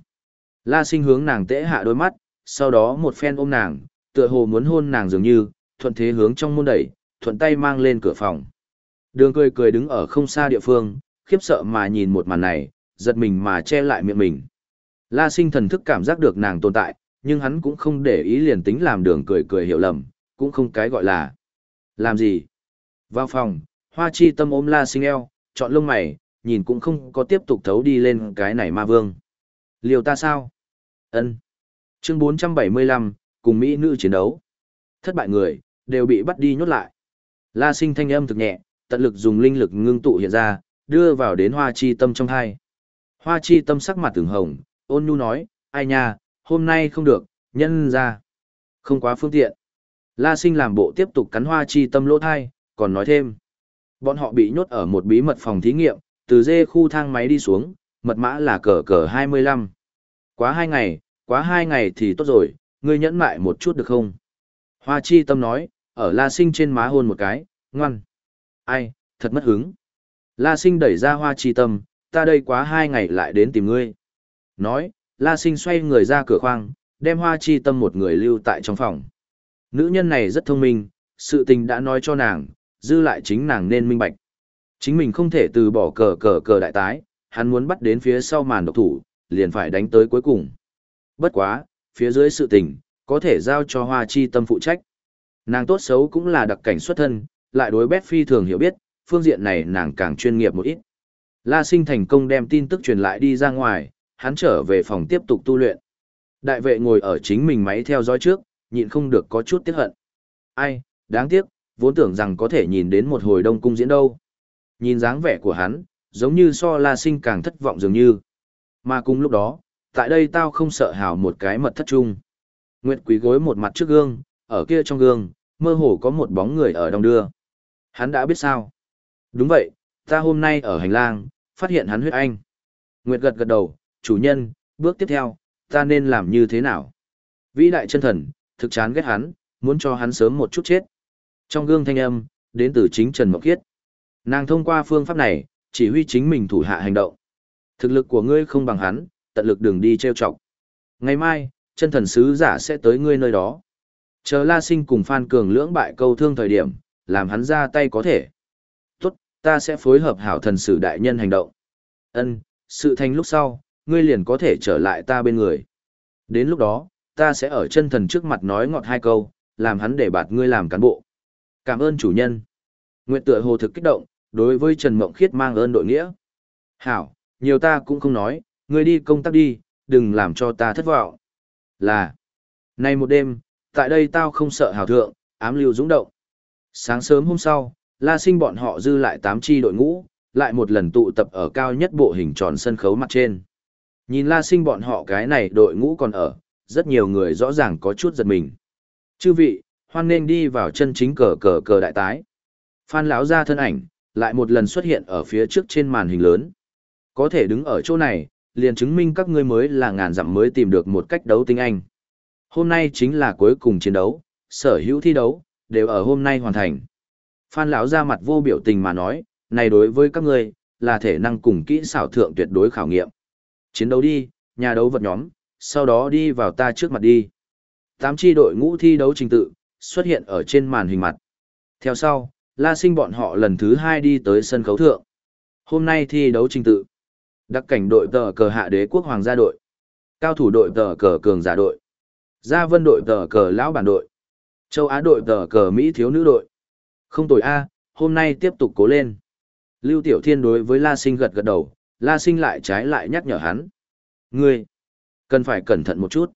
La Sinh hướng nàng tễ hạ đôi mắt, sau đó một phen ôm nàng, tựa hồ muốn hôn nàng dường như, thuận thế hướng trong môn đẩy, thuận tay mang lên cửa phòng. Đường cười cười đứng ở không xa địa phương, khiếp sợ mà nhìn một màn này, giật mình mà che lại miệng mình. La Sinh thần thức cảm giác được nàng tồn tại, nhưng hắn cũng không để ý liền tính làm đường cười cười hiểu lầm, cũng không cái gọi là. Làm gì? Vào phòng, hoa chi tâm ôm la sinh eo, chọn lông mày, nhìn cũng không có tiếp tục thấu đi lên cái này ma vương. Liều ta sao? ân Chương 475, cùng Mỹ nữ chiến đấu. Thất bại người, đều bị bắt đi nhốt lại. La sinh thanh âm thực nhẹ, tận lực dùng linh lực ngưng tụ hiện ra, đưa vào đến hoa chi tâm trong hai. Hoa chi tâm sắc mặt từng hồng, ôn nhu nói, ai nha, hôm nay không được, nhân ra. Không quá phương tiện. La sinh làm bộ tiếp tục cắn hoa chi tâm lỗ thai, còn nói thêm. Bọn họ bị nhốt ở một bí mật phòng thí nghiệm, từ dê khu thang máy đi xuống, mật mã là cờ cờ 25. Quá hai ngày, quá hai ngày thì tốt rồi, ngươi nhẫn mại một chút được không? Hoa chi tâm nói, ở la sinh trên má hôn một cái, ngoan. Ai, thật mất hứng. La sinh đẩy ra hoa chi tâm, ta đây quá hai ngày lại đến tìm ngươi. Nói, la sinh xoay người ra cửa khoang, đem hoa chi tâm một người lưu tại trong phòng. Nữ nhân này rất thông minh, sự tình đã nói cho nàng, dư lại chính nàng nên minh bạch. Chính mình không thể từ bỏ cờ cờ cờ đại tái, hắn muốn bắt đến phía sau màn độc thủ, liền phải đánh tới cuối cùng. Bất quá, phía dưới sự tình, có thể giao cho hoa chi tâm phụ trách. Nàng tốt xấu cũng là đặc cảnh xuất thân, lại đối bét phi thường hiểu biết, phương diện này nàng càng chuyên nghiệp một ít. La sinh thành công đem tin tức truyền lại đi ra ngoài, hắn trở về phòng tiếp tục tu luyện. Đại vệ ngồi ở chính mình máy theo dõi trước, nhịn không được có chút tiếc hận. Ai, đáng tiếc, vốn tưởng rằng có thể nhìn đến một hồi đông cung diễn đâu. Nhìn dáng vẻ của hắn, giống như so la sinh càng thất vọng dường như. Mà cùng lúc đó, tại đây tao không sợ hào một cái mật thất chung. Nguyệt quý gối một mặt trước gương, ở kia trong gương, mơ hồ có một bóng người ở đông đưa. Hắn đã biết sao? Đúng vậy, ta hôm nay ở hành lang, phát hiện hắn huyết anh. Nguyệt gật gật đầu, chủ nhân, bước tiếp theo, ta nên làm như thế nào? Vĩ đại chân thần, thực chán ghét hắn, muốn cho hắn sớm một chút chết. Trong gương thanh âm, đến từ chính Trần mộc Khiết. Nàng thông qua phương pháp này, chỉ huy chính mình thủ hạ hành động. Thực lực của ngươi không bằng hắn, tận lực đừng đi trêu chọc. Ngày mai, chân thần sứ giả sẽ tới ngươi nơi đó. Chờ La Sinh cùng Phan Cường lưỡng bại câu thương thời điểm, làm hắn ra tay có thể. Tốt, ta sẽ phối hợp hảo thần sử đại nhân hành động. Ân, sự thành lúc sau, ngươi liền có thể trở lại ta bên người. Đến lúc đó, ta sẽ ở chân thần trước mặt nói ngọt hai câu, làm hắn để bạt ngươi làm cán bộ. Cảm ơn chủ nhân. Nguyệt tựa hồ thực kích động, đối với Trần Mộng Khiết mang ơn đội nghĩa. Hảo, nhiều ta cũng không nói, ngươi đi công tác đi, đừng làm cho ta thất vọng. Là, nay một đêm, tại đây tao không sợ hào thượng, ám lưu dũng động. Sáng sớm hôm sau, La Sinh bọn họ dư lại tám chi đội ngũ, lại một lần tụ tập ở cao nhất bộ hình tròn sân khấu mặt trên. Nhìn La Sinh bọn họ cái này đội ngũ còn ở, rất nhiều người rõ ràng có chút giật mình. Chư vị, hoan nên đi vào chân chính cờ cờ cờ đại tái. Phan lão ra thân ảnh, lại một lần xuất hiện ở phía trước trên màn hình lớn. Có thể đứng ở chỗ này, liền chứng minh các ngươi mới là ngàn dặm mới tìm được một cách đấu tinh anh. Hôm nay chính là cuối cùng chiến đấu, sở hữu thi đấu, đều ở hôm nay hoàn thành. Phan lão ra mặt vô biểu tình mà nói, này đối với các ngươi, là thể năng cùng kỹ xảo thượng tuyệt đối khảo nghiệm. Chiến đấu đi, nhà đấu vật nhóm, sau đó đi vào ta trước mặt đi. Tám chi đội ngũ thi đấu trình tự, xuất hiện ở trên màn hình mặt. Theo sau, La Sinh bọn họ lần thứ hai đi tới sân khấu thượng. Hôm nay thi đấu trình tự. Đặc cảnh đội tờ cờ hạ đế quốc hoàng gia đội. Cao thủ đội tờ cờ cường giả đội. Gia vân đội tờ cờ lão bản đội. Châu Á đội tờ cờ Mỹ thiếu nữ đội. Không tồi A, hôm nay tiếp tục cố lên. Lưu Tiểu Thiên đối với La Sinh gật gật đầu, La Sinh lại trái lại nhắc nhở hắn. Ngươi, cần phải cẩn thận một chút.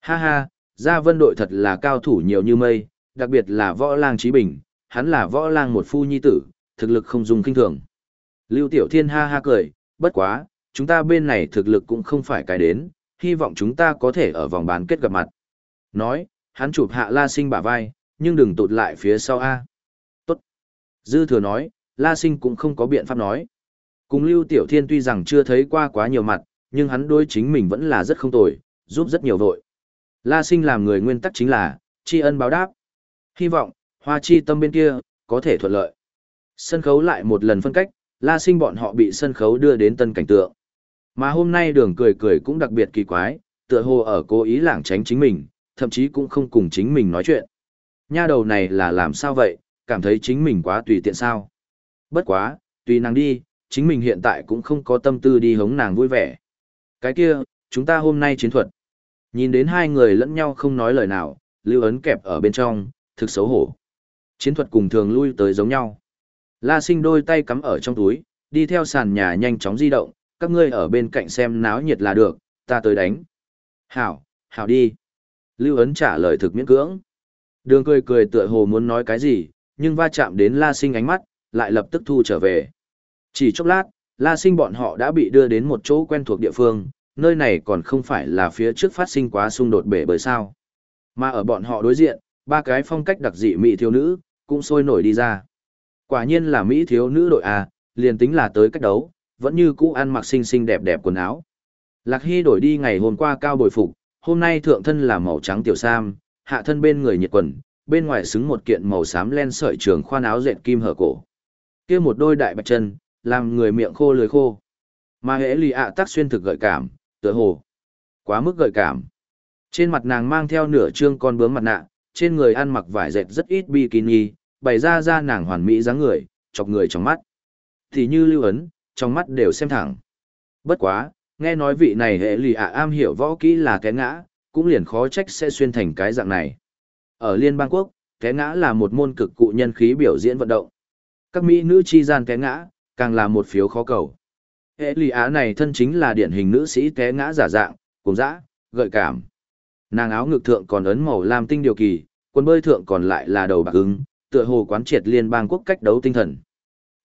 Ha ha, Gia Vân đội thật là cao thủ nhiều như mây, đặc biệt là võ lang trí bình, hắn là võ lang một phu nhi tử, thực lực không dùng kinh thường. Lưu Tiểu Thiên ha ha cười, bất quá, chúng ta bên này thực lực cũng không phải cái đến, hy vọng chúng ta có thể ở vòng bán kết gặp mặt. Nói, hắn chụp hạ La Sinh bả vai, nhưng đừng tụt lại phía sau A. Tốt. Dư thừa nói, La Sinh cũng không có biện pháp nói. Cùng Lưu Tiểu Thiên tuy rằng chưa thấy qua quá nhiều mặt, nhưng hắn đối chính mình vẫn là rất không tồi, giúp rất nhiều vội. La Sinh làm người nguyên tắc chính là, tri ân báo đáp. Hy vọng, hoa chi tâm bên kia, có thể thuận lợi. Sân khấu lại một lần phân cách, La Sinh bọn họ bị sân khấu đưa đến tân cảnh tượng. Mà hôm nay đường cười cười cũng đặc biệt kỳ quái, tựa hồ ở cố ý lảng tránh chính mình, thậm chí cũng không cùng chính mình nói chuyện. Nha đầu này là làm sao vậy, cảm thấy chính mình quá tùy tiện sao. Bất quá, tùy nàng đi, chính mình hiện tại cũng không có tâm tư đi hống nàng vui vẻ. Cái kia, chúng ta hôm nay chiến thuật. Nhìn đến hai người lẫn nhau không nói lời nào, lưu ấn kẹp ở bên trong, thực xấu hổ. Chiến thuật cùng thường lui tới giống nhau. La sinh đôi tay cắm ở trong túi, đi theo sàn nhà nhanh chóng di động, các ngươi ở bên cạnh xem náo nhiệt là được, ta tới đánh. Hảo, hảo đi. Lưu ấn trả lời thực miễn cưỡng. Đường cười cười tựa hồ muốn nói cái gì, nhưng va chạm đến la sinh ánh mắt, lại lập tức thu trở về. Chỉ chốc lát, la sinh bọn họ đã bị đưa đến một chỗ quen thuộc địa phương, nơi này còn không phải là phía trước phát sinh quá xung đột bể bởi sao. Mà ở bọn họ đối diện, ba cái phong cách đặc dị mỹ thiếu nữ, cũng sôi nổi đi ra. Quả nhiên là mỹ thiếu nữ đội A, liền tính là tới cách đấu, vẫn như cũ ăn mặc xinh xinh đẹp đẹp quần áo. Lạc Hy đổi đi ngày hôm qua cao bồi phục, hôm nay thượng thân là màu trắng tiểu sam, hạ thân bên người nhiệt quần, bên ngoài xứng một kiện màu xám len sợi trường khoan áo dệt kim hở cổ. Kia một đôi đại bạch chân, làm người miệng khô lưỡi khô. Mà hễ lì ạ tác xuyên thực gợi cảm, tựa hồ. Quá mức gợi cảm. Trên mặt nàng mang theo nửa trương con bướm mặt nạ, trên người ăn mặc vải dệt rất ít bikini, bày ra ra nàng hoàn mỹ dáng người, chọc người trong mắt. Thì như lưu ấn, trong mắt đều xem thẳng. Bất quá, nghe nói vị này hệ lì ạ am hiểu võ kỹ là cái ngã, cũng liền khó trách sẽ xuyên thành cái dạng này. Ở Liên bang quốc, cái ngã là một môn cực cụ nhân khí biểu diễn vận động. Các mỹ nữ chi gian cái ngã, càng là một phiếu khó cầu. Hệ lì á này thân chính là điển hình nữ sĩ té ngã giả dạng, cùng dã, gợi cảm. Nàng áo ngực thượng còn ấn màu lam tinh điều kỳ, quần bơi thượng còn lại là đầu bạc ứng, tựa hồ quán triệt liên bang quốc cách đấu tinh thần.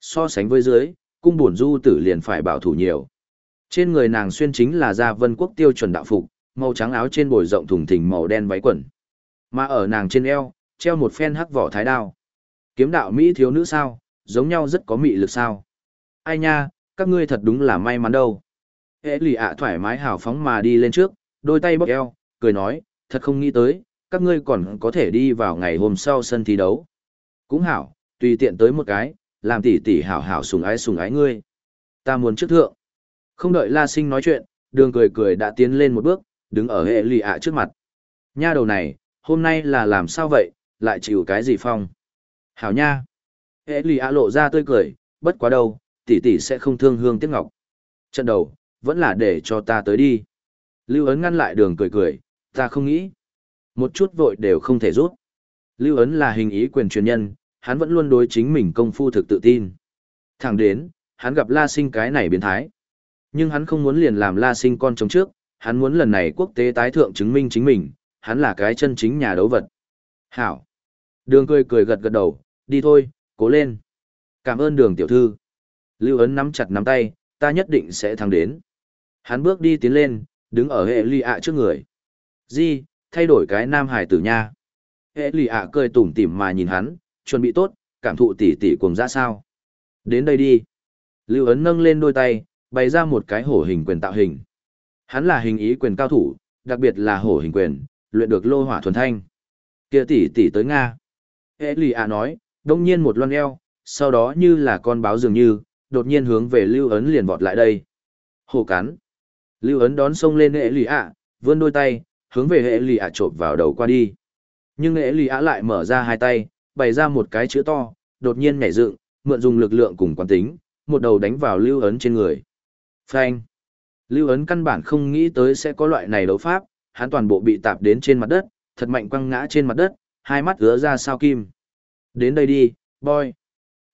So sánh với dưới, cung bổn du tử liền phải bảo thủ nhiều. Trên người nàng xuyên chính là gia vân quốc tiêu chuẩn đạo phục, màu trắng áo trên bồi rộng thùng thình màu đen váy quần. Mà ở nàng trên eo, treo một phen hắc vỏ thái đao. Kiếm đạo Mỹ thiếu nữ sao, giống nhau rất có mị lực sao. Ai nha, các ngươi thật đúng là may mắn đâu. Hễ lì ạ thoải mái hào phóng mà đi lên trước, đôi tay bóc eo, cười nói, thật không nghĩ tới, các ngươi còn có thể đi vào ngày hôm sau sân thi đấu. Cũng hảo, tùy tiện tới một cái, làm tỷ tỷ hảo hảo sùng ái sùng ái ngươi. Ta muốn trước thượng. Không đợi La Sinh nói chuyện, đường cười cười đã tiến lên một bước, đứng ở hệ lì ạ trước mặt. Nha đầu này, hôm nay là làm sao vậy, lại chịu cái gì phong? Hảo nha. Hệ lì ạ lộ ra tươi cười, bất quá đâu, tỷ tỷ sẽ không thương hương tiếc ngọc. Trận đầu, vẫn là để cho ta tới đi. Lưu ấn ngăn lại đường cười cười, ta không nghĩ. Một chút vội đều không thể rút. Lưu ấn là hình ý quyền truyền nhân, hắn vẫn luôn đối chính mình công phu thực tự tin. Thẳng đến, hắn gặp La Sinh cái này biến thái. Nhưng hắn không muốn liền làm La Sinh con chống trước, hắn muốn lần này quốc tế tái thượng chứng minh chính mình, hắn là cái chân chính nhà đấu vật. Hảo. Đường cười cười gật gật đầu, đi thôi, cố lên. Cảm ơn đường tiểu thư. Lưu ấn nắm chặt nắm tay, ta nhất định sẽ thắng đến. Hắn bước đi tiến lên, đứng ở hệ lì ạ trước người. Di, thay đổi cái nam hải tử nha. Hệ lì ạ cười tủm tỉm mà nhìn hắn, chuẩn bị tốt, cảm thụ tỉ tỉ cùng ra sao. Đến đây đi. Lưu ấn nâng lên đôi tay, bày ra một cái hổ hình quyền tạo hình. Hắn là hình ý quyền cao thủ, đặc biệt là hổ hình quyền, luyện được lô hỏa thuần thanh. Kia tỉ tỉ tới Nga. Hệ lì ạ nói, đông nhiên một loan eo, sau đó như là con báo dường như, đột nhiên hướng về lưu ấn liền vọt lại đây. Hồ cắn. Lưu ấn đón sông lên hệ lì ạ, vươn đôi tay, hướng về hệ lì ạ chộp vào đầu qua đi. Nhưng hệ lì ạ lại mở ra hai tay, bày ra một cái chữ to, đột nhiên nhảy dựng, mượn dùng lực lượng cùng quán tính, một đầu đánh vào lưu ấn trên người. Phanh. Lưu ấn căn bản không nghĩ tới sẽ có loại này đấu pháp, hắn toàn bộ bị tạp đến trên mặt đất, thật mạnh quăng ngã trên mặt đất, hai mắt ứa ra sao kim. Đến đây đi, boy.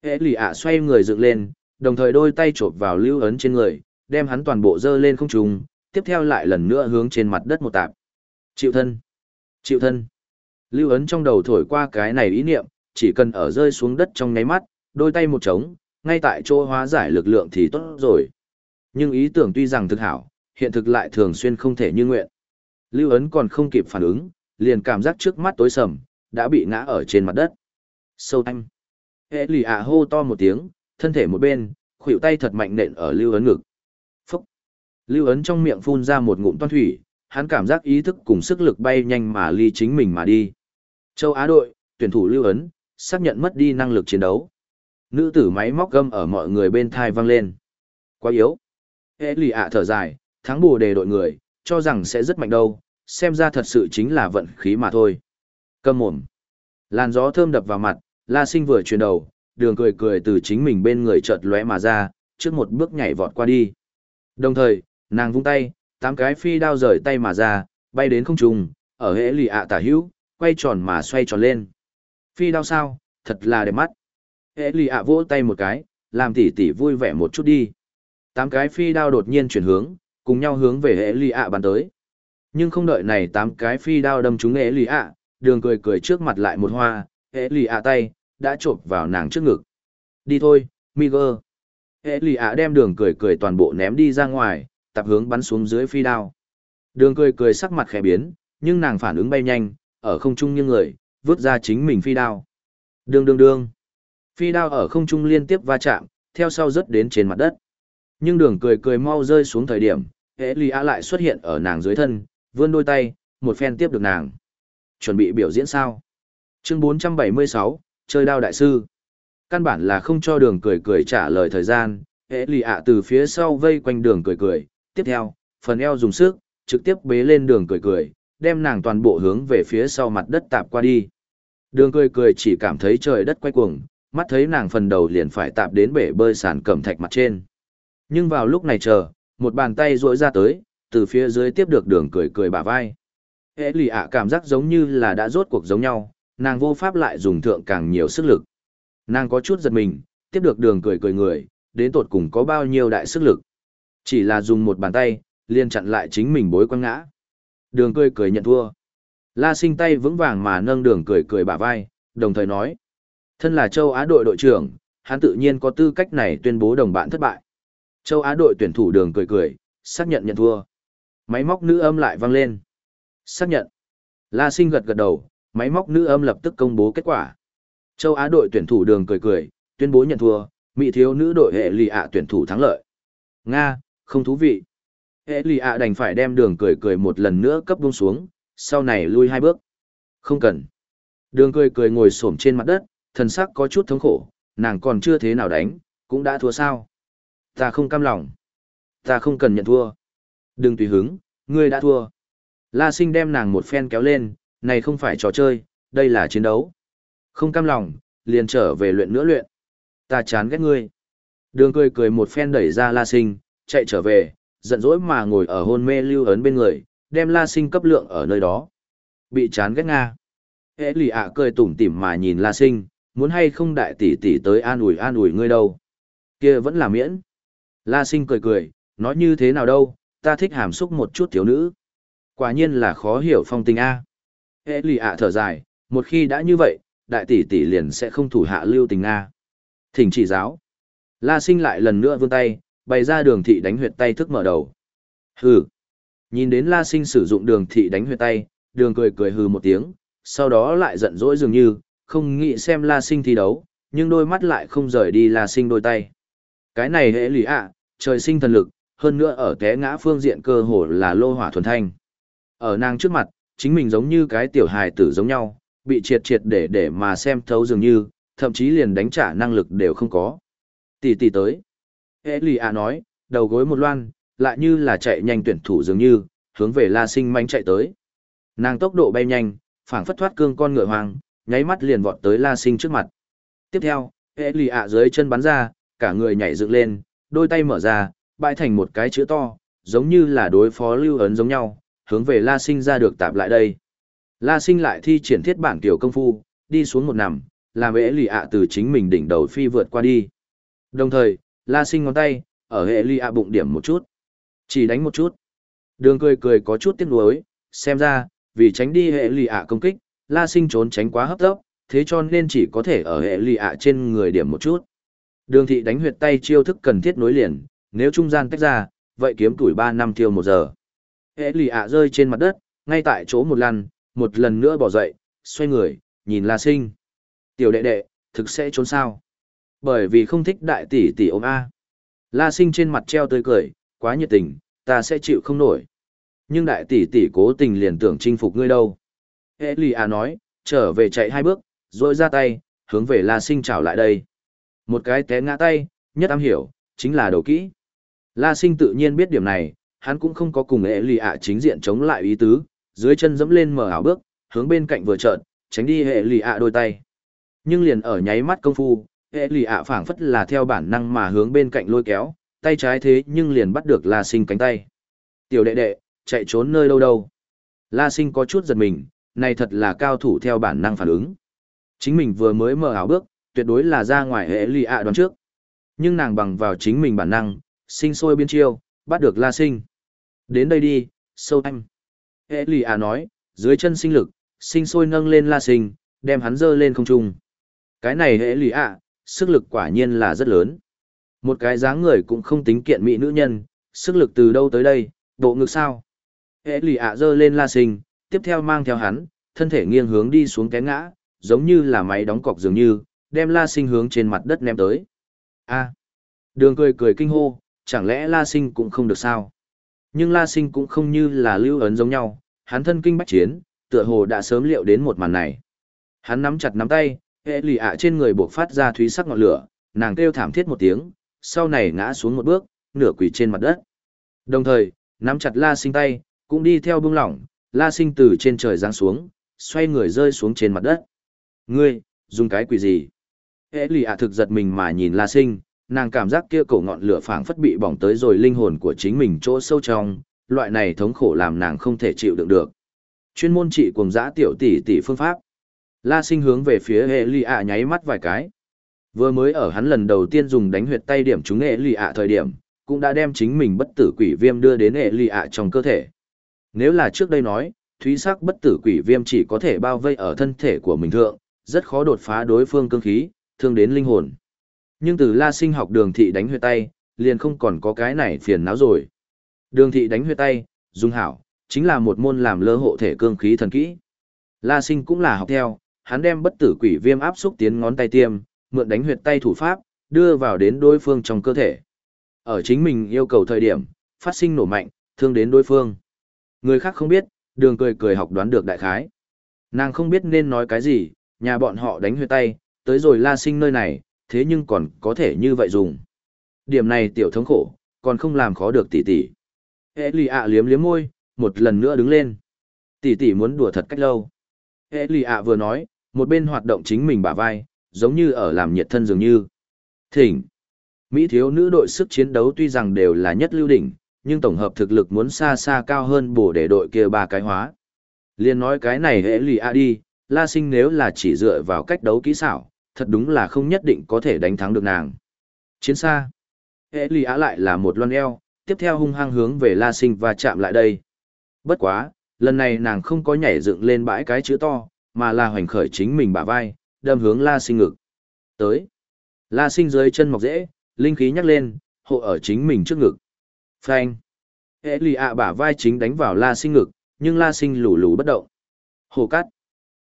Hệ lì ạ xoay người dựng lên, đồng thời đôi tay chộp vào lưu ấn trên người, đem hắn toàn bộ dơ lên không trung, tiếp theo lại lần nữa hướng trên mặt đất một tạp. Chịu thân. Chịu thân. Lưu ấn trong đầu thổi qua cái này ý niệm, chỉ cần ở rơi xuống đất trong nháy mắt, đôi tay một trống, ngay tại chỗ hóa giải lực lượng thì tốt rồi. Nhưng ý tưởng tuy rằng thực hảo, hiện thực lại thường xuyên không thể như nguyện. Lưu ấn còn không kịp phản ứng, liền cảm giác trước mắt tối sầm, đã bị ngã ở trên mặt đất. Sâu anh. Hệ lì ạ hô to một tiếng, thân thể một bên, khuỷu tay thật mạnh nện ở lưu ấn ngực. Phúc. Lưu ấn trong miệng phun ra một ngụm toan thủy, hắn cảm giác ý thức cùng sức lực bay nhanh mà ly chính mình mà đi. Châu Á đội, tuyển thủ lưu ấn, xác nhận mất đi năng lực chiến đấu. Nữ tử máy móc gâm ở mọi người bên thai vang lên. Quá yếu. Ê lì ạ thở dài, thắng bù đề đội người, cho rằng sẽ rất mạnh đâu, xem ra thật sự chính là vận khí mà thôi. Câm mồm. Làn gió thơm đập vào mặt, La Sinh vừa chuyển đầu, đường cười cười từ chính mình bên người chợt lóe mà ra, trước một bước nhảy vọt qua đi. Đồng thời, nàng vung tay, tám cái phi đao rời tay mà ra, bay đến không trung, ở hệ lì ạ tả hữu, quay tròn mà xoay tròn lên. Phi đao sao, thật là đẹp mắt. Hệ lì ạ vỗ tay một cái, làm tỷ tỷ vui vẻ một chút đi. Tám cái phi đao đột nhiên chuyển hướng, cùng nhau hướng về hệ lì ạ bắn tới. Nhưng không đợi này tám cái phi đao đâm trúng hệ lì ạ, đường cười cười trước mặt lại một hoa, hệ lì ạ tay, đã chộp vào nàng trước ngực. Đi thôi, Miger. Hệ lì ạ đem đường cười cười toàn bộ ném đi ra ngoài, tập hướng bắn xuống dưới phi đao. Đường cười cười sắc mặt khẽ biến, nhưng nàng phản ứng bay nhanh, ở không trung như người, vứt ra chính mình phi đao. Đường đường đường. Phi đao ở không trung liên tiếp va chạm, theo sau rớt đến trên mặt đất. Nhưng đường cười cười mau rơi xuống thời điểm, hệ lì ạ lại xuất hiện ở nàng dưới thân, vươn đôi tay, một phen tiếp được nàng. Chuẩn bị biểu diễn sao? Chương 476, chơi đao đại sư. Căn bản là không cho đường cười cười trả lời thời gian, hệ lì ạ từ phía sau vây quanh đường cười cười. Tiếp theo, phần eo dùng sức, trực tiếp bế lên đường cười cười, đem nàng toàn bộ hướng về phía sau mặt đất tạp qua đi. Đường cười cười chỉ cảm thấy trời đất quay cuồng, mắt thấy nàng phần đầu liền phải tạp đến bể bơi sàn cẩm thạch mặt trên. Nhưng vào lúc này chờ, một bàn tay rỗi ra tới, từ phía dưới tiếp được đường cười cười bả vai. Hệ lì ạ cảm giác giống như là đã rốt cuộc giống nhau, nàng vô pháp lại dùng thượng càng nhiều sức lực. Nàng có chút giật mình, tiếp được đường cười cười người, đến tột cùng có bao nhiêu đại sức lực. Chỉ là dùng một bàn tay, liền chặn lại chính mình bối quăng ngã. Đường cười cười nhận thua. La sinh tay vững vàng mà nâng đường cười cười bả vai, đồng thời nói. Thân là châu Á đội đội trưởng, hắn tự nhiên có tư cách này tuyên bố đồng bạn thất bại. Châu Á đội tuyển thủ đường cười cười, xác nhận nhận thua. Máy móc nữ âm lại vang lên. Xác nhận. La sinh gật gật đầu, Máy móc nữ âm lập tức công bố kết quả. Châu Á đội tuyển thủ đường cười cười, tuyên bố nhận thua, Mỹ thiếu nữ đội hệ lì ạ tuyển thủ thắng lợi. Nga, không thú vị. Hệ lì ạ đành phải đem đường cười cười một lần nữa cấp buông xuống, sau này lui hai bước. Không cần. Đường cười cười ngồi xổm trên mặt đất, thần sắc có chút thống khổ, nàng còn chưa thế nào đánh, cũng đã thua sao. Ta không cam lòng. Ta không cần nhận thua. Đừng tùy hứng, ngươi đã thua. La sinh đem nàng một phen kéo lên, này không phải trò chơi, đây là chiến đấu. Không cam lòng, liền trở về luyện nữa luyện. Ta chán ghét ngươi. Đường cười cười một phen đẩy ra La sinh, chạy trở về, giận dỗi mà ngồi ở hôn mê lưu ấn bên người, đem La sinh cấp lượng ở nơi đó. Bị chán ghét Nga. Ế lì ạ cười tủm tỉm mà nhìn La sinh, muốn hay không đại tỷ tỷ tới an ủi an ủi ngươi đâu. kia vẫn là miễn. La sinh cười cười, nói như thế nào đâu, ta thích hàm xúc một chút thiếu nữ. Quả nhiên là khó hiểu phong tình A. Hệ lì ạ thở dài, một khi đã như vậy, đại tỷ tỷ liền sẽ không thủ hạ lưu tình nga. Thỉnh chỉ giáo. La sinh lại lần nữa vươn tay, bày ra đường thị đánh huyệt tay thức mở đầu. Hừ. Nhìn đến La sinh sử dụng đường thị đánh huyệt tay, đường cười cười hừ một tiếng, sau đó lại giận dỗi dường như, không nghĩ xem La sinh thi đấu, nhưng đôi mắt lại không rời đi La sinh đôi tay. Cái này hệ lì ạ, trời sinh thần lực, hơn nữa ở té ngã phương diện cơ hồ là lô hỏa thuần thanh. Ở nàng trước mặt, chính mình giống như cái tiểu hài tử giống nhau, bị triệt triệt để để mà xem thấu dường như, thậm chí liền đánh trả năng lực đều không có. Tỷ tỷ tới. Hệ lì à nói, đầu gối một loan, lại như là chạy nhanh tuyển thủ dường như, hướng về La Sinh manh chạy tới. Nàng tốc độ bay nhanh, phảng phất thoát cương con ngựa hoàng, nháy mắt liền vọt tới La Sinh trước mặt. Tiếp theo, hệ lì ạ dưới chân bắn ra, cả người nhảy dựng lên, đôi tay mở ra, bãi thành một cái chữ to, giống như là đối phó lưu ấn giống nhau, hướng về La Sinh ra được tạp lại đây. La Sinh lại thi triển thiết bản tiểu công phu, đi xuống một nằm, làm hệ lì ạ từ chính mình đỉnh đầu phi vượt qua đi. Đồng thời, La Sinh ngón tay, ở hệ lì ạ bụng điểm một chút. Chỉ đánh một chút. Đường cười cười có chút tiếc nuối, xem ra, vì tránh đi hệ lì ạ công kích, La Sinh trốn tránh quá hấp tấp, thế cho nên chỉ có thể ở hệ lì ạ trên người điểm một chút. Đường thị đánh huyệt tay chiêu thức cần thiết nối liền, nếu trung gian tách ra, vậy kiếm tuổi 3 năm tiêu một giờ. Hệ lì ạ rơi trên mặt đất, ngay tại chỗ một lần, một lần nữa bỏ dậy, xoay người, nhìn La Sinh. Tiểu đệ đệ, thực sẽ trốn sao? Bởi vì không thích đại tỷ tỷ ôm A. La Sinh trên mặt treo tươi cười, quá nhiệt tình, ta sẽ chịu không nổi. Nhưng đại tỷ tỷ cố tình liền tưởng chinh phục ngươi đâu. Hệ lì ạ nói, trở về chạy hai bước, rồi ra tay, hướng về La Sinh chào lại đây. Một cái té ngã tay, nhất am hiểu, chính là đầu kỹ. La Sinh tự nhiên biết điểm này, hắn cũng không có cùng ế lì ạ chính diện chống lại ý tứ, dưới chân dẫm lên mở ảo bước, hướng bên cạnh vừa trợn, tránh đi hệ lì ạ đôi tay. Nhưng liền ở nháy mắt công phu, hệ lì ạ phảng phất là theo bản năng mà hướng bên cạnh lôi kéo, tay trái thế nhưng liền bắt được La Sinh cánh tay. Tiểu đệ đệ, chạy trốn nơi đâu đâu. La Sinh có chút giật mình, này thật là cao thủ theo bản năng phản ứng. Chính mình vừa mới mở ảo bước, tuyệt đối là ra ngoài hệ lì ạ đoán trước. Nhưng nàng bằng vào chính mình bản năng, sinh sôi biên chiêu, bắt được La Sinh. Đến đây đi, sâu anh. Hệ lì à nói, dưới chân sinh lực, sinh sôi nâng lên La Sinh, đem hắn dơ lên không trung. Cái này hệ lì à, sức lực quả nhiên là rất lớn. Một cái dáng người cũng không tính kiện mỹ nữ nhân, sức lực từ đâu tới đây, bộ ngực sao. Hệ lì à dơ lên La Sinh, tiếp theo mang theo hắn, thân thể nghiêng hướng đi xuống té ngã, giống như là máy đóng cọc dường như, đem La Sinh hướng trên mặt đất ném tới. A. Đường cười cười kinh hô, chẳng lẽ La Sinh cũng không được sao? Nhưng La Sinh cũng không như là lưu ấn giống nhau, hắn thân kinh bách chiến, tựa hồ đã sớm liệu đến một màn này. Hắn nắm chặt nắm tay, hệ lì ạ trên người buộc phát ra thúy sắc ngọn lửa, nàng kêu thảm thiết một tiếng, sau này ngã xuống một bước, nửa quỳ trên mặt đất. Đồng thời, nắm chặt La Sinh tay, cũng đi theo bưng lỏng, La Sinh từ trên trời giáng xuống, xoay người rơi xuống trên mặt đất. Ngươi, dùng cái quỷ gì? Hệ lì ạ thực giật mình mà nhìn La Sinh, nàng cảm giác kia cổ ngọn lửa phảng phất bị bỏng tới rồi linh hồn của chính mình chỗ sâu trong, loại này thống khổ làm nàng không thể chịu đựng được. Chuyên môn trị cùng giã tiểu tỷ tỷ phương pháp. La sinh hướng về phía hệ lì ạ nháy mắt vài cái. Vừa mới ở hắn lần đầu tiên dùng đánh huyệt tay điểm trúng hệ lì ạ thời điểm, cũng đã đem chính mình bất tử quỷ viêm đưa đến hệ lì ạ trong cơ thể. Nếu là trước đây nói, thúy sắc bất tử quỷ viêm chỉ có thể bao vây ở thân thể của mình thượng, rất khó đột phá đối phương cương khí, thương đến linh hồn. Nhưng từ la sinh học đường thị đánh huyệt tay, liền không còn có cái này phiền não rồi. Đường thị đánh huyệt tay, dung hảo, chính là một môn làm lơ hộ thể cương khí thần kỹ. La Sinh cũng là học theo, hắn đem bất tử quỷ viêm áp xúc tiến ngón tay tiêm, mượn đánh huyệt tay thủ pháp, đưa vào đến đối phương trong cơ thể. Ở chính mình yêu cầu thời điểm, phát sinh nổ mạnh, thương đến đối phương. Người khác không biết, đường cười cười học đoán được đại khái. Nàng không biết nên nói cái gì, nhà bọn họ đánh huyệt tay, tới rồi la sinh nơi này, thế nhưng còn có thể như vậy dùng. Điểm này tiểu thống khổ, còn không làm khó được tỷ tỷ. Hệ lì ạ liếm liếm môi, một lần nữa đứng lên. Tỷ tỷ muốn đùa thật cách lâu. Hệ lì ạ vừa nói, một bên hoạt động chính mình bả vai, giống như ở làm nhiệt thân dường như. Thỉnh. Mỹ thiếu nữ đội sức chiến đấu tuy rằng đều là nhất lưu đỉnh, nhưng tổng hợp thực lực muốn xa xa cao hơn bổ để đội kia ba cái hóa. Liên nói cái này hệ lì a đi, la sinh nếu là chỉ dựa vào cách đấu kỹ xảo, thật đúng là không nhất định có thể đánh thắng được nàng. Chiến xa. Hệ lì a lại là một loan eo, tiếp theo hung hăng hướng về la sinh và chạm lại đây. Bất quá, lần này nàng không có nhảy dựng lên bãi cái chữ to, mà là hoành khởi chính mình bả vai, đâm hướng la sinh ngực. Tới. La sinh dưới chân mọc dễ, linh khí nhắc lên, hộ ở chính mình trước ngực. Phanh. Hệ lì ạ bả vai chính đánh vào la sinh ngực, nhưng la sinh lù lù bất động. Hồ cắt.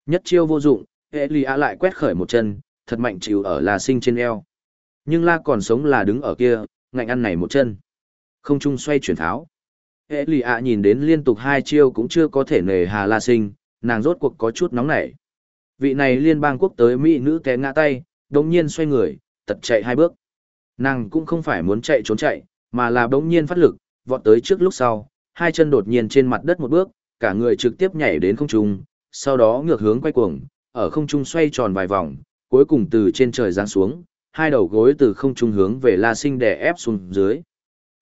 Nhất chiêu vô dụng, hệ lì ạ lại quét khởi một chân, thật mạnh chịu ở la sinh trên eo. Nhưng la còn sống là đứng ở kia, ngạnh ăn này một chân. Không trung xoay chuyển tháo. Hệ lì ạ nhìn đến liên tục hai chiêu cũng chưa có thể nề hà la sinh, nàng rốt cuộc có chút nóng nảy. Vị này liên bang quốc tới Mỹ nữ té ngã tay, đồng nhiên xoay người, tật chạy hai bước. Nàng cũng không phải muốn chạy trốn chạy, mà là bỗng nhiên phát lực, vọt tới trước lúc sau, hai chân đột nhiên trên mặt đất một bước, cả người trực tiếp nhảy đến không trung, sau đó ngược hướng quay cuồng, ở không trung xoay tròn vài vòng, cuối cùng từ trên trời giáng xuống, hai đầu gối từ không trung hướng về La Sinh đè ép xuống dưới.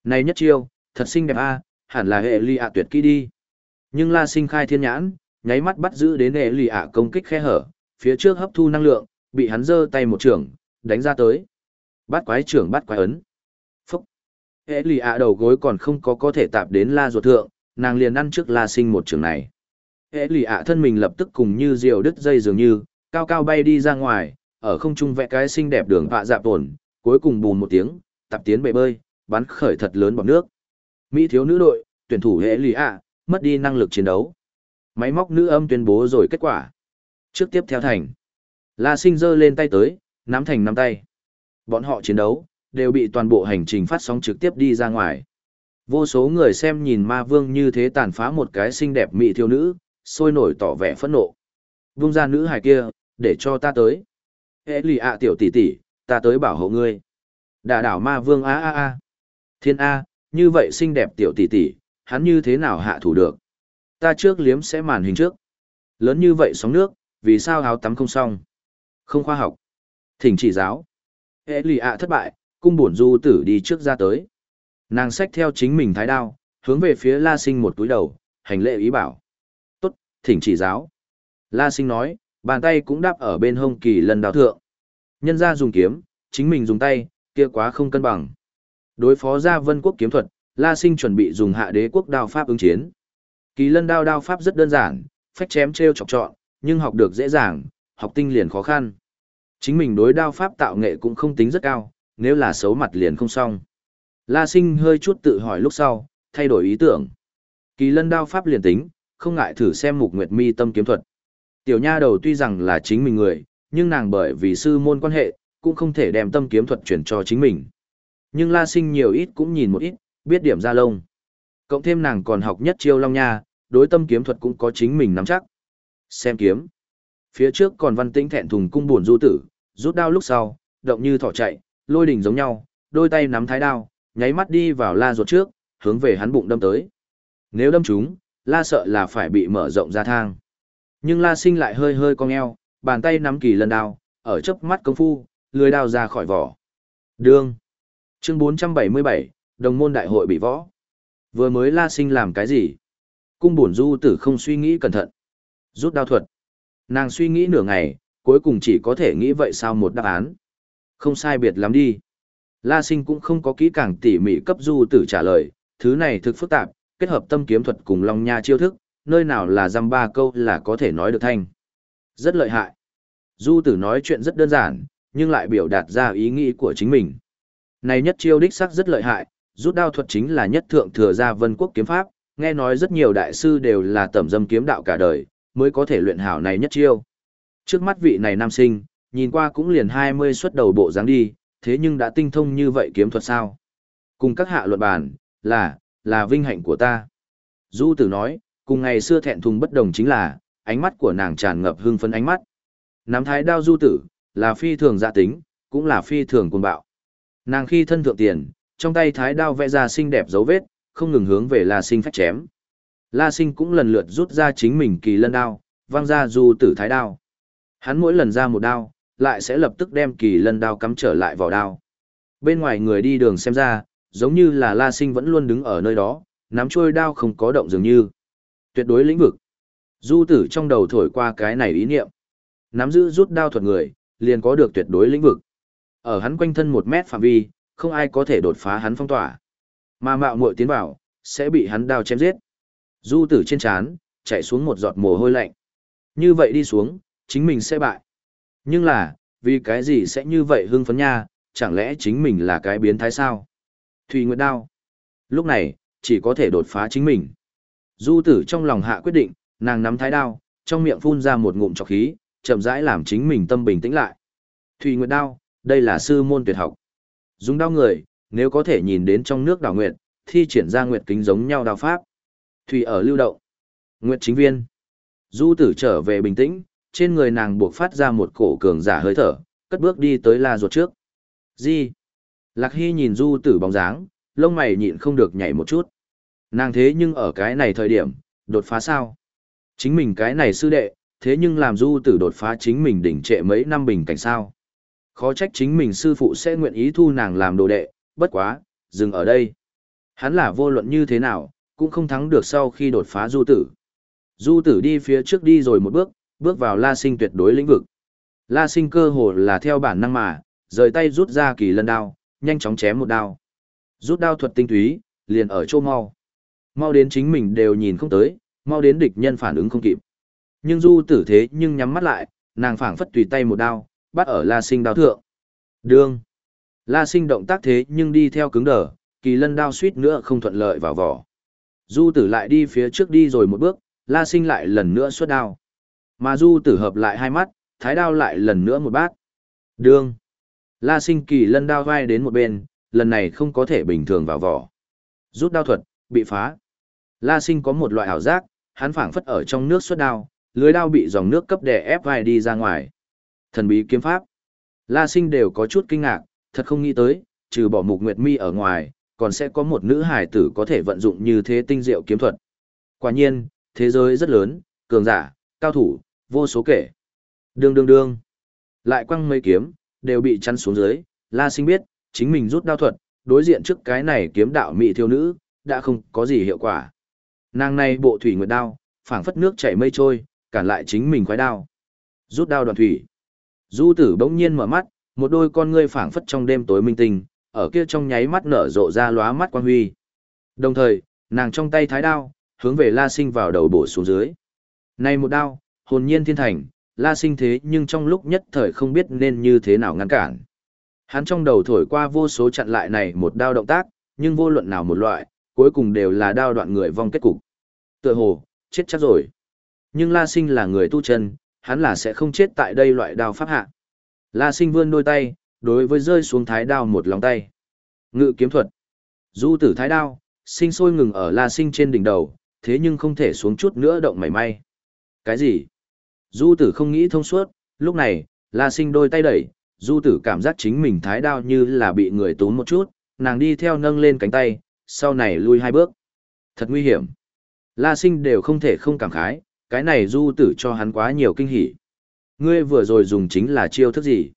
Này nhất chiêu, thật xinh đẹp a, hẳn là hệ ly ạ tuyệt kỹ đi. Nhưng La Sinh khai thiên nhãn, nháy mắt bắt giữ đến hệ ly ạ công kích khe hở, phía trước hấp thu năng lượng, bị hắn giơ tay một trường, đánh ra tới. Bắt quái trưởng bắt quái ấn. Phúc. Hệ Ly ạ đầu gối còn không có có thể tạp đến la ruột thượng, nàng liền ăn trước la sinh một trường này. Hệ lì ạ thân mình lập tức cùng như diều đứt dây dường như, cao cao bay đi ra ngoài, ở không trung vẽ cái xinh đẹp đường vạ dạp tổn, cuối cùng bùn một tiếng, tập tiến bể bơi, bắn khởi thật lớn bọt nước. Mỹ thiếu nữ đội, tuyển thủ hệ lì ạ, mất đi năng lực chiến đấu. Máy móc nữ âm tuyên bố rồi kết quả. Trước tiếp theo thành. La sinh giơ lên tay tới, nắm thành nắm tay. Bọn họ chiến đấu, đều bị toàn bộ hành trình phát sóng trực tiếp đi ra ngoài. Vô số người xem nhìn ma vương như thế tàn phá một cái xinh đẹp mỹ thiếu nữ, sôi nổi tỏ vẻ phẫn nộ. Vung ra nữ hài kia, để cho ta tới. Ê lì ạ tiểu tỷ tỷ, ta tới bảo hộ ngươi. Đà đảo ma vương a a a. Thiên A, như vậy xinh đẹp tiểu tỷ tỷ, hắn như thế nào hạ thủ được. Ta trước liếm sẽ màn hình trước. Lớn như vậy sóng nước, vì sao áo tắm không xong? Không khoa học. Thỉnh chỉ giáo. Hệ lì ạ thất bại, cung bổn du tử đi trước ra tới. Nàng xách theo chính mình thái đao, hướng về phía La Sinh một túi đầu, hành lễ ý bảo. Tốt, thỉnh chỉ giáo. La Sinh nói, bàn tay cũng đáp ở bên hông kỳ lân đào thượng. Nhân ra dùng kiếm, chính mình dùng tay, kia quá không cân bằng. Đối phó ra vân quốc kiếm thuật, La Sinh chuẩn bị dùng hạ đế quốc đao pháp ứng chiến. Kỳ lân đao đao pháp rất đơn giản, phách chém treo chọc trọn, nhưng học được dễ dàng, học tinh liền khó khăn. Chính mình đối đao pháp tạo nghệ cũng không tính rất cao, nếu là xấu mặt liền không xong. La sinh hơi chút tự hỏi lúc sau, thay đổi ý tưởng. Kỳ lân đao pháp liền tính, không ngại thử xem mục nguyệt mi tâm kiếm thuật. Tiểu nha đầu tuy rằng là chính mình người, nhưng nàng bởi vì sư môn quan hệ, cũng không thể đem tâm kiếm thuật chuyển cho chính mình. Nhưng la sinh nhiều ít cũng nhìn một ít, biết điểm ra lông. Cộng thêm nàng còn học nhất chiêu long nha, đối tâm kiếm thuật cũng có chính mình nắm chắc. Xem kiếm. Phía trước còn văn tĩnh thẹn thùng cung buồn du tử, rút đao lúc sau, động như thỏ chạy, lôi đỉnh giống nhau, đôi tay nắm thái đao, nháy mắt đi vào la ruột trước, hướng về hắn bụng đâm tới. Nếu đâm chúng, la sợ là phải bị mở rộng ra thang. Nhưng la sinh lại hơi hơi cong eo, bàn tay nắm kỳ lần đao, ở chớp mắt công phu, lưới đao ra khỏi vỏ. Đương. Chương 477, đồng môn đại hội bị võ. Vừa mới la sinh làm cái gì? Cung bổn du tử không suy nghĩ cẩn thận. Rút đao thuật. Nàng suy nghĩ nửa ngày, cuối cùng chỉ có thể nghĩ vậy sao một đáp án. Không sai biệt lắm đi. La sinh cũng không có kỹ càng tỉ mỉ cấp du tử trả lời, thứ này thực phức tạp, kết hợp tâm kiếm thuật cùng long nha chiêu thức, nơi nào là dăm ba câu là có thể nói được thanh. Rất lợi hại. Du tử nói chuyện rất đơn giản, nhưng lại biểu đạt ra ý nghĩ của chính mình. Này nhất chiêu đích sắc rất lợi hại, rút đao thuật chính là nhất thượng thừa gia vân quốc kiếm pháp, nghe nói rất nhiều đại sư đều là tẩm dâm kiếm đạo cả đời, mới có thể luyện hảo này nhất chiêu. Trước mắt vị này nam sinh, nhìn qua cũng liền 20 xuất đầu bộ dáng đi, thế nhưng đã tinh thông như vậy kiếm thuật sao? Cùng các hạ luận bàn, là, là vinh hạnh của ta. Du tử nói, cùng ngày xưa thẹn thùng bất đồng chính là, ánh mắt của nàng tràn ngập hưng phấn ánh mắt. Nắm thái đao du tử, là phi thường dạ tính, cũng là phi thường cuồng bạo. Nàng khi thân thượng tiền, trong tay thái đao vẽ ra xinh đẹp dấu vết, không ngừng hướng về La Sinh phách chém. La Sinh cũng lần lượt rút ra chính mình kỳ lân đao, văng ra du tử thái đao. Hắn mỗi lần ra một đao, lại sẽ lập tức đem kỳ lân đao cắm trở lại vào đao. Bên ngoài người đi đường xem ra, giống như là La Sinh vẫn luôn đứng ở nơi đó, nắm trôi đao không có động dường như. Tuyệt đối lĩnh vực. Du tử trong đầu thổi qua cái này ý niệm. Nắm giữ rút đao thuật người, liền có được tuyệt đối lĩnh vực. Ở hắn quanh thân một mét phạm vi, không ai có thể đột phá hắn phong tỏa. Mà mạo muội tiến vào, sẽ bị hắn đao chém giết. Du tử trên chán, chạy xuống một giọt mồ hôi lạnh. Như vậy đi xuống, chính mình sẽ bại. Nhưng là, vì cái gì sẽ như vậy hưng phấn nha, chẳng lẽ chính mình là cái biến thái sao? Thùy Nguyệt Đao. Lúc này, chỉ có thể đột phá chính mình. Du tử trong lòng hạ quyết định, nàng nắm thái đao, trong miệng phun ra một ngụm trọc khí, chậm rãi làm chính mình tâm bình tĩnh lại. Thùy Nguyệt Đao, đây là sư môn tuyệt học. Dùng đao người, nếu có thể nhìn đến trong nước đảo nguyệt, thi triển ra nguyệt kính giống nhau đao pháp. Thủy ở lưu động. Nguyệt chính viên. Du tử trở về bình tĩnh, trên người nàng buộc phát ra một cổ cường giả hơi thở, cất bước đi tới la ruột trước. Gì? Lạc Hy nhìn du tử bóng dáng, lông mày nhịn không được nhảy một chút. Nàng thế nhưng ở cái này thời điểm, đột phá sao? Chính mình cái này sư đệ, thế nhưng làm du tử đột phá chính mình đỉnh trệ mấy năm bình cảnh sao? Khó trách chính mình sư phụ sẽ nguyện ý thu nàng làm đồ đệ, bất quá, dừng ở đây. Hắn là vô luận như thế nào, cũng không thắng được sau khi đột phá du tử. Du tử đi phía trước đi rồi một bước, bước vào la sinh tuyệt đối lĩnh vực. La sinh cơ hồ là theo bản năng mà, rời tay rút ra kỳ lân đao, nhanh chóng chém một đao. Rút đao thuật tinh túy, liền ở chỗ mau. Mau đến chính mình đều nhìn không tới, mau đến địch nhân phản ứng không kịp. Nhưng du tử thế nhưng nhắm mắt lại, nàng phảng phất tùy tay một đao, bắt ở la sinh đao thượng. Đương. La sinh động tác thế nhưng đi theo cứng đờ, kỳ lân đao suýt nữa không thuận lợi vào vỏ. Du tử lại đi phía trước đi rồi một bước, la sinh lại lần nữa xuất đao. Mà du tử hợp lại hai mắt, thái đao lại lần nữa một bát. Đương. La sinh kỳ lân đao vai đến một bên, lần này không có thể bình thường vào vỏ. Rút đao thuật, bị phá. La sinh có một loại ảo giác, hắn phảng phất ở trong nước xuất đao, lưới đao bị dòng nước cấp đè ép vai đi ra ngoài. Thần bí kiếm pháp. La sinh đều có chút kinh ngạc, thật không nghĩ tới, trừ bỏ mục nguyệt mi ở ngoài, còn sẽ có một nữ hải tử có thể vận dụng như thế tinh diệu kiếm thuật. Quả nhiên, thế giới rất lớn, cường giả, cao thủ, vô số kể. Đương đương đương. Lại quăng mấy kiếm, đều bị chắn xuống dưới, La Sinh biết, chính mình rút đao thuật, đối diện trước cái này kiếm đạo mỹ thiếu nữ, đã không có gì hiệu quả. Nàng này bộ thủy nguyệt đao, phảng phất nước chảy mây trôi, cản lại chính mình khoái đao. Rút đao đoạn thủy. Du tử bỗng nhiên mở mắt, một đôi con ngươi phảng phất trong đêm tối minh tinh, ở kia trong nháy mắt nở rộ ra lóa mắt quan huy. Đồng thời, nàng trong tay thái đao, hướng về La Sinh vào đầu bổ xuống dưới. Này một đao, hồn nhiên thiên thành, La Sinh thế nhưng trong lúc nhất thời không biết nên như thế nào ngăn cản. Hắn trong đầu thổi qua vô số chặn lại này một đao động tác, nhưng vô luận nào một loại, cuối cùng đều là đao đoạn người vong kết cục. Tựa hồ, chết chắc rồi. Nhưng La Sinh là người tu chân, hắn là sẽ không chết tại đây loại đao pháp hạ. La Sinh vươn đôi tay, đối với rơi xuống thái đao một lòng tay. Ngự kiếm thuật. Du tử thái đao, sinh sôi ngừng ở La Sinh trên đỉnh đầu, thế nhưng không thể xuống chút nữa động mảy may. Cái gì? Du tử không nghĩ thông suốt, lúc này, La Sinh đôi tay đẩy, Du tử cảm giác chính mình thái đao như là bị người túm một chút, nàng đi theo nâng lên cánh tay, sau này lui hai bước. Thật nguy hiểm. La Sinh đều không thể không cảm khái, cái này Du tử cho hắn quá nhiều kinh hỉ. Ngươi vừa rồi dùng chính là chiêu thức gì?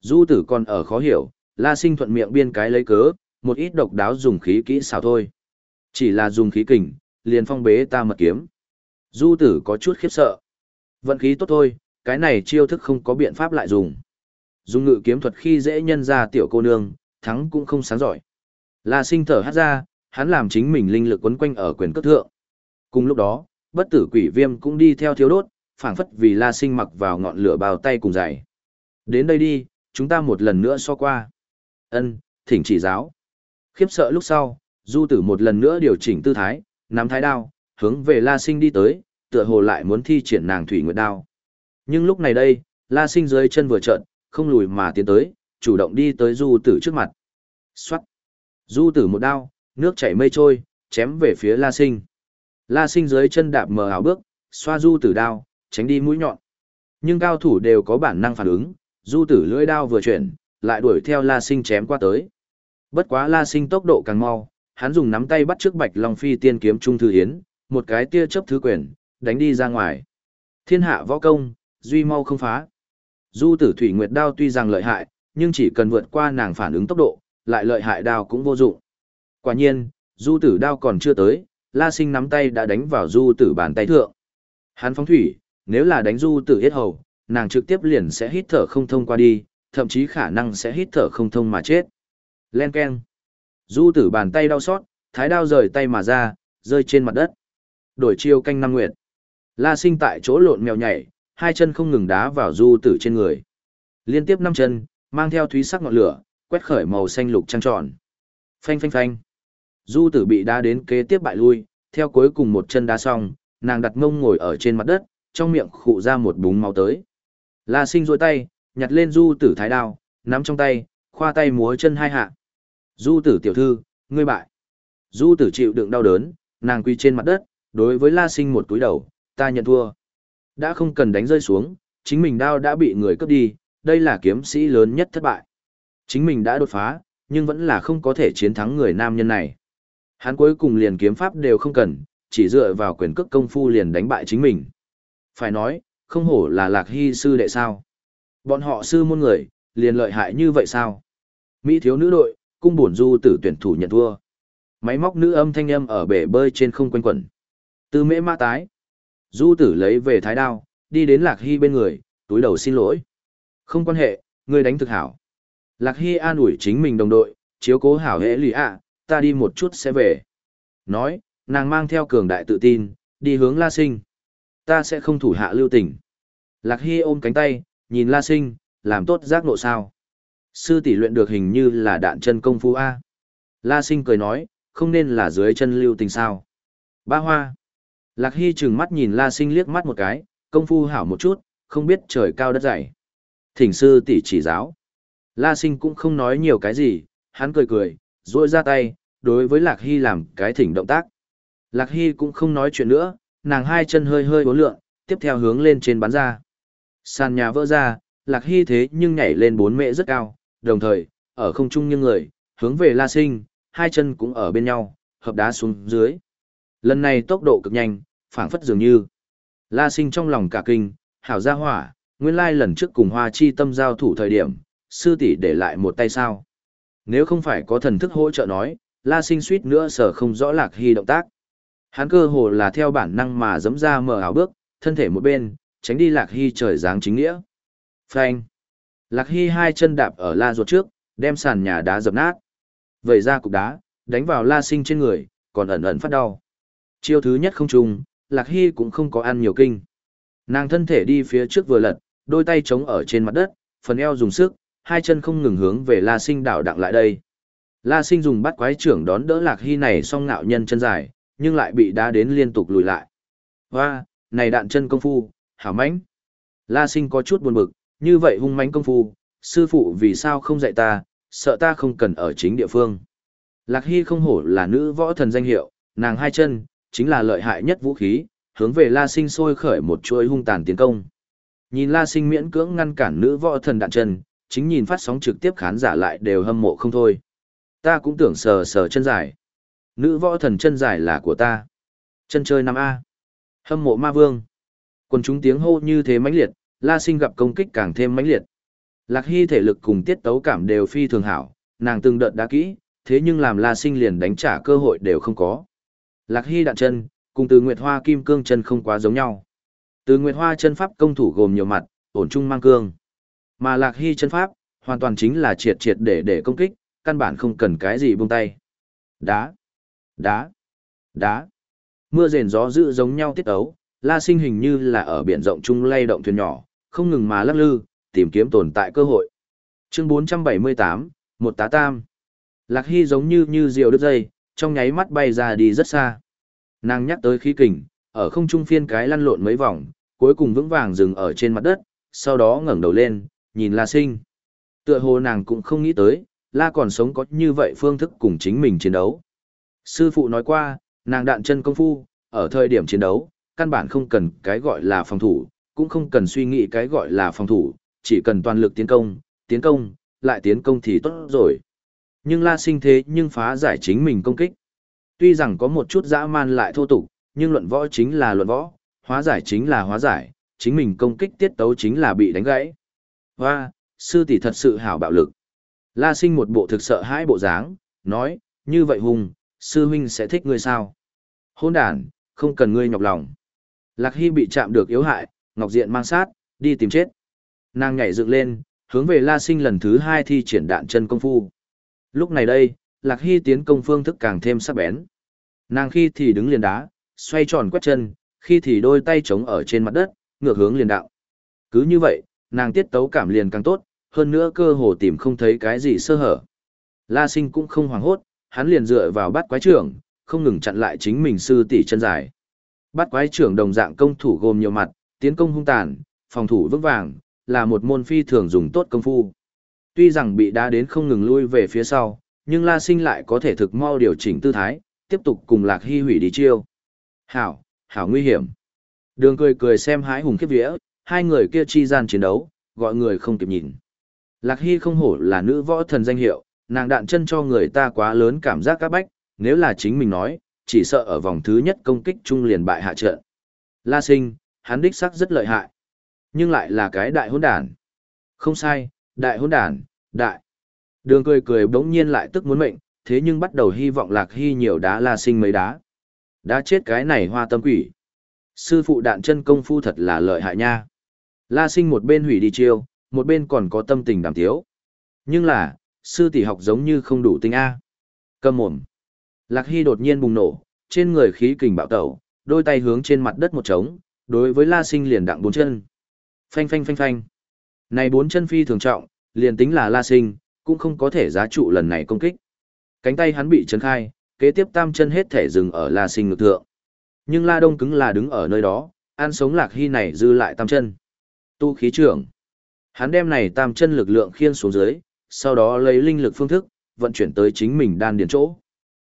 Du tử còn ở khó hiểu, La Sinh thuận miệng biên cái lấy cớ, một ít độc đáo dùng khí kỹ xảo thôi. Chỉ là dùng khí kình, liền phong bế ta mật kiếm. Du tử có chút khiếp sợ. Vận khí tốt thôi, cái này chiêu thức không có biện pháp lại dùng. Dùng ngự kiếm thuật khi dễ nhân ra tiểu cô nương, thắng cũng không sáng giỏi. La sinh thở hát ra, hắn làm chính mình linh lực quấn quanh ở quyền cất thượng. Cùng lúc đó, bất tử quỷ viêm cũng đi theo thiếu đốt, phảng phất vì la sinh mặc vào ngọn lửa bào tay cùng dày. Đến đây đi, chúng ta một lần nữa so qua. Ân, thỉnh chỉ giáo. Khiếp sợ lúc sau, du tử một lần nữa điều chỉnh tư thái, nắm thái đao, hướng về la sinh đi tới, tựa hồ lại muốn thi triển nàng thủy nguyệt đao. Nhưng lúc này đây, La Sinh dưới chân vừa trợn, không lùi mà tiến tới, chủ động đi tới Du Tử trước mặt. Xoát. Du Tử một đao, nước chảy mây trôi, chém về phía La Sinh. La Sinh dưới chân đạp mờ ảo bước, xoa Du Tử đao, tránh đi mũi nhọn. Nhưng cao thủ đều có bản năng phản ứng, Du Tử lưỡi đao vừa chuyển, lại đuổi theo La Sinh chém qua tới. Bất quá La Sinh tốc độ càng mau, hắn dùng nắm tay bắt trước Bạch Long Phi tiên kiếm trung thư hiến, một cái tia chớp thứ quyền, đánh đi ra ngoài. Thiên hạ võ công, duy mau không phá. Du tử thủy nguyệt đao tuy rằng lợi hại, nhưng chỉ cần vượt qua nàng phản ứng tốc độ, lại lợi hại đao cũng vô dụng. Quả nhiên, du tử đao còn chưa tới, la sinh nắm tay đã đánh vào du tử bàn tay thượng. Hắn phóng thủy, nếu là đánh du tử yết hầu, nàng trực tiếp liền sẽ hít thở không thông qua đi, thậm chí khả năng sẽ hít thở không thông mà chết. Len keng. Du tử bàn tay đau xót, thái đao rời tay mà ra, rơi trên mặt đất. Đổi chiêu canh năm nguyệt. La sinh tại chỗ lộn mèo nhảy, hai chân không ngừng đá vào du tử trên người. Liên tiếp năm chân, mang theo thúy sắc ngọn lửa, quét khởi màu xanh lục trăng tròn. Phanh phanh phanh. Du tử bị đá đến kế tiếp bại lui, theo cuối cùng một chân đá xong, nàng đặt ngông ngồi ở trên mặt đất, trong miệng khụ ra một búng máu tới. La sinh rôi tay, nhặt lên du tử thái đao, nắm trong tay, khoa tay múa chân hai hạ. Du tử tiểu thư, ngươi bại. Du tử chịu đựng đau đớn, nàng quy trên mặt đất, đối với la sinh một túi đầu, ta nhận thua. Đã không cần đánh rơi xuống, chính mình đao đã bị người cướp đi, đây là kiếm sĩ lớn nhất thất bại. Chính mình đã đột phá, nhưng vẫn là không có thể chiến thắng người nam nhân này. Hắn cuối cùng liền kiếm pháp đều không cần, chỉ dựa vào quyền cước công phu liền đánh bại chính mình. Phải nói, không hổ là lạc hy sư đệ sao. Bọn họ sư môn người, liền lợi hại như vậy sao? Mỹ thiếu nữ đội, cung bổn du tử tuyển thủ nhận thua. Máy móc nữ âm thanh âm ở bể bơi trên không quanh quẩn. Từ mễ ma tái. Du tử lấy về thái đao, đi đến Lạc Hy bên người, túi đầu xin lỗi. Không quan hệ, ngươi đánh thực hảo. Lạc Hy an ủi chính mình đồng đội, chiếu cố hảo hệ lì ạ, ta đi một chút sẽ về. Nói, nàng mang theo cường đại tự tin, đi hướng La Sinh. Ta sẽ không thủ hạ lưu tình. Lạc Hy ôm cánh tay, nhìn La Sinh, làm tốt giác nộ sao. Sư tỷ luyện được hình như là đạn chân công phu A. La Sinh cười nói, không nên là dưới chân lưu tình sao. Ba hoa. Lạc Hy trừng mắt nhìn La Sinh liếc mắt một cái, công phu hảo một chút, không biết trời cao đất dày. Thỉnh sư tỷ chỉ giáo. La Sinh cũng không nói nhiều cái gì, hắn cười cười, duỗi ra tay, đối với Lạc Hy làm cái thỉnh động tác. Lạc Hy cũng không nói chuyện nữa, nàng hai chân hơi hơi bốn lượn, tiếp theo hướng lên trên bắn ra. Sàn nhà vỡ ra, Lạc Hy thế nhưng nhảy lên bốn mệ rất cao, đồng thời, ở không trung như người, hướng về La Sinh, hai chân cũng ở bên nhau, hợp đá xuống dưới. Lần này tốc độ cực nhanh, phảng phất dường như. La sinh trong lòng cả kinh, hảo gia hỏa, nguyên lai lần trước cùng hoa chi tâm giao thủ thời điểm, sư tỷ để lại một tay sao. Nếu không phải có thần thức hỗ trợ nói, la sinh suýt nữa sở không rõ lạc hy động tác. Hắn cơ hồ là theo bản năng mà dẫm ra mở ảo bước, thân thể một bên, tránh đi lạc hy trời dáng chính nghĩa. Phanh. Lạc hy hai chân đạp ở la ruột trước, đem sàn nhà đá dập nát. Vẩy ra cục đá, đánh vào la sinh trên người, còn ẩn ẩn phát đau. Chiêu thứ nhất không trùng, Lạc Hy cũng không có ăn nhiều kinh. Nàng thân thể đi phía trước vừa lật, đôi tay chống ở trên mặt đất, phần eo dùng sức, hai chân không ngừng hướng về La Sinh đảo đặng lại đây. La Sinh dùng bắt quái trưởng đón đỡ Lạc Hy này song ngạo nhân chân dài, nhưng lại bị đá đến liên tục lùi lại. Hoa, này đạn chân công phu, hảo mãnh. La Sinh có chút buồn bực, như vậy hung mãnh công phu, sư phụ vì sao không dạy ta, sợ ta không cần ở chính địa phương. Lạc Hy không hổ là nữ võ thần danh hiệu, nàng hai chân, chính là lợi hại nhất vũ khí, hướng về La Sinh sôi khởi một chuỗi hung tàn tiến công. Nhìn La Sinh miễn cưỡng ngăn cản nữ võ thần đạn chân, chính nhìn phát sóng trực tiếp khán giả lại đều hâm mộ không thôi. Ta cũng tưởng sờ sờ chân dài. Nữ võ thần chân dài là của ta. Chân chơi năm a Hâm mộ ma vương. Quần chúng tiếng hô như thế mãnh liệt, La Sinh gặp công kích càng thêm mãnh liệt. Lạc Hy thể lực cùng tiết tấu cảm đều phi thường hảo, nàng từng đợt đã kỹ, thế nhưng làm La Sinh liền đánh trả cơ hội đều không có. Lạc Hy đạn chân, cùng từ Nguyệt Hoa kim cương chân không quá giống nhau. Từ Nguyệt Hoa chân pháp công thủ gồm nhiều mặt, ổn trung mang cương. Mà Lạc Hy chân pháp, hoàn toàn chính là triệt triệt để để công kích, căn bản không cần cái gì buông tay. Đá, đá, đá. Mưa rền gió dữ giống nhau tiết ấu, La Sinh hình như là ở biển rộng trung lay động thuyền nhỏ, không ngừng mà lắc lư, tìm kiếm tồn tại cơ hội. Chương 478, một tá tam. Lạc Hy giống như như diều đứt dây, trong nháy mắt bay ra đi rất xa. Nàng nhắc tới khí kình, ở không trung phiên cái lăn lộn mấy vòng, cuối cùng vững vàng dừng ở trên mặt đất, sau đó ngẩng đầu lên, nhìn La Sinh. Tựa hồ nàng cũng không nghĩ tới, La còn sống có như vậy phương thức cùng chính mình chiến đấu. Sư phụ nói qua, nàng đạn chân công phu, ở thời điểm chiến đấu, căn bản không cần cái gọi là phòng thủ, cũng không cần suy nghĩ cái gọi là phòng thủ, chỉ cần toàn lực tiến công, tiến công, lại tiến công thì tốt rồi. Nhưng La Sinh thế nhưng phá giải chính mình công kích. Tuy rằng có một chút dã man lại thô tục, nhưng luận võ chính là luận võ, hóa giải chính là hóa giải, chính mình công kích tiết tấu chính là bị đánh gãy. Hoa, sư tỷ thật sự hảo bạo lực. La Sinh một bộ thực sợ hãi bộ dáng, nói, như vậy hùng, sư huynh sẽ thích ngươi sao? Hôn đàn, không cần ngươi nhọc lòng. Lạc Hy bị chạm được yếu hại, Ngọc Diện mang sát, đi tìm chết. Nàng nhảy dựng lên, hướng về La Sinh lần thứ hai thi triển đạn chân công phu. Lúc này đây, Lạc Hy tiến công phương thức càng thêm sắc bén. Nàng khi thì đứng liền đá, xoay tròn quét chân, khi thì đôi tay chống ở trên mặt đất, ngược hướng liền đạo. Cứ như vậy, nàng tiết tấu cảm liền càng tốt, hơn nữa cơ hồ tìm không thấy cái gì sơ hở. La Sinh cũng không hoảng hốt, hắn liền dựa vào Bát quái trưởng, không ngừng chặn lại chính mình sư tỷ chân dài. Bát quái trưởng đồng dạng công thủ gồm nhiều mặt, tiến công hung tàn, phòng thủ vững vàng, là một môn phi thường dùng tốt công phu. Tuy rằng bị đá đến không ngừng lui về phía sau, nhưng La Sinh lại có thể thực mau điều chỉnh tư thái, tiếp tục cùng Lạc Hy hủy đi chiêu. Hảo, hảo nguy hiểm. Đường cười cười xem hái hùng khiếp vía, hai người kia chi gian chiến đấu, gọi người không kịp nhìn. Lạc Hy không hổ là nữ võ thần danh hiệu, nàng đạn chân cho người ta quá lớn cảm giác các bách, nếu là chính mình nói, chỉ sợ ở vòng thứ nhất công kích trung liền bại hạ trận. La sinh, hắn đích sắc rất lợi hại, nhưng lại là cái đại hỗn đản. Không sai, đại hỗn đản, đại. Đường cười cười bỗng nhiên lại tức muốn mệnh, thế nhưng bắt đầu hy vọng Lạc Hy nhiều đá La sinh mấy đá. Đã chết cái này hoa tâm quỷ. Sư phụ đạn chân công phu thật là lợi hại nha. La sinh một bên hủy đi chiêu, một bên còn có tâm tình đàm tiếu. Nhưng là, sư tỷ học giống như không đủ tinh A. Cầm mồm. Lạc Hy đột nhiên bùng nổ, trên người khí kình bạo tẩu, đôi tay hướng trên mặt đất một trống, đối với La Sinh liền đặng bốn chân. Phanh phanh phanh phanh. Này bốn chân phi thường trọng, liền tính là La Sinh, cũng không có thể giá trụ lần này công kích. Cánh tay hắn bị chấn khai, kế tiếp tam chân hết thể dừng ở La Sinh ngược thượng. Nhưng La Đông cứng là đứng ở nơi đó, ăn sống Lạc Hy này dư lại tam chân. Tu khí trưởng. Hắn đem này tam chân lực lượng khiên xuống dưới, sau đó lấy linh lực phương thức, vận chuyển tới chính mình đan điền chỗ.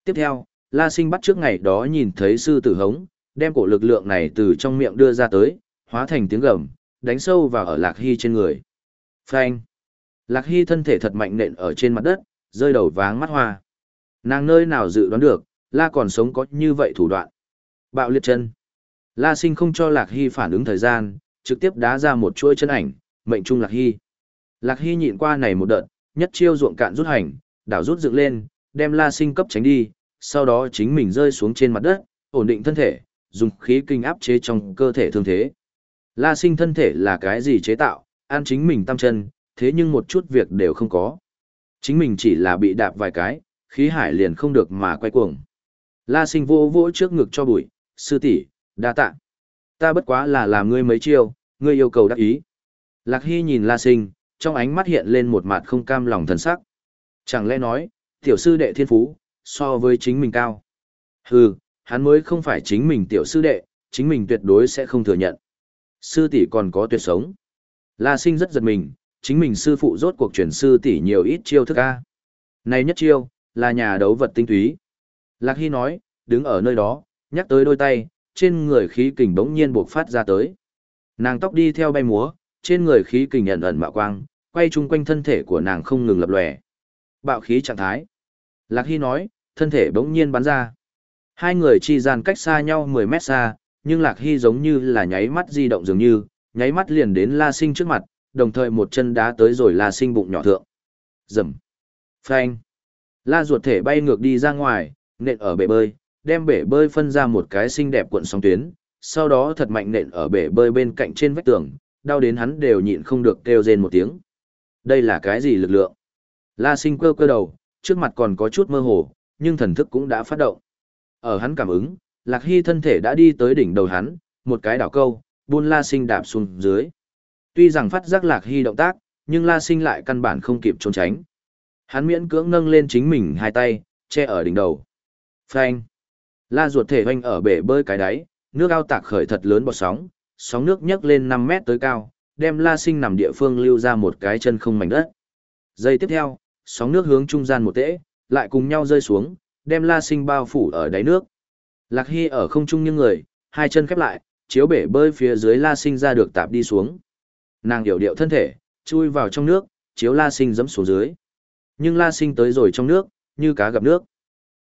Tiếp theo, La Sinh bắt trước ngày đó nhìn thấy sư tử hống, đem cổ lực lượng này từ trong miệng đưa ra tới, hóa thành tiếng gầm, đánh sâu vào ở Lạc Hy trên người. Phanh! Lạc Hy thân thể thật mạnh nện ở trên mặt đất, rơi đầu váng mắt hoa. Nàng nơi nào dự đoán được, La còn sống có như vậy thủ đoạn. Bạo liệt chân. La Sinh không cho Lạc Hy phản ứng thời gian, trực tiếp đá ra một chuỗi chân ảnh, mệnh trung Lạc Hy. Lạc Hy nhịn qua này một đợt, nhất chiêu ruộng cạn rút hành, đảo rút dựng lên, đem La Sinh cấp tránh đi, sau đó chính mình rơi xuống trên mặt đất, ổn định thân thể, dùng khí kinh áp chế trong cơ thể thương thế. La Sinh thân thể là cái gì chế tạo, an chính mình tam chân, thế nhưng một chút việc đều không có. Chính mình chỉ là bị đạp vài cái, khí hải liền không được mà quay cuồng. La Sinh vô vỗ trước ngực cho bụi, sư tỷ, đa tạ. Ta bất quá là làm ngươi mấy chiêu, ngươi yêu cầu đắc ý. Lạc Hy nhìn La Sinh, trong ánh mắt hiện lên một mặt không cam lòng thần sắc. Chẳng lẽ nói, tiểu sư đệ thiên phú, so với chính mình cao. Hừ, hắn mới không phải chính mình tiểu sư đệ, chính mình tuyệt đối sẽ không thừa nhận. Sư tỷ còn có tuyệt sống. La sinh rất giật mình, chính mình sư phụ rốt cuộc truyền sư tỷ nhiều ít chiêu thức A. Này nhất chiêu, là nhà đấu vật tinh túy. Lạc Hy nói, đứng ở nơi đó, nhắc tới đôi tay, trên người khí kình bỗng nhiên buộc phát ra tới. Nàng tóc đi theo bay múa, trên người khí kình ẩn ẩn bạo quang, quay chung quanh thân thể của nàng không ngừng lập lòe. Bạo khí trạng thái. Lạc Hy nói, thân thể bỗng nhiên bắn ra. Hai người chi gian cách xa nhau 10 mét xa, nhưng Lạc Hy giống như là nháy mắt di động dường như, nháy mắt liền đến La Sinh trước mặt, đồng thời một chân đá tới rồi La Sinh bụng nhỏ thượng. Rầm. Phanh. La ruột thể bay ngược đi ra ngoài, nện ở bể bơi, đem bể bơi phân ra một cái xinh đẹp cuộn sóng tuyến, sau đó thật mạnh nện ở bể bơi bên cạnh trên vách tường, đau đến hắn đều nhịn không được kêu rên một tiếng. Đây là cái gì lực lượng? La Sinh cơ cơ đầu, trước mặt còn có chút mơ hồ, nhưng thần thức cũng đã phát động. Ở hắn cảm ứng, Lạc Hy thân thể đã đi tới đỉnh đầu hắn, một cái đảo câu, buôn La Sinh đạp xuống dưới. Tuy rằng phát giác Lạc Hy động tác, nhưng La Sinh lại căn bản không kịp trốn tránh. Hắn miễn cưỡng nâng lên chính mình hai tay, che ở đỉnh đầu. Phanh. La ruột thể hoanh ở bể bơi cái đáy, nước ao tạc khởi thật lớn bọt sóng, sóng nước nhấc lên 5 mét tới cao, đem La Sinh nằm địa phương lưu ra một cái chân không mảnh đất. Giây tiếp theo, sóng nước hướng trung gian một tễ, lại cùng nhau rơi xuống, đem La Sinh bao phủ ở đáy nước. Lạc Hy ở không trung như người, hai chân khép lại, chiếu bể bơi phía dưới La Sinh ra được tạp đi xuống. Nàng điều điệu thân thể, chui vào trong nước, chiếu La Sinh dẫm xuống dưới. Nhưng La Sinh tới rồi trong nước, như cá gặp nước.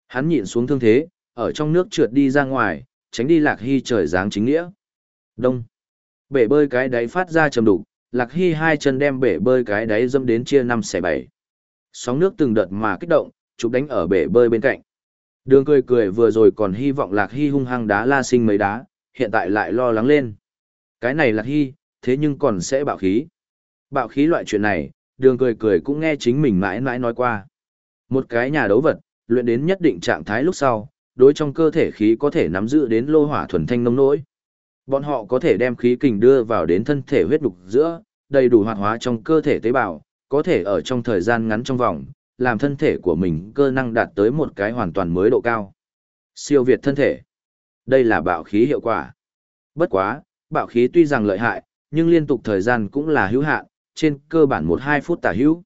Hắn nhịn xuống thương thế, ở trong nước trượt đi ra ngoài, tránh đi Lạc Hy trời dáng chính nghĩa. Đông. Bể bơi cái đáy phát ra trầm đục, Lạc Hy hai chân đem bể bơi cái đáy dâm đến chia năm xẻ bảy. Sóng nước từng đợt mà kích động, chụp đánh ở bể bơi bên cạnh. Đường cười cười vừa rồi còn hy vọng Lạc Hy hung hăng đá La Sinh mấy đá, hiện tại lại lo lắng lên. Cái này Lạc Hy, thế nhưng còn sẽ bạo khí. Bạo khí loại chuyện này, đường cười cười cũng nghe chính mình mãi mãi nói qua. Một cái nhà đấu vật, luyện đến nhất định trạng thái lúc sau, đối trong cơ thể khí có thể nắm giữ đến lô hỏa thuần thanh nông nỗi. Bọn họ có thể đem khí kình đưa vào đến thân thể huyết đục giữa, đầy đủ hoạt hóa trong cơ thể tế bào, có thể ở trong thời gian ngắn trong vòng, làm thân thể của mình cơ năng đạt tới một cái hoàn toàn mới độ cao. Siêu việt thân thể. Đây là bạo khí hiệu quả. Bất quá, bạo khí tuy rằng lợi hại, nhưng liên tục thời gian cũng là hữu hạn, trên cơ bản 1-2 phút tả hữu.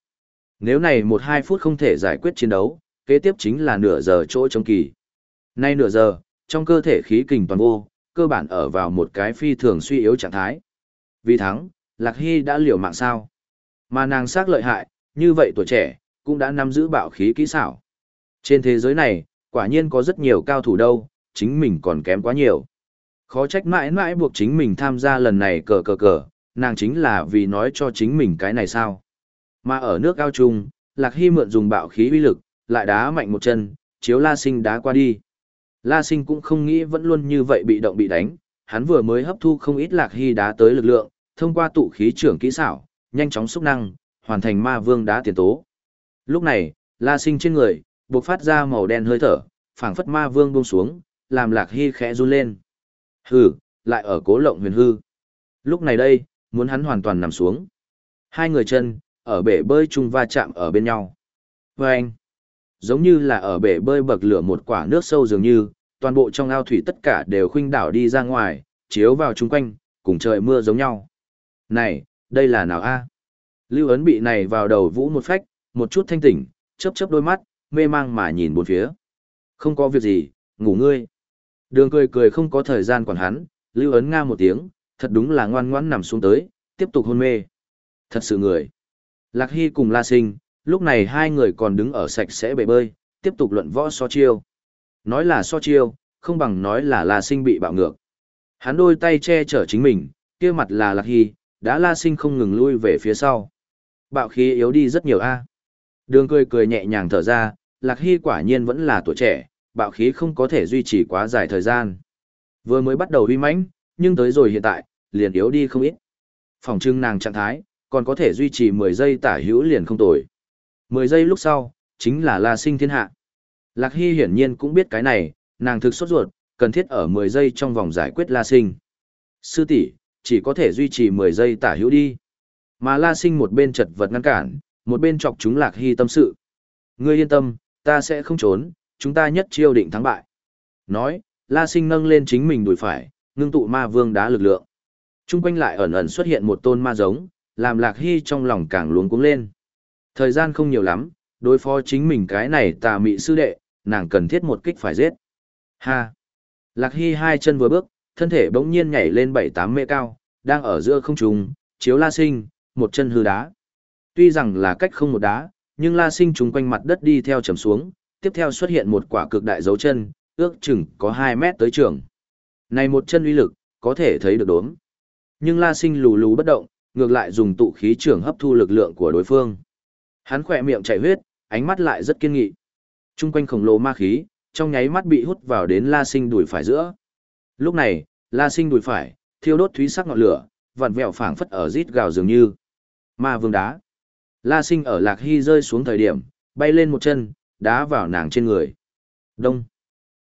Nếu này 1-2 phút không thể giải quyết chiến đấu, kế tiếp chính là nửa giờ chỗ trong kỳ. Nay nửa giờ, trong cơ thể khí kình toàn vô, cơ bản ở vào một cái phi thường suy yếu trạng thái. Vì thắng, Lạc Hy đã liều mạng sao. Mà nàng sắc lợi hại, như vậy tuổi trẻ, cũng đã nắm giữ bạo khí kỹ xảo. Trên thế giới này, quả nhiên có rất nhiều cao thủ đâu, chính mình còn kém quá nhiều. Khó trách mãi mãi buộc chính mình tham gia lần này cờ cờ cờ, nàng chính là vì nói cho chính mình cái này sao. Mà ở nước cao trung, Lạc Hy mượn dùng bạo khí uy lực, lại đá mạnh một chân, chiếu La Sinh đá qua đi. La Sinh cũng không nghĩ vẫn luôn như vậy bị động bị đánh, hắn vừa mới hấp thu không ít Lạc Hy đá tới lực lượng, thông qua tụ khí trưởng kỹ xảo, nhanh chóng xúc năng, hoàn thành ma vương đá tiền tố. Lúc này, La Sinh trên người, bộc phát ra màu đen hơi thở, phảng phất ma vương buông xuống, làm Lạc Hy khẽ run lên. Hừ, lại ở cố lộng huyền hư. Lúc này đây, muốn hắn hoàn toàn nằm xuống. Hai người chân, ở bể bơi chung va chạm ở bên nhau. Vâng! anh, giống như là ở bể bơi bậc lửa một quả nước sâu dường như, toàn bộ trong ao thủy tất cả đều khuynh đảo đi ra ngoài, chiếu vào chung quanh, cùng trời mưa giống nhau. Này, đây là nào a? Lưu ấn bị này vào đầu vũ một phách, một chút thanh tỉnh, chớp chớp đôi mắt, mê mang mà nhìn bốn phía. Không có việc gì, ngủ ngươi. Đường cười cười không có thời gian quản hắn, lưu ấn nga một tiếng, thật đúng là ngoan ngoãn nằm xuống tới, tiếp tục hôn mê. Thật sự người. Lạc Hy cùng La Sinh, lúc này hai người còn đứng ở sạch sẽ bể bơi, tiếp tục luận võ so chiêu. Nói là so chiêu, không bằng nói là La Sinh bị bạo ngược. Hắn đôi tay che chở chính mình, kia mặt là Lạc Hy, đã La Sinh không ngừng lui về phía sau. Bạo khí yếu đi rất nhiều a. À. Đường cười cười nhẹ nhàng thở ra, Lạc Hy quả nhiên vẫn là tuổi trẻ, bạo khí không có thể duy trì quá dài thời gian. Vừa mới bắt đầu uy mãnh, nhưng tới rồi hiện tại, liền yếu đi không ít. Phòng trưng nàng trạng thái, còn có thể duy trì 10 giây tả hữu liền không tồi. 10 giây lúc sau, chính là La Sinh thiên hạ. Lạc Hy hiển nhiên cũng biết cái này, nàng thực sốt ruột, cần thiết ở 10 giây trong vòng giải quyết La Sinh. Sư tỷ chỉ có thể duy trì 10 giây tả hữu đi. Mà La Sinh một bên chật vật ngăn cản, một bên chọc chúng Lạc Hy tâm sự. Ngươi yên tâm, ta sẽ không trốn, chúng ta nhất chiêu định thắng bại. Nói, La Sinh nâng lên chính mình đùi phải, ngưng tụ ma vương đá lực lượng. Trung quanh lại ẩn ẩn xuất hiện một tôn ma giống, làm Lạc Hy trong lòng càng luống cuống lên. Thời gian không nhiều lắm, đối phó chính mình cái này tà mị sư đệ, nàng cần thiết một kích phải giết. Ha! Lạc Hy hai chân vừa bước, thân thể bỗng nhiên nhảy lên bảy tám mê cao, đang ở giữa không trung, chiếu La Sinh, một chân hư đá. Tuy rằng là cách không một đá, nhưng La Sinh trúng quanh mặt đất đi theo trầm xuống, tiếp theo xuất hiện một quả cực đại dấu chân, ước chừng có 2 mét tới trường. Này một chân uy lực, có thể thấy được đốm. Nhưng La Sinh lù lù bất động, ngược lại dùng tụ khí trưởng hấp thu lực lượng của đối phương. Hắn khỏe miệng chảy huyết, ánh mắt lại rất kiên nghị. Trung quanh khổng lồ ma khí, trong nháy mắt bị hút vào đến La Sinh đùi phải giữa. Lúc này, La Sinh đùi phải, thiêu đốt thúy sắc ngọn lửa, vặn vẹo phảng phất ở rít gào dường như. Ma vương đá. La Sinh ở Lạc Hy rơi xuống thời điểm, bay lên một chân, đá vào nàng trên người. Đông.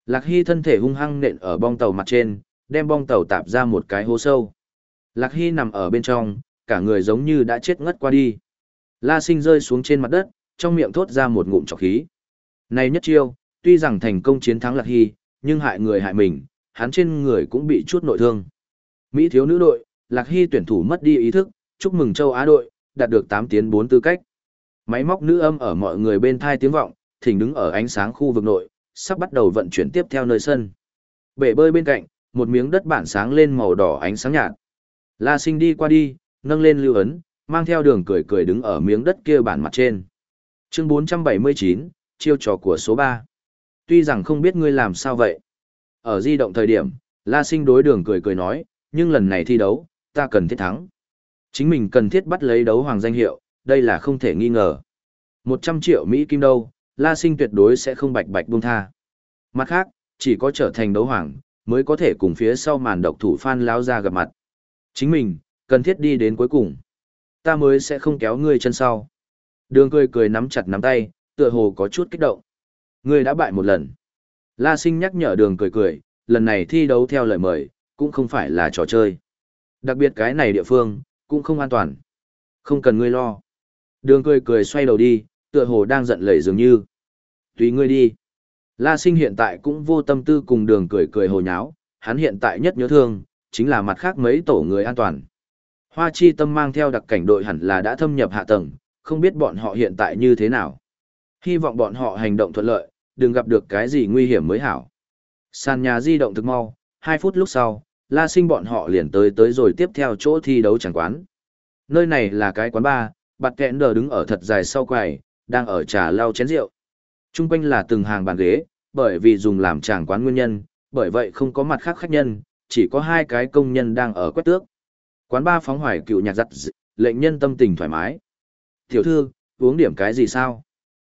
Lạc Hy thân thể hung hăng nện ở bong tàu mặt trên, đem bong tàu tạp ra một cái hố sâu. Lạc Hy nằm ở bên trong, cả người giống như đã chết ngất qua đi. La sinh rơi xuống trên mặt đất, trong miệng thốt ra một ngụm trọc khí. Này nhất chiêu, tuy rằng thành công chiến thắng Lạc Hy, nhưng hại người hại mình, hắn trên người cũng bị chút nội thương. Mỹ thiếu nữ đội, Lạc Hy tuyển thủ mất đi ý thức, chúc mừng châu Á đội, đạt được 8 tiến 4 tư cách. Máy móc nữ âm ở mọi người bên thai tiếng vọng, thỉnh đứng ở ánh sáng khu vực nội, sắp bắt đầu vận chuyển tiếp theo nơi sân. Bể bơi bên cạnh, một miếng đất bản sáng lên màu đỏ ánh sáng nhạt. La Sinh đi qua đi, nâng lên lưu ấn, mang theo đường cười cười đứng ở miếng đất kia bản mặt trên. Chương 479, chiêu trò của số 3. Tuy rằng không biết ngươi làm sao vậy. Ở di động thời điểm, La Sinh đối đường cười cười nói, nhưng lần này thi đấu, ta cần thiết thắng. Chính mình cần thiết bắt lấy đấu hoàng danh hiệu, đây là không thể nghi ngờ. 100 triệu Mỹ Kim đâu, La Sinh tuyệt đối sẽ không bạch bạch buông tha. Mặt khác, chỉ có trở thành đấu hoàng, mới có thể cùng phía sau màn độc thủ Phan Lão ra gặp mặt. Chính mình, cần thiết đi đến cuối cùng. Ta mới sẽ không kéo ngươi chân sau. Đường cười cười nắm chặt nắm tay, tựa hồ có chút kích động. Ngươi đã bại một lần. La sinh nhắc nhở đường cười cười, lần này thi đấu theo lời mời, cũng không phải là trò chơi. Đặc biệt cái này địa phương, cũng không an toàn. Không cần ngươi lo. Đường cười cười xoay đầu đi, tựa hồ đang giận lẩy dường như. Tùy ngươi đi. La sinh hiện tại cũng vô tâm tư cùng đường cười cười hồ nháo, hắn hiện tại nhất nhớ thương, chính là mặt khác mấy tổ người an toàn. Hoa chi tâm mang theo đặc cảnh đội hẳn là đã thâm nhập hạ tầng, không biết bọn họ hiện tại như thế nào. Hy vọng bọn họ hành động thuận lợi, đừng gặp được cái gì nguy hiểm mới hảo. Sàn nhà di động thực mau, 2 phút lúc sau, la sinh bọn họ liền tới tới rồi tiếp theo chỗ thi đấu chẳng quán. Nơi này là cái quán bar, bạt kẹn đờ đứng ở thật dài sau quầy, đang ở trà lau chén rượu. Trung quanh là từng hàng bàn ghế, bởi vì dùng làm tràng quán nguyên nhân, bởi vậy không có mặt khác khách nhân, chỉ có hai cái công nhân đang ở quét tước. Quán ba phóng hoài cựu nhạc giặt lệnh nhân tâm tình thoải mái. Tiểu thư, uống điểm cái gì sao?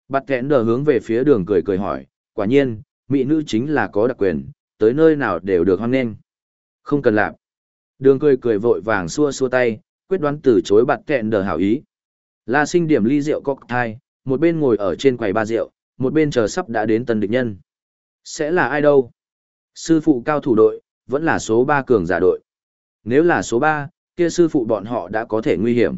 Bạt kẽn đờ hướng về phía đường cười cười hỏi, quả nhiên, mỹ nữ chính là có đặc quyền, tới nơi nào đều được hoan nghênh. Không cần làm. Đường cười cười vội vàng xua xua tay, quyết đoán từ chối bạt kẹn đờ hảo ý. La sinh điểm ly rượu cocktail, một bên ngồi ở trên quầy ba rượu, một bên chờ sắp đã đến tân địch nhân. Sẽ là ai đâu? Sư phụ cao thủ đội, vẫn là số 3 cường giả đội. Nếu là số 3, kia sư phụ bọn họ đã có thể nguy hiểm.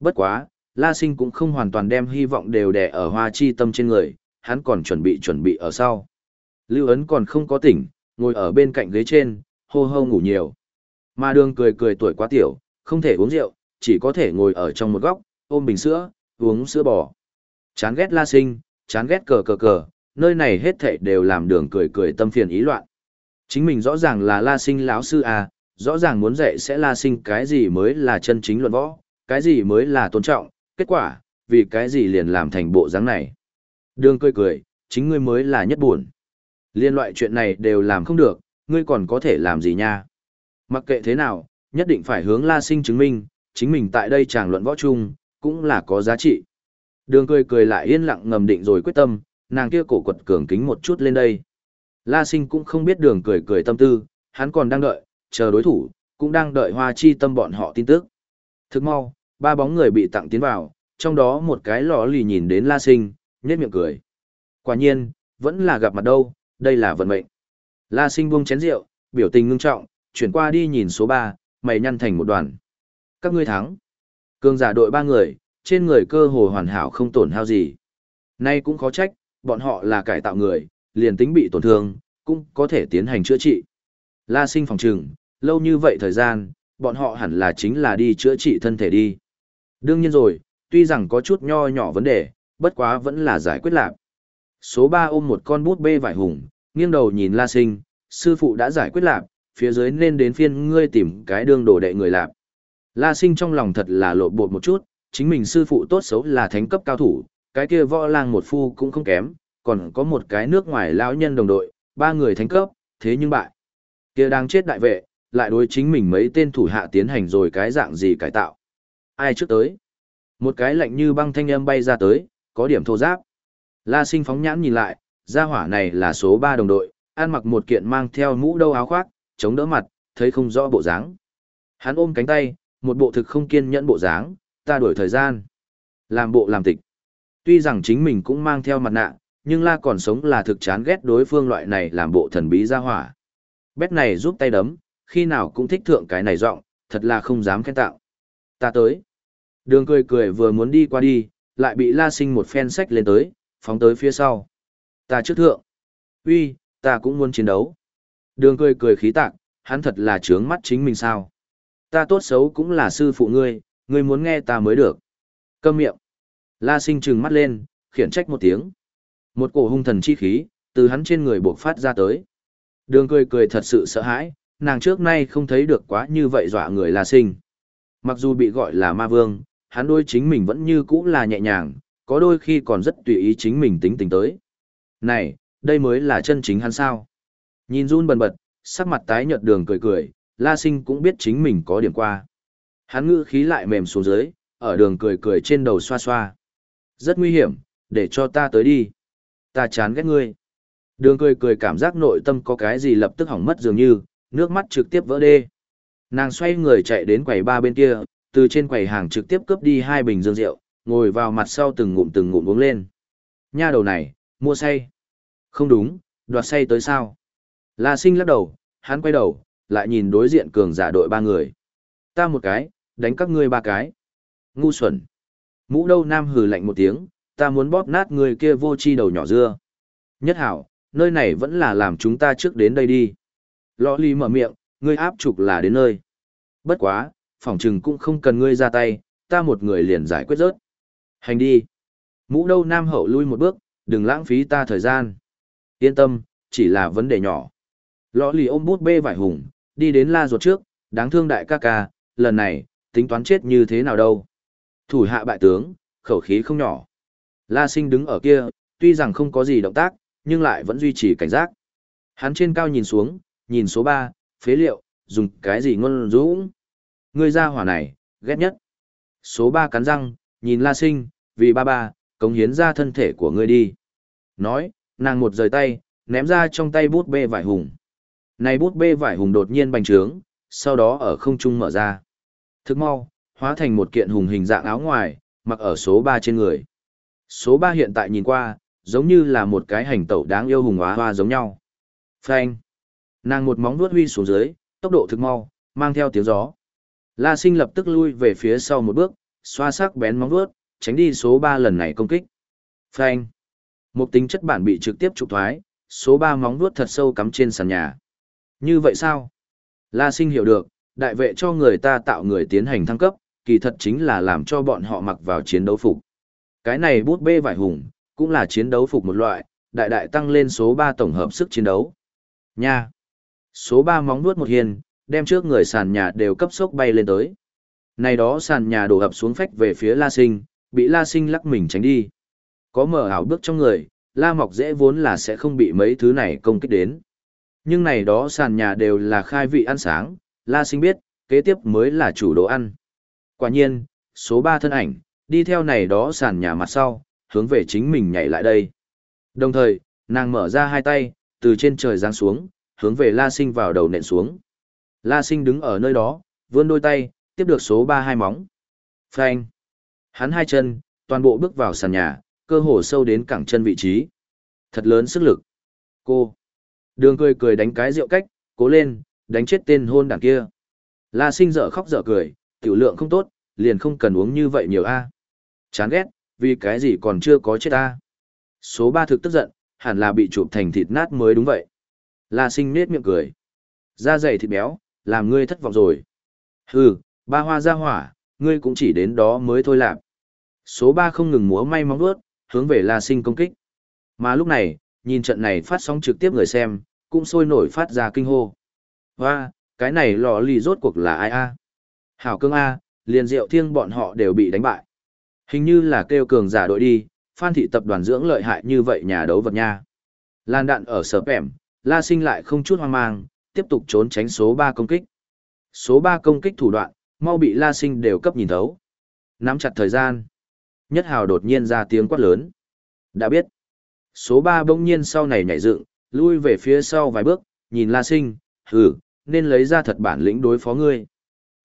Bất quá, La Sinh cũng không hoàn toàn đem hy vọng đều đè ở hoa chi tâm trên người, hắn còn chuẩn bị chuẩn bị ở sau. Lưu ấn còn không có tỉnh, ngồi ở bên cạnh ghế trên, hô hô ngủ nhiều. Mà đường cười cười tuổi quá tiểu, không thể uống rượu, chỉ có thể ngồi ở trong một góc, ôm bình sữa, uống sữa bò. Chán ghét La Sinh, chán ghét cờ cờ cờ, nơi này hết thảy đều làm đường cười cười tâm phiền ý loạn. Chính mình rõ ràng là La Sinh lão sư à, rõ ràng muốn dạy sẽ La Sinh cái gì mới là chân chính luận võ, cái gì mới là tôn trọng, kết quả, vì cái gì liền làm thành bộ dáng này. Đường cười cười, chính ngươi mới là nhất buồn. Liên loại chuyện này đều làm không được, ngươi còn có thể làm gì nha. Mặc kệ thế nào, nhất định phải hướng La Sinh chứng minh, chính mình tại đây chàng luận võ chung, cũng là có giá trị. Đường cười cười lại yên lặng ngầm định rồi quyết tâm, nàng kia cổ quật cường kính một chút lên đây. La sinh cũng không biết đường cười cười tâm tư, hắn còn đang đợi, chờ đối thủ, cũng đang đợi hoa chi tâm bọn họ tin tức. Thức mau, ba bóng người bị tặng tiến vào, trong đó một cái lò lì nhìn đến la sinh, nhếch miệng cười. Quả nhiên, vẫn là gặp mặt đâu, đây là vận mệnh. La sinh buông chén rượu, biểu tình ngưng trọng, chuyển qua đi nhìn số 3, mày nhăn thành một đoàn. Các ngươi thắng. Cương giả đội ba người, trên người cơ hồ hoàn hảo không tổn hao gì. Nay cũng khó trách, bọn họ là cải tạo người, liền tính bị tổn thương, cũng có thể tiến hành chữa trị. La sinh phòng trừng, lâu như vậy thời gian, bọn họ hẳn là chính là đi chữa trị thân thể đi. Đương nhiên rồi, tuy rằng có chút nho nhỏ vấn đề, bất quá vẫn là giải quyết lạc. Số 3 ôm một con bút bê vải hùng, nghiêng đầu nhìn La sinh, sư phụ đã giải quyết lạc, phía dưới nên đến phiên ngươi tìm cái đương đổ đệ người lạc. La sinh trong lòng thật là lộ bột một chút, chính mình sư phụ tốt xấu là thánh cấp cao thủ, cái kia võ lang một phu cũng không kém, còn có một cái nước ngoài lão nhân đồng đội, ba người thánh cấp, thế nhưng bại. Kia đang chết đại vệ, lại đối chính mình mấy tên thủ hạ tiến hành rồi cái dạng gì cải tạo. Ai trước tới? Một cái lạnh như băng thanh âm bay ra tới, có điểm thô giáp. La sinh phóng nhãn nhìn lại, gia hỏa này là số 3 đồng đội, ăn mặc một kiện mang theo mũ đâu áo khoác, chống đỡ mặt, thấy không rõ bộ dáng. Hắn ôm cánh tay, một bộ thực không kiên nhẫn bộ dáng, ta đuổi thời gian. Làm bộ làm tịch. Tuy rằng chính mình cũng mang theo mặt nạ, nhưng la còn sống là thực chán ghét đối phương loại này làm bộ thần bí gia hỏa. Bét này giúp tay đấm, khi nào cũng thích thượng cái này giọng, thật là không dám khen tạo. Ta tới. Đường cười cười vừa muốn đi qua đi, lại bị la sinh một phen sách lên tới, phóng tới phía sau. Ta trước thượng. uy ta cũng muốn chiến đấu. Đường cười cười khí tạc, hắn thật là trướng mắt chính mình sao. Ta tốt xấu cũng là sư phụ ngươi, ngươi muốn nghe ta mới được. Câm miệng. La sinh trừng mắt lên, khiển trách một tiếng. Một cổ hung thần chi khí, từ hắn trên người buộc phát ra tới. Đường cười cười thật sự sợ hãi, nàng trước nay không thấy được quá như vậy dọa người La sinh. Mặc dù bị gọi là ma vương, hắn đôi chính mình vẫn như cũ là nhẹ nhàng, có đôi khi còn rất tùy ý chính mình tính tình tới. Này, đây mới là chân chính hắn sao. Nhìn run bần bật, sắc mặt tái nhợt đường cười cười, La Sinh cũng biết chính mình có điểm qua. Hắn ngữ khí lại mềm xuống dưới, ở đường cười cười trên đầu xoa xoa. Rất nguy hiểm, để cho ta tới đi. Ta chán ghét ngươi. Đường cười cười cảm giác nội tâm có cái gì lập tức hỏng mất dường như, nước mắt trực tiếp vỡ đê. Nàng xoay người chạy đến quầy ba bên kia, từ trên quầy hàng trực tiếp cướp đi hai bình dương rượu, ngồi vào mặt sau từng ngụm từng ngụm uống lên. Nha đầu này, mua say. Không đúng, đoạt say tới sao? La sinh lắc đầu, hắn quay đầu, lại nhìn đối diện cường giả đội ba người. Ta một cái, đánh các ngươi ba cái. Ngu xuẩn. Mũ đâu nam hừ lạnh một tiếng, ta muốn bóp nát người kia vô chi đầu nhỏ dưa. Nhất hảo, nơi này vẫn là làm chúng ta trước đến đây đi. Lọ ly mở miệng, ngươi áp trục là đến nơi. Bất quá, phỏng chừng cũng không cần ngươi ra tay, ta một người liền giải quyết rớt. Hành đi. Mũ đâu nam hậu lui một bước, đừng lãng phí ta thời gian. Yên tâm, chỉ là vấn đề nhỏ. Lọ lì ôm bút bê vải hùng, đi đến la ruột trước, đáng thương đại ca ca, lần này, tính toán chết như thế nào đâu. Thủ hạ bại tướng, khẩu khí không nhỏ. La sinh đứng ở kia, tuy rằng không có gì động tác, nhưng lại vẫn duy trì cảnh giác. Hắn trên cao nhìn xuống, nhìn số 3, phế liệu, dùng cái gì ngôn dũng. Người ra hỏa này, ghét nhất. Số 3 cắn răng, nhìn La sinh, vì ba ba, cống hiến ra thân thể của ngươi đi. Nói, nàng một rời tay, ném ra trong tay bút bê vải hùng. Này bút bê vải hùng đột nhiên bành trướng, sau đó ở không trung mở ra. Thức mau, hóa thành một kiện hùng hình dạng áo ngoài, mặc ở số 3 trên người. Số 3 hiện tại nhìn qua, giống như là một cái hành tẩu đáng yêu hùng hóa hoa giống nhau. Phanh. Nàng một móng vuốt huy xuống dưới, tốc độ thực mau, mang theo tiếng gió. La sinh lập tức lui về phía sau một bước, xoa sắc bén móng vuốt, tránh đi số 3 lần này công kích. Phanh. Một tính chất bản bị trực tiếp trục thoái, số 3 móng vuốt thật sâu cắm trên sàn nhà. Như vậy sao? La sinh hiểu được, đại vệ cho người ta tạo người tiến hành thăng cấp, kỳ thật chính là làm cho bọn họ mặc vào chiến đấu phục. Cái này bút bê vải hùng, cũng là chiến đấu phục một loại, đại đại tăng lên số 3 tổng hợp sức chiến đấu. Nha! Số 3 móng nuốt một hiền, đem trước người sàn nhà đều cấp sốc bay lên tới. Này đó sàn nhà đổ ập xuống phách về phía La Sinh, bị La Sinh lắc mình tránh đi. Có mở ảo bước trong người, La Mọc dễ vốn là sẽ không bị mấy thứ này công kích đến. Nhưng này đó sàn nhà đều là khai vị ăn sáng, La Sinh biết, kế tiếp mới là chủ đồ ăn. Quả nhiên, số 3 thân ảnh, đi theo này đó sàn nhà mặt sau, hướng về chính mình nhảy lại đây. Đồng thời, nàng mở ra hai tay, từ trên trời giáng xuống, hướng về La Sinh vào đầu nện xuống. La Sinh đứng ở nơi đó, vươn đôi tay, tiếp được số 3 hai móng. Phanh. Hắn hai chân, toàn bộ bước vào sàn nhà, cơ hồ sâu đến cẳng chân vị trí. Thật lớn sức lực. Cô. Đường cười cười đánh cái rượu cách, cố lên, đánh chết tên hôn đảng kia. La sinh dở khóc dở cười, tiểu lượng không tốt, liền không cần uống như vậy nhiều a. Chán ghét, vì cái gì còn chưa có chết a. Số 3 thực tức giận, hẳn là bị chụp thành thịt nát mới đúng vậy. La sinh nết miệng cười. Da dày thịt béo, làm ngươi thất vọng rồi. Hừ, ba hoa ra hỏa, ngươi cũng chỉ đến đó mới thôi làm. Số ba không ngừng múa may móng vuốt, hướng về La Sinh công kích. Mà lúc này, nhìn trận này phát sóng trực tiếp người xem, cũng sôi nổi phát ra kinh hô. Hoa, cái này lò lì rốt cuộc là ai a? Hảo cương A, liền diệu thiêng bọn họ đều bị đánh bại. Hình như là kêu cường giả đội đi, phan thị tập đoàn dưỡng lợi hại như vậy nhà đấu vật nha. Lan đạn ở sở pẻm, la sinh lại không chút hoang mang, tiếp tục trốn tránh số 3 công kích. Số 3 công kích thủ đoạn, mau bị la sinh đều cấp nhìn thấu. Nắm chặt thời gian. Nhất hào đột nhiên ra tiếng quát lớn. Đã biết. Số 3 bỗng nhiên sau này nhảy dựng, lui về phía sau vài bước, nhìn La Sinh, hừ, nên lấy ra thật bản lĩnh đối phó ngươi.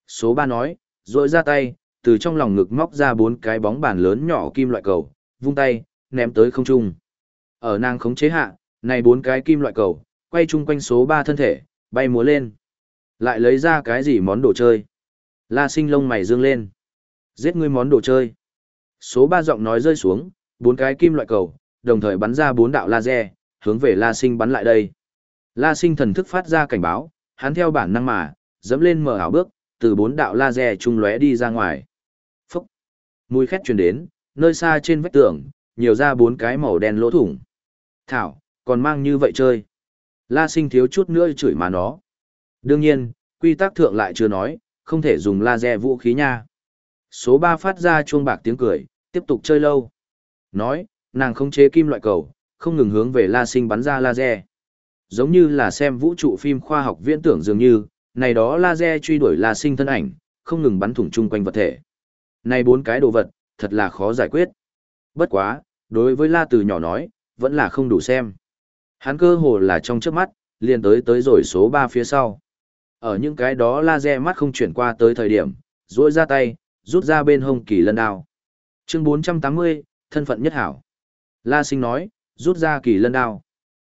Số 3 nói, rồi ra tay, từ trong lòng ngực móc ra bốn cái bóng bàn lớn nhỏ kim loại cầu, vung tay, ném tới không trung. Ở nàng khống chế hạ, này bốn cái kim loại cầu, quay chung quanh số ba thân thể, bay múa lên. Lại lấy ra cái gì món đồ chơi. La sinh lông mày dương lên. Giết ngươi món đồ chơi. Số ba giọng nói rơi xuống, bốn cái kim loại cầu, đồng thời bắn ra bốn đạo laser, hướng về La Sinh bắn lại đây. La sinh thần thức phát ra cảnh báo, hắn theo bản năng mà, dẫm lên mở ảo bước, từ bốn đạo laser trung lóe đi ra ngoài. Phúc! Mùi khét truyền đến, nơi xa trên vách tường, nhiều ra bốn cái màu đen lỗ thủng. Thảo, còn mang như vậy chơi. La sinh thiếu chút nữa chửi mà nó. Đương nhiên, quy tắc thượng lại chưa nói, không thể dùng laser vũ khí nha. Số 3 phát ra chuông bạc tiếng cười, tiếp tục chơi lâu. Nói, nàng không chế kim loại cầu, không ngừng hướng về la sinh bắn ra laser. Giống như là xem vũ trụ phim khoa học viễn tưởng dường như, này đó laser truy đuổi la sinh thân ảnh, không ngừng bắn thủng chung quanh vật thể. Này bốn cái đồ vật, thật là khó giải quyết. Bất quá, đối với la từ nhỏ nói, vẫn là không đủ xem. Hắn cơ hồ là trong trước mắt, liền tới tới rồi số 3 phía sau. Ở những cái đó laser mắt không chuyển qua tới thời điểm, duỗi ra tay, rút ra bên hông kỳ lân đao. Chương 480, thân phận nhất hảo. La sinh nói, rút ra kỳ lân đao.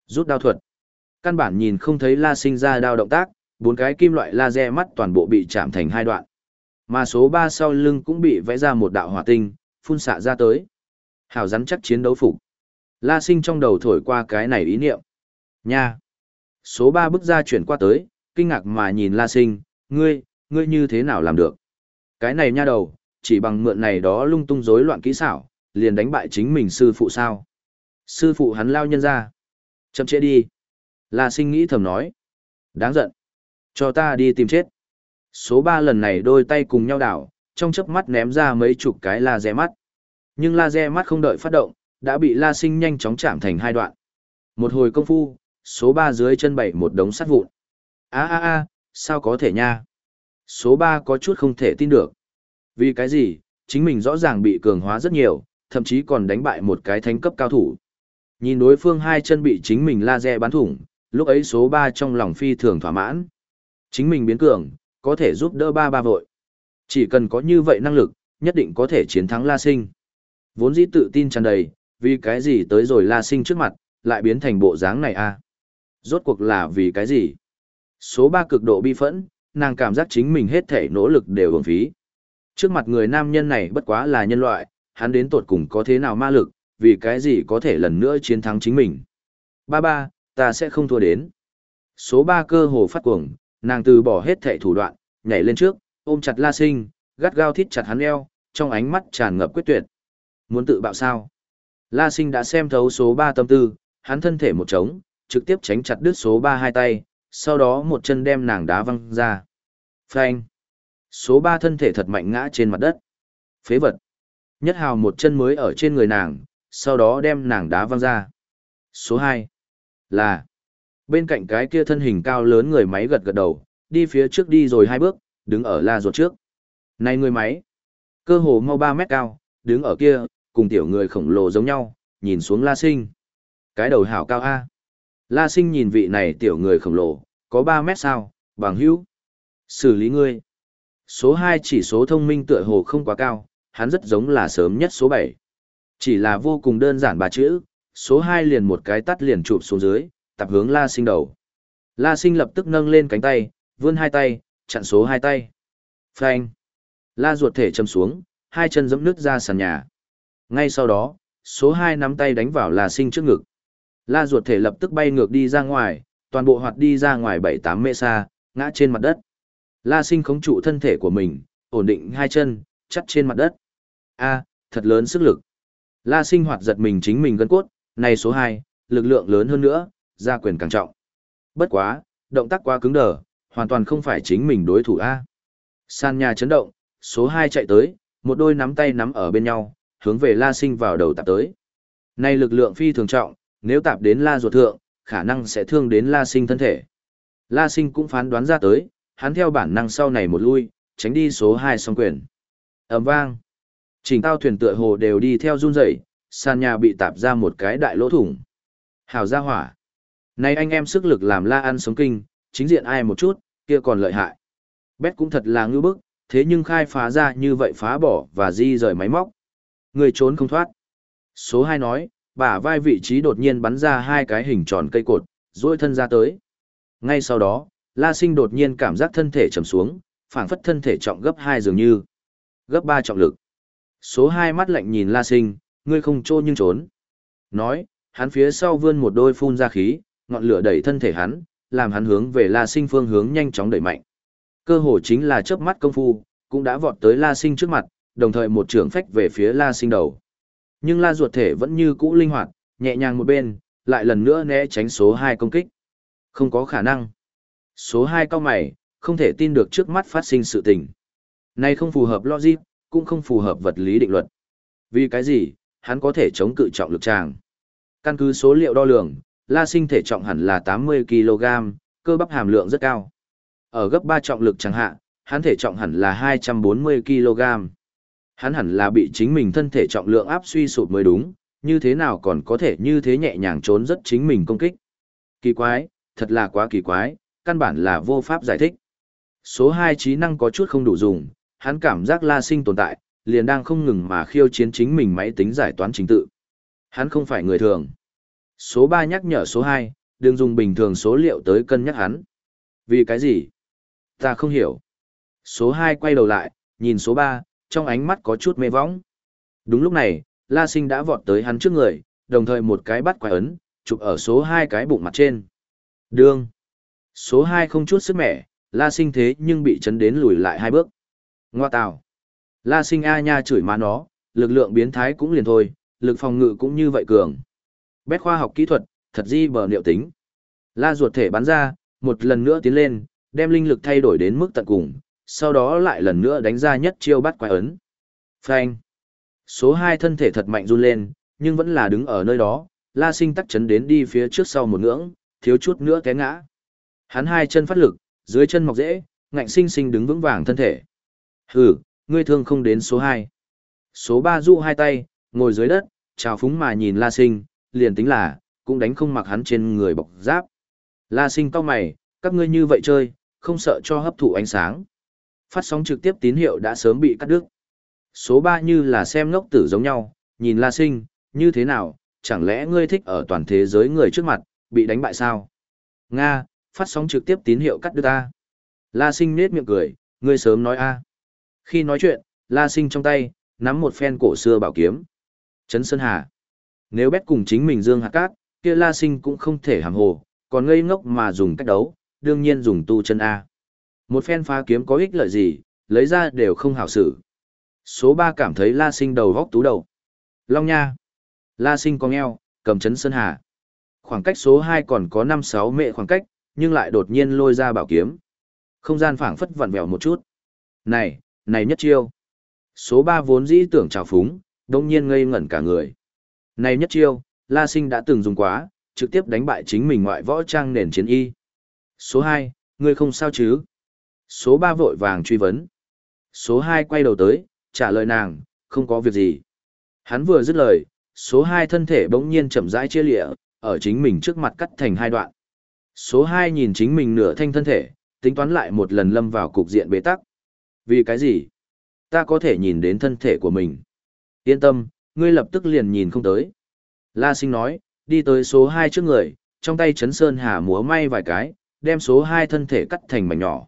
Rút đao thuật. Căn bản nhìn không thấy la sinh ra đao động tác, bốn cái kim loại laser mắt toàn bộ bị chạm thành hai đoạn. Mà số 3 sau lưng cũng bị vẽ ra một đạo hỏa tinh, phun xạ ra tới. Hảo rắn chắc chiến đấu phục. La sinh trong đầu thổi qua cái này ý niệm. Nha! Số 3 bước ra chuyển qua tới, kinh ngạc mà nhìn La sinh, ngươi, ngươi như thế nào làm được? Cái này nha đầu, chỉ bằng mượn này đó lung tung rối loạn kỹ xảo, liền đánh bại chính mình sư phụ sao? Sư phụ hắn lao nhân ra. Chậm chế đi. La sinh nghĩ thầm nói. Đáng giận. Cho ta đi tìm chết. Số 3 lần này đôi tay cùng nhau đảo, trong chớp mắt ném ra mấy chục cái laser mắt. Nhưng laser mắt không đợi phát động, đã bị La Sinh nhanh chóng chạm thành hai đoạn. Một hồi công phu, số 3 dưới chân bảy một đống sắt vụn. A a a, sao có thể nha? Số 3 có chút không thể tin được. Vì cái gì, chính mình rõ ràng bị cường hóa rất nhiều, thậm chí còn đánh bại một cái thánh cấp cao thủ. Nhìn đối phương hai chân bị chính mình laser bắn thủng, lúc ấy số 3 trong lòng phi thường thỏa mãn. Chính mình biến cường, có thể giúp đỡ ba ba vội. Chỉ cần có như vậy năng lực, nhất định có thể chiến thắng La Sinh. Vốn dĩ tự tin tràn đầy, vì cái gì tới rồi La Sinh trước mặt, lại biến thành bộ dáng này a? À? Rốt cuộc là vì cái gì? Số ba cực độ bi phẫn, nàng cảm giác chính mình hết thể nỗ lực đều uổng phí. Trước mặt người nam nhân này bất quá là nhân loại, hắn đến tột cùng có thế nào ma lực, vì cái gì có thể lần nữa chiến thắng chính mình. Ba ba, ta sẽ không thua đến. Số ba cơ hồ phát cuồng, nàng từ bỏ hết thệ thủ đoạn, nhảy lên trước, ôm chặt La Sinh, gắt gao thít chặt hắn eo, trong ánh mắt tràn ngập quyết tuyệt. Muốn tự bạo sao? La Sinh đã xem thấu số 3 tâm tư, hắn thân thể một trống, trực tiếp tránh chặt đứt số 3 hai tay, sau đó một chân đem nàng đá văng ra. Phanh! Số 3 thân thể thật mạnh ngã trên mặt đất. Phế vật! Nhất hào một chân mới ở trên người nàng, sau đó đem nàng đá văng ra. Số 2 là bên cạnh cái kia thân hình cao lớn người máy gật gật đầu, đi phía trước đi rồi hai bước, đứng ở la ruột trước. Này người máy, cơ hồ mau 3 mét cao, đứng ở kia, cùng tiểu người khổng lồ giống nhau, nhìn xuống la sinh. Cái đầu hảo cao A. La sinh nhìn vị này tiểu người khổng lồ, có 3 mét sao, bằng hữu. Xử lý ngươi. Số 2 chỉ số thông minh tựa hồ không quá cao, hắn rất giống là sớm nhất số 7. Chỉ là vô cùng đơn giản ba chữ, số 2 liền một cái tắt liền chụp xuống dưới, tập hướng La Sinh đầu. La Sinh lập tức nâng lên cánh tay, vươn hai tay, chặn số hai tay. Phanh. La ruột thể châm xuống, hai chân giẫm nước ra sàn nhà. Ngay sau đó, số 2 nắm tay đánh vào La Sinh trước ngực. La ruột thể lập tức bay ngược đi ra ngoài, toàn bộ hoạt đi ra ngoài 7-8 mê xa, ngã trên mặt đất. La Sinh khống trụ thân thể của mình, ổn định hai chân, chắt trên mặt đất. A, thật lớn sức lực. La Sinh hoạt giật mình chính mình gân cốt, này số 2, lực lượng lớn hơn nữa, ra quyền càng trọng. Bất quá, động tác quá cứng đờ, hoàn toàn không phải chính mình đối thủ A. San nhà chấn động, số 2 chạy tới, một đôi nắm tay nắm ở bên nhau, hướng về La Sinh vào đầu tạp tới. nay lực lượng phi thường trọng, nếu tạp đến La ruột thượng, khả năng sẽ thương đến La Sinh thân thể. La Sinh cũng phán đoán ra tới, hắn theo bản năng sau này một lui, tránh đi số 2 song quyền. ầm vang. Chỉnh tao thuyền tựa hồ đều đi theo run rẩy, sàn nhà bị tạp ra một cái đại lỗ thủng. Hào ra hỏa. nay anh em sức lực làm la ăn sống kinh, chính diện ai một chút, kia còn lợi hại. Bét cũng thật là ngư bức, thế nhưng khai phá ra như vậy phá bỏ và di rời máy móc. Người trốn không thoát. Số 2 nói, bả vai vị trí đột nhiên bắn ra hai cái hình tròn cây cột, duỗi thân ra tới. Ngay sau đó, La Sinh đột nhiên cảm giác thân thể trầm xuống, phảng phất thân thể trọng gấp 2 dường như. Gấp 3 trọng lực. Số 2 mắt lạnh nhìn La Sinh, ngươi không trô nhưng trốn. Nói, hắn phía sau vươn một đôi phun ra khí, ngọn lửa đẩy thân thể hắn, làm hắn hướng về La Sinh phương hướng nhanh chóng đẩy mạnh. Cơ hồ chính là chớp mắt công phu, cũng đã vọt tới La Sinh trước mặt, đồng thời một trường phách về phía La Sinh đầu. Nhưng La ruột thể vẫn như cũ linh hoạt, nhẹ nhàng một bên, lại lần nữa né tránh số 2 công kích. Không có khả năng. Số 2 cao mày, không thể tin được trước mắt phát sinh sự tình. Này không phù hợp logic, cũng không phù hợp vật lý định luật. Vì cái gì, hắn có thể chống cự trọng lực tràng. Căn cứ số liệu đo lường, La Sinh thể trọng hẳn là 80 kg, cơ bắp hàm lượng rất cao. Ở gấp 3 trọng lực chẳng hạn, hắn thể trọng hẳn là 240 kg. Hắn hẳn là bị chính mình thân thể trọng lượng áp suy sụp mới đúng, như thế nào còn có thể như thế nhẹ nhàng trốn rất chính mình công kích. Kỳ quái, thật là quá kỳ quái, căn bản là vô pháp giải thích. Số 2 trí năng có chút không đủ dùng, hắn cảm giác La Sinh tồn tại, liền đang không ngừng mà khiêu chiến chính mình máy tính giải toán trình tự. Hắn không phải người thường. Số 3 nhắc nhở số 2, đừng dùng bình thường số liệu tới cân nhắc hắn. Vì cái gì? Ta không hiểu. Số 2 quay đầu lại, nhìn số 3, trong ánh mắt có chút mê võng. Đúng lúc này, La Sinh đã vọt tới hắn trước người, đồng thời một cái bắt quái ấn, chụp ở số 2 cái bụng mặt trên. Đương. Số 2 không chút sức mẻ, La Sinh thế nhưng bị chấn đến lùi lại hai bước. Ngoa tào. La Sinh A nha chửi má nó, lực lượng biến thái cũng liền thôi, lực phòng ngự cũng như vậy cường. Bét khoa học kỹ thuật, thật di bờ liệu tính. La ruột thể bắn ra, một lần nữa tiến lên, đem linh lực thay đổi đến mức tận cùng, sau đó lại lần nữa đánh ra nhất chiêu bắt quái ấn. Phanh. Số 2 thân thể thật mạnh run lên, nhưng vẫn là đứng ở nơi đó, La Sinh tắc chấn đến đi phía trước sau một ngưỡng, thiếu chút nữa té ngã. Hắn hai chân phát lực, dưới chân mọc dễ, ngạnh sinh sinh đứng vững vàng thân thể. Hừ, ngươi thương không đến số 2. Số 3 du hai tay, ngồi dưới đất, chào phúng mà nhìn La Sinh, liền tính là, cũng đánh không mặc hắn trên người bọc giáp. La Sinh cao mày, các ngươi như vậy chơi, không sợ cho hấp thụ ánh sáng. Phát sóng trực tiếp tín hiệu đã sớm bị cắt đứt. Số 3 như là xem ngốc tử giống nhau, nhìn La Sinh, như thế nào, chẳng lẽ ngươi thích ở toàn thế giới người trước mặt, bị đánh bại sao? Nga, phát sóng trực tiếp tín hiệu cắt đứt ta. La Sinh nết miệng cười, ngươi sớm nói a. Khi nói chuyện, La Sinh trong tay, nắm một phen cổ xưa bảo kiếm. Trấn Sơn Hà. Nếu bét cùng chính mình dương Hạc cát, kia La Sinh cũng không thể hàm hồ, còn ngây ngốc mà dùng cách đấu, đương nhiên dùng tu chân A. Một phen phá kiếm có ích lợi gì, lấy ra đều không hảo xử. Số 3 cảm thấy La Sinh đầu góc tú đầu. Long Nha. La Sinh cong eo, cầm chấn Sơn Hà. Khoảng cách số 2 còn có 5-6 mệ khoảng cách, nhưng lại đột nhiên lôi ra bảo kiếm. Không gian phảng phất vặn vẹo một chút. Này, này nhất chiêu. Số 3 vốn dĩ tưởng trào phúng, đông nhiên ngây ngẩn cả người. Này nhất chiêu, La Sinh đã từng dùng quá, trực tiếp đánh bại chính mình ngoại võ trang nền chiến y. Số 2, ngươi không sao chứ? Số 3 vội vàng truy vấn. Số 2 quay đầu tới, trả lời nàng, không có việc gì. Hắn vừa dứt lời, số 2 thân thể bỗng nhiên chậm rãi chia lịa, ở chính mình trước mặt cắt thành hai đoạn. Số 2 nhìn chính mình nửa thanh thân thể, tính toán lại một lần lâm vào cục diện bế tắc. Vì cái gì? Ta có thể nhìn đến thân thể của mình. Yên tâm, ngươi lập tức liền nhìn không tới. La sinh nói, đi tới số 2 trước người, trong tay chấn sơn hà múa may vài cái, đem số 2 thân thể cắt thành mảnh nhỏ.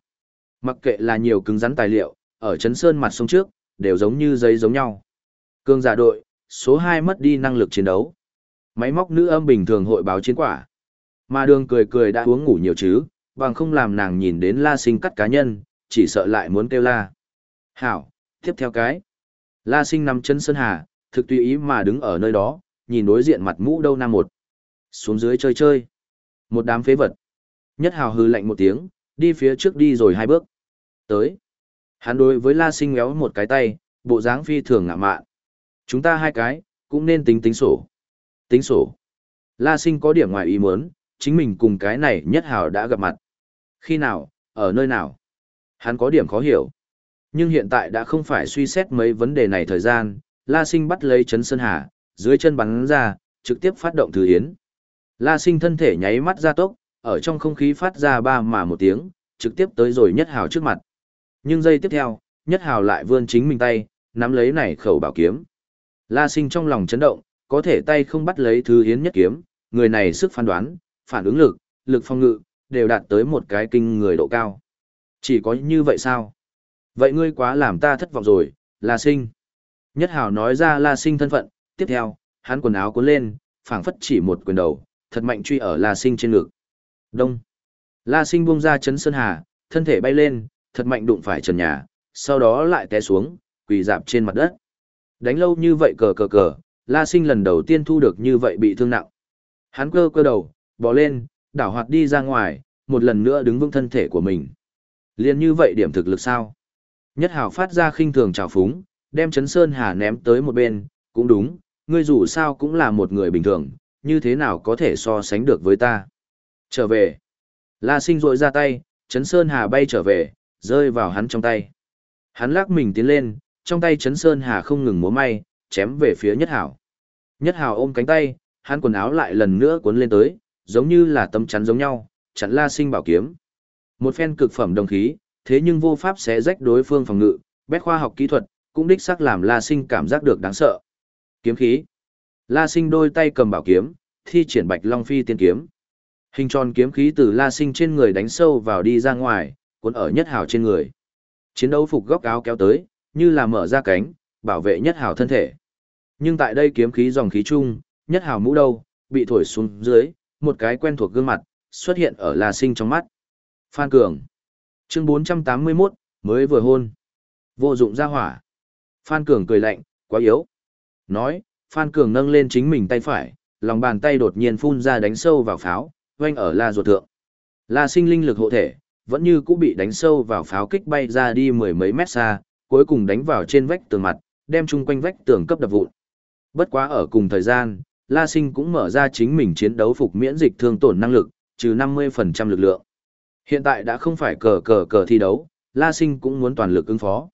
Mặc kệ là nhiều cứng rắn tài liệu, ở chấn sơn mặt sông trước, đều giống như giấy giống nhau. Cương giả đội, số 2 mất đi năng lực chiến đấu. Máy móc nữ âm bình thường hội báo chiến quả. Mà đường cười cười đã uống ngủ nhiều chứ, bằng không làm nàng nhìn đến la sinh cắt cá nhân, chỉ sợ lại muốn kêu la. Hảo, tiếp theo cái. La sinh nằm chân sơn hà, thực tùy ý mà đứng ở nơi đó, nhìn đối diện mặt mũ đâu nam một. Xuống dưới chơi chơi. Một đám phế vật. Nhất hào hư lạnh một tiếng, đi phía trước đi rồi hai bước. Tới. Hắn đối với La Sinh ngéo một cái tay, bộ dáng phi thường ngạ mạn. Chúng ta hai cái, cũng nên tính tính sổ. Tính sổ. La Sinh có điểm ngoài ý muốn, chính mình cùng cái này nhất hào đã gặp mặt. Khi nào, ở nơi nào? Hắn có điểm khó hiểu. Nhưng hiện tại đã không phải suy xét mấy vấn đề này thời gian, La Sinh bắt lấy chấn Sơn Hà, dưới chân bắn ra, trực tiếp phát động thứ yến. La Sinh thân thể nháy mắt ra tốc, ở trong không khí phát ra ba mà một tiếng, trực tiếp tới rồi nhất hào trước mặt. Nhưng giây tiếp theo, nhất hào lại vươn chính mình tay, nắm lấy này khẩu bảo kiếm. La Sinh trong lòng chấn động, có thể tay không bắt lấy thứ hiến nhất kiếm, người này sức phán đoán, phản ứng lực, lực phong ngự, đều đạt tới một cái kinh người độ cao. Chỉ có như vậy sao? Vậy ngươi quá làm ta thất vọng rồi, La Sinh. Nhất Hào nói ra La Sinh thân phận, tiếp theo, hắn quần áo cuốn lên, phảng phất chỉ một quyền đầu, thật mạnh truy ở La Sinh trên ngực. Đông. La Sinh buông ra chấn sơn hà, thân thể bay lên, thật mạnh đụng phải trần nhà, sau đó lại té xuống, quỳ dạp trên mặt đất. Đánh lâu như vậy cờ cờ cờ, La Sinh lần đầu tiên thu được như vậy bị thương nặng. Hắn cơ cơ đầu, bò lên, đảo hoạt đi ra ngoài, một lần nữa đứng vững thân thể của mình. Liên như vậy điểm thực lực sao? Nhất hào phát ra khinh thường trào phúng, đem chấn sơn hà ném tới một bên, cũng đúng, ngươi dù sao cũng là một người bình thường, như thế nào có thể so sánh được với ta. Trở về. La sinh rội ra tay, chấn sơn hà bay trở về, rơi vào hắn trong tay. Hắn lắc mình tiến lên, trong tay chấn sơn hà không ngừng múa may, chém về phía nhất hảo. Nhất hảo ôm cánh tay, hắn quần áo lại lần nữa cuốn lên tới, giống như là tấm chắn giống nhau, chắn la sinh bảo kiếm. Một phen cực phẩm đồng khí, thế nhưng vô pháp sẽ rách đối phương phòng ngự, bét khoa học kỹ thuật, cũng đích xác làm la sinh cảm giác được đáng sợ. Kiếm khí. La sinh đôi tay cầm bảo kiếm, thi triển bạch long phi tiên kiếm. Hình tròn kiếm khí từ la sinh trên người đánh sâu vào đi ra ngoài, cuốn ở nhất hào trên người. Chiến đấu phục góc áo kéo tới, như là mở ra cánh, bảo vệ nhất hào thân thể. Nhưng tại đây kiếm khí dòng khí chung, nhất hào mũ đâu, bị thổi xuống dưới, một cái quen thuộc gương mặt, xuất hiện ở La Sinh trong mắt. Phan Cường. Chương 481, mới vừa hôn. Vô dụng ra hỏa. Phan Cường cười lạnh, quá yếu. Nói, Phan Cường nâng lên chính mình tay phải, lòng bàn tay đột nhiên phun ra đánh sâu vào pháo, quanh ở La ruột thượng. La sinh linh lực hộ thể, vẫn như cũng bị đánh sâu vào pháo kích bay ra đi mười mấy mét xa, cuối cùng đánh vào trên vách tường mặt, đem chung quanh vách tường cấp đập vụn. Bất quá ở cùng thời gian, La Sinh cũng mở ra chính mình chiến đấu phục miễn dịch thương tổn năng lực, trừ 50% lực lượng. Hiện tại đã không phải cờ cờ cờ thi đấu, La Sinh cũng muốn toàn lực ứng phó.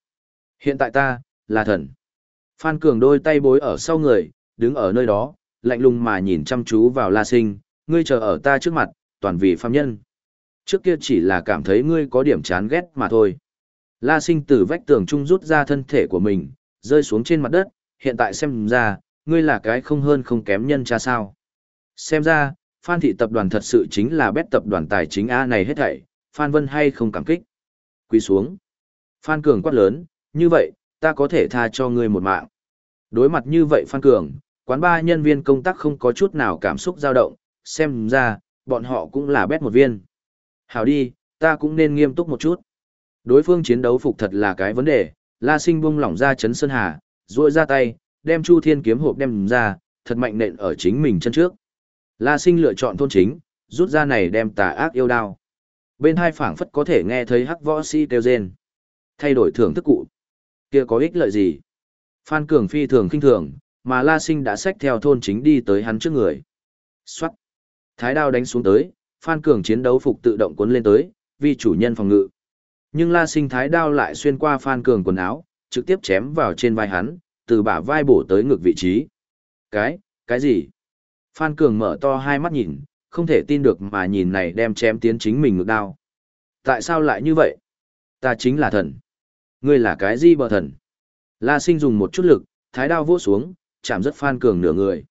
Hiện tại ta, là thần. Phan Cường đôi tay bối ở sau người, đứng ở nơi đó, lạnh lùng mà nhìn chăm chú vào La Sinh, ngươi chờ ở ta trước mặt, toàn vì phàm nhân. Trước kia chỉ là cảm thấy ngươi có điểm chán ghét mà thôi. La Sinh từ vách tường trung rút ra thân thể của mình, rơi xuống trên mặt đất, hiện tại xem ra, ngươi là cái không hơn không kém nhân cha sao. Xem ra, Phan thị tập đoàn thật sự chính là bét tập đoàn tài chính A này hết thảy, Phan Vân hay không cảm kích. Quỳ xuống. Phan Cường quát lớn, như vậy, ta có thể tha cho ngươi một mạng. Đối mặt như vậy Phan Cường, quán ba nhân viên công tác không có chút nào cảm xúc dao động, xem ra, bọn họ cũng là bét một viên. Hảo đi, ta cũng nên nghiêm túc một chút. Đối phương chiến đấu phục thật là cái vấn đề, La Sinh buông lỏng ra chấn sơn hà, duỗi ra tay, đem Chu Thiên kiếm hộp đem ra, thật mạnh nện ở chính mình chân trước. La Sinh lựa chọn thôn chính, rút ra này đem tà ác yêu đao. Bên hai phảng phất có thể nghe thấy hắc võ si kêu rên. Thay đổi thưởng thức cụ. Kia có ích lợi gì? Phan Cường phi thường kinh thường, mà La Sinh đã xách theo thôn chính đi tới hắn trước người. Xoát. Thái đao đánh xuống tới, Phan Cường chiến đấu phục tự động cuốn lên tới, vì chủ nhân phòng ngự. Nhưng La Sinh thái đao lại xuyên qua Phan Cường quần áo, trực tiếp chém vào trên vai hắn, từ bả vai bổ tới ngực vị trí. Cái, cái gì? Phan Cường mở to hai mắt nhìn, không thể tin được mà nhìn này đem chém tiến chính mình ngực đao. Tại sao lại như vậy? Ta chính là thần. Ngươi là cái gì bờ thần? La Sinh dùng một chút lực, thái đao vỗ xuống, chạm rất Phan Cường nửa người.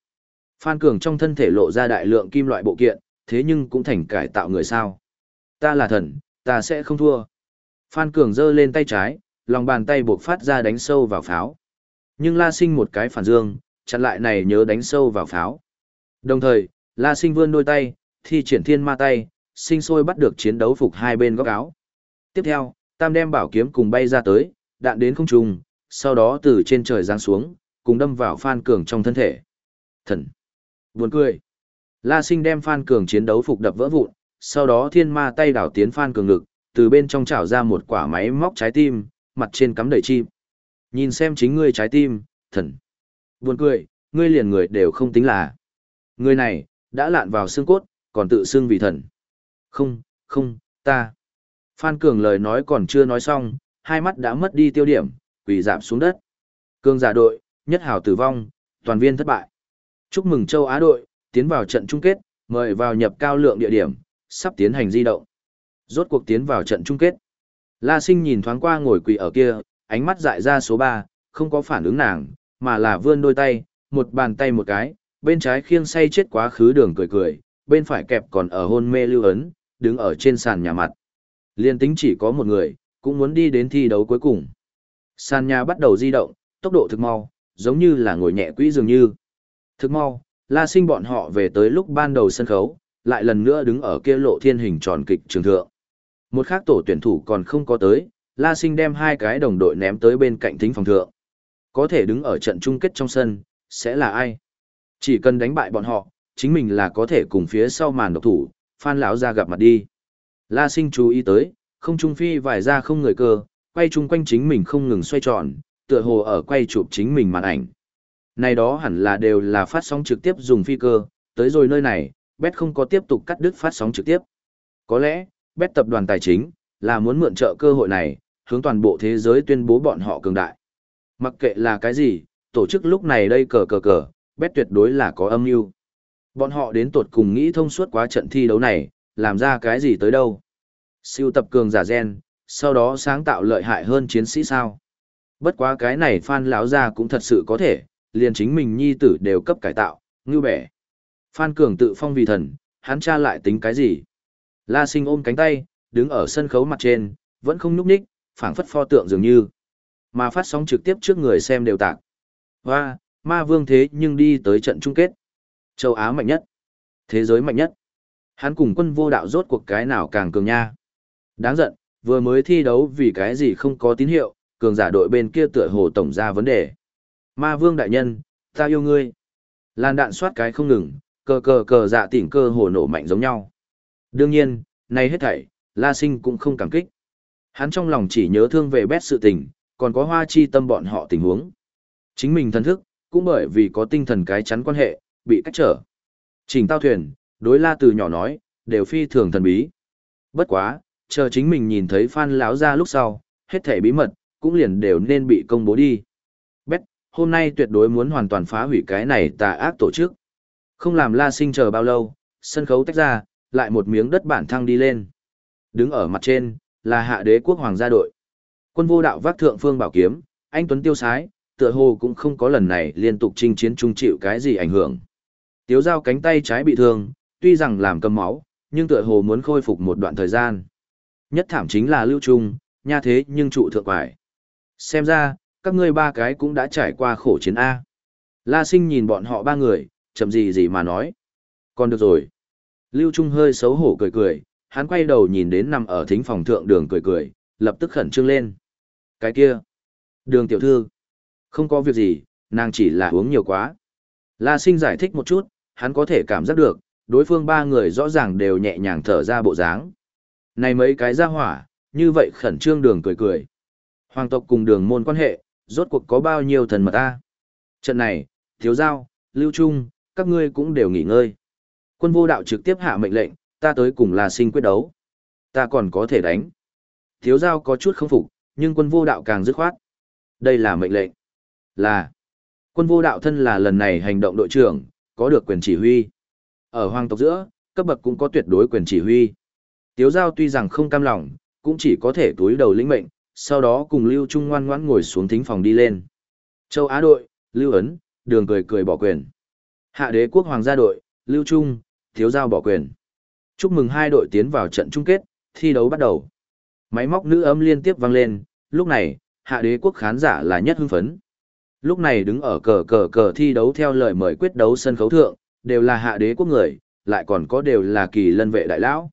Phan Cường trong thân thể lộ ra đại lượng kim loại bộ kiện, thế nhưng cũng thành cải tạo người sao. Ta là thần, ta sẽ không thua. Phan Cường giơ lên tay trái, lòng bàn tay buộc phát ra đánh sâu vào pháo. Nhưng La Sinh một cái phản dương, chặn lại này nhớ đánh sâu vào pháo. Đồng thời, La Sinh vươn đôi tay, thi triển thiên ma tay, sinh sôi bắt được chiến đấu phục hai bên góc áo. Tiếp theo, Tam đem bảo kiếm cùng bay ra tới, đạn đến không trùng, sau đó từ trên trời giáng xuống, cùng đâm vào Phan Cường trong thân thể. Thần! Buồn cười! La Sinh đem Phan Cường chiến đấu phục đập vỡ vụn, sau đó thiên ma tay đảo tiến Phan Cường ngực, từ bên trong chảo ra một quả máy móc trái tim, mặt trên cắm đầy chim. Nhìn xem chính ngươi trái tim, thần. Buồn cười, ngươi liền người đều không tính là. Người này, đã lạn vào xương cốt, còn tự xưng vì thần. Không, không, ta. Phan Cường lời nói còn chưa nói xong, hai mắt đã mất đi tiêu điểm, quỳ giảm xuống đất. Cường giả đội, nhất hào tử vong, toàn viên thất bại. Chúc mừng châu Á đội, tiến vào trận chung kết, mời vào nhập cao lượng địa điểm, sắp tiến hành di động. Rốt cuộc tiến vào trận chung kết. La Sinh nhìn thoáng qua ngồi quỳ ở kia, ánh mắt dại ra số 3, không có phản ứng nàng, mà là vươn đôi tay, một bàn tay một cái, bên trái khiêng say chết quá khứ đường cười cười, bên phải kẹp còn ở hôn mê lưu ấn, đứng ở trên sàn nhà mặt. Liên tính chỉ có một người, cũng muốn đi đến thi đấu cuối cùng. Sàn nhà bắt đầu di động, tốc độ thực mau, giống như là ngồi nhẹ quỹ dường như. Thực mau, La sinh bọn họ về tới lúc ban đầu sân khấu, lại lần nữa đứng ở kia lộ thiên hình tròn kịch trường thượng. Một khác tổ tuyển thủ còn không có tới, La sinh đem hai cái đồng đội ném tới bên cạnh thính phòng thượng. Có thể đứng ở trận chung kết trong sân, sẽ là ai? Chỉ cần đánh bại bọn họ, chính mình là có thể cùng phía sau màn độc thủ, Phan lão ra gặp mặt đi. La Sinh chú ý tới, không trung phi vài ra không người cơ, quay chung quanh chính mình không ngừng xoay tròn, tựa hồ ở quay chụp chính mình màn ảnh. Này đó hẳn là đều là phát sóng trực tiếp dùng phi cơ, tới rồi nơi này, Bet không có tiếp tục cắt đứt phát sóng trực tiếp. Có lẽ, Bet tập đoàn tài chính, là muốn mượn trợ cơ hội này, hướng toàn bộ thế giới tuyên bố bọn họ cường đại. Mặc kệ là cái gì, tổ chức lúc này đây cờ cờ cờ, Bet tuyệt đối là có âm mưu. Bọn họ đến tột cùng nghĩ thông suốt quá trận thi đấu này, làm ra cái gì tới đâu. Siêu tập cường giả gen, sau đó sáng tạo lợi hại hơn chiến sĩ sao. Bất quá cái này Phan lão gia cũng thật sự có thể, liền chính mình nhi tử đều cấp cải tạo, ngư bẻ. Phan Cường tự phong vì thần, hắn cha lại tính cái gì? La Sinh ôm cánh tay, đứng ở sân khấu mặt trên, vẫn không núp ních, phảng phất pho tượng dường như. Mà phát sóng trực tiếp trước người xem đều tạc. Hoa, ma vương thế nhưng đi tới trận chung kết. Châu Á mạnh nhất. Thế giới mạnh nhất. Hắn cùng quân vô đạo rốt cuộc cái nào càng cường nha. Đáng giận, vừa mới thi đấu vì cái gì không có tín hiệu, cường giả đội bên kia tựa hồ tổng ra vấn đề. Ma vương đại nhân, ta yêu ngươi. Lan đạn soát cái không ngừng, cờ cờ cờ dạ tỉnh cơ hồ nổ mạnh giống nhau. Đương nhiên, này hết thảy, La Sinh cũng không cảm kích. Hắn trong lòng chỉ nhớ thương về bét sự tình, còn có hoa chi tâm bọn họ tình huống. Chính mình thân thức, cũng bởi vì có tinh thần cái chắn quan hệ, bị cách trở. Trình tao thuyền, đối la từ nhỏ nói, đều phi thường thần bí. Bất quá, chờ chính mình nhìn thấy Phan lão ra lúc sau, hết thể bí mật, cũng liền đều nên bị công bố đi. Hôm nay tuyệt đối muốn hoàn toàn phá hủy cái này tà ác tổ chức. Không làm la sinh chờ bao lâu, sân khấu tách ra, lại một miếng đất bản thăng đi lên. Đứng ở mặt trên, là hạ đế quốc hoàng gia đội. Quân vô đạo vác thượng phương bảo kiếm, anh Tuấn tiêu sái, tựa hồ cũng không có lần này liên tục chinh chiến trung chịu cái gì ảnh hưởng. Tiếu giao cánh tay trái bị thương, tuy rằng làm cầm máu, nhưng tựa hồ muốn khôi phục một đoạn thời gian. Nhất thảm chính là lưu trung, nha thế nhưng trụ thượng quải. Xem ra, các ngươi ba cái cũng đã trải qua khổ chiến A. La sinh nhìn bọn họ ba người, chậm gì gì mà nói. Còn được rồi. Lưu Trung hơi xấu hổ cười cười, hắn quay đầu nhìn đến nằm ở thính phòng thượng đường cười cười, lập tức khẩn trương lên. Cái kia. Đường tiểu thư. Không có việc gì, nàng chỉ là uống nhiều quá. La sinh giải thích một chút, hắn có thể cảm giác được, đối phương ba người rõ ràng đều nhẹ nhàng thở ra bộ dáng. Này mấy cái ra hỏa, như vậy khẩn trương đường cười cười. Hoàng tộc cùng đường môn quan hệ, rốt cuộc có bao nhiêu thần mật ta. Trận này, thiếu giao, lưu trung, các ngươi cũng đều nghỉ ngơi. Quân vô đạo trực tiếp hạ mệnh lệnh, ta tới cùng là sinh quyết đấu. Ta còn có thể đánh. Thiếu giao có chút không phục, nhưng quân vô đạo càng dứt khoát. Đây là mệnh lệnh. Là. Quân vô đạo thân là lần này hành động đội trưởng, có được quyền chỉ huy. Ở hoàng tộc giữa, cấp bậc cũng có tuyệt đối quyền chỉ huy. Tiếu giao tuy rằng không cam lòng, cũng chỉ có thể túi đầu lĩnh mệnh, sau đó cùng Lưu Trung ngoan ngoãn ngồi xuống thính phòng đi lên. Châu Á đội, Lưu Ấn, đường cười cười bỏ quyền. Hạ đế quốc hoàng gia đội, Lưu Trung, Thiếu giao bỏ quyền. Chúc mừng hai đội tiến vào trận chung kết, thi đấu bắt đầu. Máy móc nữ ấm liên tiếp vang lên, lúc này, hạ đế quốc khán giả là nhất hưng phấn. Lúc này đứng ở cờ cờ cờ thi đấu theo lời mời quyết đấu sân khấu thượng, đều là hạ đế quốc người, lại còn có đều là kỳ lân vệ đại lão.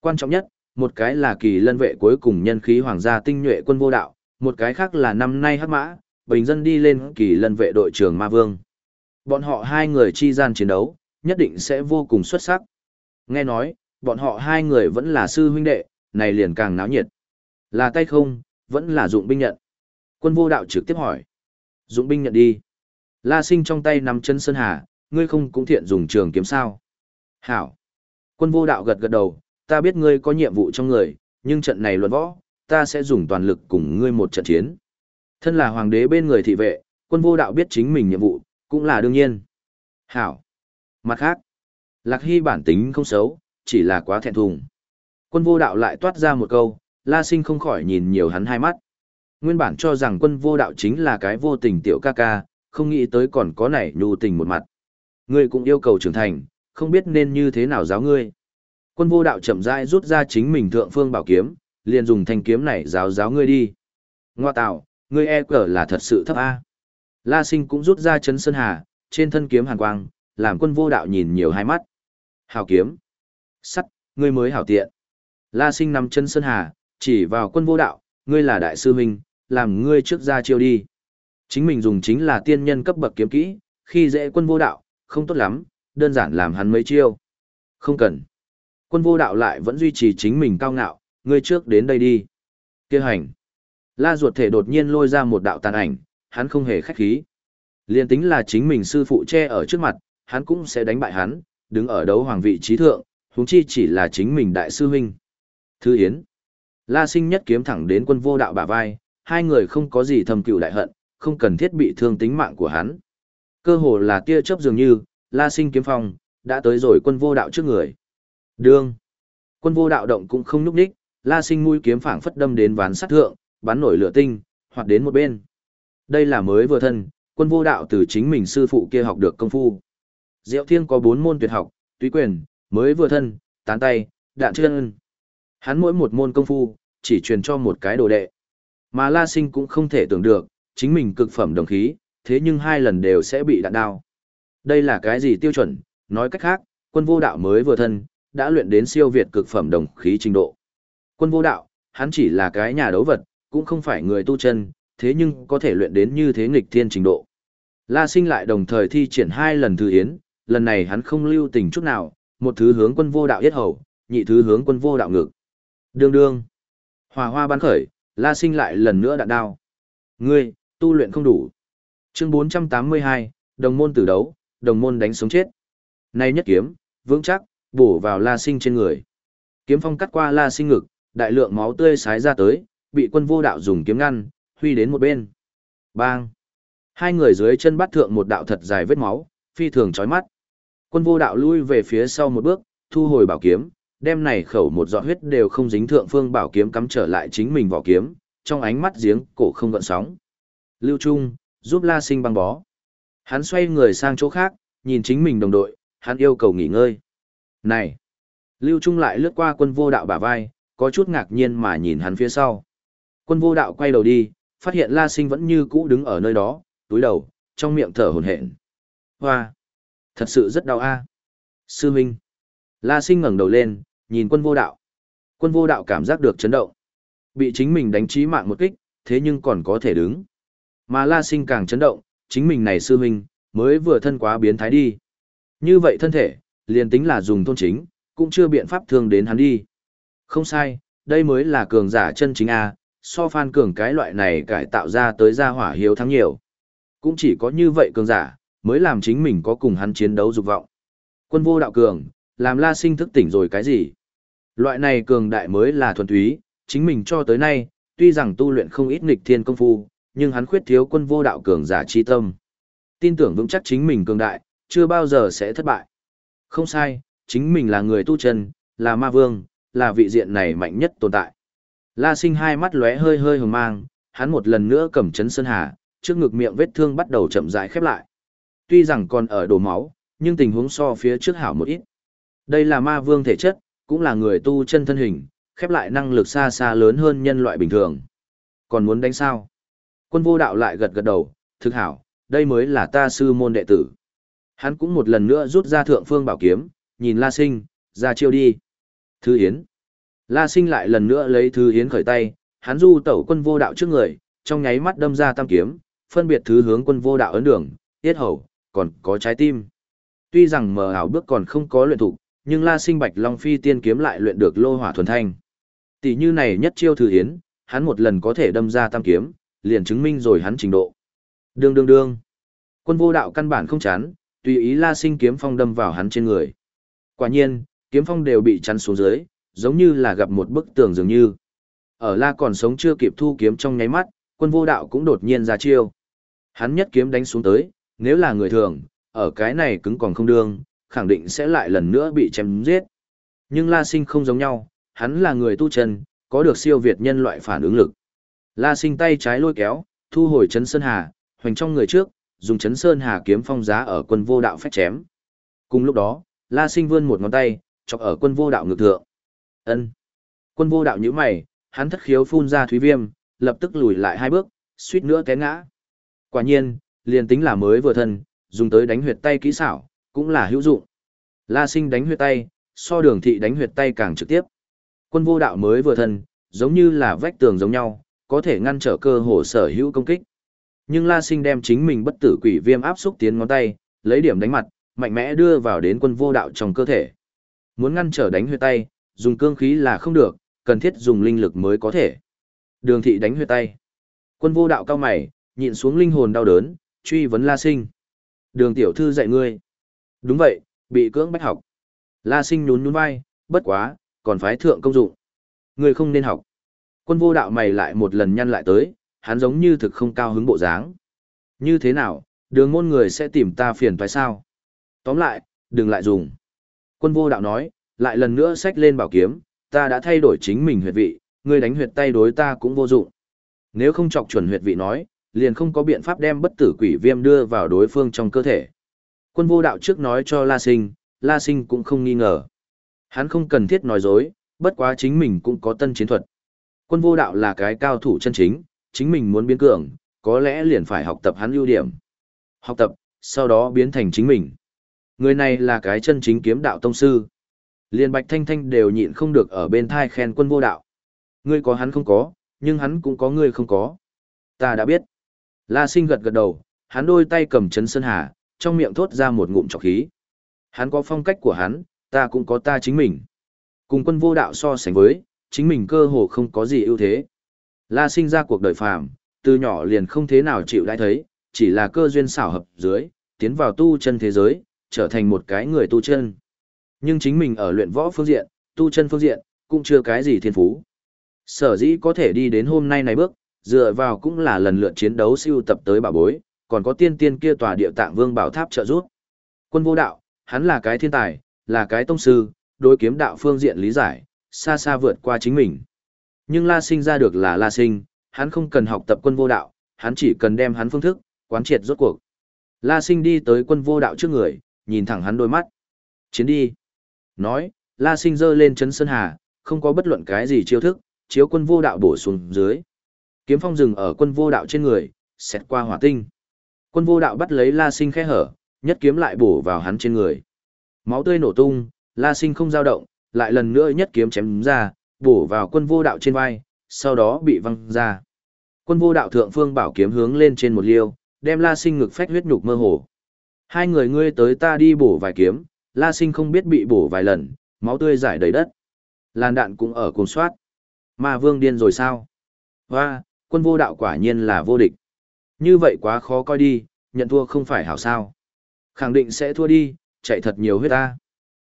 Quan trọng nhất, một cái là kỳ lân vệ cuối cùng nhân khí hoàng gia tinh nhuệ quân vô đạo, một cái khác là năm nay hắc mã, bình dân đi lên kỳ lân vệ đội trưởng Ma Vương. Bọn họ hai người chi gian chiến đấu, nhất định sẽ vô cùng xuất sắc. Nghe nói, bọn họ hai người vẫn là sư huynh đệ, này liền càng náo nhiệt. Là tay không, vẫn là dụng binh nhận. Quân vô đạo trực tiếp hỏi. Dụng binh nhận đi. La sinh trong tay nắm chân sơn hà, ngươi không cũng thiện dùng trường kiếm sao. Hảo. Quân vô đạo gật gật đầu, ta biết ngươi có nhiệm vụ trong người, nhưng trận này luận võ, ta sẽ dùng toàn lực cùng ngươi một trận chiến. Thân là hoàng đế bên người thị vệ, quân vô đạo biết chính mình nhiệm vụ, cũng là đương nhiên. Hảo. Mặt khác, Lạc Hy bản tính không xấu, chỉ là quá thẹn thùng. Quân vô đạo lại toát ra một câu, La Sinh không khỏi nhìn nhiều hắn hai mắt. Nguyên bản cho rằng quân vô đạo chính là cái vô tình tiểu ca ca, không nghĩ tới còn có nảy nhu tình một mặt. Ngươi cũng yêu cầu trưởng thành, không biết nên như thế nào giáo ngươi. Quân vô đạo chậm rãi rút ra chính mình thượng phương bảo kiếm, liền dùng thanh kiếm này giáo giáo ngươi đi. Ngoa tạo, ngươi e cờ là thật sự thấp A. La sinh cũng rút ra chấn sơn hà, trên thân kiếm hàn quang, làm quân vô đạo nhìn nhiều hai mắt. Hào kiếm. Sắt, ngươi mới hảo tiện. La sinh nằm chân sơn hà, chỉ vào quân vô đạo, ngươi là đại sư huynh, làm ngươi trước ra chiêu đi. Chính mình dùng chính là tiên nhân cấp bậc kiếm kỹ, khi dễ quân vô đạo, không tốt lắm, đơn giản làm hắn mấy chiêu. Không cần. Quân vô đạo lại vẫn duy trì chính mình cao ngạo, ngươi trước đến đây đi. Kêu hành. La ruột thể đột nhiên lôi ra một đạo tàn ảnh, hắn không hề khách khí. Liên tính là chính mình sư phụ che ở trước mặt, hắn cũng sẽ đánh bại hắn, đứng ở đấu hoàng vị trí thượng, huống chi chỉ là chính mình đại sư huynh. Thư Yến. La sinh nhất kiếm thẳng đến quân vô đạo bả vai, hai người không có gì thầm cựu đại hận, không cần thiết bị thương tính mạng của hắn. Cơ hồ là tia chớp dường như, La sinh kiếm phong, đã tới rồi quân vô đạo trước người. Đương. Quân vô đạo động cũng không núp đích, La sinh mũi kiếm phảng phất đâm đến ván sắt thượng, bắn nổi lửa tinh, hoặc đến một bên. Đây là mới vừa thân, quân vô đạo từ chính mình sư phụ kia học được công phu. Diệu Thiên có bốn môn tuyệt học, túy quyền, mới vừa thân, tán tay, đạn chân. Hắn mỗi một môn công phu, chỉ truyền cho một cái đồ đệ. Mà La Sinh cũng không thể tưởng được, chính mình cực phẩm đồng khí, thế nhưng hai lần đều sẽ bị đạn đao. Đây là cái gì tiêu chuẩn, nói cách khác, quân vô đạo mới vừa thân, đã luyện đến siêu việt cực phẩm đồng khí trình độ. Quân vô đạo, hắn chỉ là cái nhà đấu vật, cũng không phải người tu chân, thế nhưng có thể luyện đến như thế nghịch thiên trình độ. La sinh lại đồng thời thi triển hai lần thư yến, lần này hắn không lưu tình chút nào, một thứ hướng quân vô đạo yết hầu, nhị thứ hướng quân vô đạo ngực. Đương đương. Hòa hoa bắn khởi, la sinh lại lần nữa đạn đao. Ngươi, tu luyện không đủ. Chương 482, đồng môn tử đấu, đồng môn đánh sống chết. Nay nhất kiếm, vững chắc, bổ vào la sinh trên người. Kiếm phong cắt qua la sinh ngực, đại lượng máu tươi sái ra tới, bị quân vô đạo dùng kiếm ngăn, huy đến một bên. Bang! Hai người dưới chân bắt thượng một đạo thật dài vết máu, phi thường chói mắt. Quân vô đạo lui về phía sau một bước, thu hồi bảo kiếm, đem này khẩu một giọt huyết đều không dính thượng phương bảo kiếm cắm trở lại chính mình vỏ kiếm, trong ánh mắt giếng cổ không gợn sóng. Lưu Trung, giúp La Sinh băng bó. Hắn xoay người sang chỗ khác, nhìn chính mình đồng đội, hắn yêu cầu nghỉ ngơi. Này! Lưu Trung lại lướt qua quân vô đạo bả vai, có chút ngạc nhiên mà nhìn hắn phía sau. Quân vô đạo quay đầu đi, phát hiện La Sinh vẫn như cũ đứng ở nơi đó, túi đầu, trong miệng thở hổn hển. Hoa! Thật sự rất đau a. Sư Minh! La Sinh ngẩng đầu lên, nhìn quân vô đạo. Quân vô đạo cảm giác được chấn động. Bị chính mình đánh trí mạng một kích, thế nhưng còn có thể đứng. Mà La Sinh càng chấn động, chính mình này sư Minh, mới vừa thân quá biến thái đi. Như vậy thân thể, liền tính là dùng thôn chính, cũng chưa biện pháp thương đến hắn đi. Không sai, đây mới là cường giả chân chính A, so phan cường cái loại này cải tạo ra tới gia hỏa hiếu thắng nhiều. Cũng chỉ có như vậy cường giả, mới làm chính mình có cùng hắn chiến đấu dục vọng. Quân vô đạo cường, làm la sinh thức tỉnh rồi cái gì? Loại này cường đại mới là thuần túy, chính mình cho tới nay, tuy rằng tu luyện không ít nghịch thiên công phu, nhưng hắn khuyết thiếu quân vô đạo cường giả chi tâm. Tin tưởng vững chắc chính mình cường đại, chưa bao giờ sẽ thất bại. Không sai, chính mình là người tu chân, là ma vương, là vị diện này mạnh nhất tồn tại. La sinh hai mắt lóe hơi hơi hồng mang, hắn một lần nữa cầm chấn sơn hà, trước ngực miệng vết thương bắt đầu chậm rãi khép lại. Tuy rằng còn ở đổ máu, nhưng tình huống so phía trước hảo một ít. Đây là ma vương thể chất, cũng là người tu chân thân hình, khép lại năng lực xa xa lớn hơn nhân loại bình thường. Còn muốn đánh sao? Quân vô đạo lại gật gật đầu, thực hảo, đây mới là ta sư môn đệ tử. Hắn cũng một lần nữa rút ra thượng phương bảo kiếm, nhìn La Sinh, ra chiêu đi. Thư Yến. La Sinh lại lần nữa lấy Thư Yến khởi tay, hắn du tẩu quân vô đạo trước người, trong nháy mắt đâm ra tam kiếm, phân biệt thứ hướng quân vô đạo ấn đường, tiết hầu, còn có trái tim. Tuy rằng mờ ảo bước còn không có luyện thủ, nhưng La Sinh Bạch Long Phi tiên kiếm lại luyện được lô hỏa thuần thanh. Tỷ như này nhất chiêu Thư Yến, hắn một lần có thể đâm ra tam kiếm, liền chứng minh rồi hắn trình độ. Đương đương đương. Quân vô đạo căn bản không chán, tùy ý La Sinh kiếm phong đâm vào hắn trên người. Quả nhiên, kiếm phong đều bị chắn xuống dưới, giống như là gặp một bức tường dường như. Ở La còn sống chưa kịp thu kiếm trong nháy mắt, quân vô đạo cũng đột nhiên ra chiêu. Hắn nhất kiếm đánh xuống tới, nếu là người thường, ở cái này cứng còn không đương, khẳng định sẽ lại lần nữa bị chém giết. Nhưng La Sinh không giống nhau, hắn là người tu chân, có được siêu việt nhân loại phản ứng lực. La Sinh tay trái lôi kéo, thu hồi chấn sơn hà, hoành trong người trước, dùng chấn sơn hà kiếm phong giá ở quân vô đạo phách chém. Cùng lúc đó, La Sinh vươn một ngón tay, chọc ở quân vô đạo ngực thượng. Ân. Quân vô đạo nhíu mày, hắn thất khiếu phun ra thúy viêm, lập tức lùi lại hai bước, suýt nữa té ngã. Quả nhiên, liền tính là mới vừa thân, dùng tới đánh huyệt tay kỹ xảo, cũng là hữu dụng. La sinh đánh huyệt tay, so đường thị đánh huyệt tay càng trực tiếp. Quân vô đạo mới vừa thân, giống như là vách tường giống nhau, có thể ngăn trở cơ hồ sở hữu công kích. Nhưng La Sinh đem chính mình bất tử quỷ viêm áp xúc tiến ngón tay, lấy điểm đánh mặt, mạnh mẽ đưa vào đến quân vô đạo trong cơ thể. Muốn ngăn trở đánh huyệt tay, dùng cương khí là không được, cần thiết dùng linh lực mới có thể. Đường thị đánh huyệt tay. Quân vô đạo cao mày, nhịn xuống linh hồn đau đớn, truy vấn La Sinh. Đường tiểu thư dạy ngươi. Đúng vậy, bị cưỡng bách học. La Sinh nhún nhún vai, bất quá, còn phái thượng công dụng. Ngươi không nên học. Quân vô đạo mày lại một lần nhăn lại tới, hắn giống như thực không cao hứng bộ dáng. Như thế nào, đường môn người sẽ tìm ta phiền phải sao? Tóm lại, đừng lại dùng. Quân vô đạo nói, lại lần nữa xách lên bảo kiếm, ta đã thay đổi chính mình huyệt vị, ngươi đánh huyệt tay đối ta cũng vô dụng. Nếu không chọc chuẩn huyệt vị nói, liền không có biện pháp đem bất tử quỷ viêm đưa vào đối phương trong cơ thể. Quân vô đạo trước nói cho La Sinh, La Sinh cũng không nghi ngờ. Hắn không cần thiết nói dối, bất quá chính mình cũng có tân chiến thuật. Quân vô đạo là cái cao thủ chân chính, chính mình muốn biến cường, có lẽ liền phải học tập hắn ưu điểm. Học tập, sau đó biến thành chính mình. Người này là cái chân chính kiếm đạo tông sư. Liên Bạch Thanh Thanh đều nhịn không được ở bên thai khen quân vô đạo. Ngươi có hắn không có, nhưng hắn cũng có ngươi không có. Ta đã biết. La sinh gật gật đầu, hắn đôi tay cầm chấn sơn hà, trong miệng thốt ra một ngụm trọc khí. Hắn có phong cách của hắn, ta cũng có ta chính mình. Cùng quân vô đạo so sánh với, chính mình cơ hồ không có gì ưu thế. La sinh ra cuộc đời phàm, từ nhỏ liền không thế nào chịu đãi thấy, chỉ là cơ duyên xảo hợp dưới, tiến vào tu chân thế giới, trở thành một cái người tu chân. Nhưng chính mình ở luyện võ phương diện, tu chân phương diện, cũng chưa cái gì thiên phú. Sở dĩ có thể đi đến hôm nay này bước, dựa vào cũng là lần lượt chiến đấu siêu tập tới bảo bối, còn có tiên tiên kia tòa địa tạng vương bảo tháp trợ giúp. Quân vô đạo, hắn là cái thiên tài, là cái tông sư, đối kiếm đạo phương diện lý giải, xa xa vượt qua chính mình. Nhưng La Sinh ra được là La Sinh, hắn không cần học tập quân vô đạo, hắn chỉ cần đem hắn phương thức, quán triệt rốt cuộc. La Sinh đi tới quân vô đạo trước người, nhìn thẳng hắn đôi mắt. Chiến đi. Nói, La Sinh giơ lên chấn sơn hà, không có bất luận cái gì chiêu thức, chiếu quân vô đạo bổ xuống dưới. Kiếm phong dừng ở quân vô đạo trên người, xẹt qua hỏa tinh. Quân vô đạo bắt lấy La Sinh khẽ hở, nhất kiếm lại bổ vào hắn trên người. Máu tươi nổ tung, La Sinh không dao động, lại lần nữa nhất kiếm chém ra, bổ vào quân vô đạo trên vai, sau đó bị văng ra. Quân vô đạo thượng phương bảo kiếm hướng lên trên một liêu, đem La Sinh ngực phách huyết nhục mơ hồ. Hai người ngươi tới ta đi bổ vài kiếm, La Sinh không biết bị bổ vài lần, máu tươi rải đầy đất. Làn đạn cũng ở cùng soát. Ma vương điên rồi sao? Hoa, quân vô đạo quả nhiên là vô địch. Như vậy quá khó coi đi, nhận thua không phải hảo sao. Khẳng định sẽ thua đi, chạy thật nhiều huyết ta.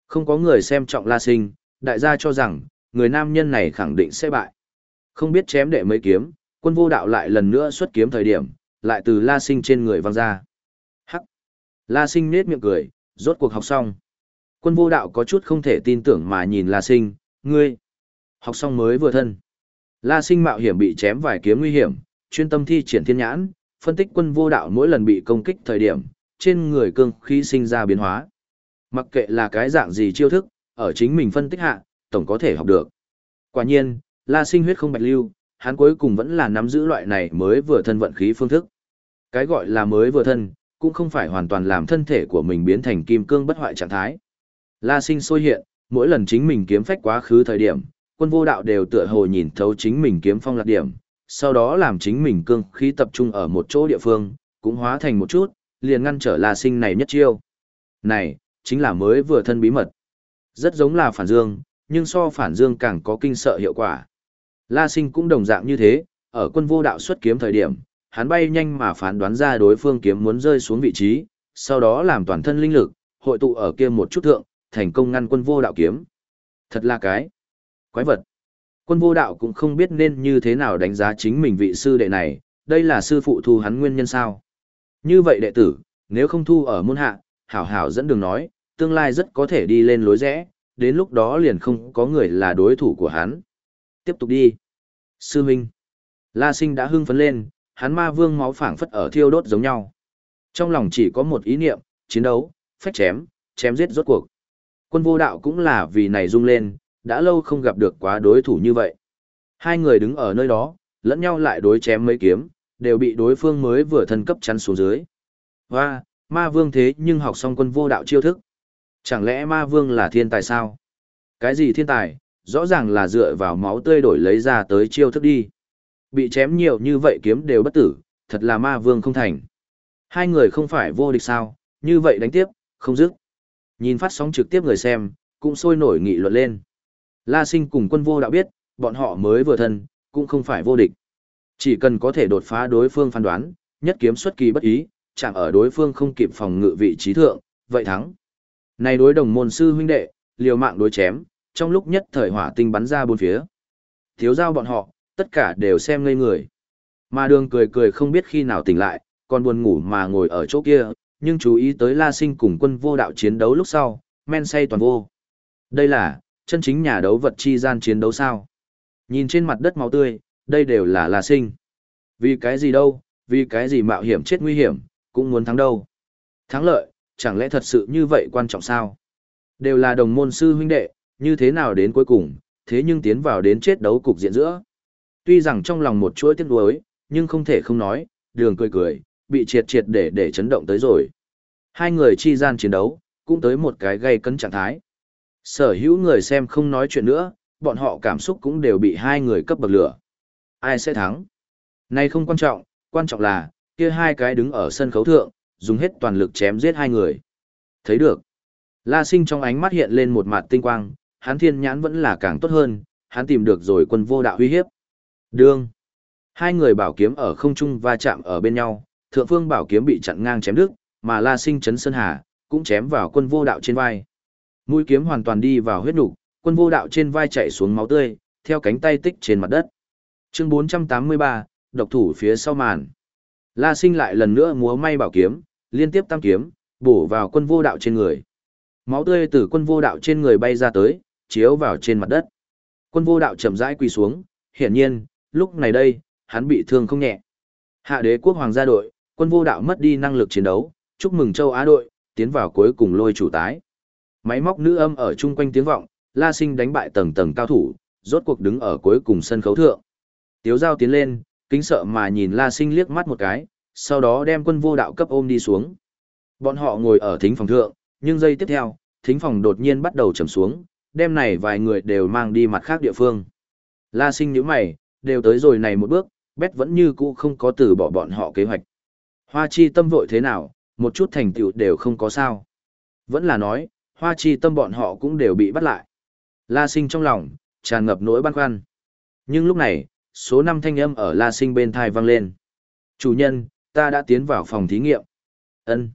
Không có người xem trọng La Sinh, đại gia cho rằng, người nam nhân này khẳng định sẽ bại. Không biết chém đệ mấy kiếm, quân vô đạo lại lần nữa xuất kiếm thời điểm, lại từ La Sinh trên người văng ra. Hắc! La Sinh nết miệng cười, rốt cuộc học xong. Quân vô đạo có chút không thể tin tưởng mà nhìn La Sinh, ngươi. Học xong mới vừa thân. La Sinh mạo hiểm bị chém vài kiếm nguy hiểm, chuyên tâm thi triển thiên nhãn, phân tích quân vô đạo mỗi lần bị công kích thời điểm, trên người cương khí sinh ra biến hóa. Mặc kệ là cái dạng gì chiêu thức, ở chính mình phân tích hạ, tổng có thể học được. Quả nhiên, La Sinh huyết không bạch lưu, hắn cuối cùng vẫn là nắm giữ loại này mới vừa thân vận khí phương thức. Cái gọi là mới vừa thân, cũng không phải hoàn toàn làm thân thể của mình biến thành kim cương bất hoại trạng thái. La Sinh sôi hiện, mỗi lần chính mình kiếm phách quá khứ thời điểm, quân vô đạo đều tựa hồ nhìn thấu chính mình kiếm phong lạc điểm, sau đó làm chính mình cương khí tập trung ở một chỗ địa phương, cũng hóa thành một chút, liền ngăn trở La Sinh này nhất chiêu. Này, chính là mới vừa thân bí mật. Rất giống là phản dương, nhưng so phản dương càng có kinh sợ hiệu quả. La Sinh cũng đồng dạng như thế, ở quân vô đạo xuất kiếm thời điểm, hắn bay nhanh mà phán đoán ra đối phương kiếm muốn rơi xuống vị trí, sau đó làm toàn thân linh lực, hội tụ ở kia một chút thượng, thành công ngăn quân vô đạo kiếm. Thật là cái quái vật. Quân vô đạo cũng không biết nên như thế nào đánh giá chính mình vị sư đệ này, đây là sư phụ thu hắn nguyên nhân sao. Như vậy đệ tử, nếu không thu ở môn hạ, hảo hảo dẫn đường nói, tương lai rất có thể đi lên lối rẽ, đến lúc đó liền không có người là đối thủ của hắn. Tiếp tục đi. Sư Minh. La sinh đã hưng phấn lên, hắn ma vương máu phảng phất ở thiêu đốt giống nhau. Trong lòng chỉ có một ý niệm, chiến đấu, phách chém, chém giết rốt cuộc. Quân vô đạo cũng là vì này rung lên, đã lâu không gặp được quá đối thủ như vậy. Hai người đứng ở nơi đó, lẫn nhau lại đối chém mấy kiếm, đều bị đối phương mới vừa thân cấp chắn xuống dưới. Và, ma vương thế nhưng học xong quân vô đạo chiêu thức. Chẳng lẽ ma vương là thiên tài sao? Cái gì thiên tài, rõ ràng là dựa vào máu tươi đổi lấy ra tới chiêu thức đi. Bị chém nhiều như vậy kiếm đều bất tử, thật là ma vương không thành. Hai người không phải vô địch sao, như vậy đánh tiếp, không dứt. Nhìn phát sóng trực tiếp người xem, cũng sôi nổi nghị luận lên. La sinh cùng quân vô đạo biết, bọn họ mới vừa thân, cũng không phải vô địch. Chỉ cần có thể đột phá đối phương phán đoán, nhất kiếm xuất kỳ bất ý, chạm ở đối phương không kịp phòng ngự vị trí thượng, vậy thắng. Này đối đồng môn sư huynh đệ, liều mạng đối chém, trong lúc nhất thời hỏa tinh bắn ra bốn phía. Thiếu giao bọn họ, tất cả đều xem ngây người. Mà đường cười cười không biết khi nào tỉnh lại, còn buồn ngủ mà ngồi ở chỗ kia, nhưng chú ý tới La Sinh cùng quân vô đạo chiến đấu lúc sau, men say toàn vô. Đây là, chân chính nhà đấu vật chi gian chiến đấu sao. Nhìn trên mặt đất máu tươi, đây đều là La Sinh. Vì cái gì đâu, vì cái gì mạo hiểm chết nguy hiểm, cũng muốn thắng đâu. Thắng lợi, chẳng lẽ thật sự như vậy quan trọng sao? Đều là đồng môn sư huynh đệ, như thế nào đến cuối cùng, thế nhưng tiến vào đến chết đấu cục diện giữa. Tuy rằng trong lòng một chuỗi tiếc nuối, nhưng không thể không nói, đường cười cười, bị triệt triệt để để chấn động tới rồi. Hai người chi gian chiến đấu, cũng tới một cái gây cấn trạng thái. Sở hữu người xem không nói chuyện nữa, bọn họ cảm xúc cũng đều bị hai người cấp bậc lửa. Ai sẽ thắng? Này không quan trọng, quan trọng là, kia hai cái đứng ở sân khấu thượng, dùng hết toàn lực chém giết hai người. Thấy được. La sinh trong ánh mắt hiện lên một mặt tinh quang, hắn thiên nhãn vẫn là càng tốt hơn, hắn tìm được rồi quân vô đạo uy hiếp. Đương. Hai người bảo kiếm ở không trung va chạm ở bên nhau, thượng phương bảo kiếm bị chặn ngang chém đứt, mà La Sinh chấn sơn hà cũng chém vào quân vô đạo trên vai. Mũi kiếm hoàn toàn đi vào huyết nục, quân vô đạo trên vai chạy xuống máu tươi, theo cánh tay tích trên mặt đất. Chương 483, độc thủ phía sau màn. La Sinh lại lần nữa múa may bảo kiếm, liên tiếp tam kiếm, bổ vào quân vô đạo trên người. Máu tươi từ quân vô đạo trên người bay ra tới, chiếu vào trên mặt đất. Quân vô đạo chậm rãi quỳ xuống, hiển nhiên, lúc này đây, hắn bị thương không nhẹ. Hạ đế quốc hoàng gia đội, quân vô đạo mất đi năng lực chiến đấu, chúc mừng châu Á đội, tiến vào cuối cùng lôi chủ tái. Máy móc nữ âm ở chung quanh tiếng vọng, La Sinh đánh bại tầng tầng cao thủ, rốt cuộc đứng ở cuối cùng sân khấu thượng. Tiếu giao tiến lên, kính sợ mà nhìn La Sinh liếc mắt một cái, sau đó đem quân vô đạo cấp ôm đi xuống. Bọn họ ngồi ở thính phòng thượng, nhưng giây tiếp theo, thính phòng đột nhiên bắt đầu trầm xuống, đêm này vài người đều mang đi mặt khác địa phương. La Sinh nhíu mày, đều tới rồi này một bước, Bét vẫn như cũ không có từ bỏ bọn họ kế hoạch. Hoa chi tâm vội thế nào, một chút thành tựu đều không có sao. Vẫn là nói, hoa chi tâm bọn họ cũng đều bị bắt lại. La sinh trong lòng, tràn ngập nỗi băn khoăn. Nhưng lúc này, số năm thanh âm ở La sinh bên thai vang lên. Chủ nhân, ta đã tiến vào phòng thí nghiệm. ân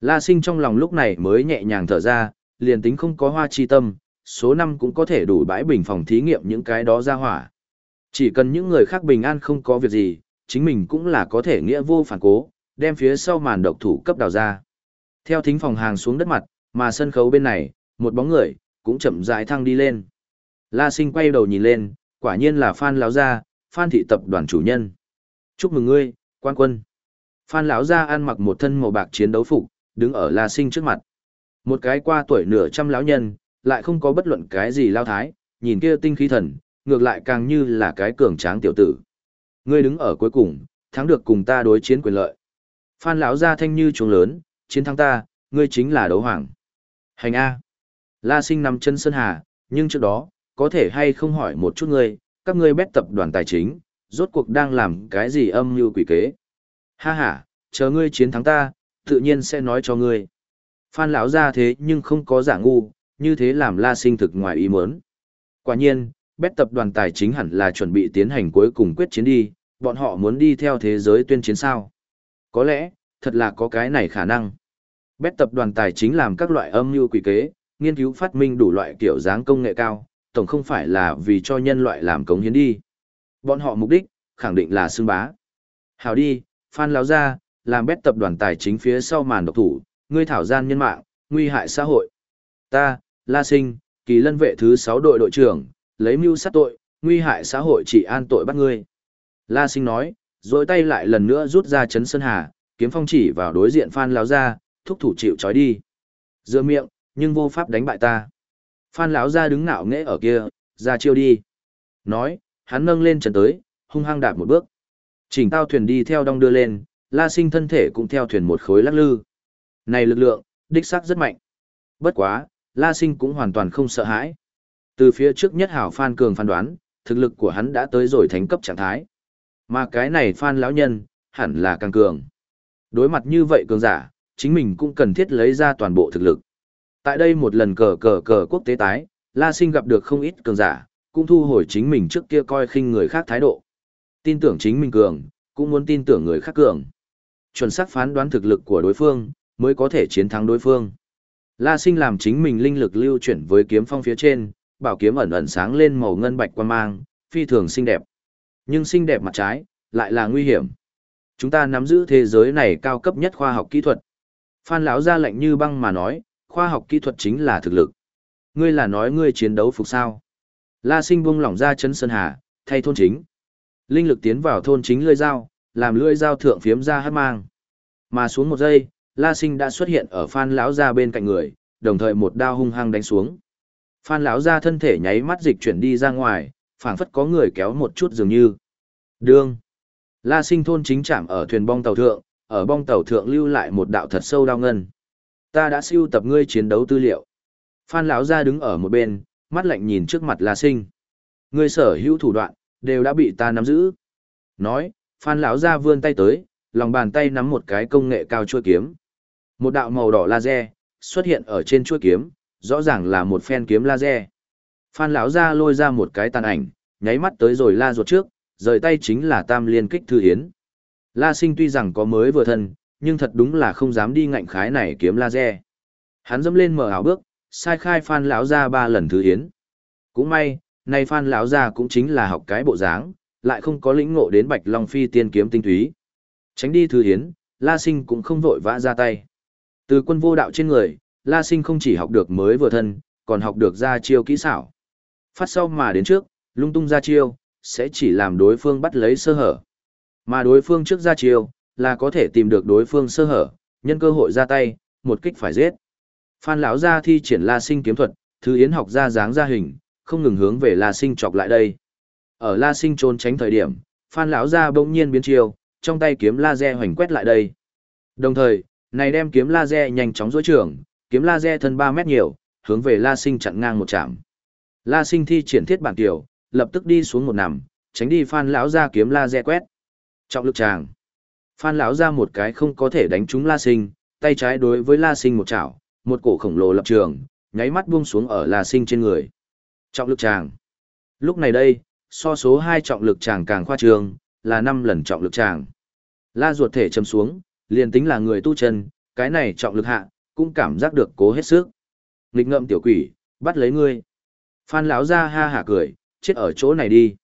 La sinh trong lòng lúc này mới nhẹ nhàng thở ra, liền tính không có hoa chi tâm, số năm cũng có thể đủ bãi bình phòng thí nghiệm những cái đó ra hỏa. Chỉ cần những người khác bình an không có việc gì, chính mình cũng là có thể nghĩa vô phản cố, đem phía sau màn độc thủ cấp đào ra. Theo thính phòng hàng xuống đất mặt, mà sân khấu bên này, một bóng người, cũng chậm rãi thăng đi lên. La sinh quay đầu nhìn lên, quả nhiên là Phan Láo Gia, Phan thị tập đoàn chủ nhân. Chúc mừng ngươi, quan quân. Phan Lão Gia ăn mặc một thân màu bạc chiến đấu phục, đứng ở La sinh trước mặt. Một cái qua tuổi nửa trăm lão nhân, lại không có bất luận cái gì lao thái, nhìn kia tinh khí thần, ngược lại càng như là cái cường tráng tiểu tử. Ngươi đứng ở cuối cùng, thắng được cùng ta đối chiến quyền lợi. Phan lão gia thanh như chuồng lớn, chiến thắng ta, ngươi chính là đấu hoàng. Hành A. La sinh nằm chân sơn hà, nhưng trước đó, có thể hay không hỏi một chút ngươi, các ngươi bét tập đoàn tài chính, rốt cuộc đang làm cái gì âm mưu quỷ kế. Ha ha, chờ ngươi chiến thắng ta, tự nhiên sẽ nói cho ngươi. Phan lão gia thế nhưng không có giả ngu, như thế làm La sinh thực ngoài ý muốn. Quả nhiên, bét tập đoàn tài chính hẳn là chuẩn bị tiến hành cuối cùng quyết chiến đi, bọn họ muốn đi theo thế giới tuyên chiến sao. Có lẽ, thật là có cái này khả năng. Bét tập đoàn tài chính làm các loại âm mưu quỷ kế, nghiên cứu phát minh đủ loại kiểu dáng công nghệ cao, tổng không phải là vì cho nhân loại làm cống hiến đi. Bọn họ mục đích, khẳng định là xương bá. Hào đi, Phan Láo Gia làm bét tập đoàn tài chính phía sau màn độc thủ, ngươi thảo gian nhân mạng, nguy hại xã hội. Ta, La Sinh, kỳ lân vệ thứ 6 đội đội trưởng, lấy mưu sát tội, nguy hại xã hội chỉ an tội bắt ngươi. La sinh nói, rồi tay lại lần nữa rút ra chấn sơn hà, kiếm phong chỉ vào đối diện Phan lão gia, thúc thủ chịu trói đi. Dựa miệng, nhưng vô pháp đánh bại ta. Phan lão gia đứng ngạo nghễ ở kia, ra chiêu đi. Nói, hắn nâng lên chân tới, hung hăng đạp một bước. Chỉnh tao thuyền đi theo đong đưa lên, La Sinh thân thể cũng theo thuyền một khối lắc lư. Này lực lượng, đích xác rất mạnh. Bất quá, La Sinh cũng hoàn toàn không sợ hãi. Từ phía trước nhất hảo Phan Cường phán đoán, thực lực của hắn đã tới rồi thánh cấp trạng thái. Mà cái này Phan lão nhân, hẳn là càng cường. Đối mặt như vậy cường giả, chính mình cũng cần thiết lấy ra toàn bộ thực lực. Tại đây một lần cờ cờ cờ quốc tế tái, La Sinh gặp được không ít cường giả, cũng thu hồi chính mình trước kia coi khinh người khác thái độ. Tin tưởng chính mình cường, cũng muốn tin tưởng người khác cường. Chuẩn xác phán đoán thực lực của đối phương, mới có thể chiến thắng đối phương. La Sinh làm chính mình linh lực lưu chuyển với kiếm phong phía trên, bảo kiếm ẩn ẩn sáng lên màu ngân bạch quan mang, phi thường xinh đẹp. Nhưng xinh đẹp mặt trái, lại là nguy hiểm. Chúng ta nắm giữ thế giới này cao cấp nhất khoa học kỹ thuật. Phan lão ra lệnh như băng mà nói, khoa học kỹ thuật chính là thực lực. Ngươi là nói ngươi chiến đấu phục sao? La Sinh buông lỏng ra chân sơn hà, thay thôn chính. Linh lực tiến vào thôn chính lưỡi dao, làm lưỡi dao thượng phiếm ra hát mang. Mà xuống một giây, La Sinh đã xuất hiện ở Phan lão gia bên cạnh người, đồng thời một đao hung hăng đánh xuống. Phan lão gia thân thể nháy mắt dịch chuyển đi ra ngoài, phảng phất có người kéo một chút dường như. Đương. La Sinh thôn chính chạm ở thuyền bong tàu thượng, ở bong tàu thượng lưu lại một đạo thật sâu đao ngân. Ta đã siêu tập ngươi chiến đấu tư liệu. Phan lão gia đứng ở một bên, mắt lạnh nhìn trước mặt La Sinh. Ngươi sở hữu thủ đoạn đều đã bị ta nắm giữ. Nói, Phan lão gia vươn tay tới, lòng bàn tay nắm một cái công nghệ cao chuôi kiếm. Một đạo màu đỏ laser xuất hiện ở trên chuôi kiếm, rõ ràng là một phen kiếm laser. Phan lão gia lôi ra một cái tàn ảnh, nháy mắt tới rồi la ruột trước, rời tay chính là tam liên kích thư hiến. La sinh tuy rằng có mới vừa thân, nhưng thật đúng là không dám đi ngạnh khái này kiếm laser. Hắn dẫm lên mở ảo bước, sai khai Phan lão gia ba lần thư hiến. Cũng may, nay Phan lão gia cũng chính là học cái bộ dáng, lại không có lĩnh ngộ đến Bạch Long Phi tiên kiếm tinh túy. Tránh đi thư hiến, La Sinh cũng không vội vã ra tay. Từ quân vô đạo trên người, La Sinh không chỉ học được mới vừa thân, còn học được ra chiêu kỹ xảo. Phát sau mà đến trước, lung tung ra chiêu, sẽ chỉ làm đối phương bắt lấy sơ hở. Mà đối phương trước ra chiêu, là có thể tìm được đối phương sơ hở, nhân cơ hội ra tay, một kích phải giết. Phan lão gia thi triển La Sinh kiếm thuật, thứ yến học ra dáng ra hình, không ngừng hướng về La Sinh chọc lại đây. Ở La Sinh trốn tránh thời điểm, Phan lão gia bỗng nhiên biến chiều, trong tay kiếm laser hoành quét lại đây. Đồng thời, này đem kiếm laser nhanh chóng duỗi trường, kiếm laser thân 3 mét nhiều, hướng về La Sinh chặn ngang một chạm. La Sinh thi triển thiết bản tiểu, lập tức đi xuống một nằm, tránh đi Phan lão Gia kiếm laser quét. Trọng lực chàng. Phan lão Gia một cái không có thể đánh trúng La Sinh, tay trái đối với La Sinh một chảo, một cổ khổng lồ lập trường, nháy mắt buông xuống ở La Sinh trên người. Trọng lực tràng. Lúc này đây, so số 2 trọng lực tràng càng khoa trương, là 5 lần trọng lực tràng. La ruột thể châm xuống, liền tính là người tu chân, cái này trọng lực hạ, cũng cảm giác được cố hết sức. Nghịch ngậm tiểu quỷ, bắt lấy ngươi. Phan lão ra ha hả cười, chết ở chỗ này đi.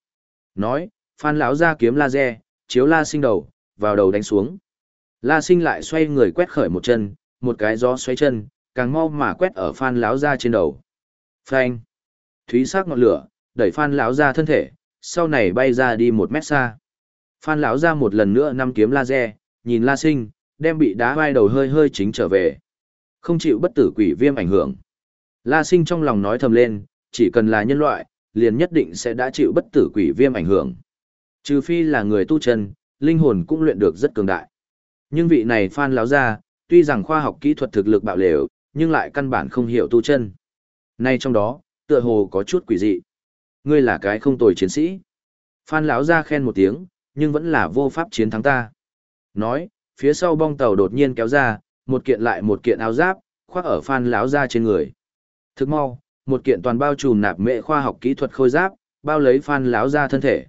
Nói, Phan lão ra kiếm laser, chiếu La Sinh đầu, vào đầu đánh xuống. La Sinh lại xoay người quét khởi một chân, một cái gió xoay chân, càng mau mà quét ở Phan lão ra trên đầu. Phanh. Thúy sắc ngọn lửa, đẩy Phan lão ra thân thể, sau này bay ra đi một mét xa. Phan lão ra một lần nữa năm kiếm laser, nhìn La Sinh, đem bị đá vai đầu hơi hơi chính trở về. Không chịu bất tử quỷ viêm ảnh hưởng. La Sinh trong lòng nói thầm lên, chỉ cần là nhân loại, liền nhất định sẽ đã chịu bất tử quỷ viêm ảnh hưởng. Trừ phi là người tu chân, linh hồn cũng luyện được rất cường đại. Nhưng vị này Phan lão ra, tuy rằng khoa học kỹ thuật thực lực bạo lều, nhưng lại căn bản không hiểu tu chân. Nay trong đó, tựa hồ có chút quỷ dị. Ngươi là cái không tồi chiến sĩ. Phan lão ra khen một tiếng, nhưng vẫn là vô pháp chiến thắng ta. Nói, phía sau bong tàu đột nhiên kéo ra, một kiện lại một kiện áo giáp, khoác ở phan lão ra trên người. Thức mau, một kiện toàn bao trùm nạp mệ khoa học kỹ thuật khôi giáp, bao lấy phan lão ra thân thể.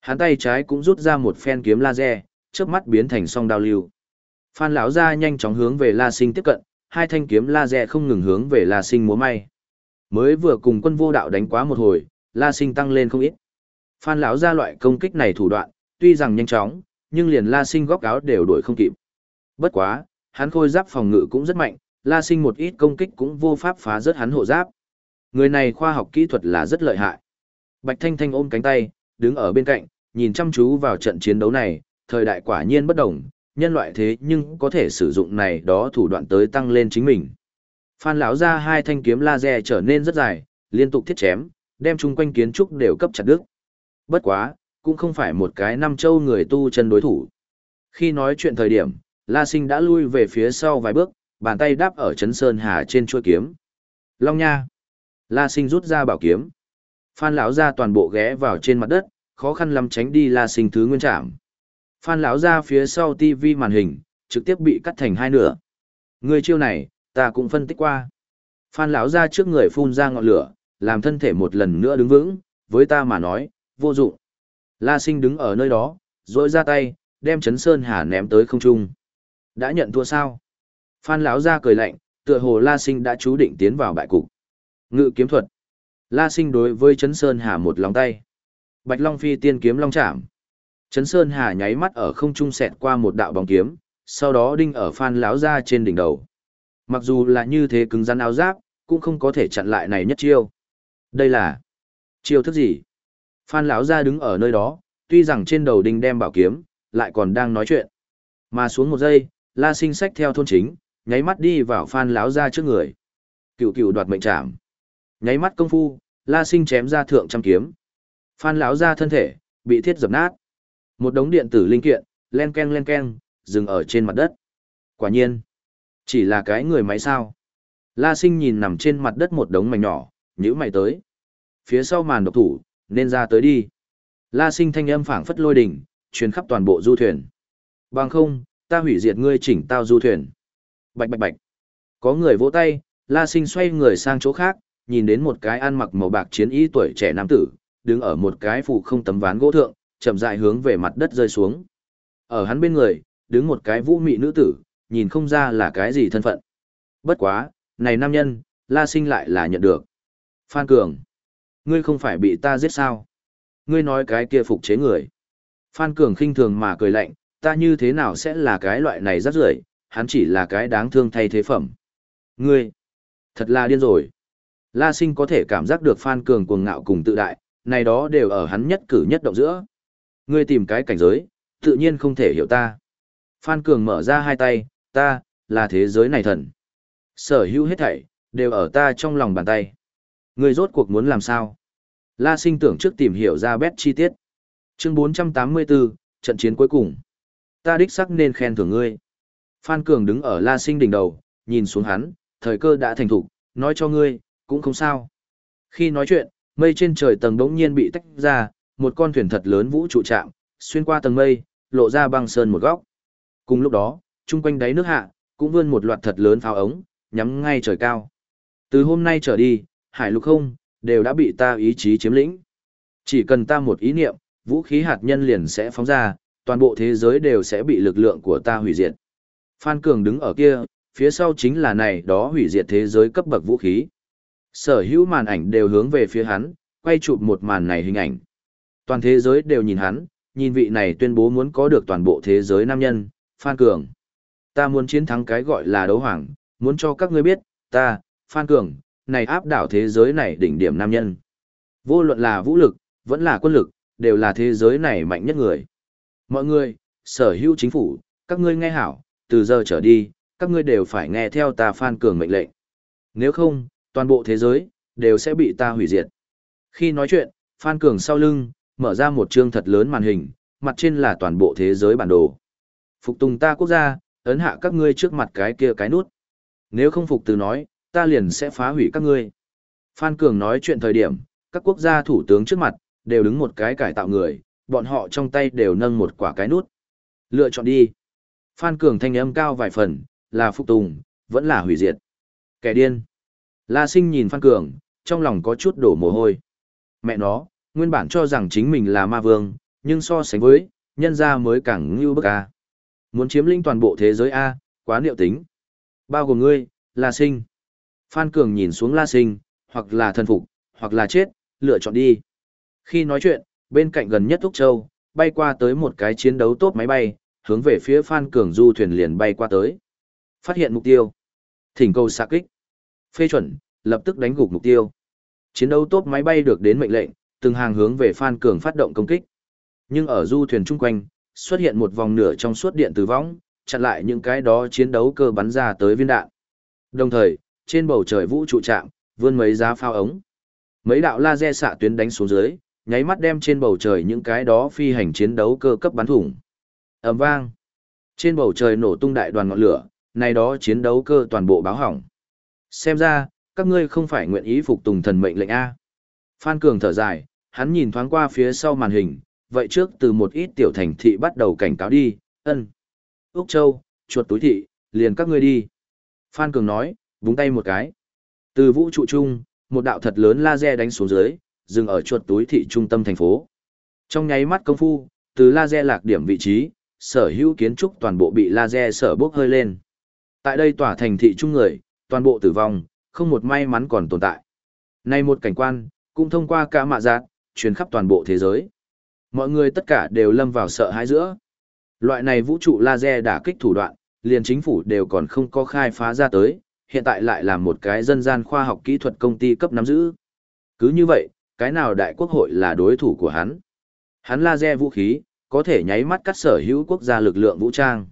Hắn tay trái cũng rút ra một phen kiếm laser, trước mắt biến thành song đao lưu. Phan lão ra nhanh chóng hướng về La Sinh tiếp cận, hai thanh kiếm laser không ngừng hướng về La Sinh múa may. Mới vừa cùng quân vô đạo đánh quá một hồi, La Sinh tăng lên không ít. Phan lão ra loại công kích này thủ đoạn, tuy rằng nhanh chóng, nhưng liền La Sinh góc áo đều đuổi không kịp. Bất quá, hắn khôi giáp phòng ngự cũng rất mạnh, La Sinh một ít công kích cũng vô pháp phá rớt hắn hộ giáp. Người này khoa học kỹ thuật là rất lợi hại. Bạch Thanh Thanh ôm cánh tay, đứng ở bên cạnh, nhìn chăm chú vào trận chiến đấu này, thời đại quả nhiên bất đồng, nhân loại thế nhưng có thể sử dụng này đó thủ đoạn tới tăng lên chính mình. Phan lão ra hai thanh kiếm laser trở nên rất dài, liên tục thiết chém, đem chung quanh kiến trúc đều cấp chặt đứt. Bất quá, cũng không phải một cái năm châu người tu chân đối thủ. Khi nói chuyện thời điểm, La Sinh đã lui về phía sau vài bước, bàn tay đáp ở chấn sơn hà trên chuôi kiếm. Long nha. La Sinh rút ra bảo kiếm. Phan lão ra toàn bộ ghé vào trên mặt đất, khó khăn lắm tránh đi La Sinh thứ nguyên trạm. Phan lão ra phía sau tivi màn hình, trực tiếp bị cắt thành hai nửa. Người chiêu này, ta cũng phân tích qua. Phan lão ra trước người phun ra ngọn lửa, làm thân thể một lần nữa đứng vững, với ta mà nói, vô dụng. La Sinh đứng ở nơi đó, rồi ra tay, đem chấn sơn hà ném tới không trung. Đã nhận thua sao? Phan lão ra cười lạnh, tựa hồ La Sinh đã chú định tiến vào bại cục. Ngự kiếm thuật. La Sinh đối với chấn sơn hà một lòng tay. Bạch Long phi tiên kiếm long chạm. Chấn sơn hà nháy mắt ở không trung xẹt qua một đạo bóng kiếm, sau đó đinh ở Phan lão ra trên đỉnh đầu. Mặc dù là như thế cứng rắn áo giáp, cũng không có thể chặn lại này nhất chiêu. Đây là chiêu thức gì? Phan lão ra đứng ở nơi đó, tuy rằng trên đầu đinh đem bảo kiếm, lại còn đang nói chuyện. Mà xuống một giây, La Sinh sách theo thôn chính, nháy mắt đi vào Phan lão ra trước người. Cựu cựu đoạt mệnh trảm. Nháy mắt công phu, La Sinh chém ra thượng trăm kiếm. Phan lão ra thân thể, bị thiết dập nát. Một đống điện tử linh kiện, len ken len ken, dừng ở trên mặt đất. Quả nhiên, chỉ là cái người máy sao. La Sinh nhìn nằm trên mặt đất một đống mảnh nhỏ, nhíu mày tới. Phía sau màn độc thủ, nên ra tới đi. La Sinh thanh âm phảng phất lôi đỉnh, truyền khắp toàn bộ du thuyền. Bằng không, ta hủy diệt ngươi chỉnh tao du thuyền. Bạch bạch bạch. Có người vỗ tay, La Sinh xoay người sang chỗ khác, nhìn đến một cái ăn mặc màu bạc chiến y tuổi trẻ nam tử, đứng ở một cái phủ không tấm ván gỗ thượng, chậm rãi hướng về mặt đất rơi xuống. Ở hắn bên người, đứng một cái vũ mị nữ tử, nhìn không ra là cái gì thân phận. Bất quá, này nam nhân, La Sinh lại là nhận được. Phan Cường, ngươi không phải bị ta giết sao? Ngươi nói cái kia phục chế người. Phan Cường khinh thường mà cười lạnh, ta như thế nào sẽ là cái loại này rất rưởi, hắn chỉ là cái đáng thương thay thế phẩm. Ngươi, thật là điên rồi. La Sinh có thể cảm giác được Phan Cường cuồng ngạo cùng tự đại, này đó đều ở hắn nhất cử nhất động giữa. Ngươi tìm cái cảnh giới, tự nhiên không thể hiểu ta. Phan Cường mở ra hai tay, ta, là thế giới này thần. Sở hữu hết thảy, đều ở ta trong lòng bàn tay. người rốt cuộc muốn làm sao? La Sinh tưởng trước tìm hiểu ra bét chi tiết. Chương 484, trận chiến cuối cùng. Ta đích sắc nên khen thưởng ngươi. Phan Cường đứng ở La Sinh đỉnh đầu, nhìn xuống hắn, thời cơ đã thành thục, nói cho ngươi, cũng không sao. Khi nói chuyện, mây trên trời tầng đống nhiên bị tách ra, một con thuyền thật lớn vũ trụ chạm, xuyên qua tầng mây, lộ ra băng sơn một góc. Cùng lúc đó, chung quanh đáy nước hạ, cũng vươn một loạt thật lớn pháo ống, nhắm ngay trời cao. Từ hôm nay trở đi, hải lục không, đều đã bị ta ý chí chiếm lĩnh. Chỉ cần ta một ý niệm, vũ khí hạt nhân liền sẽ phóng ra, toàn bộ thế giới đều sẽ bị lực lượng của ta hủy diệt. Phan Cường đứng ở kia, phía sau chính là này đó hủy diệt thế giới cấp bậc vũ khí. Sở hữu màn ảnh đều hướng về phía hắn, quay chụp một màn này hình ảnh. Toàn thế giới đều nhìn hắn, nhìn vị này tuyên bố muốn có được toàn bộ thế giới nam nhân, Phan Cường. Ta muốn chiến thắng cái gọi là đấu hoàng, muốn cho các ngươi biết, ta, Phan Cường, này áp đảo thế giới này đỉnh điểm nam nhân. Vô luận là vũ lực, vẫn là quân lực, đều là thế giới này mạnh nhất người. Mọi người, sở hữu chính phủ, các ngươi nghe hảo, từ giờ trở đi, các ngươi đều phải nghe theo ta Phan Cường mệnh lệnh. Nếu không, toàn bộ thế giới, đều sẽ bị ta hủy diệt. Khi nói chuyện, Phan Cường sau lưng, mở ra một chương thật lớn màn hình, mặt trên là toàn bộ thế giới bản đồ. Phục tùng ta quốc gia, ấn hạ các ngươi trước mặt cái kia cái nút. Nếu không phục từ nói, ta liền sẽ phá hủy các ngươi. Phan Cường nói chuyện thời điểm, các quốc gia thủ tướng trước mặt, đều đứng một cái cải tạo người, bọn họ trong tay đều nâng một quả cái nút. Lựa chọn đi. Phan Cường thanh âm cao vài phần, là phục tùng, vẫn là hủy diệt. Kẻ điên. La Sinh nhìn Phan Cường, trong lòng có chút đổ mồ hôi. Mẹ nó, nguyên bản cho rằng chính mình là ma vương, nhưng so sánh với, nhân gia mới càng như bức a. Muốn chiếm lĩnh toàn bộ thế giới a, quá niệu tính. Bao gồm ngươi, La Sinh. Phan Cường nhìn xuống La Sinh, hoặc là thần phục, hoặc là chết, lựa chọn đi. Khi nói chuyện, bên cạnh gần nhất Úc Châu, bay qua tới một cái chiến đấu tốt máy bay, hướng về phía Phan Cường du thuyền liền bay qua tới. Phát hiện mục tiêu. Thỉnh cầu xạ kích. Phê chuẩn, lập tức đánh gục mục tiêu. Chiến đấu tốt máy bay được đến mệnh lệnh, từng hàng hướng về Phan Cường phát động công kích. Nhưng ở du thuyền chung quanh, xuất hiện một vòng nửa trong suốt điện tử võng, chặn lại những cái đó chiến đấu cơ bắn ra tới viên đạn. Đồng thời, trên bầu trời vũ trụ trạm, vươn mấy giá phao ống. Mấy đạo laser xạ tuyến đánh xuống dưới, nháy mắt đem trên bầu trời những cái đó phi hành chiến đấu cơ cấp bắn thủng. Ầm vang. Trên bầu trời nổ tung đại đoàn ngọn lửa, này đó chiến đấu cơ toàn bộ báo hỏng. Xem ra, các ngươi không phải nguyện ý phục tùng thần mệnh lệnh A. Phan Cường thở dài, hắn nhìn thoáng qua phía sau màn hình, vậy trước từ một ít tiểu thành thị bắt đầu cảnh cáo đi, ân. Úc Châu, chuột túi thị, liền các ngươi đi. Phan Cường nói, búng tay một cái. Từ vũ trụ chung, một đạo thật lớn laser đánh xuống dưới, dừng ở chuột túi thị trung tâm thành phố. Trong nháy mắt công phu, từ laser lạc điểm vị trí, sở hữu kiến trúc toàn bộ bị laser sở bốc hơi lên. Tại đây tỏa thành thị trung người, toàn bộ tử vong, không một may mắn còn tồn tại. Nay một cảnh quan, cũng thông qua cả mạ giác, truyền khắp toàn bộ thế giới. Mọi người tất cả đều lâm vào sợ hãi giữa. Loại này vũ trụ laser đả kích thủ đoạn, liền chính phủ đều còn không có khai phá ra tới, hiện tại lại là một cái dân gian khoa học kỹ thuật công ty cấp nắm giữ. Cứ như vậy, cái nào đại quốc hội là đối thủ của hắn? Hắn laser vũ khí, có thể nháy mắt cắt sở hữu quốc gia lực lượng vũ trang.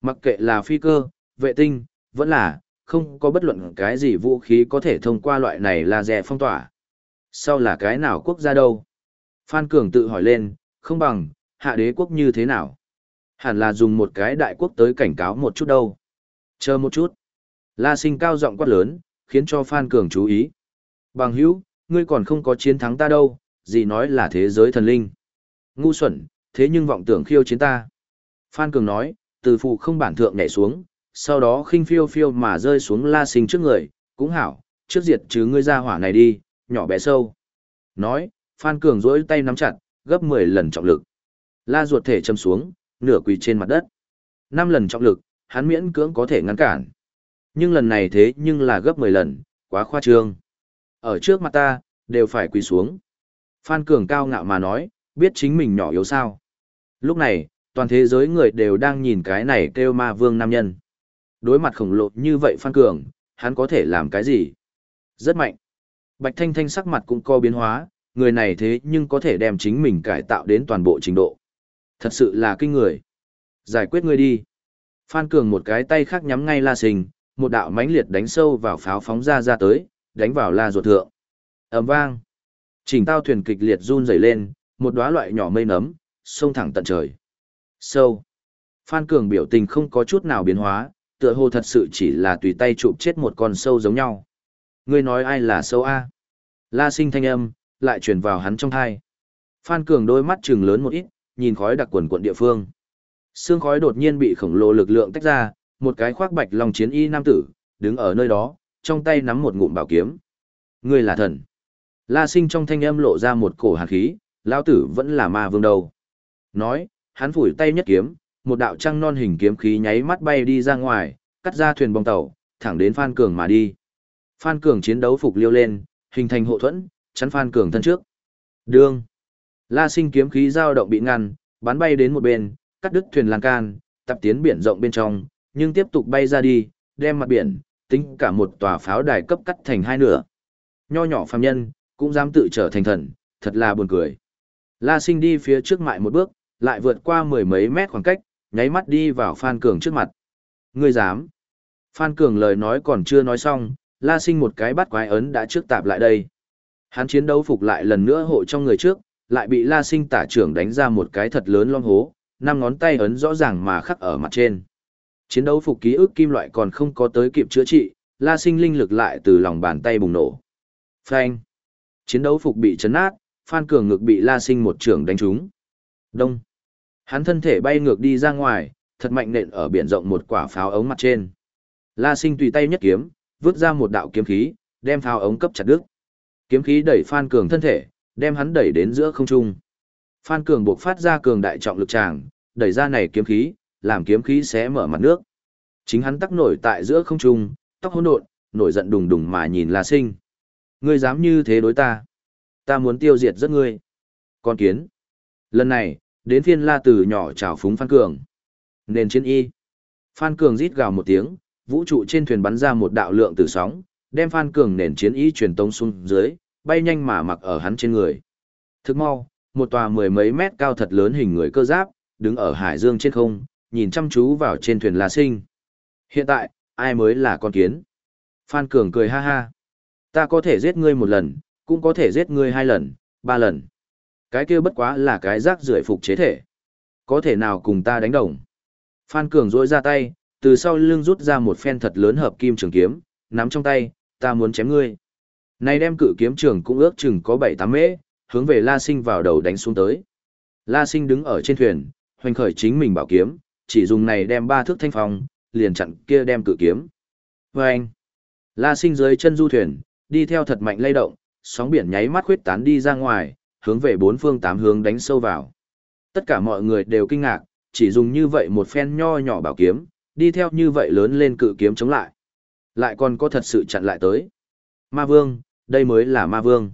Mặc kệ là phi cơ, vệ tinh, vẫn là, không có bất luận cái gì vũ khí có thể thông qua loại này laser phong tỏa. Sau là cái nào quốc gia đâu? Phan Cường tự hỏi lên, không bằng, hạ đế quốc như thế nào? Hẳn là dùng một cái đại quốc tới cảnh cáo một chút đâu. Chờ một chút. La sinh cao giọng quát lớn, khiến cho Phan Cường chú ý. Bằng hữu, ngươi còn không có chiến thắng ta đâu, gì nói là thế giới thần linh. Ngu xuẩn, thế nhưng vọng tưởng khiêu chiến ta. Phan Cường nói, từ phụ không bản thượng nhảy xuống, sau đó khinh phiêu phiêu mà rơi xuống la sinh trước người, cũng hảo, trước diệt chứ ngươi ra hỏa này đi, nhỏ bé sâu. Nói, Phan Cường duỗi tay nắm chặt, gấp 10 lần trọng lực. La ruột thể châm xuống, nửa quỳ trên mặt đất. 5 lần trọng lực, hắn miễn cưỡng có thể ngăn cản. Nhưng lần này thế nhưng là gấp 10 lần, quá khoa trương. Ở trước mặt ta, đều phải quỳ xuống. Phan Cường cao ngạo mà nói, biết chính mình nhỏ yếu sao. Lúc này, toàn thế giới người đều đang nhìn cái này kêu ma vương nam nhân. Đối mặt khổng lồ như vậy Phan Cường, hắn có thể làm cái gì? Rất mạnh. Bạch Thanh Thanh sắc mặt cũng co biến hóa, người này thế nhưng có thể đem chính mình cải tạo đến toàn bộ trình độ. Thật sự là kinh người. Giải quyết ngươi đi. Phan Cường một cái tay khác nhắm ngay La Sinh, một đạo mãnh liệt đánh sâu vào pháo phóng ra ra tới, đánh vào La ruột thượng. ầm vang. Chỉnh tao thuyền kịch liệt run rẩy lên, một đóa loại nhỏ mây nấm, xông thẳng tận trời. Sâu. Phan Cường biểu tình không có chút nào biến hóa, tựa hồ thật sự chỉ là tùy tay chụp chết một con sâu giống nhau. Ngươi nói ai là sâu A? La sinh thanh âm, lại truyền vào hắn trong thai. Phan Cường đôi mắt trừng lớn một ít, nhìn khói đặc quần quận địa phương. Sương khói đột nhiên bị khổng lồ lực lượng tách ra, một cái khoác bạch long chiến y nam tử, đứng ở nơi đó, trong tay nắm một ngụm bảo kiếm. Ngươi là thần. La sinh trong thanh âm lộ ra một cổ hàn khí, lão tử vẫn là ma vương đầu. Nói, hắn phủi tay nhất kiếm, một đạo trăng non hình kiếm khí nháy mắt bay đi ra ngoài, cắt ra thuyền bong tàu, thẳng đến Phan Cường mà đi. Phan Cường chiến đấu phục liêu lên, hình thành hộ thuẫn, chắn Phan Cường thân trước. Đương. La sinh kiếm khí dao động bị ngăn, bắn bay đến một bên, cắt đứt thuyền lan can, tập tiến biển rộng bên trong, nhưng tiếp tục bay ra đi, đem mặt biển, tính cả một tòa pháo đài cấp cắt thành hai nửa. Nho nhỏ phàm nhân, cũng dám tự trở thành thần, thật là buồn cười. La sinh đi phía trước mại một bước, lại vượt qua mười mấy mét khoảng cách, nháy mắt đi vào Phan Cường trước mặt. Ngươi dám. Phan Cường lời nói còn chưa nói xong, La Sinh một cái bắt quái ấn đã trước tạp lại đây. Hắn chiến đấu phục lại lần nữa hộ trong người trước, lại bị La Sinh tả trưởng đánh ra một cái thật lớn long hố, năm ngón tay ấn rõ ràng mà khắc ở mặt trên. Chiến đấu phục ký ức kim loại còn không có tới kịp chữa trị, La Sinh linh lực lại từ lòng bàn tay bùng nổ. Phanh. Chiến đấu phục bị chấn nát, Phan Cường ngực bị La Sinh một trưởng đánh trúng. Đông. Hắn thân thể bay ngược đi ra ngoài, thật mạnh nện ở biển rộng một quả pháo ống mặt trên. La Sinh tùy tay nhất kiếm, vứt ra một đạo kiếm khí, đem pháo ống cấp chặt đứt. Kiếm khí đẩy Phan Cường thân thể, đem hắn đẩy đến giữa không trung. Phan Cường buộc phát ra cường đại trọng lực tràng, đẩy ra này kiếm khí, làm kiếm khí xé mở mặt nước. Chính hắn tắc nổi tại giữa không trung, tóc hỗn độn, nổi giận đùng đùng mà nhìn La Sinh. Ngươi dám như thế đối ta? Ta muốn tiêu diệt rất ngươi. Con kiến. Lần này, đến phiên La Tử nhỏ chào phúng Phan Cường. Nền chiến y. Phan Cường rít gào một tiếng, vũ trụ trên thuyền bắn ra một đạo lượng tử sóng, đem Phan Cường nền chiến ý truyền tông xuống dưới, bay nhanh mà mặc ở hắn trên người. Thức mau, một tòa mười mấy mét cao thật lớn hình người cơ giáp, đứng ở hải dương trên không, nhìn chăm chú vào trên thuyền La Sinh. Hiện tại, ai mới là con kiến? Phan Cường cười ha ha. Ta có thể giết ngươi một lần, cũng có thể giết ngươi hai lần, ba lần. Cái kia bất quá là cái rác rưởi phục chế thể. Có thể nào cùng ta đánh đồng? Phan Cường rỗi ra tay, từ sau lưng rút ra một phen thật lớn hợp kim trường kiếm, nắm trong tay, ta muốn chém ngươi. Này đem cự kiếm trường cũng ước chừng có 7-8 mễ, hướng về La Sinh vào đầu đánh xuống tới. La Sinh đứng ở trên thuyền, hoành khởi chính mình bảo kiếm, chỉ dùng này đem ba thước thanh phong, liền chặn kia đem cự kiếm. Và anh, La Sinh dưới chân du thuyền, đi theo thật mạnh lay động, sóng biển nháy mắt khuyết tán đi ra ngoài, hướng về bốn phương tám hướng đánh sâu vào. Tất cả mọi người đều kinh ngạc, chỉ dùng như vậy một phen nho nhỏ bảo kiếm, đi theo như vậy lớn lên cự kiếm chống lại. Lại còn có thật sự chặn lại tới. Ma Vương, đây mới là Ma Vương.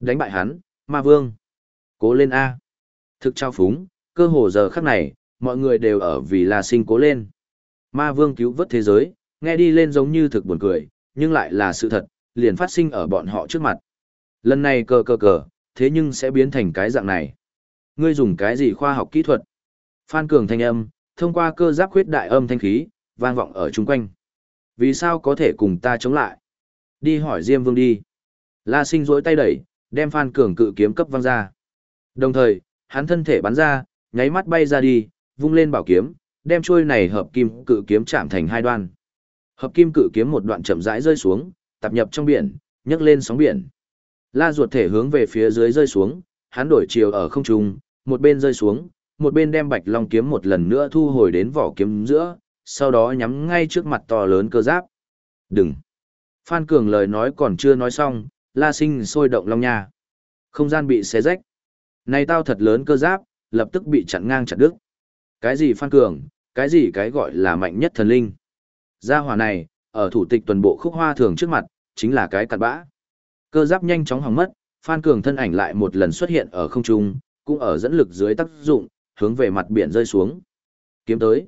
Đánh bại hắn, Ma Vương. Cố lên A. Thực trao phúng, cơ hồ giờ khắc này, mọi người đều ở vì là sinh cố lên. Ma Vương cứu vớt thế giới, nghe đi lên giống như thực buồn cười, nhưng lại là sự thật, liền phát sinh ở bọn họ trước mặt. Lần này cờ cờ cờ, thế nhưng sẽ biến thành cái dạng này. Ngươi dùng cái gì khoa học kỹ thuật? Phan Cường thanh âm, thông qua cơ giáp khuyết đại âm thanh khí, vang vọng ở chung quanh. Vì sao có thể cùng ta chống lại? Đi hỏi Diêm Vương đi. La Sinh rỗi tay đẩy, đem Phan Cường cự kiếm cấp văng ra. Đồng thời, hắn thân thể bắn ra, nháy mắt bay ra đi, vung lên bảo kiếm, đem chuôi này hợp kim cự kiếm chạm thành hai đoan. Hợp kim cự kiếm một đoạn chậm rãi rơi xuống, tập nhập trong biển, nhấc lên sóng biển. La ruột thể hướng về phía dưới rơi xuống, hắn đổi chiều ở không trung, một bên rơi xuống, một bên đem bạch long kiếm một lần nữa thu hồi đến vỏ kiếm giữa, sau đó nhắm ngay trước mặt to lớn cơ giáp. Đừng! Phan Cường lời nói còn chưa nói xong, la sinh sôi động long nha. Không gian bị xé rách. Này tao thật lớn cơ giáp, lập tức bị chặn ngang chặt đứt. Cái gì Phan Cường, cái gì cái gọi là mạnh nhất thần linh. Gia hỏa này, ở thủ tịch tuần bộ khúc hoa thường trước mặt, chính là cái cặn bã. Cơ giáp nhanh chóng hỏng mất, Phan Cường thân ảnh lại một lần xuất hiện ở không trung, cũng ở dẫn lực dưới tác dụng, hướng về mặt biển rơi xuống. Kiếm tới.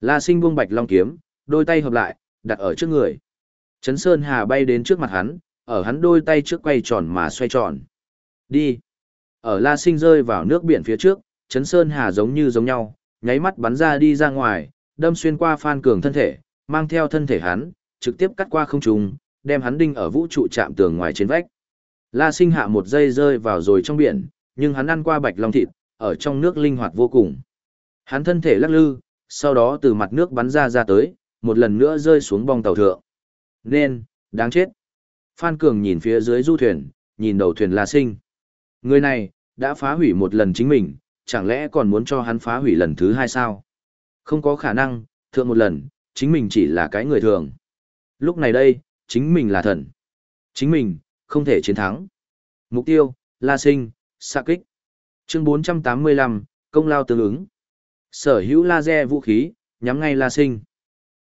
La Sinh buông bạch long kiếm, đôi tay hợp lại, đặt ở trước người. Trấn Sơn Hà bay đến trước mặt hắn, ở hắn đôi tay trước quay tròn mà xoay tròn. Đi. Ở La Sinh rơi vào nước biển phía trước, Trấn Sơn Hà giống như giống nhau, nháy mắt bắn ra đi ra ngoài, đâm xuyên qua Phan Cường thân thể, mang theo thân thể hắn, trực tiếp cắt qua không trung, đem hắn đinh ở vũ trụ chạm tường ngoài trên vách. La Sinh hạ một giây rơi vào rồi trong biển, nhưng hắn ăn qua bạch long thịt, ở trong nước linh hoạt vô cùng. Hắn thân thể lắc lư, sau đó từ mặt nước bắn ra ra tới, một lần nữa rơi xuống bong tàu thượng. Nên, đáng chết. Phan Cường nhìn phía dưới du thuyền, nhìn đầu thuyền La Sinh. Người này, đã phá hủy một lần chính mình, chẳng lẽ còn muốn cho hắn phá hủy lần thứ hai sao? Không có khả năng, thượng một lần, chính mình chỉ là cái người thường. Lúc này đây, chính mình là thần. Chính mình, không thể chiến thắng. Mục tiêu, La Sinh, xạ kích. Chương 485, công lao tương ứng. Sở hữu laser vũ khí, nhắm ngay La Sinh.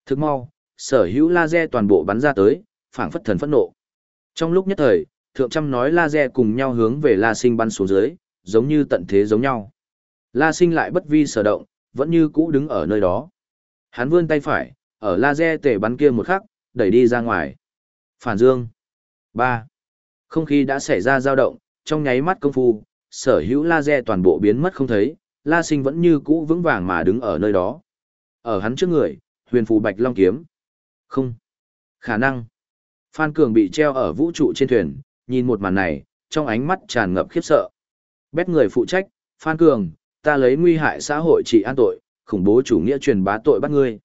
Thức mau, sở hữu laser toàn bộ bắn ra tới, phảng phất thần phẫn nộ. Trong lúc nhất thời, thượng trăm nói laser cùng nhau hướng về La Sinh bắn xuống dưới, giống như tận thế giống nhau. La Sinh lại bất vi sở động, vẫn như cũ đứng ở nơi đó. Hắn vươn tay phải, ở laser tể bắn kia một khắc, đẩy đi ra ngoài. Phản dương. 3. Không khí đã xảy ra dao động, trong nháy mắt công phu, sở hữu laser toàn bộ biến mất không thấy, La Sinh vẫn như cũ vững vàng mà đứng ở nơi đó. Ở hắn trước người, huyền phù bạch long kiếm. Không. Khả năng. Phan Cường bị treo ở vũ trụ trên thuyền, nhìn một màn này, trong ánh mắt tràn ngập khiếp sợ. Bét người phụ trách, Phan Cường, ta lấy nguy hại xã hội trị an tội, khủng bố chủ nghĩa truyền bá tội bắt ngươi.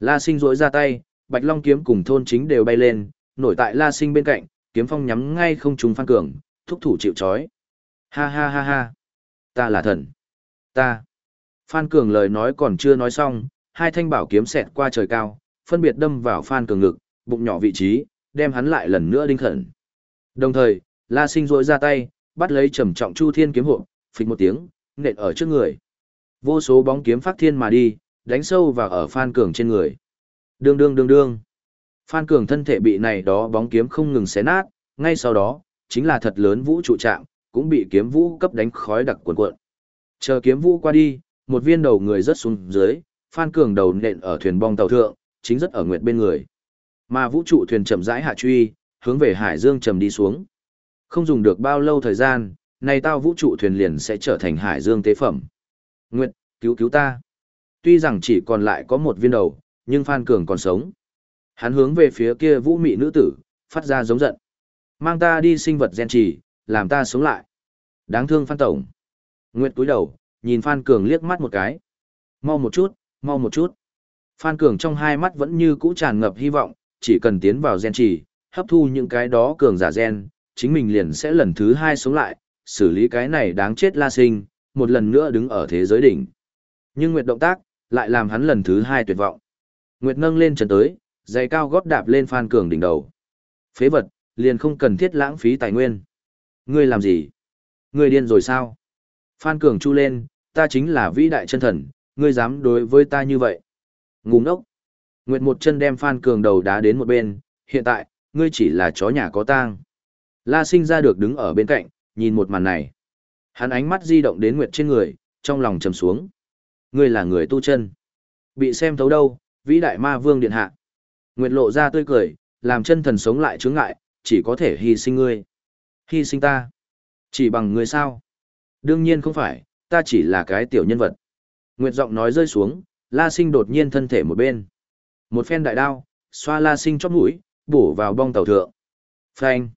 La Sinh rỗi ra tay, Bạch Long kiếm cùng thôn chính đều bay lên, nổi tại La Sinh bên cạnh, kiếm phong nhắm ngay không trùng Phan Cường, thúc thủ chịu chói. Ha ha ha ha. Ta là thần. Ta. Phan Cường lời nói còn chưa nói xong, hai thanh bảo kiếm xẹt qua trời cao, phân biệt đâm vào Phan Cường ngực, bụng nhỏ vị trí, đem hắn lại lần nữa đinh khẩn. Đồng thời, La Sinh rỗi ra tay, bắt lấy trầm trọng Chu Thiên kiếm hộ, phịch một tiếng, nện ở trước người. Vô số bóng kiếm phát thiên mà đi, đánh sâu vào ở Phan Cường trên người. Đương đương đương đương. Phan Cường thân thể bị này đó bóng kiếm không ngừng xé nát, ngay sau đó, chính là thật lớn vũ trụ trạng, cũng bị kiếm vũ cấp đánh khói đặc cuộn cuộn. Chờ kiếm vũ qua đi, một viên đầu người rớt xuống dưới, Phan Cường đầu nện ở thuyền bong tàu thượng, chính rất ở nguyệt bên người. Mà vũ trụ thuyền chậm rãi hạ truy, hướng về hải dương trầm đi xuống. Không dùng được bao lâu thời gian, này tao vũ trụ thuyền liền sẽ trở thành hải dương tế phẩm. Nguyệt, cứu cứu ta. Tuy rằng chỉ còn lại có một viên đầu, nhưng Phan Cường còn sống. Hắn hướng về phía kia vũ mị nữ tử, phát ra giống giận. Mang ta đi sinh vật gen trì, làm ta sống lại. Đáng thương Phan Tổng. Nguyệt cúi đầu, nhìn Phan Cường liếc mắt một cái. Mau một chút, mau một chút. Phan Cường trong hai mắt vẫn như cũ tràn ngập hy vọng, chỉ cần tiến vào gen trì, hấp thu những cái đó cường giả gen, chính mình liền sẽ lần thứ hai sống lại, xử lý cái này đáng chết la sinh, một lần nữa đứng ở thế giới đỉnh. Nhưng Nguyệt động tác, lại làm hắn lần thứ hai tuyệt vọng. Nguyệt nâng lên chân tới, giày cao gót đạp lên Phan Cường đỉnh đầu. Phế vật, liền không cần thiết lãng phí tài nguyên. Ngươi làm gì? Ngươi điên rồi sao? Phan Cường chu lên, ta chính là vĩ đại chân thần, ngươi dám đối với ta như vậy. Ngu ngốc. Nguyệt một chân đem Phan Cường đầu đá đến một bên, hiện tại, ngươi chỉ là chó nhà có tang. La sinh ra được đứng ở bên cạnh, nhìn một màn này. Hắn ánh mắt di động đến Nguyệt trên người, trong lòng trầm xuống. Ngươi là người tu chân. Bị xem thấu đâu, vĩ đại ma vương điện hạ. Nguyệt lộ ra tươi cười, làm chân thần sống lại chướng ngại, chỉ có thể hy sinh ngươi. Hy sinh ta. Chỉ bằng ngươi sao? Đương nhiên không phải, ta chỉ là cái tiểu nhân vật. Nguyệt giọng nói rơi xuống, La Sinh đột nhiên thân thể một bên. Một phen đại đao, xoa La Sinh chóp mũi, bổ vào bong tàu thượng. Phanh.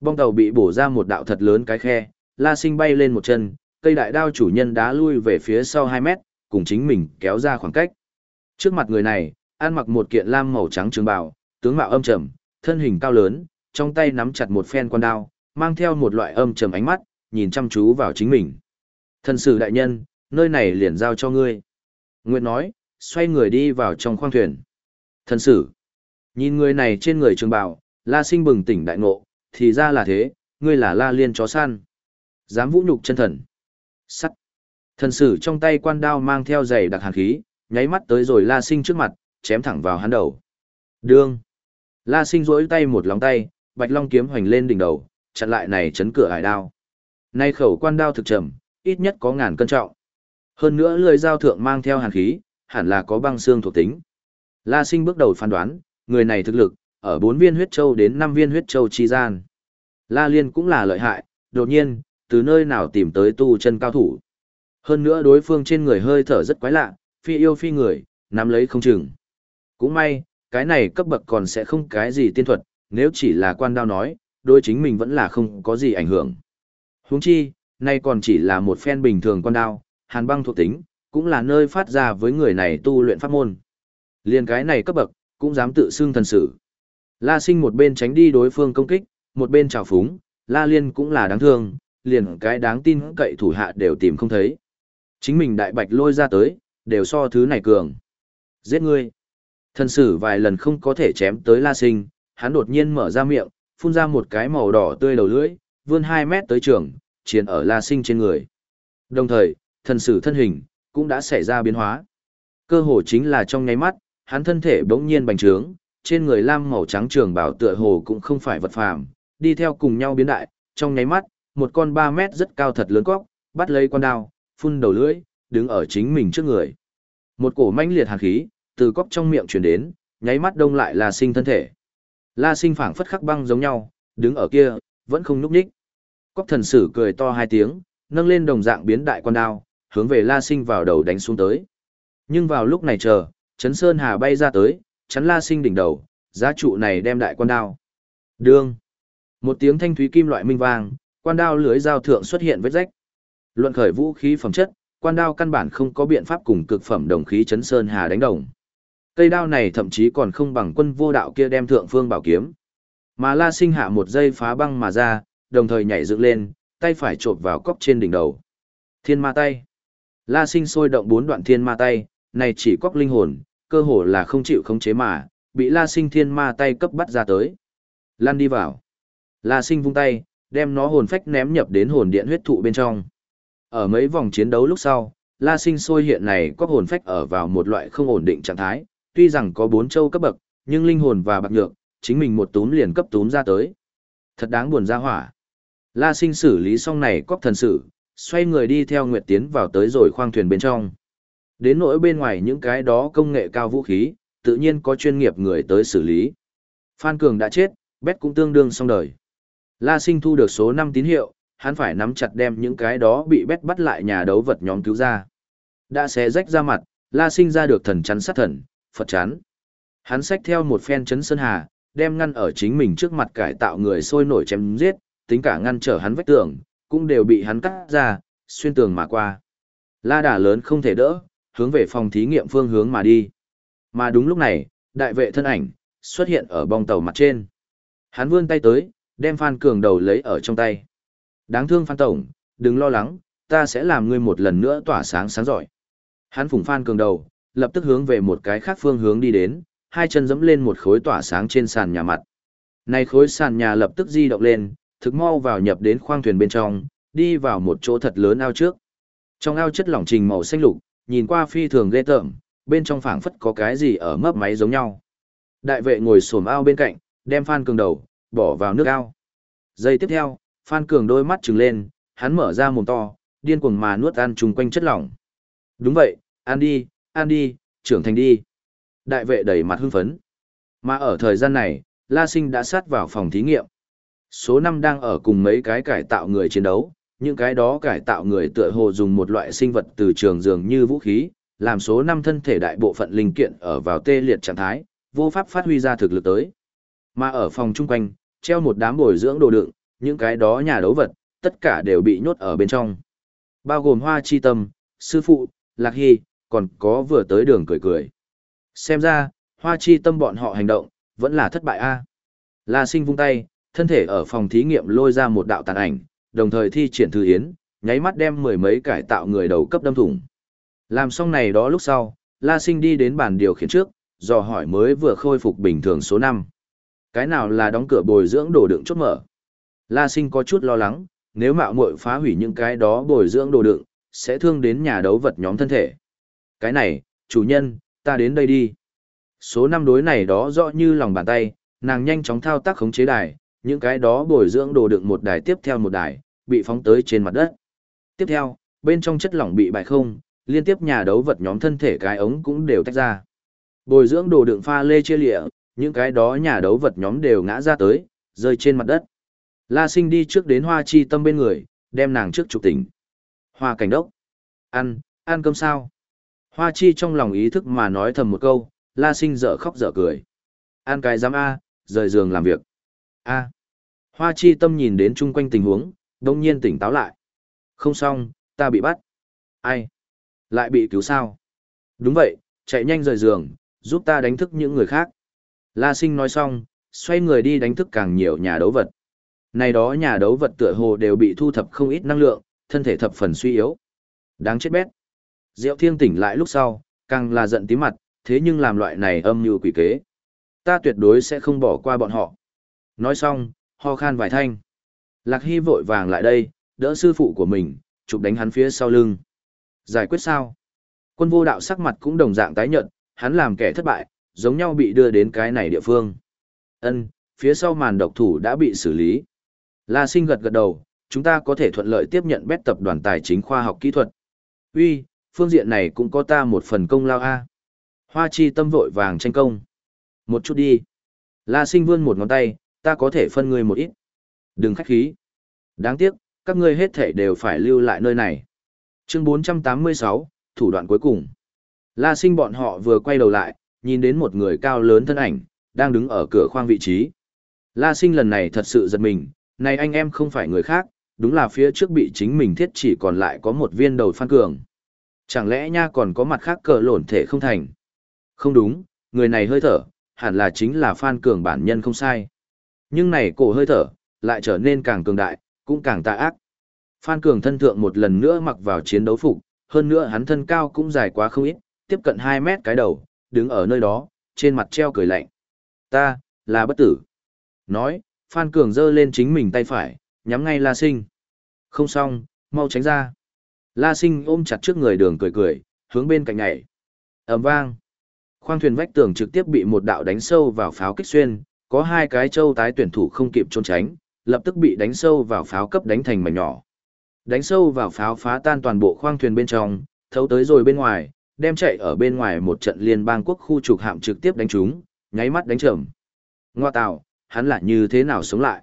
Bong tàu bị bổ ra một đạo thật lớn cái khe, La Sinh bay lên một chân, cây đại đao chủ nhân đá lui về phía sau 2 mét, cùng chính mình kéo ra khoảng cách. Trước mặt người này, ăn mặc một kiện lam màu trắng trường bào, tướng mạo âm trầm, thân hình cao lớn, trong tay nắm chặt một phen quan đao, mang theo một loại âm trầm ánh mắt, nhìn chăm chú vào chính mình. Thần sử đại nhân, nơi này liền giao cho ngươi. Nguyệt nói, xoay người đi vào trong khoang thuyền. Thần sử. Nhìn người này trên người trường bào, la sinh bừng tỉnh đại ngộ, thì ra là thế, ngươi là la liên chó săn. Dám vũ nhục chân thần. Sắt. Thần sử trong tay quan đao mang theo giày đặc hàn khí, nháy mắt tới rồi la sinh trước mặt, chém thẳng vào hắn đầu. Đương. La sinh rỗi tay một lòng tay, bạch long kiếm hoành lên đỉnh đầu, chặn lại này chấn cửa hải đao. Nay khẩu quan đao thực trầm, ít nhất có ngàn cân trọng. Hơn nữa lưỡi dao thượng mang theo hàn khí, hẳn là có băng xương thuộc tính. La Sinh bước đầu phán đoán, người này thực lực, ở 4 viên huyết châu đến 5 viên huyết châu chi gian. La Liên cũng là lợi hại, đột nhiên, từ nơi nào tìm tới tu chân cao thủ. Hơn nữa đối phương trên người hơi thở rất quái lạ, phi yêu phi người, nắm lấy không chừng. Cũng may, cái này cấp bậc còn sẽ không cái gì tiên thuật, nếu chỉ là quan đao nói, đôi chính mình vẫn là không có gì ảnh hưởng. Huống chi, nay còn chỉ là một phen bình thường quan đao, hàn băng thuộc tính, cũng là nơi phát ra với người này tu luyện pháp môn. Liên cái này cấp bậc, cũng dám tự xưng thần sử. La sinh một bên tránh đi đối phương công kích, một bên trào phúng, La Liên cũng là đáng thương, liền cái đáng tin cậy thủ hạ đều tìm không thấy. Chính mình đại bạch lôi ra tới, đều so thứ này cường. Giết ngươi. Thần sử vài lần không có thể chém tới La sinh, hắn đột nhiên mở ra miệng, phun ra một cái màu đỏ tươi đầu lưỡi, vươn 2 mét tới trường, chiến ở La sinh trên người. Đồng thời, thần sử thân hình, cũng đã xảy ra biến hóa. Cơ hồ chính là trong nháy mắt, hắn thân thể bỗng nhiên bành trướng, trên người lam màu trắng trường bảo tựa hồ cũng không phải vật phàm, đi theo cùng nhau biến đại, trong nháy mắt, một con 3 mét rất cao thật lớn cóc, bắt lấy con đao, phun đầu lưỡi, đứng ở chính mình trước người. Một cổ manh liệt hàn khí, từ cóc trong miệng truyền đến, nháy mắt đông lại La Sinh thân thể. La Sinh phảng phất khắc băng giống nhau, đứng ở kia, vẫn không nhúc nhích. Cóc thần sử cười to hai tiếng, nâng lên đồng dạng biến đại quan đao, hướng về La Sinh vào đầu đánh xuống tới. Nhưng vào lúc này chờ, Trấn Sơn Hà bay ra tới, chắn La Sinh đỉnh đầu, giá trụ này đem đại quan đao. Đương. Một tiếng thanh thúy kim loại minh vang, quan đao lưới dao thượng xuất hiện vết rách. Luận khởi vũ khí phẩm chất, quan đao căn bản không có biện pháp cùng cực phẩm đồng khí Trấn Sơn Hà đánh đồng. Cây đao này thậm chí còn không bằng quân vô đạo kia đem thượng phương bảo kiếm. Mà La Sinh hạ một giây phá băng mà ra, đồng thời nhảy dựng lên, tay phải chộp vào cốc trên đỉnh đầu. Thiên ma tay. La sinh sôi động bốn đoạn thiên ma tay, này chỉ cóc linh hồn, cơ hồ là không chịu khống chế mà, bị la sinh thiên ma tay cấp bắt ra tới. Lan đi vào. La sinh vung tay, đem nó hồn phách ném nhập đến hồn điện huyết thụ bên trong. Ở mấy vòng chiến đấu lúc sau, La sinh sôi hiện này có hồn phách ở vào một loại không ổn định trạng thái, tuy rằng có bốn châu cấp bậc, nhưng linh hồn và bạc nhược, chính mình một túm liền cấp túm ra tới. Thật đáng buồn ra hỏa. La sinh xử lý xong này cóc thần sự, xoay người đi theo Nguyệt Tiến vào tới rồi khoang thuyền bên trong. Đến nỗi bên ngoài những cái đó công nghệ cao vũ khí, tự nhiên có chuyên nghiệp người tới xử lý. Phan Cường đã chết, Bét cũng tương đương xong đời. La Sinh thu được số 5 tín hiệu, hắn phải nắm chặt đem những cái đó bị Bét bắt lại nhà đấu vật nhóm cứu ra. Đã xé rách ra mặt, La Sinh ra được thần chắn sát thần, Phật chắn. Hắn xách theo một phen chấn sơn hà, đem ngăn ở chính mình trước mặt cải tạo người sôi nổi chém giết, tính cả ngăn trở hắn vách tường, cũng đều bị hắn cắt ra, xuyên tường mà qua. La đà lớn không thể đỡ, hướng về phòng thí nghiệm phương hướng mà đi. Mà đúng lúc này, đại vệ thân ảnh, xuất hiện ở bong tàu mặt trên. Hắn vươn tay tới, đem Phan Cường đầu lấy ở trong tay. Đáng thương Phan Tổng, đừng lo lắng, ta sẽ làm ngươi một lần nữa tỏa sáng sáng giỏi. Hắn phủng Phan Cường đầu, lập tức hướng về một cái khác phương hướng đi đến, hai chân dẫm lên một khối tỏa sáng trên sàn nhà mặt. Này khối sàn nhà lập tức di động lên, thực mau vào nhập đến khoang thuyền bên trong, đi vào một chỗ thật lớn ao trước. Trong ao chất lỏng trình màu xanh lục, nhìn qua phi thường ghê tởm, bên trong phảng phất có cái gì ở mấp máy giống nhau. Đại vệ ngồi xổm ao bên cạnh, đem Phan Cường đầu, bỏ vào nước ao. Giây tiếp theo, Phan Cường đôi mắt trừng lên, hắn mở ra mồm to, điên cuồng mà nuốt ăn chung quanh chất lỏng. Đúng vậy, ăn đi, ăn đi, trưởng thành đi. Đại vệ đầy mặt hưng phấn. Mà ở thời gian này, La Sinh đã sát vào phòng thí nghiệm. Số 5 đang ở cùng mấy cái cải tạo người chiến đấu, những cái đó cải tạo người tựa hồ dùng một loại sinh vật từ trường dường như vũ khí, làm số 5 thân thể đại bộ phận linh kiện ở vào tê liệt trạng thái, vô pháp phát huy ra thực lực tới. Mà ở phòng chung quanh, treo một đám bồi dưỡng đồ đựng, những cái đó nhà đấu vật, tất cả đều bị nhốt ở bên trong. Bao gồm hoa chi tâm, sư phụ, lạc hy, còn có vừa tới đường cười cười. Xem ra, hoa chi tâm bọn họ hành động, vẫn là thất bại a. La sinh vung tay, thân thể ở phòng thí nghiệm lôi ra một đạo tàn ảnh, đồng thời thi triển thư yến, nháy mắt đem mười mấy cải tạo người đầu cấp đâm thủng. Làm xong này đó lúc sau, La Sinh đi đến bàn điều khiển trước, dò hỏi mới vừa khôi phục bình thường số 5. Cái nào là đóng cửa bồi dưỡng đồ đựng chốt mở? La Sinh có chút lo lắng, nếu mạo muội phá hủy những cái đó bồi dưỡng đồ đựng, sẽ thương đến nhà đấu vật nhóm thân thể. Cái này, chủ nhân, ta đến đây đi. Số 5 đối này đó rõ như lòng bàn tay, nàng nhanh chóng thao tác khống chế đài, những cái đó bồi dưỡng đồ đựng một đài tiếp theo một đài, bị phóng tới trên mặt đất. Tiếp theo, bên trong chất lỏng bị bại không, liên tiếp nhà đấu vật nhóm thân thể cái ống cũng đều tách ra. Bồi dưỡng đồ đựng pha lê chia lịa, những cái đó nhà đấu vật nhóm đều ngã ra tới, rơi trên mặt đất. La sinh đi trước đến hoa chi tâm bên người, đem nàng trước trục tỉnh. Hoa cảnh đốc. Ăn, ăn cơm sao? Hoa chi trong lòng ý thức mà nói thầm một câu, la sinh dở khóc dở cười. Ăn cái giám A, rời giường làm việc. A. Hoa chi tâm nhìn đến chung quanh tình huống, đông nhiên tỉnh táo lại. Không xong, ta bị bắt. Ai? Lại bị cứu sao? Đúng vậy, chạy nhanh rời giường, giúp ta đánh thức những người khác. La sinh nói xong, xoay người đi đánh thức càng nhiều nhà đấu vật. Này đó nhà đấu vật tựa hồ đều bị thu thập không ít năng lượng, thân thể thập phần suy yếu. Đáng chết bét. Diệu thiên tỉnh lại lúc sau, càng là giận tí mặt, thế nhưng làm loại này âm như quỷ kế. Ta tuyệt đối sẽ không bỏ qua bọn họ. Nói xong, ho khan vài thanh. Lạc Hy vội vàng lại đây, đỡ sư phụ của mình, chụp đánh hắn phía sau lưng. Giải quyết sao? Quân vô đạo sắc mặt cũng đồng dạng tái nhận, hắn làm kẻ thất bại, giống nhau bị đưa đến cái này địa phương. Ân, phía sau màn độc thủ đã bị xử lý. La sinh gật gật đầu, chúng ta có thể thuận lợi tiếp nhận bét tập đoàn tài chính khoa học kỹ thuật. Uy, phương diện này cũng có ta một phần công lao a. Hoa chi tâm vội vàng tranh công. Một chút đi. La sinh vươn một ngón tay, ta có thể phân ngươi một ít. Đừng khách khí. Đáng tiếc, các ngươi hết thể đều phải lưu lại nơi này. Chương 486, thủ đoạn cuối cùng. La sinh bọn họ vừa quay đầu lại, nhìn đến một người cao lớn thân ảnh, đang đứng ở cửa khoang vị trí. La sinh lần này thật sự giật mình, này anh em không phải người khác, đúng là phía trước bị chính mình thiết chỉ còn lại có một viên đầu phan cường. Chẳng lẽ nha còn có mặt khác cờ lộn thể không thành? Không đúng, người này hơi thở, hẳn là chính là phan cường bản nhân không sai. Nhưng này cổ hơi thở, lại trở nên càng cường đại, cũng càng tà ác. Phan Cường thân thượng một lần nữa mặc vào chiến đấu phục, hơn nữa hắn thân cao cũng dài quá không ít, tiếp cận 2 mét cái đầu, đứng ở nơi đó, trên mặt treo cười lạnh. Ta, là bất tử. Nói, Phan Cường giơ lên chính mình tay phải, nhắm ngay La Sinh. Không xong, mau tránh ra. La Sinh ôm chặt trước người đường cười cười, hướng bên cạnh nhảy. ầm vang. Khoang thuyền vách tường trực tiếp bị một đạo đánh sâu vào pháo kích xuyên, có hai cái châu tái tuyển thủ không kịp trốn tránh, lập tức bị đánh sâu vào pháo cấp đánh thành mảnh nhỏ. Đánh sâu vào pháo phá tan toàn bộ khoang thuyền bên trong, thấu tới rồi bên ngoài, đem chạy ở bên ngoài một trận liên bang quốc khu trục hạm trực tiếp đánh chúng, nháy mắt đánh trầm. Ngoa tạo, hắn lại như thế nào sống lại?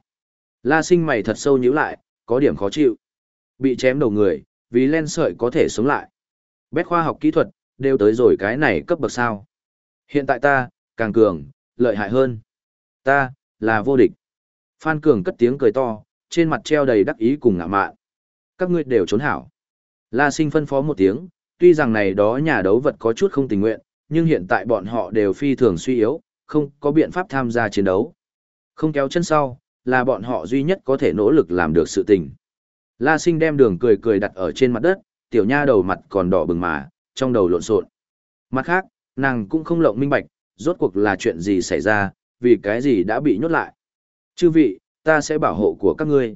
La sinh mày thật sâu nhíu lại, có điểm khó chịu. Bị chém đầu người, vì len sợi có thể sống lại. Bét khoa học kỹ thuật, đều tới rồi cái này cấp bậc sao. Hiện tại ta, càng cường, lợi hại hơn. Ta, là vô địch. Phan Cường cất tiếng cười to, trên mặt treo đầy đắc ý cùng ngạ mạn. Các ngươi đều trốn hảo. La sinh phân phó một tiếng, tuy rằng này đó nhà đấu vật có chút không tình nguyện, nhưng hiện tại bọn họ đều phi thường suy yếu, không có biện pháp tham gia chiến đấu. Không kéo chân sau, là bọn họ duy nhất có thể nỗ lực làm được sự tình. La sinh đem đường cười cười đặt ở trên mặt đất, tiểu nha đầu mặt còn đỏ bừng mà, trong đầu lộn xộn. Mặt khác, nàng cũng không lộng minh bạch, rốt cuộc là chuyện gì xảy ra, vì cái gì đã bị nhốt lại. Chư vị, ta sẽ bảo hộ của các ngươi.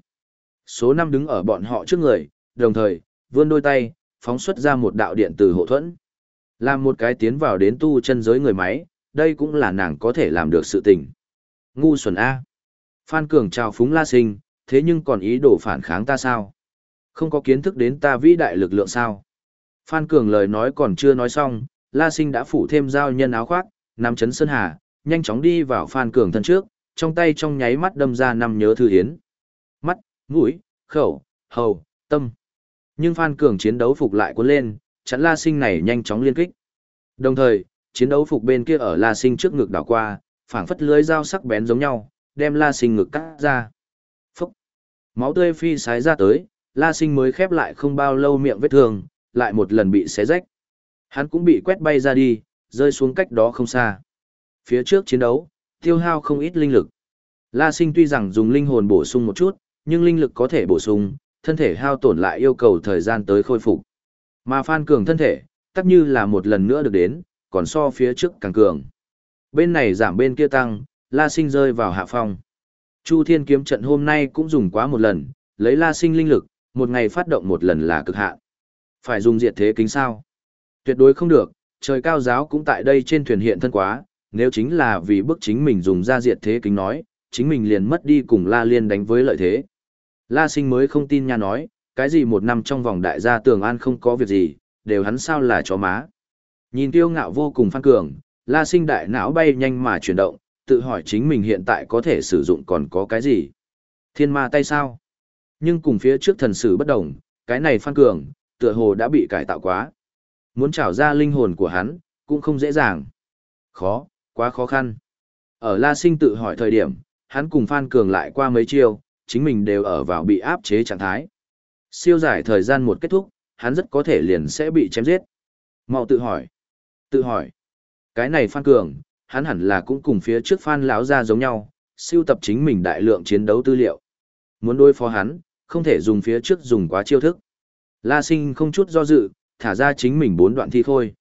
Số năm đứng ở bọn họ trước người, đồng thời, vươn đôi tay, phóng xuất ra một đạo điện từ hộ thuẫn. Làm một cái tiến vào đến tu chân giới người máy, đây cũng là nàng có thể làm được sự tình. Ngu xuẩn A. Phan Cường chào phúng la sinh, thế nhưng còn ý đồ phản kháng ta sao? Không có kiến thức đến ta vĩ đại lực lượng sao? Phan Cường lời nói còn chưa nói xong, la sinh đã phủ thêm dao nhân áo khoác, nắm chấn sơn hà, nhanh chóng đi vào Phan Cường thân trước, trong tay trong nháy mắt đâm ra năm nhớ thư hiến. Mắt, mũi, khẩu, hầu, tâm. Nhưng Phan Cường chiến đấu phục lại cuốn lên, chắn La Sinh này nhanh chóng liên kích. Đồng thời, chiến đấu phục bên kia ở La Sinh trước ngực đảo qua, phảng phất lưới dao sắc bén giống nhau, đem La Sinh ngực cắt ra. Phúc! Máu tươi phi sái ra tới, La Sinh mới khép lại không bao lâu miệng vết thương, lại một lần bị xé rách. Hắn cũng bị quét bay ra đi, rơi xuống cách đó không xa. Phía trước chiến đấu, tiêu hao không ít linh lực. La Sinh tuy rằng dùng linh hồn bổ sung một chút, nhưng linh lực có thể bổ sung, thân thể hao tổn lại yêu cầu thời gian tới khôi phục. Mà Phan Cường thân thể, tất như là một lần nữa được đến, còn so phía trước càng cường. Bên này giảm bên kia tăng, La Sinh rơi vào hạ phong. Chu Thiên kiếm trận hôm nay cũng dùng quá một lần, lấy La Sinh linh lực, một ngày phát động một lần là cực hạn. Phải dùng diệt thế kính sao? Tuyệt đối không được, trời cao giáo cũng tại đây trên thuyền hiện thân quá, nếu chính là vì bức chính mình dùng ra diệt thế kính nói, chính mình liền mất đi cùng La Liên đánh với lợi thế. La Sinh mới không tin nha nói, cái gì một năm trong vòng đại gia tường an không có việc gì, đều hắn sao là chó má. Nhìn tiêu ngạo vô cùng phan cường, La Sinh đại não bay nhanh mà chuyển động, tự hỏi chính mình hiện tại có thể sử dụng còn có cái gì. Thiên ma tay sao? Nhưng cùng phía trước thần sử bất đồng, cái này phan cường, tựa hồ đã bị cải tạo quá. Muốn trảo ra linh hồn của hắn, cũng không dễ dàng. Khó, quá khó khăn. Ở La Sinh tự hỏi thời điểm, hắn cùng Phan Cường lại qua mấy chiêu, chính mình đều ở vào bị áp chế trạng thái. Siêu giải thời gian một kết thúc, hắn rất có thể liền sẽ bị chém giết. Mau tự hỏi. Tự hỏi. Cái này Phan Cường, hắn hẳn là cũng cùng phía trước Phan lão ra giống nhau, siêu tập chính mình đại lượng chiến đấu tư liệu. Muốn đối phó hắn, không thể dùng phía trước dùng quá chiêu thức. La Sinh không chút do dự, thả ra chính mình bốn đoạn thi khôi.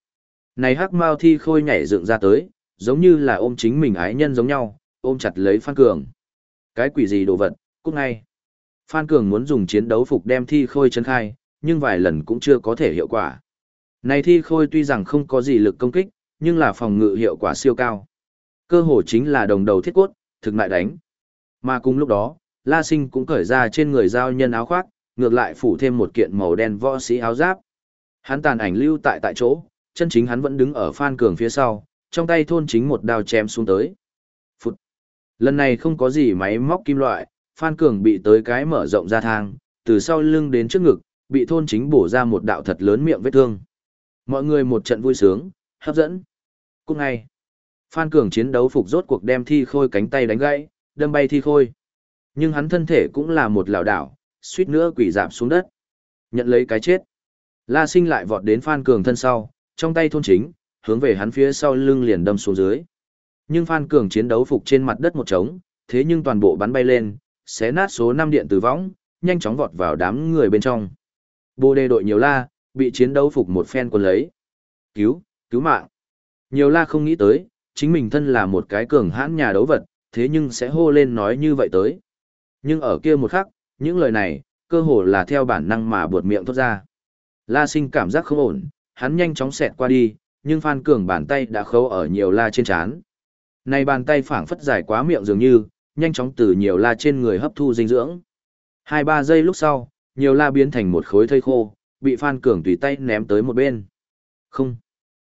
Này hắc mao thi khôi nhảy dựng ra tới, giống như là ôm chính mình ái nhân giống nhau, ôm chặt lấy Phan Cường. Cái quỷ gì đồ vật, cút ngay. Phan Cường muốn dùng chiến đấu phục đem thi khôi chân khai, nhưng vài lần cũng chưa có thể hiệu quả. Này thi khôi tuy rằng không có gì lực công kích, nhưng là phòng ngự hiệu quả siêu cao. Cơ hồ chính là đồng đầu thiết cốt, thực lại đánh. Mà cùng lúc đó, La Sinh cũng cởi ra trên người giao nhân áo khoác, ngược lại phủ thêm một kiện màu đen võ sĩ áo giáp. Hắn tàn ảnh lưu tại tại chỗ, chân chính hắn vẫn đứng ở Phan Cường phía sau, trong tay thôn chính một đao chém xuống tới. Phụt. Lần này không có gì máy móc kim loại, Phan Cường bị tới cái mở rộng ra thang, từ sau lưng đến trước ngực, bị thôn chính bổ ra một đạo thật lớn miệng vết thương. Mọi người một trận vui sướng, hấp dẫn. Cũng ngay, Phan Cường chiến đấu phục rốt cuộc đem thi khôi cánh tay đánh gãy, đâm bay thi khôi. Nhưng hắn thân thể cũng là một lảo đảo, suýt nữa quỷ giảm xuống đất. Nhận lấy cái chết. La sinh lại vọt đến Phan Cường thân sau, trong tay thôn chính, hướng về hắn phía sau lưng liền đâm xuống dưới. Nhưng Phan Cường chiến đấu phục trên mặt đất một trống, thế nhưng toàn bộ bắn bay lên, xé nát số 5 điện tử võng, nhanh chóng vọt vào đám người bên trong. Bồ đề đội nhiều la, bị chiến đấu phục một phen quân lấy. Cứu, cứu mạng. Nhiều la không nghĩ tới, chính mình thân là một cái cường hãn nhà đấu vật, thế nhưng sẽ hô lên nói như vậy tới. Nhưng ở kia một khắc, những lời này, cơ hồ là theo bản năng mà buột miệng thốt ra. La sinh cảm giác không ổn, hắn nhanh chóng xẹt qua đi, nhưng Phan Cường bàn tay đã khâu ở nhiều la trên chán. Này bàn tay phảng phất dài quá miệng dường như, nhanh chóng từ nhiều la trên người hấp thu dinh dưỡng. Hai ba giây lúc sau, nhiều la biến thành một khối thây khô, bị Phan Cường tùy tay ném tới một bên. Không.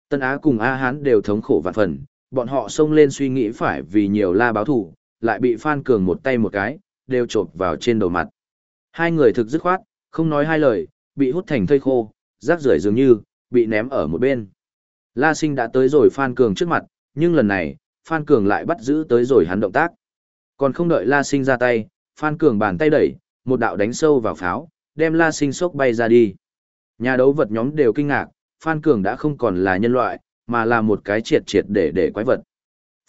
Tân Á cùng A Hán đều thống khổ vạn phần, bọn họ xông lên suy nghĩ phải vì nhiều la báo thủ, lại bị Phan Cường một tay một cái, đều chộp vào trên đầu mặt. Hai người thực dứt khoát, không nói hai lời, bị hút thành thây khô, rác rưởi dường như, bị ném ở một bên. La Sinh đã tới rồi Phan Cường trước mặt, nhưng lần này, Phan Cường lại bắt giữ tới rồi hắn động tác. Còn không đợi La Sinh ra tay, Phan Cường bàn tay đẩy, một đạo đánh sâu vào pháo, đem La Sinh sốc bay ra đi. Nhà đấu vật nhóm đều kinh ngạc, Phan Cường đã không còn là nhân loại, mà là một cái triệt triệt để để quái vật.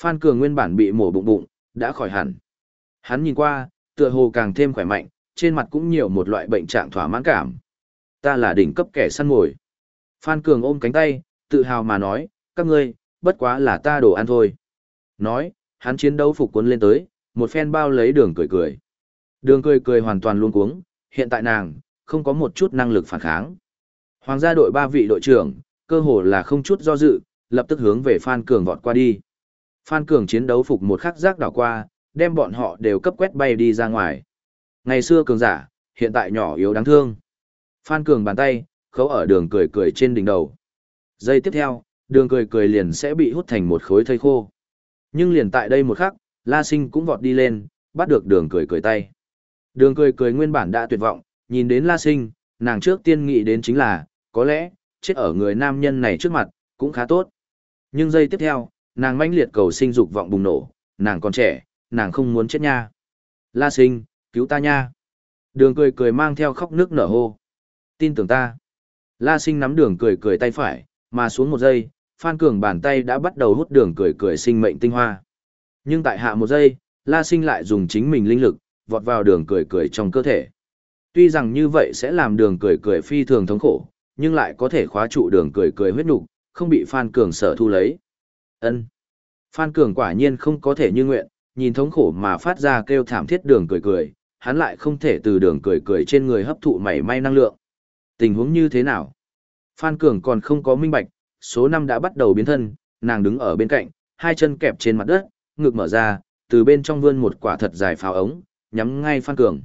Phan Cường nguyên bản bị mổ bụng bụng, đã khỏi hẳn. Hắn nhìn qua, tựa hồ càng thêm khỏe mạnh, trên mặt cũng nhiều một loại bệnh trạng thỏa mãn cảm. Ta là đỉnh cấp kẻ săn mồi. Phan Cường ôm cánh tay, tự hào mà nói, các ngươi, bất quá là ta đồ ăn thôi. Nói, hắn chiến đấu phục cuốn lên tới, một phen bao lấy đường cười cười. Đường cười cười hoàn toàn luôn cuống, hiện tại nàng, không có một chút năng lực phản kháng. Hoàng gia đội ba vị đội trưởng, cơ hồ là không chút do dự, lập tức hướng về Phan Cường vọt qua đi. Phan Cường chiến đấu phục một khắc giác đảo qua, đem bọn họ đều cấp quét bay đi ra ngoài. Ngày xưa cường giả, hiện tại nhỏ yếu đáng thương. Phan Cường bàn tay, khấu ở đường cười cười trên đỉnh đầu. Giây tiếp theo, đường cười cười liền sẽ bị hút thành một khối thây khô. Nhưng liền tại đây một khắc, La Sinh cũng vọt đi lên, bắt được đường cười cười tay. Đường cười cười nguyên bản đã tuyệt vọng, nhìn đến La Sinh, nàng trước tiên nghĩ đến chính là, có lẽ, chết ở người nam nhân này trước mặt, cũng khá tốt. Nhưng giây tiếp theo, nàng mãnh liệt cầu sinh dục vọng bùng nổ, nàng còn trẻ, nàng không muốn chết nha. La Sinh, cứu ta nha. Đường cười cười mang theo khóc nước nở hô. Tin tưởng ta. La Sinh nắm đường cười cười tay phải, mà xuống một giây, Phan Cường bàn tay đã bắt đầu hút đường cười cười sinh mệnh tinh hoa. Nhưng tại hạ một giây, La Sinh lại dùng chính mình linh lực, vọt vào đường cười cười trong cơ thể. Tuy rằng như vậy sẽ làm đường cười cười phi thường thống khổ, nhưng lại có thể khóa trụ đường cười cười huyết nục, không bị Phan Cường sở thu lấy. Ân. Phan Cường quả nhiên không có thể như nguyện, nhìn thống khổ mà phát ra kêu thảm thiết đường cười cười, hắn lại không thể từ đường cười cười trên người hấp thụ mảy may năng lượng. Tình huống như thế nào? Phan Cường còn không có minh bạch, số năm đã bắt đầu biến thân, nàng đứng ở bên cạnh, hai chân kẹp trên mặt đất, ngực mở ra, từ bên trong vươn một quả thật dài pháo ống, nhắm ngay Phan Cường.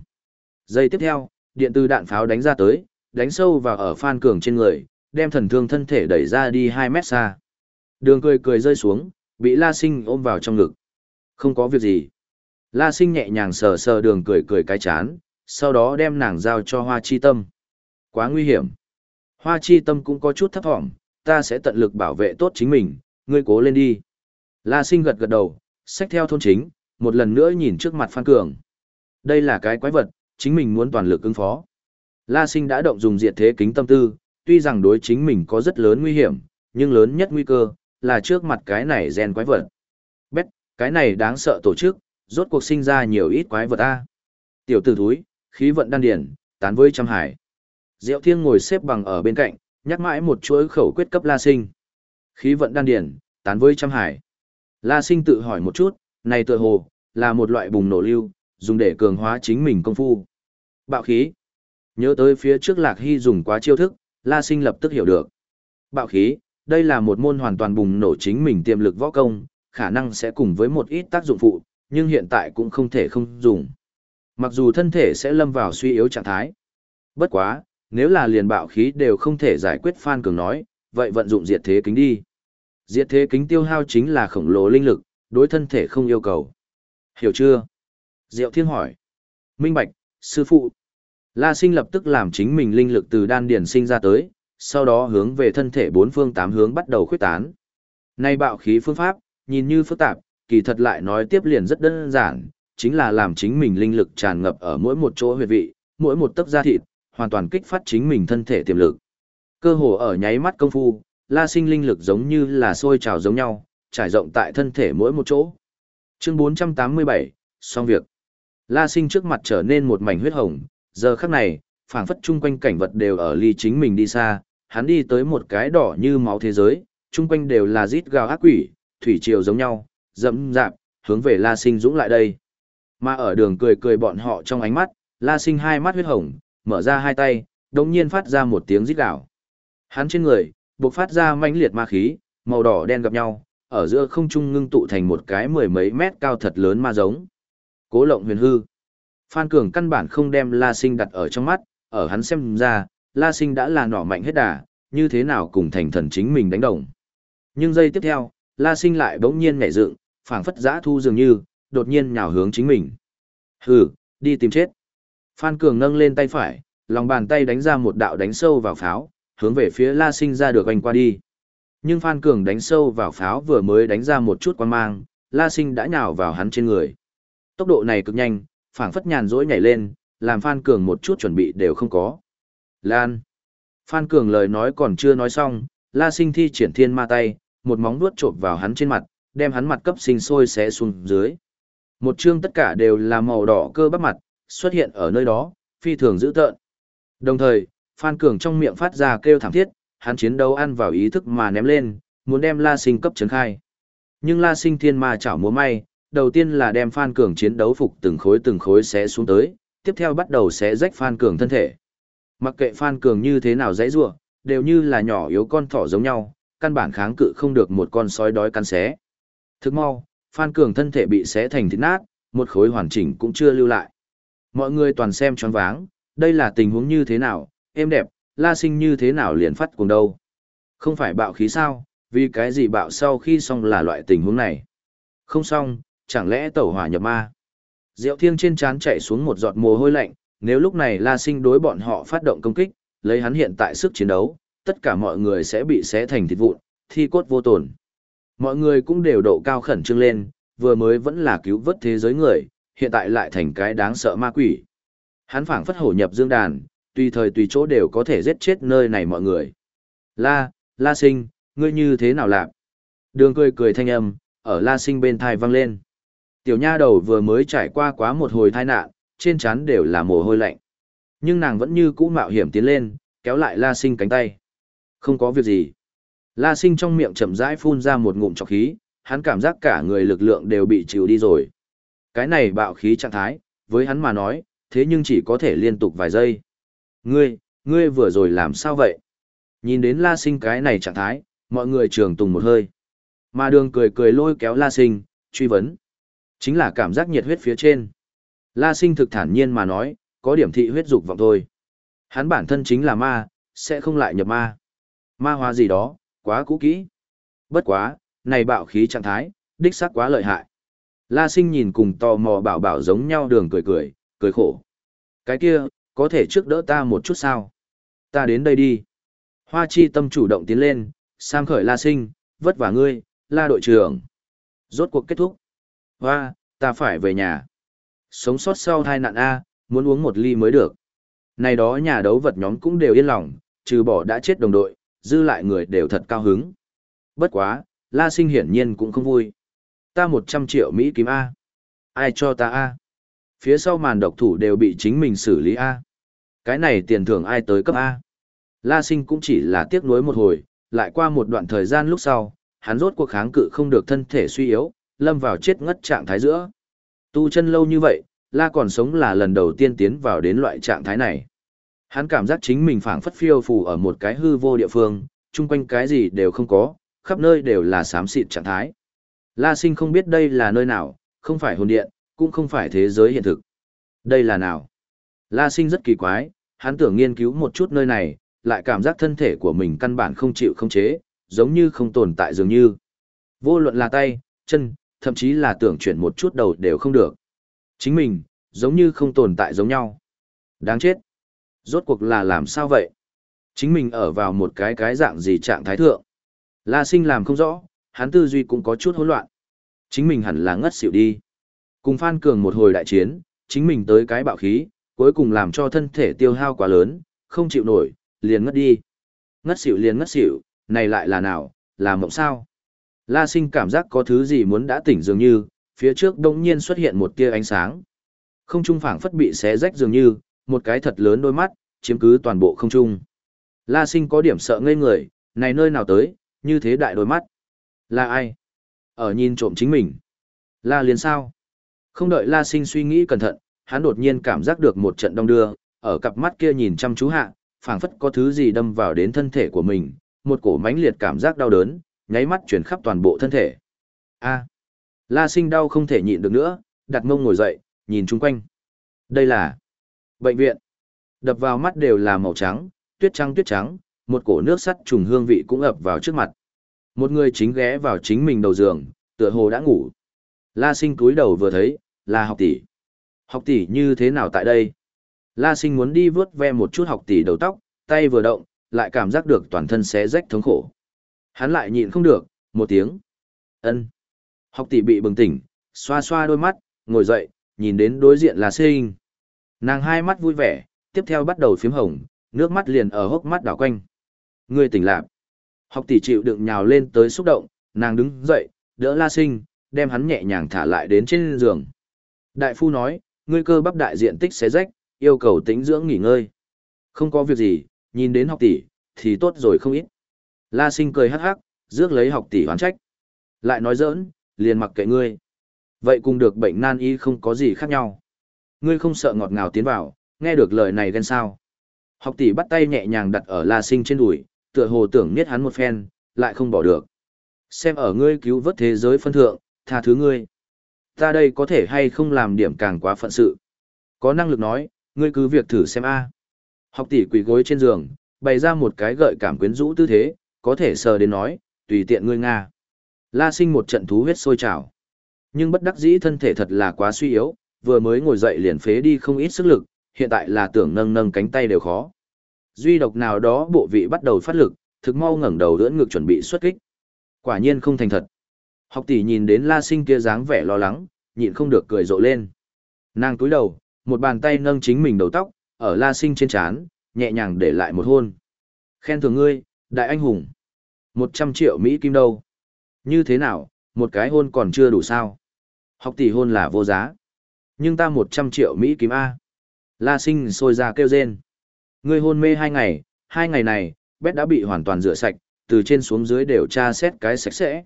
Giây tiếp theo, điện từ đạn pháo đánh ra tới, đánh sâu vào ở Phan Cường trên người, đem thần thương thân thể đẩy ra đi 2 mét xa. Đường cười cười rơi xuống, bị La Sinh ôm vào trong ngực. Không có việc gì. La Sinh nhẹ nhàng sờ sờ đường cười cười cái chán, sau đó đem nàng giao cho Hoa Chi Tâm. Quá nguy hiểm. Hoa Chi Tâm cũng có chút thấp thỏm, ta sẽ tận lực bảo vệ tốt chính mình, ngươi cố lên đi. La Sinh gật gật đầu, xách theo thôn chính, một lần nữa nhìn trước mặt Phan Cường. Đây là cái quái vật, chính mình muốn toàn lực ứng phó. La Sinh đã động dùng diệt thế kính tâm tư, tuy rằng đối chính mình có rất lớn nguy hiểm, nhưng lớn nhất nguy cơ, là trước mặt cái này gen quái vật. Bét, cái này đáng sợ tổ chức, rốt cuộc sinh ra nhiều ít quái vật a. Tiểu tử thúi, khí vận đan điển, tán với trăm hải. Diệu Thiên ngồi xếp bằng ở bên cạnh, nhắc mãi một chuỗi khẩu quyết cấp La Sinh. Khí vận đan điển, tán với trăm hải. La Sinh tự hỏi một chút, này tựa hồ, là một loại bùng nổ lưu, dùng để cường hóa chính mình công phu. Bạo khí. Nhớ tới phía trước Lạc Hy dùng quá chiêu thức, La Sinh lập tức hiểu được. Bạo khí, đây là một môn hoàn toàn bùng nổ chính mình tiềm lực võ công, khả năng sẽ cùng với một ít tác dụng phụ, nhưng hiện tại cũng không thể không dùng. Mặc dù thân thể sẽ lâm vào suy yếu trạng thái. Bất quá, nếu là liền bạo khí đều không thể giải quyết Phan Cường nói, vậy vận dụng diệt thế kính đi. Diệt thế kính tiêu hao chính là khổng lồ linh lực, đối thân thể không yêu cầu. Hiểu chưa? Diệu Thiên hỏi. Minh Bạch, sư phụ. La sinh lập tức làm chính mình linh lực từ đan điển sinh ra tới, sau đó hướng về thân thể bốn phương tám hướng bắt đầu khuyết tán. Nay bạo khí phương pháp, nhìn như phức tạp, kỳ thật lại nói tiếp liền rất đơn giản, chính là làm chính mình linh lực tràn ngập ở mỗi một chỗ huyệt vị, mỗi một tấc da thịt, hoàn toàn kích phát chính mình thân thể tiềm lực. Cơ hồ ở nháy mắt công phu, la sinh linh lực giống như là sôi trào giống nhau, trải rộng tại thân thể mỗi một chỗ. Chương 487, xong việc. La sinh trước mặt trở nên một mảnh huyết hồng, giờ khắc này, phảng phất chung quanh cảnh vật đều ở ly chính mình đi xa, hắn đi tới một cái đỏ như máu thế giới, chung quanh đều là rít gào ác quỷ, thủy triều giống nhau, dẫm dạp, hướng về La Sinh dũng lại đây. Mà ở đường cười cười bọn họ trong ánh mắt, La Sinh hai mắt huyết hồng, mở ra hai tay, đột nhiên phát ra một tiếng rít gạo. Hắn trên người, bộc phát ra mãnh liệt ma khí, màu đỏ đen gặp nhau, ở giữa không trung ngưng tụ thành một cái mười mấy mét cao thật lớn ma giống. Cố lộng huyền hư. Phan Cường căn bản không đem La Sinh đặt ở trong mắt, ở hắn xem ra, La Sinh đã là nỏ mạnh hết đà, như thế nào cùng thành thần chính mình đánh đồng. Nhưng giây tiếp theo, La Sinh lại bỗng nhiên nhảy dựng, phảng phất giã thu dường như, đột nhiên nhào hướng chính mình. Hừ, đi tìm chết. Phan Cường nâng lên tay phải, lòng bàn tay đánh ra một đạo đánh sâu vào pháo, hướng về phía La Sinh ra được anh qua đi. Nhưng Phan Cường đánh sâu vào pháo vừa mới đánh ra một chút quan mang, La Sinh đã nhào vào hắn trên người. Tốc độ này cực nhanh, phảng phất nhàn rỗi nhảy lên, làm Phan Cường một chút chuẩn bị đều không có. Lan. Phan Cường lời nói còn chưa nói xong, La Sinh thi triển thiên ma tay, một móng vuốt chộp vào hắn trên mặt, đem hắn mặt cấp sinh sôi xé xuống dưới. Một chương tất cả đều là màu đỏ cơ bắp mặt, xuất hiện ở nơi đó, phi thường dữ tợn. Đồng thời, Phan Cường trong miệng phát ra kêu thảm thiết, hắn chiến đấu ăn vào ý thức mà ném lên, muốn đem La Sinh cấp chấn khai. Nhưng La Sinh thiên ma chảo múa may, đầu tiên là đem Phan Cường chiến đấu phục từng khối từng khối xé xuống tới, tiếp theo bắt đầu xé rách Phan Cường thân thể. Mặc kệ Phan Cường như thế nào dãy rủa, đều như là nhỏ yếu con thỏ giống nhau, căn bản kháng cự không được một con sói đói cắn xé. Thức mau, Phan Cường thân thể bị xé thành thịt nát, một khối hoàn chỉnh cũng chưa lưu lại. Mọi người toàn xem choáng váng, đây là tình huống như thế nào, êm đẹp, la sinh như thế nào liền phát cùng đâu. Không phải bạo khí sao, vì cái gì bạo sau khi xong là loại tình huống này. Không xong, chẳng lẽ tẩu hỏa nhập ma. Diệu thiêng trên trán chạy xuống một giọt mồ hôi lạnh, nếu lúc này la sinh đối bọn họ phát động công kích, lấy hắn hiện tại sức chiến đấu, tất cả mọi người sẽ bị xé thành thịt vụn, thi cốt vô tổn. Mọi người cũng đều độ cao khẩn trương lên, vừa mới vẫn là cứu vớt thế giới người, hiện tại lại thành cái đáng sợ ma quỷ. Hắn phảng phất hổ nhập dương đàn, tùy thời tùy chỗ đều có thể giết chết nơi này mọi người. La, La Sinh, ngươi như thế nào lạc? Đường cười cười thanh âm, ở La Sinh bên thai vang lên. Tiểu nha đầu vừa mới trải qua quá một hồi tai nạn, trên trán đều là mồ hôi lạnh. Nhưng nàng vẫn như cũ mạo hiểm tiến lên, kéo lại La Sinh cánh tay. Không có việc gì. La Sinh trong miệng chậm rãi phun ra một ngụm trọc khí, hắn cảm giác cả người lực lượng đều bị chịu đi rồi. Cái này bạo khí trạng thái, với hắn mà nói, thế nhưng chỉ có thể liên tục vài giây. Ngươi, ngươi vừa rồi làm sao vậy? Nhìn đến La Sinh cái này trạng thái, mọi người trường tùng một hơi. Mà đường cười cười lôi kéo La Sinh, truy vấn. Chính là cảm giác nhiệt huyết phía trên. La Sinh thực thản nhiên mà nói, có điểm thị huyết dục vọng thôi. Hắn bản thân chính là ma, sẽ không lại nhập ma. Ma hóa gì đó, quá cũ kỹ. Bất quá, này bạo khí trạng thái, đích xác quá lợi hại. La sinh nhìn cùng tò mò bảo bảo giống nhau đường cười cười, cười khổ. Cái kia, có thể trước đỡ ta một chút sao? Ta đến đây đi. Hoa chi tâm chủ động tiến lên, sam khởi la sinh, vất vả ngươi, la đội trưởng. Rốt cuộc kết thúc. Hoa, ta phải về nhà. Sống sót sau hai nạn A, muốn uống một ly mới được. Này đó nhà đấu vật nhóm cũng đều yên lòng, trừ bỏ đã chết đồng đội, dư lại người đều thật cao hứng. Bất quá, La Sinh hiển nhiên cũng không vui. Ta 100 triệu Mỹ kim A. Ai cho ta A? Phía sau màn độc thủ đều bị chính mình xử lý A. Cái này tiền thưởng ai tới cấp A? La Sinh cũng chỉ là tiếc nuối một hồi, lại qua một đoạn thời gian lúc sau, hắn rốt cuộc kháng cự không được thân thể suy yếu, lâm vào chết ngất trạng thái giữa. Tu chân lâu như vậy, La còn sống là lần đầu tiên tiến vào đến loại trạng thái này. Hắn cảm giác chính mình phảng phất phiêu phù ở một cái hư vô địa phương, chung quanh cái gì đều không có, khắp nơi đều là xám xịt trạng thái. La sinh không biết đây là nơi nào, không phải hồn điện, cũng không phải thế giới hiện thực. Đây là nào? La sinh rất kỳ quái, hắn tưởng nghiên cứu một chút nơi này, lại cảm giác thân thể của mình căn bản không chịu không chế, giống như không tồn tại dường như. Vô luận là tay, chân, thậm chí là tưởng chuyển một chút đầu đều không được. Chính mình, giống như không tồn tại giống nhau. Đáng chết. Rốt cuộc là làm sao vậy? Chính mình ở vào một cái cái dạng gì trạng thái thượng? La sinh làm không rõ, hắn tư duy cũng có chút hỗn loạn. Chính mình hẳn là ngất xỉu đi. Cùng Phan Cường một hồi đại chiến, chính mình tới cái bạo khí, cuối cùng làm cho thân thể tiêu hao quá lớn, không chịu nổi, liền ngất đi. Ngất xỉu liền ngất xỉu, này lại là nào, là mộng sao? La sinh cảm giác có thứ gì muốn đã tỉnh dường như, phía trước đông nhiên xuất hiện một tia ánh sáng. Không trung phảng phất bị xé rách dường như, một cái thật lớn đôi mắt, chiếm cứ toàn bộ không trung. La sinh có điểm sợ ngây người, này nơi nào tới, như thế đại đôi mắt. Là ai? Ở nhìn trộm chính mình. La liền sao? Không đợi La sinh suy nghĩ cẩn thận, hắn đột nhiên cảm giác được một trận đông đưa, ở cặp mắt kia nhìn chăm chú hạ, phảng phất có thứ gì đâm vào đến thân thể của mình, một cổ mãnh liệt cảm giác đau đớn, nháy mắt chuyển khắp toàn bộ thân thể. A. La sinh đau không thể nhịn được nữa, đặt mông ngồi dậy, nhìn chung quanh. Đây là bệnh viện. Đập vào mắt đều là màu trắng, tuyết trắng tuyết trắng, một cổ nước sắt trùng hương vị cũng ập vào trước mặt. Một người chính ghé vào chính mình đầu giường, tựa hồ đã ngủ. La sinh cúi đầu vừa thấy, là học tỷ. Học tỷ như thế nào tại đây? La sinh muốn đi vớt ve một chút học tỷ đầu tóc, tay vừa động, lại cảm giác được toàn thân xé rách thống khổ. Hắn lại nhịn không được, một tiếng. ân Học tỷ bị bừng tỉnh, xoa xoa đôi mắt, ngồi dậy, nhìn đến đối diện là sinh. Nàng hai mắt vui vẻ, tiếp theo bắt đầu phím hồng, nước mắt liền ở hốc mắt đảo quanh. Ngươi tỉnh lạc. Học tỷ chịu đựng nhào lên tới xúc động, nàng đứng dậy, đỡ La Sinh, đem hắn nhẹ nhàng thả lại đến trên giường. Đại phu nói, ngươi cơ bắp đại diện tích xé rách, yêu cầu tĩnh dưỡng nghỉ ngơi. Không có việc gì, nhìn đến học tỷ, thì tốt rồi không ít. La Sinh cười hắc hắc, rước lấy học tỷ oán trách. Lại nói giỡn, liền mặc kệ ngươi. Vậy cùng được bệnh nan y không có gì khác nhau. Ngươi không sợ ngọt ngào tiến vào, nghe được lời này ghen sao. Học tỷ bắt tay nhẹ nhàng đặt ở La Sinh trên đùi, tựa hồ tưởng niết hắn một phen, lại không bỏ được. Xem ở ngươi cứu vớt thế giới phân thượng, tha thứ ngươi. Ta đây có thể hay không làm điểm càng quá phận sự. Có năng lực nói, ngươi cứ việc thử xem a. Học tỷ quỳ gối trên giường, bày ra một cái gợi cảm quyến rũ tư thế, có thể sờ đến nói, tùy tiện ngươi nga. La sinh một trận thú huyết sôi trào. Nhưng bất đắc dĩ thân thể thật là quá suy yếu, vừa mới ngồi dậy liền phế đi không ít sức lực, hiện tại là tưởng nâng nâng cánh tay đều khó. Duy độc nào đó bộ vị bắt đầu phát lực, thực mau ngẩng đầu đỡ ngực chuẩn bị xuất kích. Quả nhiên không thành thật. Học tỷ nhìn đến La Sinh kia dáng vẻ lo lắng, nhịn không được cười rộ lên. Nàng cúi đầu, một bàn tay nâng chính mình đầu tóc, ở La Sinh trên trán, nhẹ nhàng để lại một hôn. Khen thưởng ngươi, đại anh hùng. Một trăm triệu Mỹ kim đâu. Như thế nào, một cái hôn còn chưa đủ sao? Học tỷ hôn là vô giá. Nhưng ta một trăm triệu Mỹ kim A. La sinh sôi ra kêu rên. Ngươi hôn mê hai ngày, hai ngày này, bét đã bị hoàn toàn rửa sạch, từ trên xuống dưới đều tra xét cái sạch sẽ.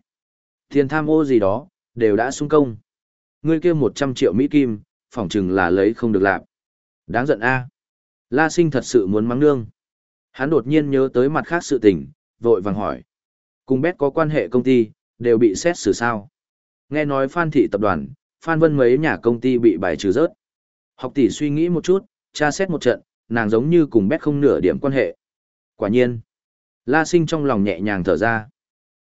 Tiền tham ô gì đó, đều đã sung công. Ngươi kia một trăm triệu Mỹ kim, phỏng chừng là lấy không được làm. Đáng giận a. La sinh thật sự muốn mắng nương. Hắn đột nhiên nhớ tới mặt khác sự tình, vội vàng hỏi. Cùng bét có quan hệ công ty, đều bị xét xử sao. Nghe nói Phan Thị Tập đoàn, Phan Vân mấy nhà công ty bị bài trừ rớt. Học tỷ suy nghĩ một chút, tra xét một trận, nàng giống như cùng bét không nửa điểm quan hệ. Quả nhiên, La Sinh trong lòng nhẹ nhàng thở ra.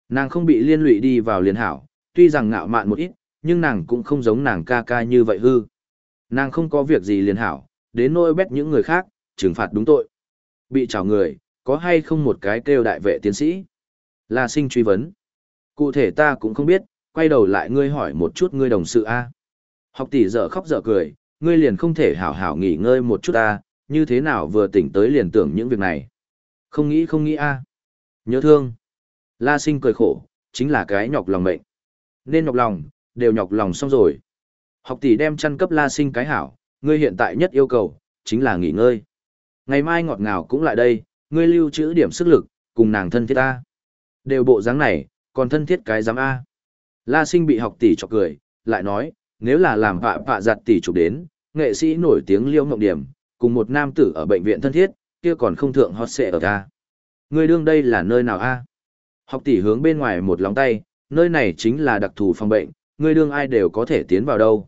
Nàng không bị liên lụy đi vào liền hảo, tuy rằng ngạo mạn một ít, nhưng nàng cũng không giống nàng ca ca như vậy hư. Nàng không có việc gì liền hảo, đến nỗi bét những người khác, trừng phạt đúng tội. Bị trào người, có hay không một cái kêu đại vệ tiến sĩ? La Sinh truy vấn. Cụ thể ta cũng không biết, quay đầu lại ngươi hỏi một chút ngươi đồng sự A. Học tỷ dở khóc dở cười, ngươi liền không thể hảo hảo nghỉ ngơi một chút A, như thế nào vừa tỉnh tới liền tưởng những việc này. Không nghĩ không nghĩ A. Nhớ thương. La sinh cười khổ, chính là cái nhọc lòng mệnh. Nên nhọc lòng, đều nhọc lòng xong rồi. Học tỷ đem chăn cấp la sinh cái hảo, ngươi hiện tại nhất yêu cầu, chính là nghỉ ngơi. Ngày mai ngọt ngào cũng lại đây, ngươi lưu trữ điểm sức lực, cùng nàng thân thiết ta. Đều bộ dáng này, còn thân thiết cái giám A. La sinh bị học tỷ chọc cười, lại nói, nếu là làm vạ vạ giặt tỷ chụp đến, nghệ sĩ nổi tiếng liêu mộng điểm, cùng một nam tử ở bệnh viện thân thiết, kia còn không thượng hot xệ ở ta. Người đương đây là nơi nào a? Học tỷ hướng bên ngoài một lóng tay, nơi này chính là đặc thù phòng bệnh, người đương ai đều có thể tiến vào đâu.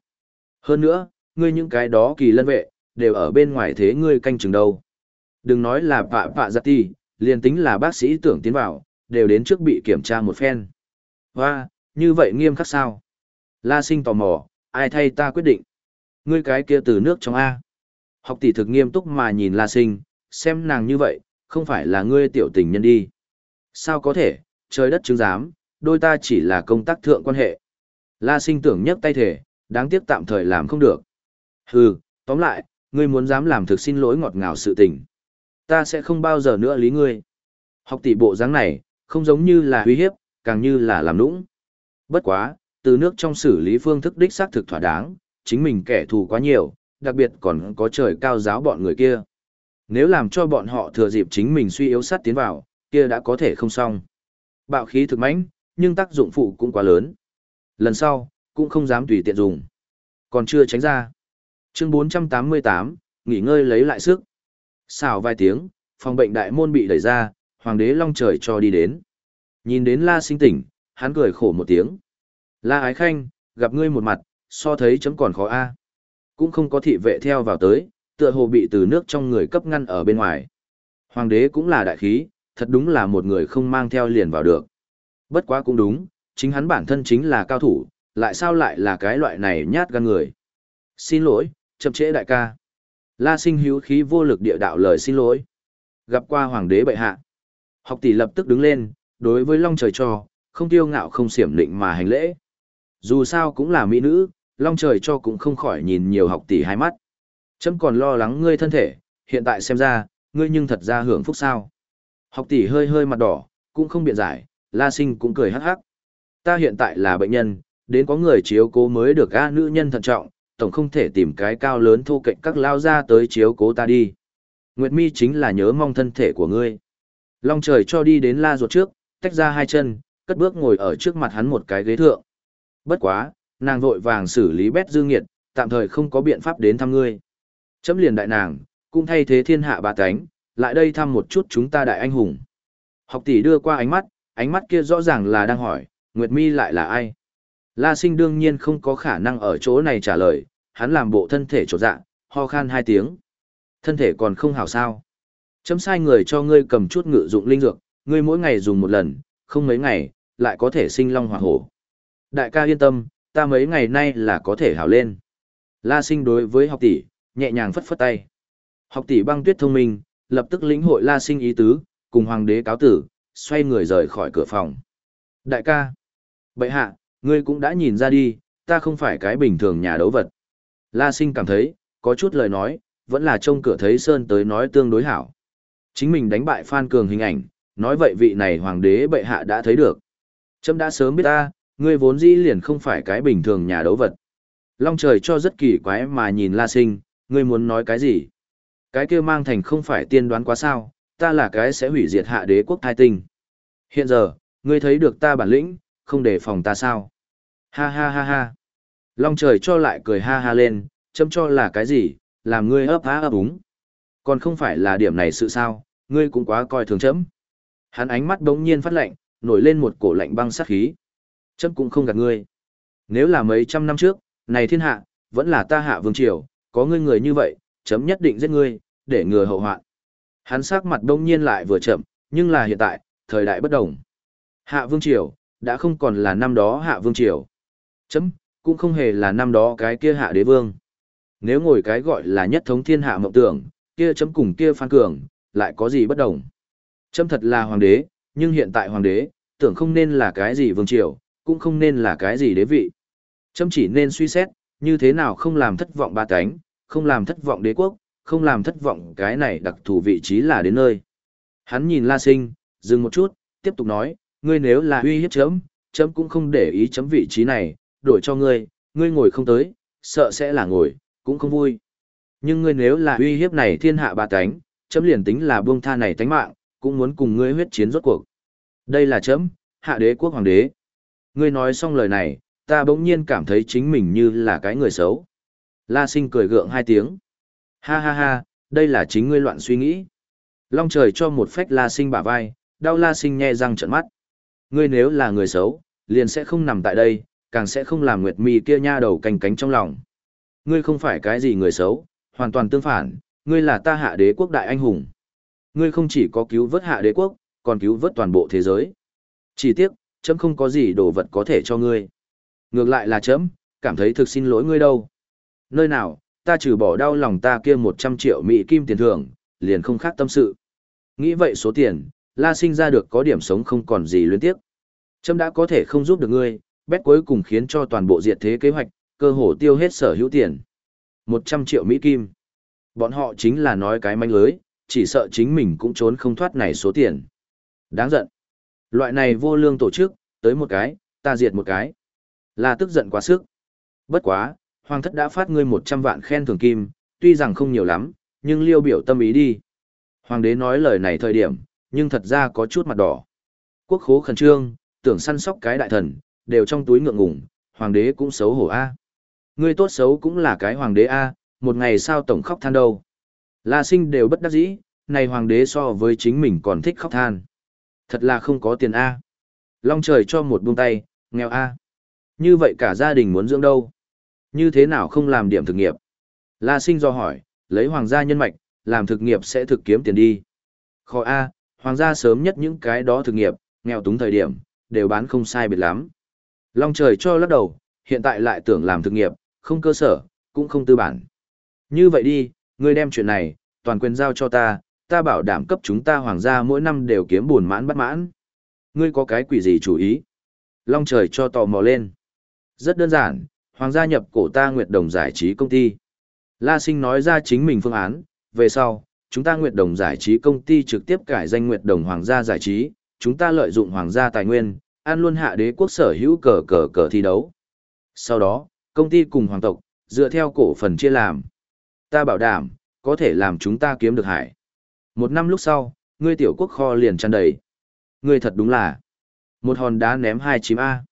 Hơn nữa, ngươi những cái đó kỳ lân vệ, đều ở bên ngoài thế ngươi canh chừng đâu. Đừng nói là vạ vạ giặt ti, liền tính là bác sĩ tưởng tiến vào, đều đến trước bị kiểm tra một phen. và như vậy nghiêm khắc sao? La sinh tò mò, ai thay ta quyết định? Ngươi cái kia từ nước trong A. Học tỷ thực nghiêm túc mà nhìn La sinh, xem nàng như vậy, không phải là ngươi tiểu tình nhân đi. Sao có thể, trời đất chứng giám, đôi ta chỉ là công tác thượng quan hệ. La sinh tưởng nhấc tay thể, đáng tiếc tạm thời làm không được. Hừ, tóm lại, ngươi muốn dám làm thực xin lỗi ngọt ngào sự tình. Ta sẽ không bao giờ nữa lý ngươi. Học tỷ bộ dáng này, không giống như là uy hiếp, càng như là làm nũng. Bất quá, từ nước trong xử lý phương thức đích xác thực thỏa đáng, chính mình kẻ thù quá nhiều, đặc biệt còn có trời cao giáo bọn người kia. Nếu làm cho bọn họ thừa dịp chính mình suy yếu sát tiến vào, kia đã có thể không xong. Bạo khí thực mãnh, nhưng tác dụng phụ cũng quá lớn. Lần sau, cũng không dám tùy tiện dùng. Còn chưa tránh ra. Chương 488, nghỉ ngơi lấy lại sức. Xào vài tiếng, phòng bệnh đại môn bị đẩy ra, hoàng đế long trời cho đi đến. Nhìn đến la sinh tỉnh, hắn cười khổ một tiếng. La ái khanh, gặp ngươi một mặt, so thấy chấm còn khó a. Cũng không có thị vệ theo vào tới, tựa hồ bị từ nước trong người cấp ngăn ở bên ngoài. Hoàng đế cũng là đại khí, thật đúng là một người không mang theo liền vào được. Bất quá cũng đúng, chính hắn bản thân chính là cao thủ, lại sao lại là cái loại này nhát gan người. Xin lỗi, chậm trễ đại ca. La sinh hữu khí vô lực địa đạo lời xin lỗi. Gặp qua hoàng đế bệ hạ. Học tỷ lập tức đứng lên, đối với long trời cho, không tiêu ngạo không xiểm định mà hành lễ. Dù sao cũng là mỹ nữ, long trời cho cũng không khỏi nhìn nhiều học tỷ hai mắt. Chấm còn lo lắng ngươi thân thể, hiện tại xem ra, ngươi nhưng thật ra hưởng phúc sao. Học tỷ hơi hơi mặt đỏ, cũng không biện giải, la sinh cũng cười hắc hắc. Ta hiện tại là bệnh nhân, đến có người chiếu cố mới được a nữ nhân thận trọng, tổng không thể tìm cái cao lớn thu cạnh các lao ra tới chiếu cố ta đi. Nguyệt Mi chính là nhớ mong thân thể của ngươi. Long trời cho đi đến la ruột trước, tách ra hai chân, cất bước ngồi ở trước mặt hắn một cái ghế thượng. Bất quá, nàng vội vàng xử lý bét dương nghiệt, tạm thời không có biện pháp đến thăm ngươi. Chấm liền đại nàng, cũng thay thế thiên hạ bà tánh, lại đây thăm một chút chúng ta đại anh hùng. Học tỷ đưa qua ánh mắt, ánh mắt kia rõ ràng là đang hỏi, Nguyệt Mi lại là ai? La sinh đương nhiên không có khả năng ở chỗ này trả lời, hắn làm bộ thân thể trột dạ, ho khan hai tiếng. Thân thể còn không hảo sao. Chấm sai người cho ngươi cầm chút ngự dụng linh dược, ngươi mỗi ngày dùng một lần, không mấy ngày, lại có thể sinh long hỏa hổ. Đại ca yên tâm, ta mấy ngày nay là có thể hảo lên. La sinh đối với học tỷ, nhẹ nhàng phất phất tay. Học tỷ băng tuyết thông minh, lập tức lĩnh hội la sinh ý tứ, cùng hoàng đế cáo tử, xoay người rời khỏi cửa phòng. Đại ca, bệ hạ, ngươi cũng đã nhìn ra đi, ta không phải cái bình thường nhà đấu vật. La sinh cảm thấy, có chút lời nói, vẫn là trông cửa thấy Sơn tới nói tương đối hảo. Chính mình đánh bại Phan Cường hình ảnh, nói vậy vị này hoàng đế bệ hạ đã thấy được. Trâm đã sớm biết ta, ngươi vốn dĩ liền không phải cái bình thường nhà đấu vật. Long trời cho rất kỳ quái mà nhìn La Sinh, ngươi muốn nói cái gì? Cái kia mang thành không phải tiên đoán quá sao, ta là cái sẽ hủy diệt hạ đế quốc thai tinh. Hiện giờ, ngươi thấy được ta bản lĩnh, không để phòng ta sao? Ha ha ha ha. Long trời cho lại cười ha ha lên, châm cho là cái gì, làm ngươi ấp há ấp úng. Còn không phải là điểm này sự sao, ngươi cũng quá coi thường chấm. Hắn ánh mắt đống nhiên phát lạnh, nổi lên một cổ lạnh băng sát khí. Chấm cũng không gạt ngươi. Nếu là mấy trăm năm trước, này thiên hạ, vẫn là ta hạ vương triều, có ngươi người như vậy, chấm nhất định giết ngươi, để ngừa hậu hoạn. Hắn sắc mặt đông nhiên lại vừa chậm, nhưng là hiện tại, thời đại bất đồng. Hạ vương triều, đã không còn là năm đó hạ vương triều. Chấm, cũng không hề là năm đó cái kia hạ đế vương. Nếu ngồi cái gọi là nhất thống thiên hạ mộng tưởng, kia chấm cùng kia phan cường, lại có gì bất đồng. Chấm thật là hoàng đế, nhưng hiện tại hoàng đế, tưởng không nên là cái gì vương triều, cũng không nên là cái gì đế vị. Chấm chỉ nên suy xét, như thế nào không làm thất vọng ba cánh, không làm thất vọng đế quốc, không làm thất vọng cái này đặc thù vị trí là đến nơi. Hắn nhìn La Sinh, dừng một chút, tiếp tục nói, ngươi nếu là uy hiếp chấm, chấm cũng không để ý chấm vị trí này, đổi cho ngươi, ngươi ngồi không tới, sợ sẽ là ngồi, cũng không vui. Nhưng ngươi nếu là uy hiếp này thiên hạ ba cánh, chấm liền tính là buông tha này tánh mạng, cũng muốn cùng ngươi huyết chiến rốt cuộc. Đây là chấm, hạ đế quốc hoàng đế. Ngươi nói xong lời này, ta bỗng nhiên cảm thấy chính mình như là cái người xấu. La sinh cười gượng hai tiếng. Ha ha ha, đây là chính ngươi loạn suy nghĩ. Long trời cho một phách la sinh bả vai, đau la sinh nhe răng trợn mắt. Ngươi nếu là người xấu, liền sẽ không nằm tại đây, càng sẽ không làm nguyệt mi kia nha đầu canh cánh trong lòng. Ngươi không phải cái gì người xấu, hoàn toàn tương phản, ngươi là ta hạ đế quốc đại anh hùng. Ngươi không chỉ có cứu vớt hạ đế quốc, còn cứu vớt toàn bộ thế giới. Chỉ tiếc, chấm không có gì đồ vật có thể cho ngươi. Ngược lại là chấm, cảm thấy thực xin lỗi ngươi đâu. Nơi nào, ta trừ bỏ đau lòng ta kia 100 triệu mỹ kim tiền thưởng, liền không khác tâm sự. Nghĩ vậy số tiền, la sinh ra được có điểm sống không còn gì luyến tiếc. Chấm đã có thể không giúp được ngươi, bét cuối cùng khiến cho toàn bộ diệt thế kế hoạch, cơ hồ tiêu hết sở hữu tiền. 100 triệu mỹ kim. Bọn họ chính là nói cái manh lưới, chỉ sợ chính mình cũng trốn không thoát này số tiền. Đáng giận. Loại này vô lương tổ chức, tới một cái, ta diệt một cái. Là tức giận quá sức. Bất quá, hoàng thất đã phát ngươi 100 vạn khen thưởng kim, tuy rằng không nhiều lắm, nhưng liêu biểu tâm ý đi. Hoàng đế nói lời này thời điểm, nhưng thật ra có chút mặt đỏ. Quốc khố khẩn trương, tưởng săn sóc cái đại thần, đều trong túi ngượng ngủng, hoàng đế cũng xấu hổ a. Ngươi tốt xấu cũng là cái hoàng đế a, một ngày sao tổng khóc than đâu. La sinh đều bất đắc dĩ, này hoàng đế so với chính mình còn thích khóc than. Thật là không có tiền a. Long trời cho một buông tay, nghèo a. Như vậy cả gia đình muốn dưỡng đâu? Như thế nào không làm điểm thực nghiệp? La sinh do hỏi, lấy hoàng gia nhân mạch, làm thực nghiệp sẽ thực kiếm tiền đi. Khó A, hoàng gia sớm nhất những cái đó thực nghiệp, nghèo túng thời điểm, đều bán không sai biệt lắm. Long trời cho lắc đầu, hiện tại lại tưởng làm thực nghiệp, không cơ sở, cũng không tư bản. Như vậy đi, ngươi đem chuyện này, toàn quyền giao cho ta, ta bảo đảm cấp chúng ta hoàng gia mỗi năm đều kiếm buồn mãn bắt mãn. Ngươi có cái quỷ gì chủ ý? Long trời cho tò mò lên. Rất đơn giản, hoàng gia nhập cổ ta Nguyệt Đồng giải trí công ty. La Sinh nói ra chính mình phương án, về sau, chúng ta Nguyệt Đồng giải trí công ty trực tiếp cải danh Nguyệt Đồng Hoàng gia giải trí, chúng ta lợi dụng Hoàng gia tài nguyên, an luôn hạ đế quốc sở hữu cờ cờ cờ thi đấu. Sau đó, công ty cùng hoàng tộc, dựa theo cổ phần chia làm. Ta bảo đảm, có thể làm chúng ta kiếm được hải. Một năm lúc sau, ngươi tiểu quốc kho liền tràn đầy. Ngươi thật đúng là một hòn đá ném hai chím A.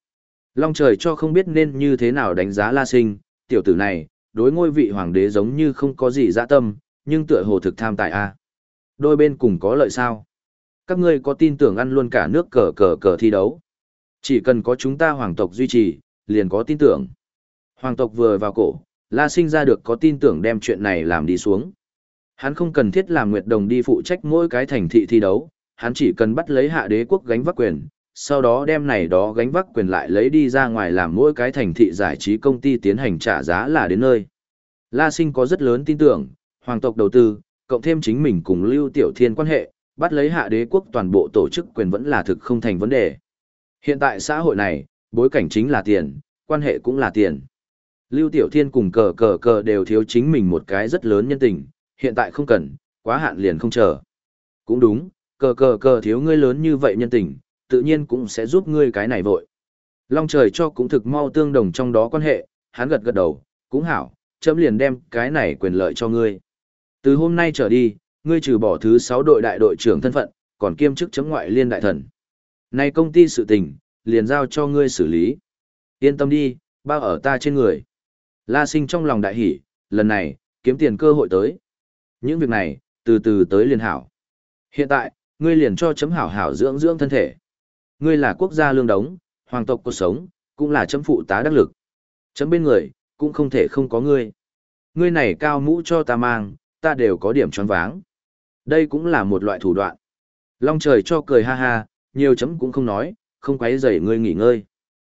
Long trời cho không biết nên như thế nào đánh giá La Sinh, tiểu tử này, đối ngôi vị hoàng đế giống như không có gì dạ tâm, nhưng tựa hồ thực tham tài A. Đôi bên cùng có lợi sao? Các ngươi có tin tưởng ăn luôn cả nước cờ cờ cờ thi đấu? Chỉ cần có chúng ta hoàng tộc duy trì, liền có tin tưởng. Hoàng tộc vừa vào cổ, La Sinh ra được có tin tưởng đem chuyện này làm đi xuống. Hắn không cần thiết làm Nguyệt Đồng đi phụ trách mỗi cái thành thị thi đấu, hắn chỉ cần bắt lấy hạ đế quốc gánh vác quyền, sau đó đem này đó gánh vác quyền lại lấy đi ra ngoài làm mỗi cái thành thị giải trí công ty tiến hành trả giá là đến nơi. La Sinh có rất lớn tin tưởng, hoàng tộc đầu tư, cộng thêm chính mình cùng Lưu Tiểu Thiên quan hệ, bắt lấy hạ đế quốc toàn bộ tổ chức quyền vẫn là thực không thành vấn đề. Hiện tại xã hội này, bối cảnh chính là tiền, quan hệ cũng là tiền. Lưu Tiểu Thiên cùng cờ cờ cờ đều thiếu chính mình một cái rất lớn nhân tình, hiện tại không cần, quá hạn liền không chờ. Cũng đúng, cờ cờ cờ thiếu ngươi lớn như vậy nhân tình, tự nhiên cũng sẽ giúp ngươi cái này vội. Long trời cho cũng thực mau tương đồng trong đó quan hệ, hắn gật gật đầu, cũng hảo, chấm liền đem cái này quyền lợi cho ngươi. Từ hôm nay trở đi, ngươi trừ bỏ thứ 6 đội đại đội trưởng thân phận, còn kiêm chức chấm ngoại liên đại thần. Này công ty sự tình, liền giao cho ngươi xử lý. Yên tâm đi, bao ở ta trên người. La sinh trong lòng đại hỷ, lần này, kiếm tiền cơ hội tới. Những việc này, từ từ tới liền hảo. Hiện tại, ngươi liền cho chấm hảo hảo dưỡng dưỡng thân thể. Ngươi là quốc gia lương đống, hoàng tộc cuộc sống, cũng là chấm phụ tá đắc lực. Chấm bên người, cũng không thể không có ngươi. Ngươi này cao mũ cho ta mang, ta đều có điểm choáng váng. Đây cũng là một loại thủ đoạn. Long trời cho cười ha ha, nhiều chấm cũng không nói, không quấy rầy ngươi nghỉ ngơi.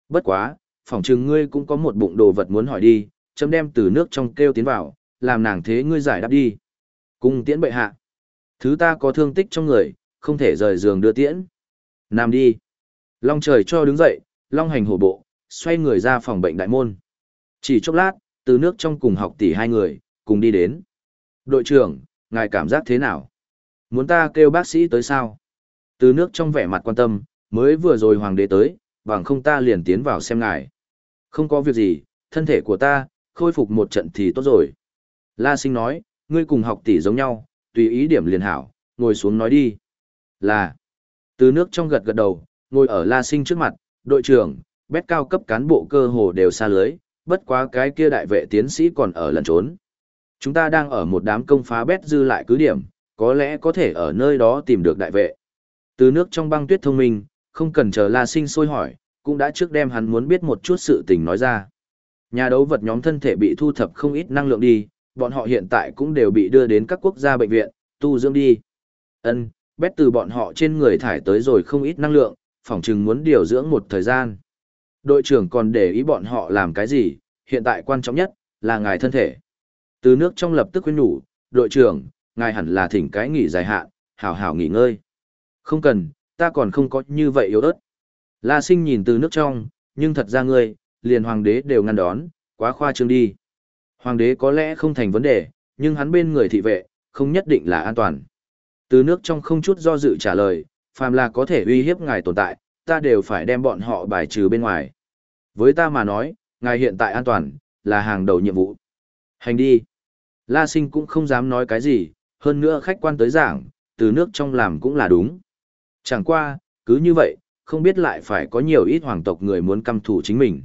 Bất quá, phỏng chừng ngươi cũng có một bụng đồ vật muốn hỏi đi, chấm đem từ nước trong kêu tiến vào, làm nàng thế ngươi giải đáp đi. Cung tiễn bệ hạ. Thứ ta có thương tích trong người, không thể rời giường đưa tiễn. nằm đi. Long trời cho đứng dậy, long hành hổ bộ, xoay người ra phòng bệnh đại môn. Chỉ chốc lát, từ nước trong cùng học tỷ hai người, cùng đi đến. Đội trưởng, ngài cảm giác thế nào? Muốn ta kêu bác sĩ tới sao? Từ nước trong vẻ mặt quan tâm, mới vừa rồi hoàng đế tới, bằng không ta liền tiến vào xem ngài. Không có việc gì, thân thể của ta, khôi phục một trận thì tốt rồi. La sinh nói, ngươi cùng học tỷ giống nhau, tùy ý điểm liền hảo, ngồi xuống nói đi. Là, từ nước trong gật gật đầu, ngồi ở La sinh trước mặt, đội trưởng, bét cao cấp cán bộ cơ hồ đều xa lưới, bất quá cái kia đại vệ tiến sĩ còn ở lẩn trốn. Chúng ta đang ở một đám công phá bét dư lại cứ điểm, có lẽ có thể ở nơi đó tìm được đại vệ. Từ nước trong băng tuyết thông minh, không cần chờ La Sinh sôi hỏi, cũng đã trước đem hắn muốn biết một chút sự tình nói ra. Nhà đấu vật nhóm thân thể bị thu thập không ít năng lượng đi, bọn họ hiện tại cũng đều bị đưa đến các quốc gia bệnh viện, tu dưỡng đi. Ân, bét từ bọn họ trên người thải tới rồi không ít năng lượng, phỏng chừng muốn điều dưỡng một thời gian. Đội trưởng còn để ý bọn họ làm cái gì, hiện tại quan trọng nhất, là ngài thân thể. Từ nước trong lập tức khuyên nhủ, đội trưởng, ngài hẳn là thỉnh cái nghỉ dài hạn, hảo hảo nghỉ ngơi. Không cần, ta còn không có như vậy yếu ớt. La sinh nhìn từ nước trong, nhưng thật ra ngươi, liền hoàng đế đều ngăn đón, quá khoa trương đi. Hoàng đế có lẽ không thành vấn đề, nhưng hắn bên người thị vệ, không nhất định là an toàn. Từ nước trong không chút do dự trả lời, phàm là có thể uy hiếp ngài tồn tại, ta đều phải đem bọn họ bài trừ bên ngoài. Với ta mà nói, ngài hiện tại an toàn, là hàng đầu nhiệm vụ. Hành đi. La sinh cũng không dám nói cái gì, hơn nữa khách quan tới giảng, từ nước trong làm cũng là đúng. Chẳng qua, cứ như vậy, không biết lại phải có nhiều ít hoàng tộc người muốn căm thủ chính mình.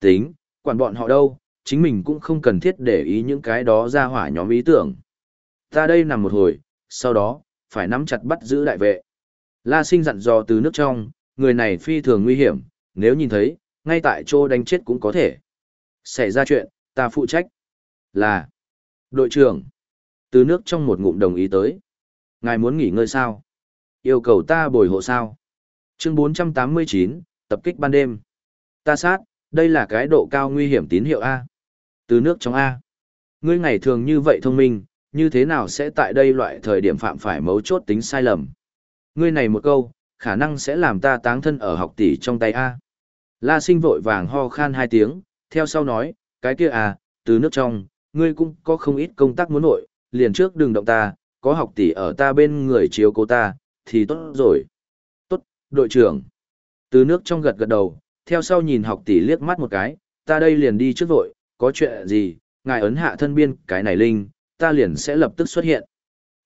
Tính, quản bọn họ đâu, chính mình cũng không cần thiết để ý những cái đó ra hỏa nhóm ý tưởng. Ta đây nằm một hồi, sau đó, phải nắm chặt bắt giữ đại vệ. La sinh dặn dò từ nước trong, người này phi thường nguy hiểm, nếu nhìn thấy, ngay tại chỗ đánh chết cũng có thể. Xảy ra chuyện, ta phụ trách. Là, đội trưởng, từ nước trong một ngụm đồng ý tới. Ngài muốn nghỉ ngơi sao? Yêu cầu ta bồi hộ sao? Chương 489, tập kích ban đêm. Ta sát, đây là cái độ cao nguy hiểm tín hiệu A. Từ nước trong A. Ngươi ngày thường như vậy thông minh, như thế nào sẽ tại đây loại thời điểm phạm phải mấu chốt tính sai lầm? Ngươi này một câu, khả năng sẽ làm ta táng thân ở học tỷ trong tay A. La sinh vội vàng ho khan hai tiếng, theo sau nói, cái kia à, từ nước trong, ngươi cũng có không ít công tác muốn nội, liền trước đừng động ta, có học tỷ ở ta bên người chiếu cố ta, thì tốt rồi. Tốt, đội trưởng. Từ nước trong gật gật đầu, theo sau nhìn học tỷ liếc mắt một cái, ta đây liền đi trước vội, có chuyện gì, ngài ấn hạ thân biên cái này linh, ta liền sẽ lập tức xuất hiện.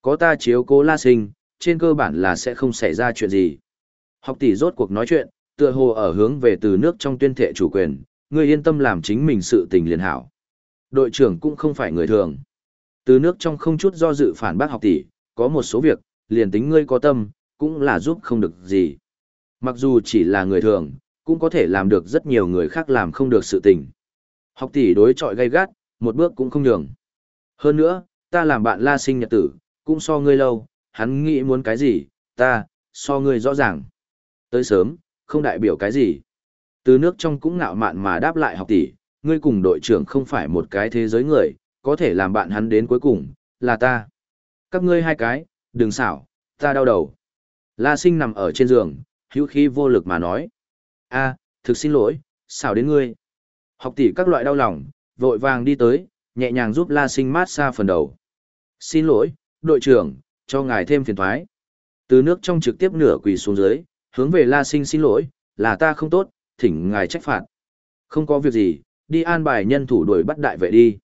Có ta chiếu cố la sinh, trên cơ bản là sẽ không xảy ra chuyện gì. Học tỷ rốt cuộc nói chuyện, tựa hồ ở hướng về từ nước trong tuyên thệ chủ quyền, người yên tâm làm chính mình sự tình liền hảo. Đội trưởng cũng không phải người thường. Từ nước trong không chút do dự phản bác học tỷ, có một số việc, liền tính ngươi có tâm, cũng là giúp không được gì. Mặc dù chỉ là người thường, cũng có thể làm được rất nhiều người khác làm không được sự tình. Học tỷ đối chọi gay gắt, một bước cũng không nhường. Hơn nữa, ta làm bạn la sinh nhật tử, cũng so ngươi lâu, hắn nghĩ muốn cái gì, ta, so ngươi rõ ràng. Tới sớm, không đại biểu cái gì. Từ nước trong cũng ngạo mạn mà đáp lại học tỷ, ngươi cùng đội trưởng không phải một cái thế giới người, có thể làm bạn hắn đến cuối cùng, là ta. Các ngươi hai cái, đừng xảo, ta đau đầu. La sinh nằm ở trên giường, hữu khí vô lực mà nói. a thực xin lỗi, xảo đến ngươi. Học tỷ các loại đau lòng, vội vàng đi tới, nhẹ nhàng giúp La sinh mát xa phần đầu. Xin lỗi, đội trưởng, cho ngài thêm phiền thoái. Từ nước trong trực tiếp nửa quỳ xuống dưới, hướng về La sinh xin lỗi, là ta không tốt, thỉnh ngài trách phạt. Không có việc gì, đi an bài nhân thủ đuổi bắt đại vệ đi.